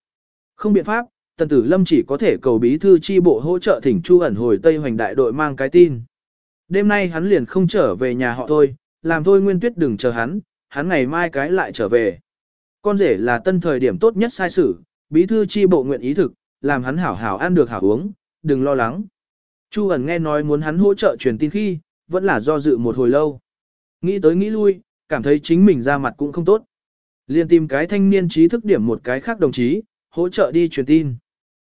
Không biện pháp, tần tử lâm chỉ có thể cầu bí thư chi bộ hỗ trợ thỉnh chu ẩn hồi Tây Hoành đại đội mang cái tin. Đêm nay hắn liền không trở về nhà họ thôi, làm thôi nguyên tuyết đừng chờ hắn, hắn ngày mai cái lại trở về. Con rể là tân thời điểm tốt nhất sai sử, bí thư chi bộ nguyện ý thực, làm hắn hảo hảo ăn được hảo uống, đừng lo lắng. Chu ẩn nghe nói muốn hắn hỗ trợ truyền tin khi, vẫn là do dự một hồi lâu. Nghĩ tới nghĩ lui, cảm thấy chính mình ra mặt cũng không tốt. liền tìm cái thanh niên trí thức điểm một cái khác đồng chí, hỗ trợ đi truyền tin.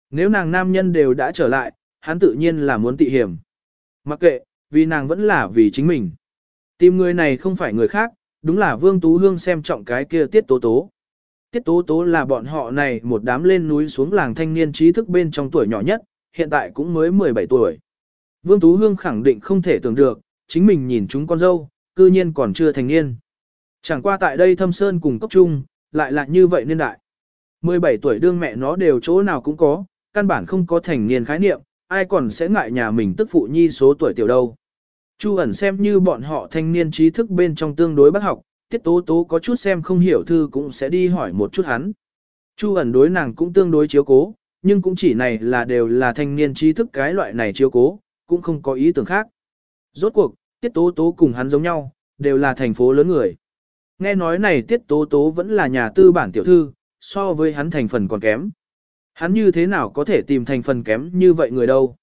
Nếu nàng nam nhân đều đã trở lại, hắn tự nhiên là muốn tị hiểm. Mặc kệ, vì nàng vẫn là vì chính mình. Tìm người này không phải người khác, đúng là Vương Tú Hương xem trọng cái kia tiết tố tố. Tiết tố tố là bọn họ này một đám lên núi xuống làng thanh niên trí thức bên trong tuổi nhỏ nhất, hiện tại cũng mới 17 tuổi. Vương Tú Hương khẳng định không thể tưởng được, chính mình nhìn chúng con dâu, cư nhiên còn chưa thành niên. Chẳng qua tại đây thâm sơn cùng cốc trung, lại là như vậy nên đại. 17 tuổi đương mẹ nó đều chỗ nào cũng có, căn bản không có thành niên khái niệm, ai còn sẽ ngại nhà mình tức phụ nhi số tuổi tiểu đâu. Chu ẩn xem như bọn họ thanh niên trí thức bên trong tương đối bác học, tiết tố tố có chút xem không hiểu thư cũng sẽ đi hỏi một chút hắn. Chu ẩn đối nàng cũng tương đối chiếu cố, nhưng cũng chỉ này là đều là thanh niên trí thức cái loại này chiếu cố, cũng không có ý tưởng khác. Rốt cuộc, tiết tố tố cùng hắn giống nhau, đều là thành phố lớn người. Nghe nói này tiết tố tố vẫn là nhà tư bản tiểu thư, so với hắn thành phần còn kém. Hắn như thế nào có thể tìm thành phần kém như vậy người đâu.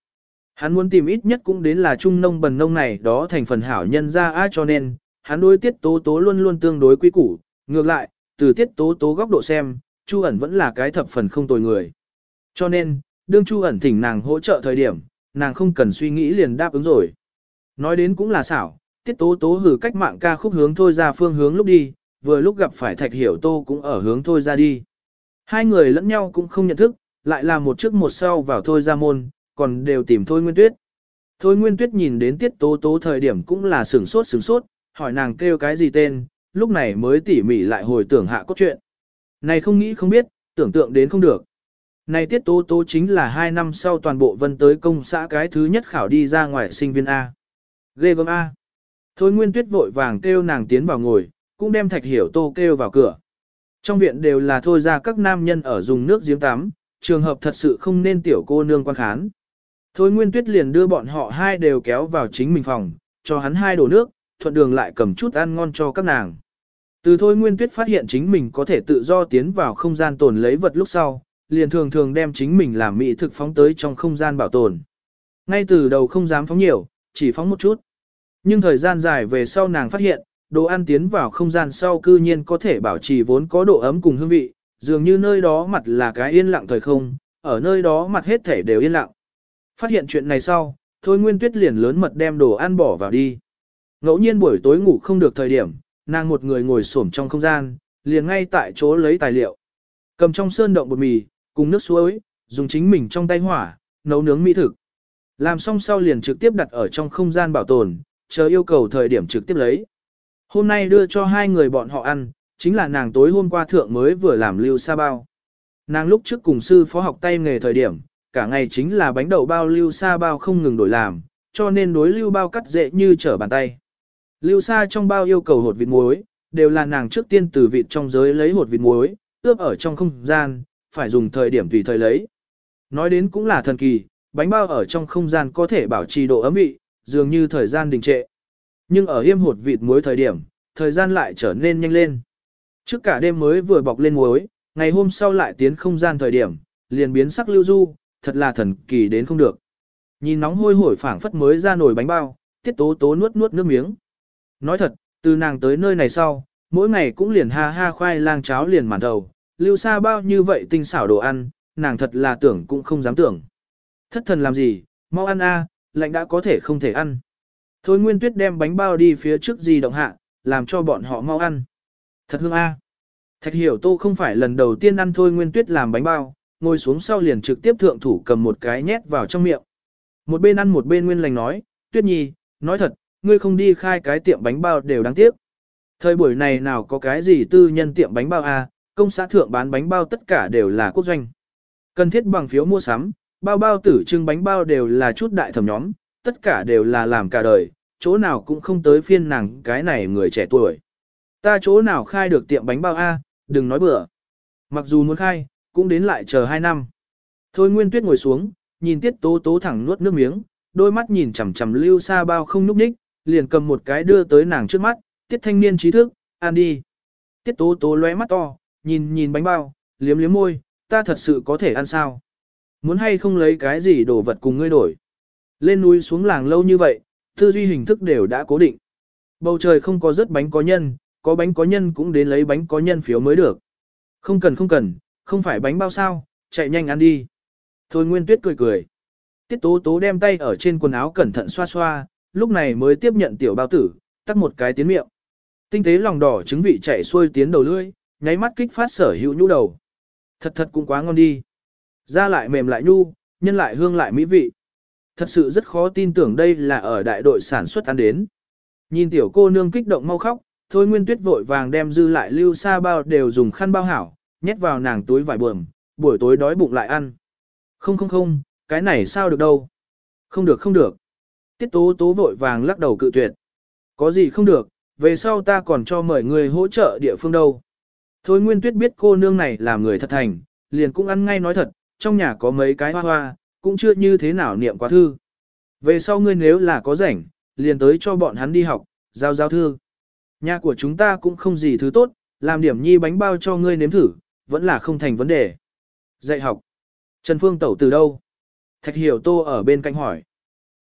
Hắn muốn tìm ít nhất cũng đến là trung nông bần nông này đó thành phần hảo nhân ra á cho nên, hắn đối tiết tố tố luôn luôn tương đối quý củ. Ngược lại, từ tiết tố tố góc độ xem, Chu ẩn vẫn là cái thập phần không tồi người. Cho nên, đương Chu ẩn thỉnh nàng hỗ trợ thời điểm, nàng không cần suy nghĩ liền đáp ứng rồi. Nói đến cũng là xảo, tiết tố tố hử cách mạng ca khúc hướng thôi ra phương hướng lúc đi, vừa lúc gặp phải thạch hiểu tô cũng ở hướng thôi ra đi. Hai người lẫn nhau cũng không nhận thức, lại là một trước một sau vào thôi ra môn, còn đều tìm thôi nguyên tuyết. Thôi nguyên tuyết nhìn đến tiết tố tố thời điểm cũng là sửng sốt sửng sốt, hỏi nàng kêu cái gì tên, lúc này mới tỉ mỉ lại hồi tưởng hạ cốt truyện. Này không nghĩ không biết, tưởng tượng đến không được. Này tiết tố tố chính là hai năm sau toàn bộ vân tới công xã cái thứ nhất khảo đi ra ngoài sinh viên A. Ghê gớm A. Thôi nguyên tuyết vội vàng kêu nàng tiến vào ngồi, cũng đem thạch hiểu tô kêu vào cửa. Trong viện đều là thôi ra các nam nhân ở dùng nước giếng tắm, trường hợp thật sự không nên tiểu cô nương quan khán. Thôi Nguyên Tuyết liền đưa bọn họ hai đều kéo vào chính mình phòng, cho hắn hai đổ nước, thuận đường lại cầm chút ăn ngon cho các nàng. Từ Thôi Nguyên Tuyết phát hiện chính mình có thể tự do tiến vào không gian tồn lấy vật lúc sau, liền thường thường đem chính mình làm mỹ thực phóng tới trong không gian bảo tồn. Ngay từ đầu không dám phóng nhiều, chỉ phóng một chút. Nhưng thời gian dài về sau nàng phát hiện, đồ ăn tiến vào không gian sau cư nhiên có thể bảo trì vốn có độ ấm cùng hương vị, dường như nơi đó mặt là cái yên lặng thời không, ở nơi đó mặt hết thể đều yên lặng. Phát hiện chuyện này sau, Thôi Nguyên Tuyết liền lớn mật đem đồ ăn bỏ vào đi. Ngẫu nhiên buổi tối ngủ không được thời điểm, nàng một người ngồi xổm trong không gian, liền ngay tại chỗ lấy tài liệu. Cầm trong sơn động bột mì, cùng nước suối, dùng chính mình trong tay hỏa, nấu nướng mỹ thực. Làm xong sau liền trực tiếp đặt ở trong không gian bảo tồn, chờ yêu cầu thời điểm trực tiếp lấy. Hôm nay đưa cho hai người bọn họ ăn, chính là nàng tối hôm qua thượng mới vừa làm lưu sa bao. Nàng lúc trước cùng sư phó học tay nghề thời điểm, cả ngày chính là bánh đậu bao lưu sa bao không ngừng đổi làm, cho nên đối lưu bao cắt dễ như trở bàn tay. Lưu sa trong bao yêu cầu hột vịt muối, đều là nàng trước tiên từ vịt trong giới lấy hột vịt muối, ướp ở trong không gian, phải dùng thời điểm tùy thời lấy. Nói đến cũng là thần kỳ, bánh bao ở trong không gian có thể bảo trì độ ấm vị, dường như thời gian đình trệ. Nhưng ở yêm hột vịt muối thời điểm, thời gian lại trở nên nhanh lên. Trước cả đêm mới vừa bọc lên muối, ngày hôm sau lại tiến không gian thời điểm, liền biến sắc lưu du, thật là thần kỳ đến không được. Nhìn nóng hôi hổi phảng phất mới ra nồi bánh bao, tiết tố tố nuốt nuốt nước miếng. Nói thật, từ nàng tới nơi này sau, mỗi ngày cũng liền ha ha khoai lang cháo liền màn đầu, lưu xa bao như vậy tinh xảo đồ ăn, nàng thật là tưởng cũng không dám tưởng. Thất thần làm gì, mau ăn a, lạnh đã có thể không thể ăn. Thôi Nguyên Tuyết đem bánh bao đi phía trước gì động hạ, làm cho bọn họ mau ăn. Thật hương a. Thạch hiểu tô không phải lần đầu tiên ăn Thôi Nguyên Tuyết làm bánh bao, ngồi xuống sau liền trực tiếp thượng thủ cầm một cái nhét vào trong miệng. Một bên ăn một bên Nguyên lành nói, Tuyết Nhi, nói thật, ngươi không đi khai cái tiệm bánh bao đều đáng tiếc. Thời buổi này nào có cái gì tư nhân tiệm bánh bao a, công xã thượng bán bánh bao tất cả đều là quốc doanh. Cần thiết bằng phiếu mua sắm, bao bao tử trưng bánh bao đều là chút đại thẩm nhóm, tất cả đều là làm cả đời, chỗ nào cũng không tới phiên nàng cái này người trẻ tuổi. Ta chỗ nào khai được tiệm bánh bao A, đừng nói bừa. Mặc dù muốn khai, cũng đến lại chờ 2 năm. Thôi Nguyên Tuyết ngồi xuống, nhìn Tiết Tố Tố thẳng nuốt nước miếng, đôi mắt nhìn chằm chằm lưu Sa bao không nhúc ních, liền cầm một cái đưa tới nàng trước mắt, Tiết thanh niên trí thức, ăn đi. Tiết Tố Tố lóe mắt to, nhìn nhìn bánh bao, liếm liếm môi, ta thật sự có thể ăn sao? Muốn hay không lấy cái gì đồ vật cùng ngươi đổi? Lên núi xuống làng lâu như vậy, tư duy hình thức đều đã cố định. Bầu trời không có rớt bánh có nhân, có bánh có nhân cũng đến lấy bánh có nhân phiếu mới được. Không cần không cần, không phải bánh bao sao, chạy nhanh ăn đi. Thôi Nguyên Tuyết cười cười. Tiết Tố Tố đem tay ở trên quần áo cẩn thận xoa xoa, lúc này mới tiếp nhận tiểu bao tử, tắt một cái tiến miệng. Tinh tế lòng đỏ trứng vị chạy xuôi tiến đầu lưỡi, nháy mắt kích phát sở hữu nhũ đầu. Thật thật cũng quá ngon đi. Da lại mềm lại nhu, nhân lại hương lại mỹ vị. Thật sự rất khó tin tưởng đây là ở đại đội sản xuất ăn đến. Nhìn tiểu cô nương kích động mau khóc, thôi nguyên tuyết vội vàng đem dư lại lưu sa bao đều dùng khăn bao hảo, nhét vào nàng túi vải buồm, buổi tối đói bụng lại ăn. Không không không, cái này sao được đâu. Không được không được. Tiết tố tố vội vàng lắc đầu cự tuyệt. Có gì không được, về sau ta còn cho mời người hỗ trợ địa phương đâu. Thôi Nguyên Tuyết biết cô nương này là người thật thành, liền cũng ăn ngay nói thật, trong nhà có mấy cái hoa hoa, cũng chưa như thế nào niệm quá thư. Về sau ngươi nếu là có rảnh, liền tới cho bọn hắn đi học, giao giao thư. Nhà của chúng ta cũng không gì thứ tốt, làm điểm nhi bánh bao cho ngươi nếm thử, vẫn là không thành vấn đề. Dạy học. Trần Phương Tẩu từ đâu? Thạch Hiểu Tô ở bên cạnh hỏi.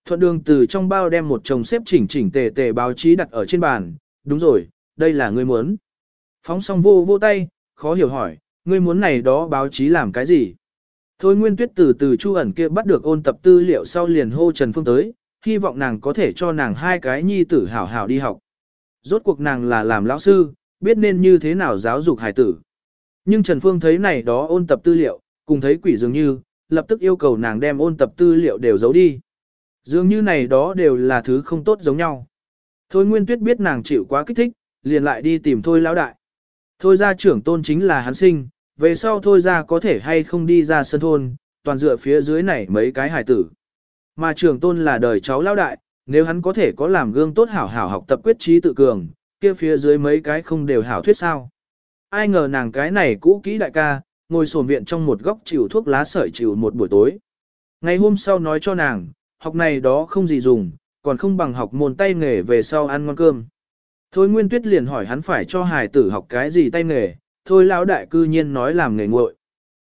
Thuận đường từ trong bao đem một chồng xếp chỉnh chỉnh tề tề báo chí đặt ở trên bàn. Đúng rồi, đây là ngươi muốn. Phóng xong vô vô tay, khó hiểu hỏi, ngươi muốn này đó báo chí làm cái gì? Thôi Nguyên Tuyết từ từ Chu ẩn kia bắt được ôn tập tư liệu sau liền hô Trần Phương tới, hy vọng nàng có thể cho nàng hai cái nhi tử hảo hảo đi học. Rốt cuộc nàng là làm lão sư, biết nên như thế nào giáo dục hài tử. Nhưng Trần Phương thấy này đó ôn tập tư liệu, cùng thấy quỷ dường như, lập tức yêu cầu nàng đem ôn tập tư liệu đều giấu đi. Dường như này đó đều là thứ không tốt giống nhau. Thôi Nguyên Tuyết biết nàng chịu quá kích thích, liền lại đi tìm Thôi lão đại. Thôi ra trưởng tôn chính là hắn sinh, về sau Thôi ra có thể hay không đi ra sân thôn, toàn dựa phía dưới này mấy cái hải tử. Mà trưởng tôn là đời cháu lão đại, nếu hắn có thể có làm gương tốt hảo hảo học tập quyết trí tự cường, kia phía dưới mấy cái không đều hảo thuyết sao. Ai ngờ nàng cái này cũ kỹ đại ca, ngồi sồn viện trong một góc chịu thuốc lá sợi chịu một buổi tối. Ngày hôm sau nói cho nàng, học này đó không gì dùng, còn không bằng học môn tay nghề về sau ăn ngon cơm. Thôi Nguyên Tuyết liền hỏi hắn phải cho hài tử học cái gì tay nghề, thôi lão đại cư nhiên nói làm nghề nguội.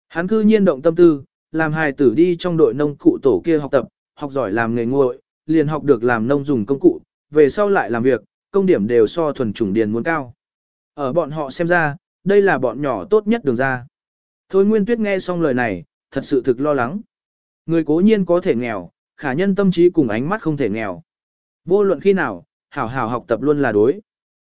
Hắn cư nhiên động tâm tư, làm hài tử đi trong đội nông cụ tổ kia học tập, học giỏi làm nghề nguội, liền học được làm nông dùng công cụ, về sau lại làm việc, công điểm đều so thuần chủng điền muốn cao. Ở bọn họ xem ra, đây là bọn nhỏ tốt nhất đường ra. Thôi Nguyên Tuyết nghe xong lời này, thật sự thực lo lắng. Người cố nhiên có thể nghèo, khả nhân tâm trí cùng ánh mắt không thể nghèo. Vô luận khi nào, hảo hảo học tập luôn là đối.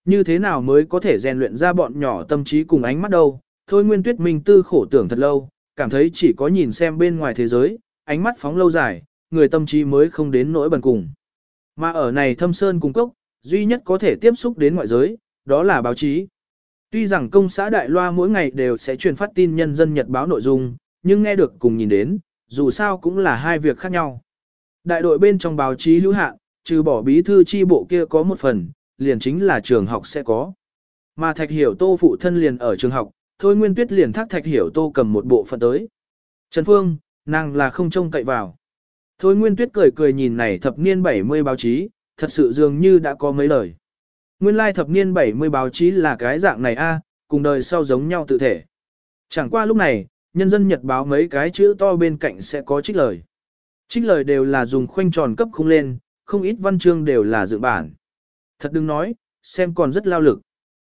Như thế nào mới có thể rèn luyện ra bọn nhỏ tâm trí cùng ánh mắt đâu? Thôi Nguyên Tuyết Minh tư khổ tưởng thật lâu, cảm thấy chỉ có nhìn xem bên ngoài thế giới, ánh mắt phóng lâu dài, người tâm trí mới không đến nỗi bần cùng. Mà ở này thâm sơn cung cốc, duy nhất có thể tiếp xúc đến ngoại giới, đó là báo chí. Tuy rằng công xã Đại Loa mỗi ngày đều sẽ truyền phát tin nhân dân nhật báo nội dung, nhưng nghe được cùng nhìn đến, dù sao cũng là hai việc khác nhau. Đại đội bên trong báo chí hữu hạn, trừ bỏ bí thư chi bộ kia có một phần, liền chính là trường học sẽ có. Mà Thạch Hiểu Tô phụ thân liền ở trường học, thôi Nguyên Tuyết liền thác Thạch Hiểu Tô cầm một bộ phận tới. Trần Phương, nàng là không trông cậy vào. Thôi Nguyên Tuyết cười cười nhìn này thập niên 70 báo chí, thật sự dường như đã có mấy lời. Nguyên lai thập niên 70 báo chí là cái dạng này a, à, cùng đời sau giống nhau tự thể. Chẳng qua lúc này, nhân dân nhật báo mấy cái chữ to bên cạnh sẽ có trích lời. Trích lời đều là dùng khoanh tròn cấp khung lên, không ít văn chương đều là dự bản. Thật đừng nói, xem còn rất lao lực.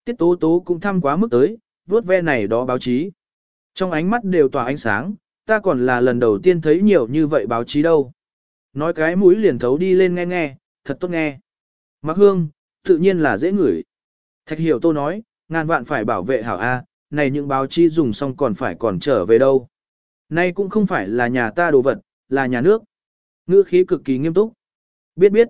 Tiết tố tố cũng thăm quá mức tới, vốt ve này đó báo chí. Trong ánh mắt đều tỏa ánh sáng, ta còn là lần đầu tiên thấy nhiều như vậy báo chí đâu. Nói cái mũi liền thấu đi lên nghe nghe, thật tốt nghe. Mặc hương, tự nhiên là dễ ngửi. Thạch hiểu tô nói, ngàn vạn phải bảo vệ hảo A, này những báo chí dùng xong còn phải còn trở về đâu. Nay cũng không phải là nhà ta đồ vật, là nhà nước. Ngữ khí cực kỳ nghiêm túc. Biết biết.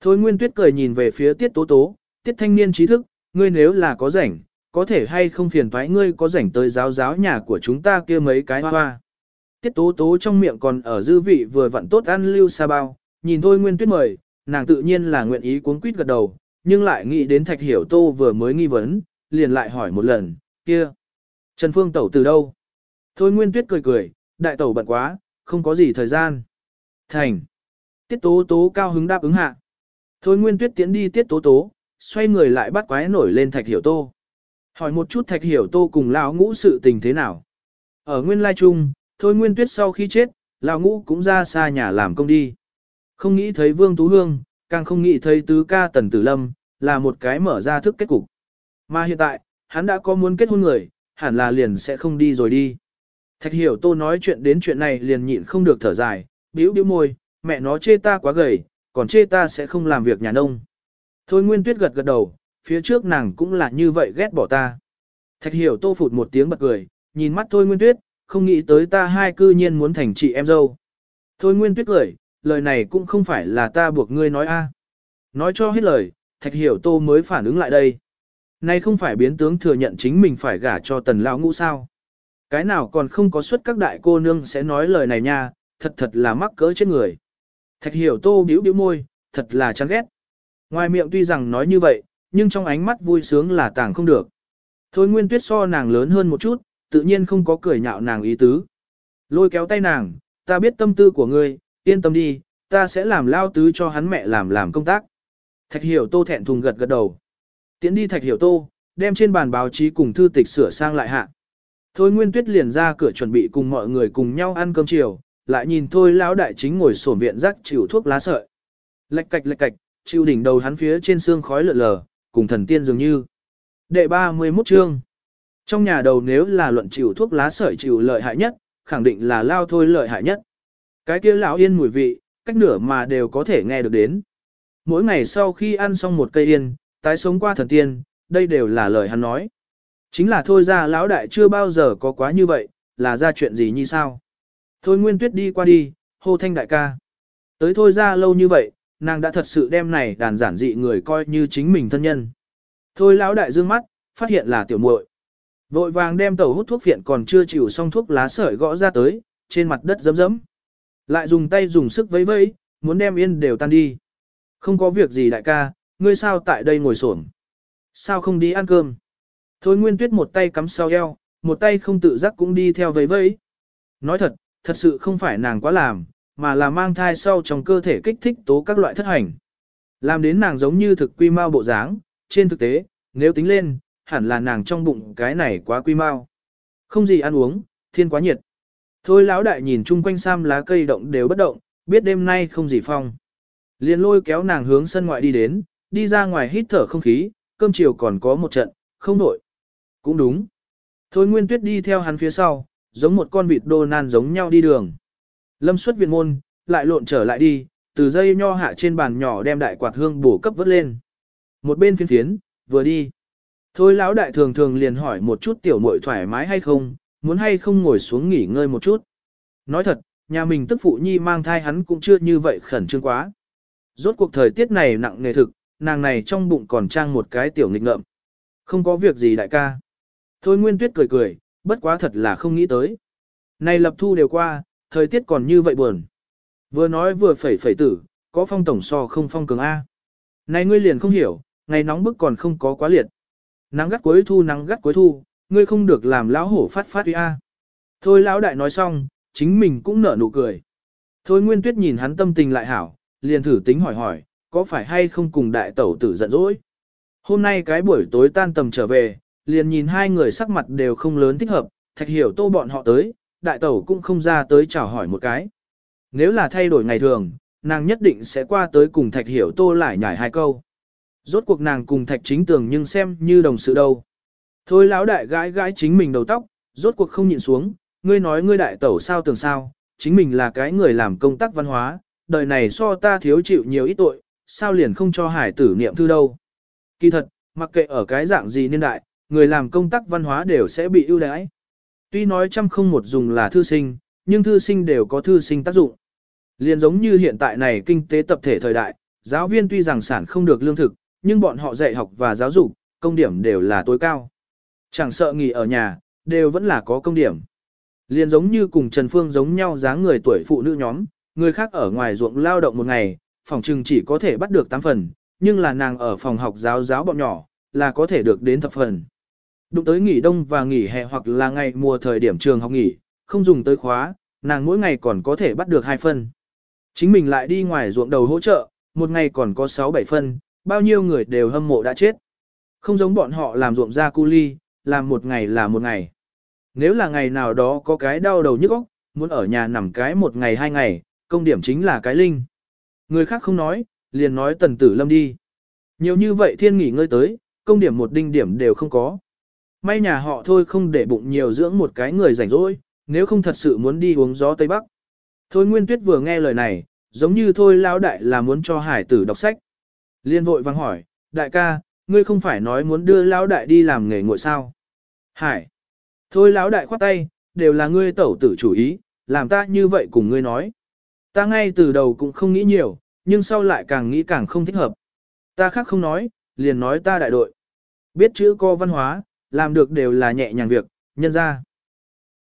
Thôi Nguyên Tuyết cười nhìn về phía Tiết Tố Tố, Tiết thanh niên trí thức, ngươi nếu là có rảnh, có thể hay không phiền thoái ngươi có rảnh tới giáo giáo nhà của chúng ta kia mấy cái hoa hoa. Tiết tố tố trong miệng còn ở dư vị vừa vặn tốt ăn lưu sa bao, nhìn thôi nguyên tuyết mời, nàng tự nhiên là nguyện ý cuốn quýt gật đầu, nhưng lại nghĩ đến thạch hiểu tô vừa mới nghi vấn, liền lại hỏi một lần, kia. Trần Phương tẩu từ đâu? Thôi nguyên tuyết cười cười, đại tẩu bận quá, không có gì thời gian. Thành. Tiết tố tố cao hứng đáp ứng hạ. Thôi nguyên tuyết tiến đi tiết tố tố, xoay người lại bắt quái nổi lên thạch hiểu tô. Hỏi một chút thạch hiểu tô cùng lão ngũ sự tình thế nào. Ở nguyên lai trung, Thôi Nguyên Tuyết sau khi chết, lão ngũ cũng ra xa nhà làm công đi. Không nghĩ thấy Vương Tú Hương, càng không nghĩ thấy tứ ca Tần Tử Lâm, là một cái mở ra thức kết cục. Mà hiện tại, hắn đã có muốn kết hôn người, hẳn là liền sẽ không đi rồi đi. Thạch hiểu tô nói chuyện đến chuyện này liền nhịn không được thở dài, bĩu bĩu môi, mẹ nó chê ta quá gầy, còn chê ta sẽ không làm việc nhà nông. Thôi Nguyên Tuyết gật gật đầu, phía trước nàng cũng là như vậy ghét bỏ ta. Thạch hiểu tô phụt một tiếng bật cười, nhìn mắt Thôi Nguyên Tuyết, không nghĩ tới ta hai cư nhiên muốn thành chị em dâu. Thôi Nguyên Tuyết cười, lời này cũng không phải là ta buộc ngươi nói a. Nói cho hết lời, Thạch Hiểu Tô mới phản ứng lại đây. Nay không phải biến tướng thừa nhận chính mình phải gả cho tần lão ngũ sao. Cái nào còn không có suất các đại cô nương sẽ nói lời này nha, thật thật là mắc cỡ chết người. Thạch Hiểu Tô bĩu bĩu môi, thật là chán ghét. Ngoài miệng tuy rằng nói như vậy, nhưng trong ánh mắt vui sướng là tàng không được. Thôi Nguyên Tuyết so nàng lớn hơn một chút, tự nhiên không có cười nhạo nàng ý tứ. Lôi kéo tay nàng, ta biết tâm tư của ngươi, yên tâm đi, ta sẽ làm lao tứ cho hắn mẹ làm làm công tác. Thạch hiểu tô thẹn thùng gật gật đầu. Tiến đi thạch hiểu tô, đem trên bàn báo chí cùng thư tịch sửa sang lại hạ. Thôi Nguyên Tuyết liền ra cửa chuẩn bị cùng mọi người cùng nhau ăn cơm chiều, lại nhìn thôi lão đại chính ngồi sổm viện rắc chịu thuốc lá sợi. Lạch cạch lạch cạch, chịu đỉnh đầu hắn phía trên xương khói lượn lờ, cùng thần tiên dường như. Đệ 31 chương. Trong nhà đầu nếu là luận chịu thuốc lá sợi chịu lợi hại nhất, khẳng định là lao thôi lợi hại nhất. Cái kia lão yên mùi vị, cách nửa mà đều có thể nghe được đến. Mỗi ngày sau khi ăn xong một cây yên, tái sống qua thần tiên, đây đều là lời hắn nói. Chính là thôi ra lão đại chưa bao giờ có quá như vậy, là ra chuyện gì như sao. Thôi Nguyên Tuyết đi qua đi, hô thanh đại ca. Tới thôi ra lâu như vậy, nàng đã thật sự đem này đàn giản dị người coi như chính mình thân nhân. Thôi lão đại dương mắt, phát hiện là tiểu muội. Vội vàng đem tàu hút thuốc phiện còn chưa chịu xong thuốc lá sợi gõ ra tới, trên mặt đất dấm dấm. Lại dùng tay dùng sức vẫy vẫy, muốn đem yên đều tan đi. Không có việc gì đại ca, ngươi sao tại đây ngồi xổm? Sao không đi ăn cơm? Thôi Nguyên Tuyết một tay cắm sau eo, một tay không tự giác cũng đi theo vẫy vẫy. Nói thật, thật sự không phải nàng quá làm, mà là mang thai sau trong cơ thể kích thích tố các loại thất hành. Làm đến nàng giống như thực quy mau bộ dáng, trên thực tế, nếu tính lên, hẳn là nàng trong bụng cái này quá quy mau. Không gì ăn uống, thiên quá nhiệt. Thôi lão đại nhìn chung quanh sam lá cây động đều bất động, biết đêm nay không gì phong. Liền lôi kéo nàng hướng sân ngoại đi đến, đi ra ngoài hít thở không khí, cơm chiều còn có một trận, không nổi. Cũng đúng. Thôi Nguyên Tuyết đi theo hắn phía sau, giống một con vịt đô nan giống nhau đi đường. Lâm xuất viện môn, lại lộn trở lại đi, từ dây nho hạ trên bàn nhỏ đem đại quạt hương bổ cấp vớt lên. Một bên phiến phiến, vừa đi. Thôi lão đại thường thường liền hỏi một chút tiểu muội thoải mái hay không, muốn hay không ngồi xuống nghỉ ngơi một chút. Nói thật, nhà mình tức phụ nhi mang thai hắn cũng chưa như vậy khẩn trương quá. Rốt cuộc thời tiết này nặng nề thực, nàng này trong bụng còn trang một cái tiểu nghịch ngợm. Không có việc gì đại ca. Thôi Nguyên Tuyết cười cười, bất quá thật là không nghĩ tới. Này lập thu đều qua, thời tiết còn như vậy buồn. Vừa nói vừa phẩy phẩy tử, có phong tổng so không phong cường A. Này ngươi liền không hiểu, ngày nóng bức còn không có quá liệt. Nắng gắt cuối thu nắng gắt cuối thu, ngươi không được làm lão hổ phát phát uy A. Thôi lão đại nói xong, chính mình cũng nở nụ cười. Thôi Nguyên Tuyết nhìn hắn tâm tình lại hảo, liền thử tính hỏi hỏi, có phải hay không cùng đại tẩu tử giận dỗi. Hôm nay cái buổi tối tan tầm trở về, liền nhìn hai người sắc mặt đều không lớn thích hợp, thạch hiểu tô bọn họ tới, đại tẩu cũng không ra tới chào hỏi một cái. Nếu là thay đổi ngày thường, nàng nhất định sẽ qua tới cùng thạch hiểu tô lại nhảy hai câu. Rốt cuộc nàng cùng thạch chính tường nhưng xem như đồng sự đâu. Thôi lão đại gãi gãi chính mình đầu tóc, rốt cuộc không nhịn xuống, ngươi nói ngươi đại tẩu sao tưởng sao, chính mình là cái người làm công tác văn hóa, đời này so ta thiếu chịu nhiều ít tội, sao liền không cho hải tử niệm thư đâu. Kỳ thật, mặc kệ ở cái dạng gì niên đại, người làm công tác văn hóa đều sẽ bị ưu đãi. Tuy nói trăm không một dùng là thư sinh, nhưng thư sinh đều có thư sinh tác dụng. Liền giống như hiện tại này kinh tế tập thể thời đại, giáo viên tuy rằng sản không được lương thực, nhưng bọn họ dạy học và giáo dục, công điểm đều là tối cao. Chẳng sợ nghỉ ở nhà, đều vẫn là có công điểm. Liền giống như cùng Trần Phương giống nhau dáng người tuổi phụ nữ nhóm, người khác ở ngoài ruộng lao động một ngày, phòng trừng chỉ có thể bắt được 8 phần, nhưng là nàng ở phòng học giáo giáo bọn nhỏ, là có thể được đến thập phần. Đụng tới nghỉ đông và nghỉ hè hoặc là ngày mùa thời điểm trường học nghỉ, không dùng tới khóa, nàng mỗi ngày còn có thể bắt được 2 phân. Chính mình lại đi ngoài ruộng đầu hỗ trợ, một ngày còn có 6-7 phân, bao nhiêu người đều hâm mộ đã chết. Không giống bọn họ làm ruộng ra cu ly, làm một ngày là một ngày. Nếu là ngày nào đó có cái đau đầu nhức óc, muốn ở nhà nằm cái một ngày hai ngày, công điểm chính là cái linh. Người khác không nói, liền nói tần tử lâm đi. Nhiều như vậy thiên nghỉ ngơi tới, công điểm một đinh điểm đều không có. May nhà họ thôi không để bụng nhiều dưỡng một cái người rảnh rỗi, nếu không thật sự muốn đi uống gió Tây Bắc. Thôi Nguyên Tuyết vừa nghe lời này, giống như thôi lão đại là muốn cho hải tử đọc sách. Liên vội vang hỏi, đại ca, ngươi không phải nói muốn đưa lão đại đi làm nghề ngội sao? Hải. Thôi lão đại khoát tay, đều là ngươi tẩu tử chủ ý, làm ta như vậy cùng ngươi nói. Ta ngay từ đầu cũng không nghĩ nhiều, nhưng sau lại càng nghĩ càng không thích hợp. Ta khác không nói, liền nói ta đại đội. Biết chữ co văn hóa, làm được đều là nhẹ nhàng việc, nhân ra.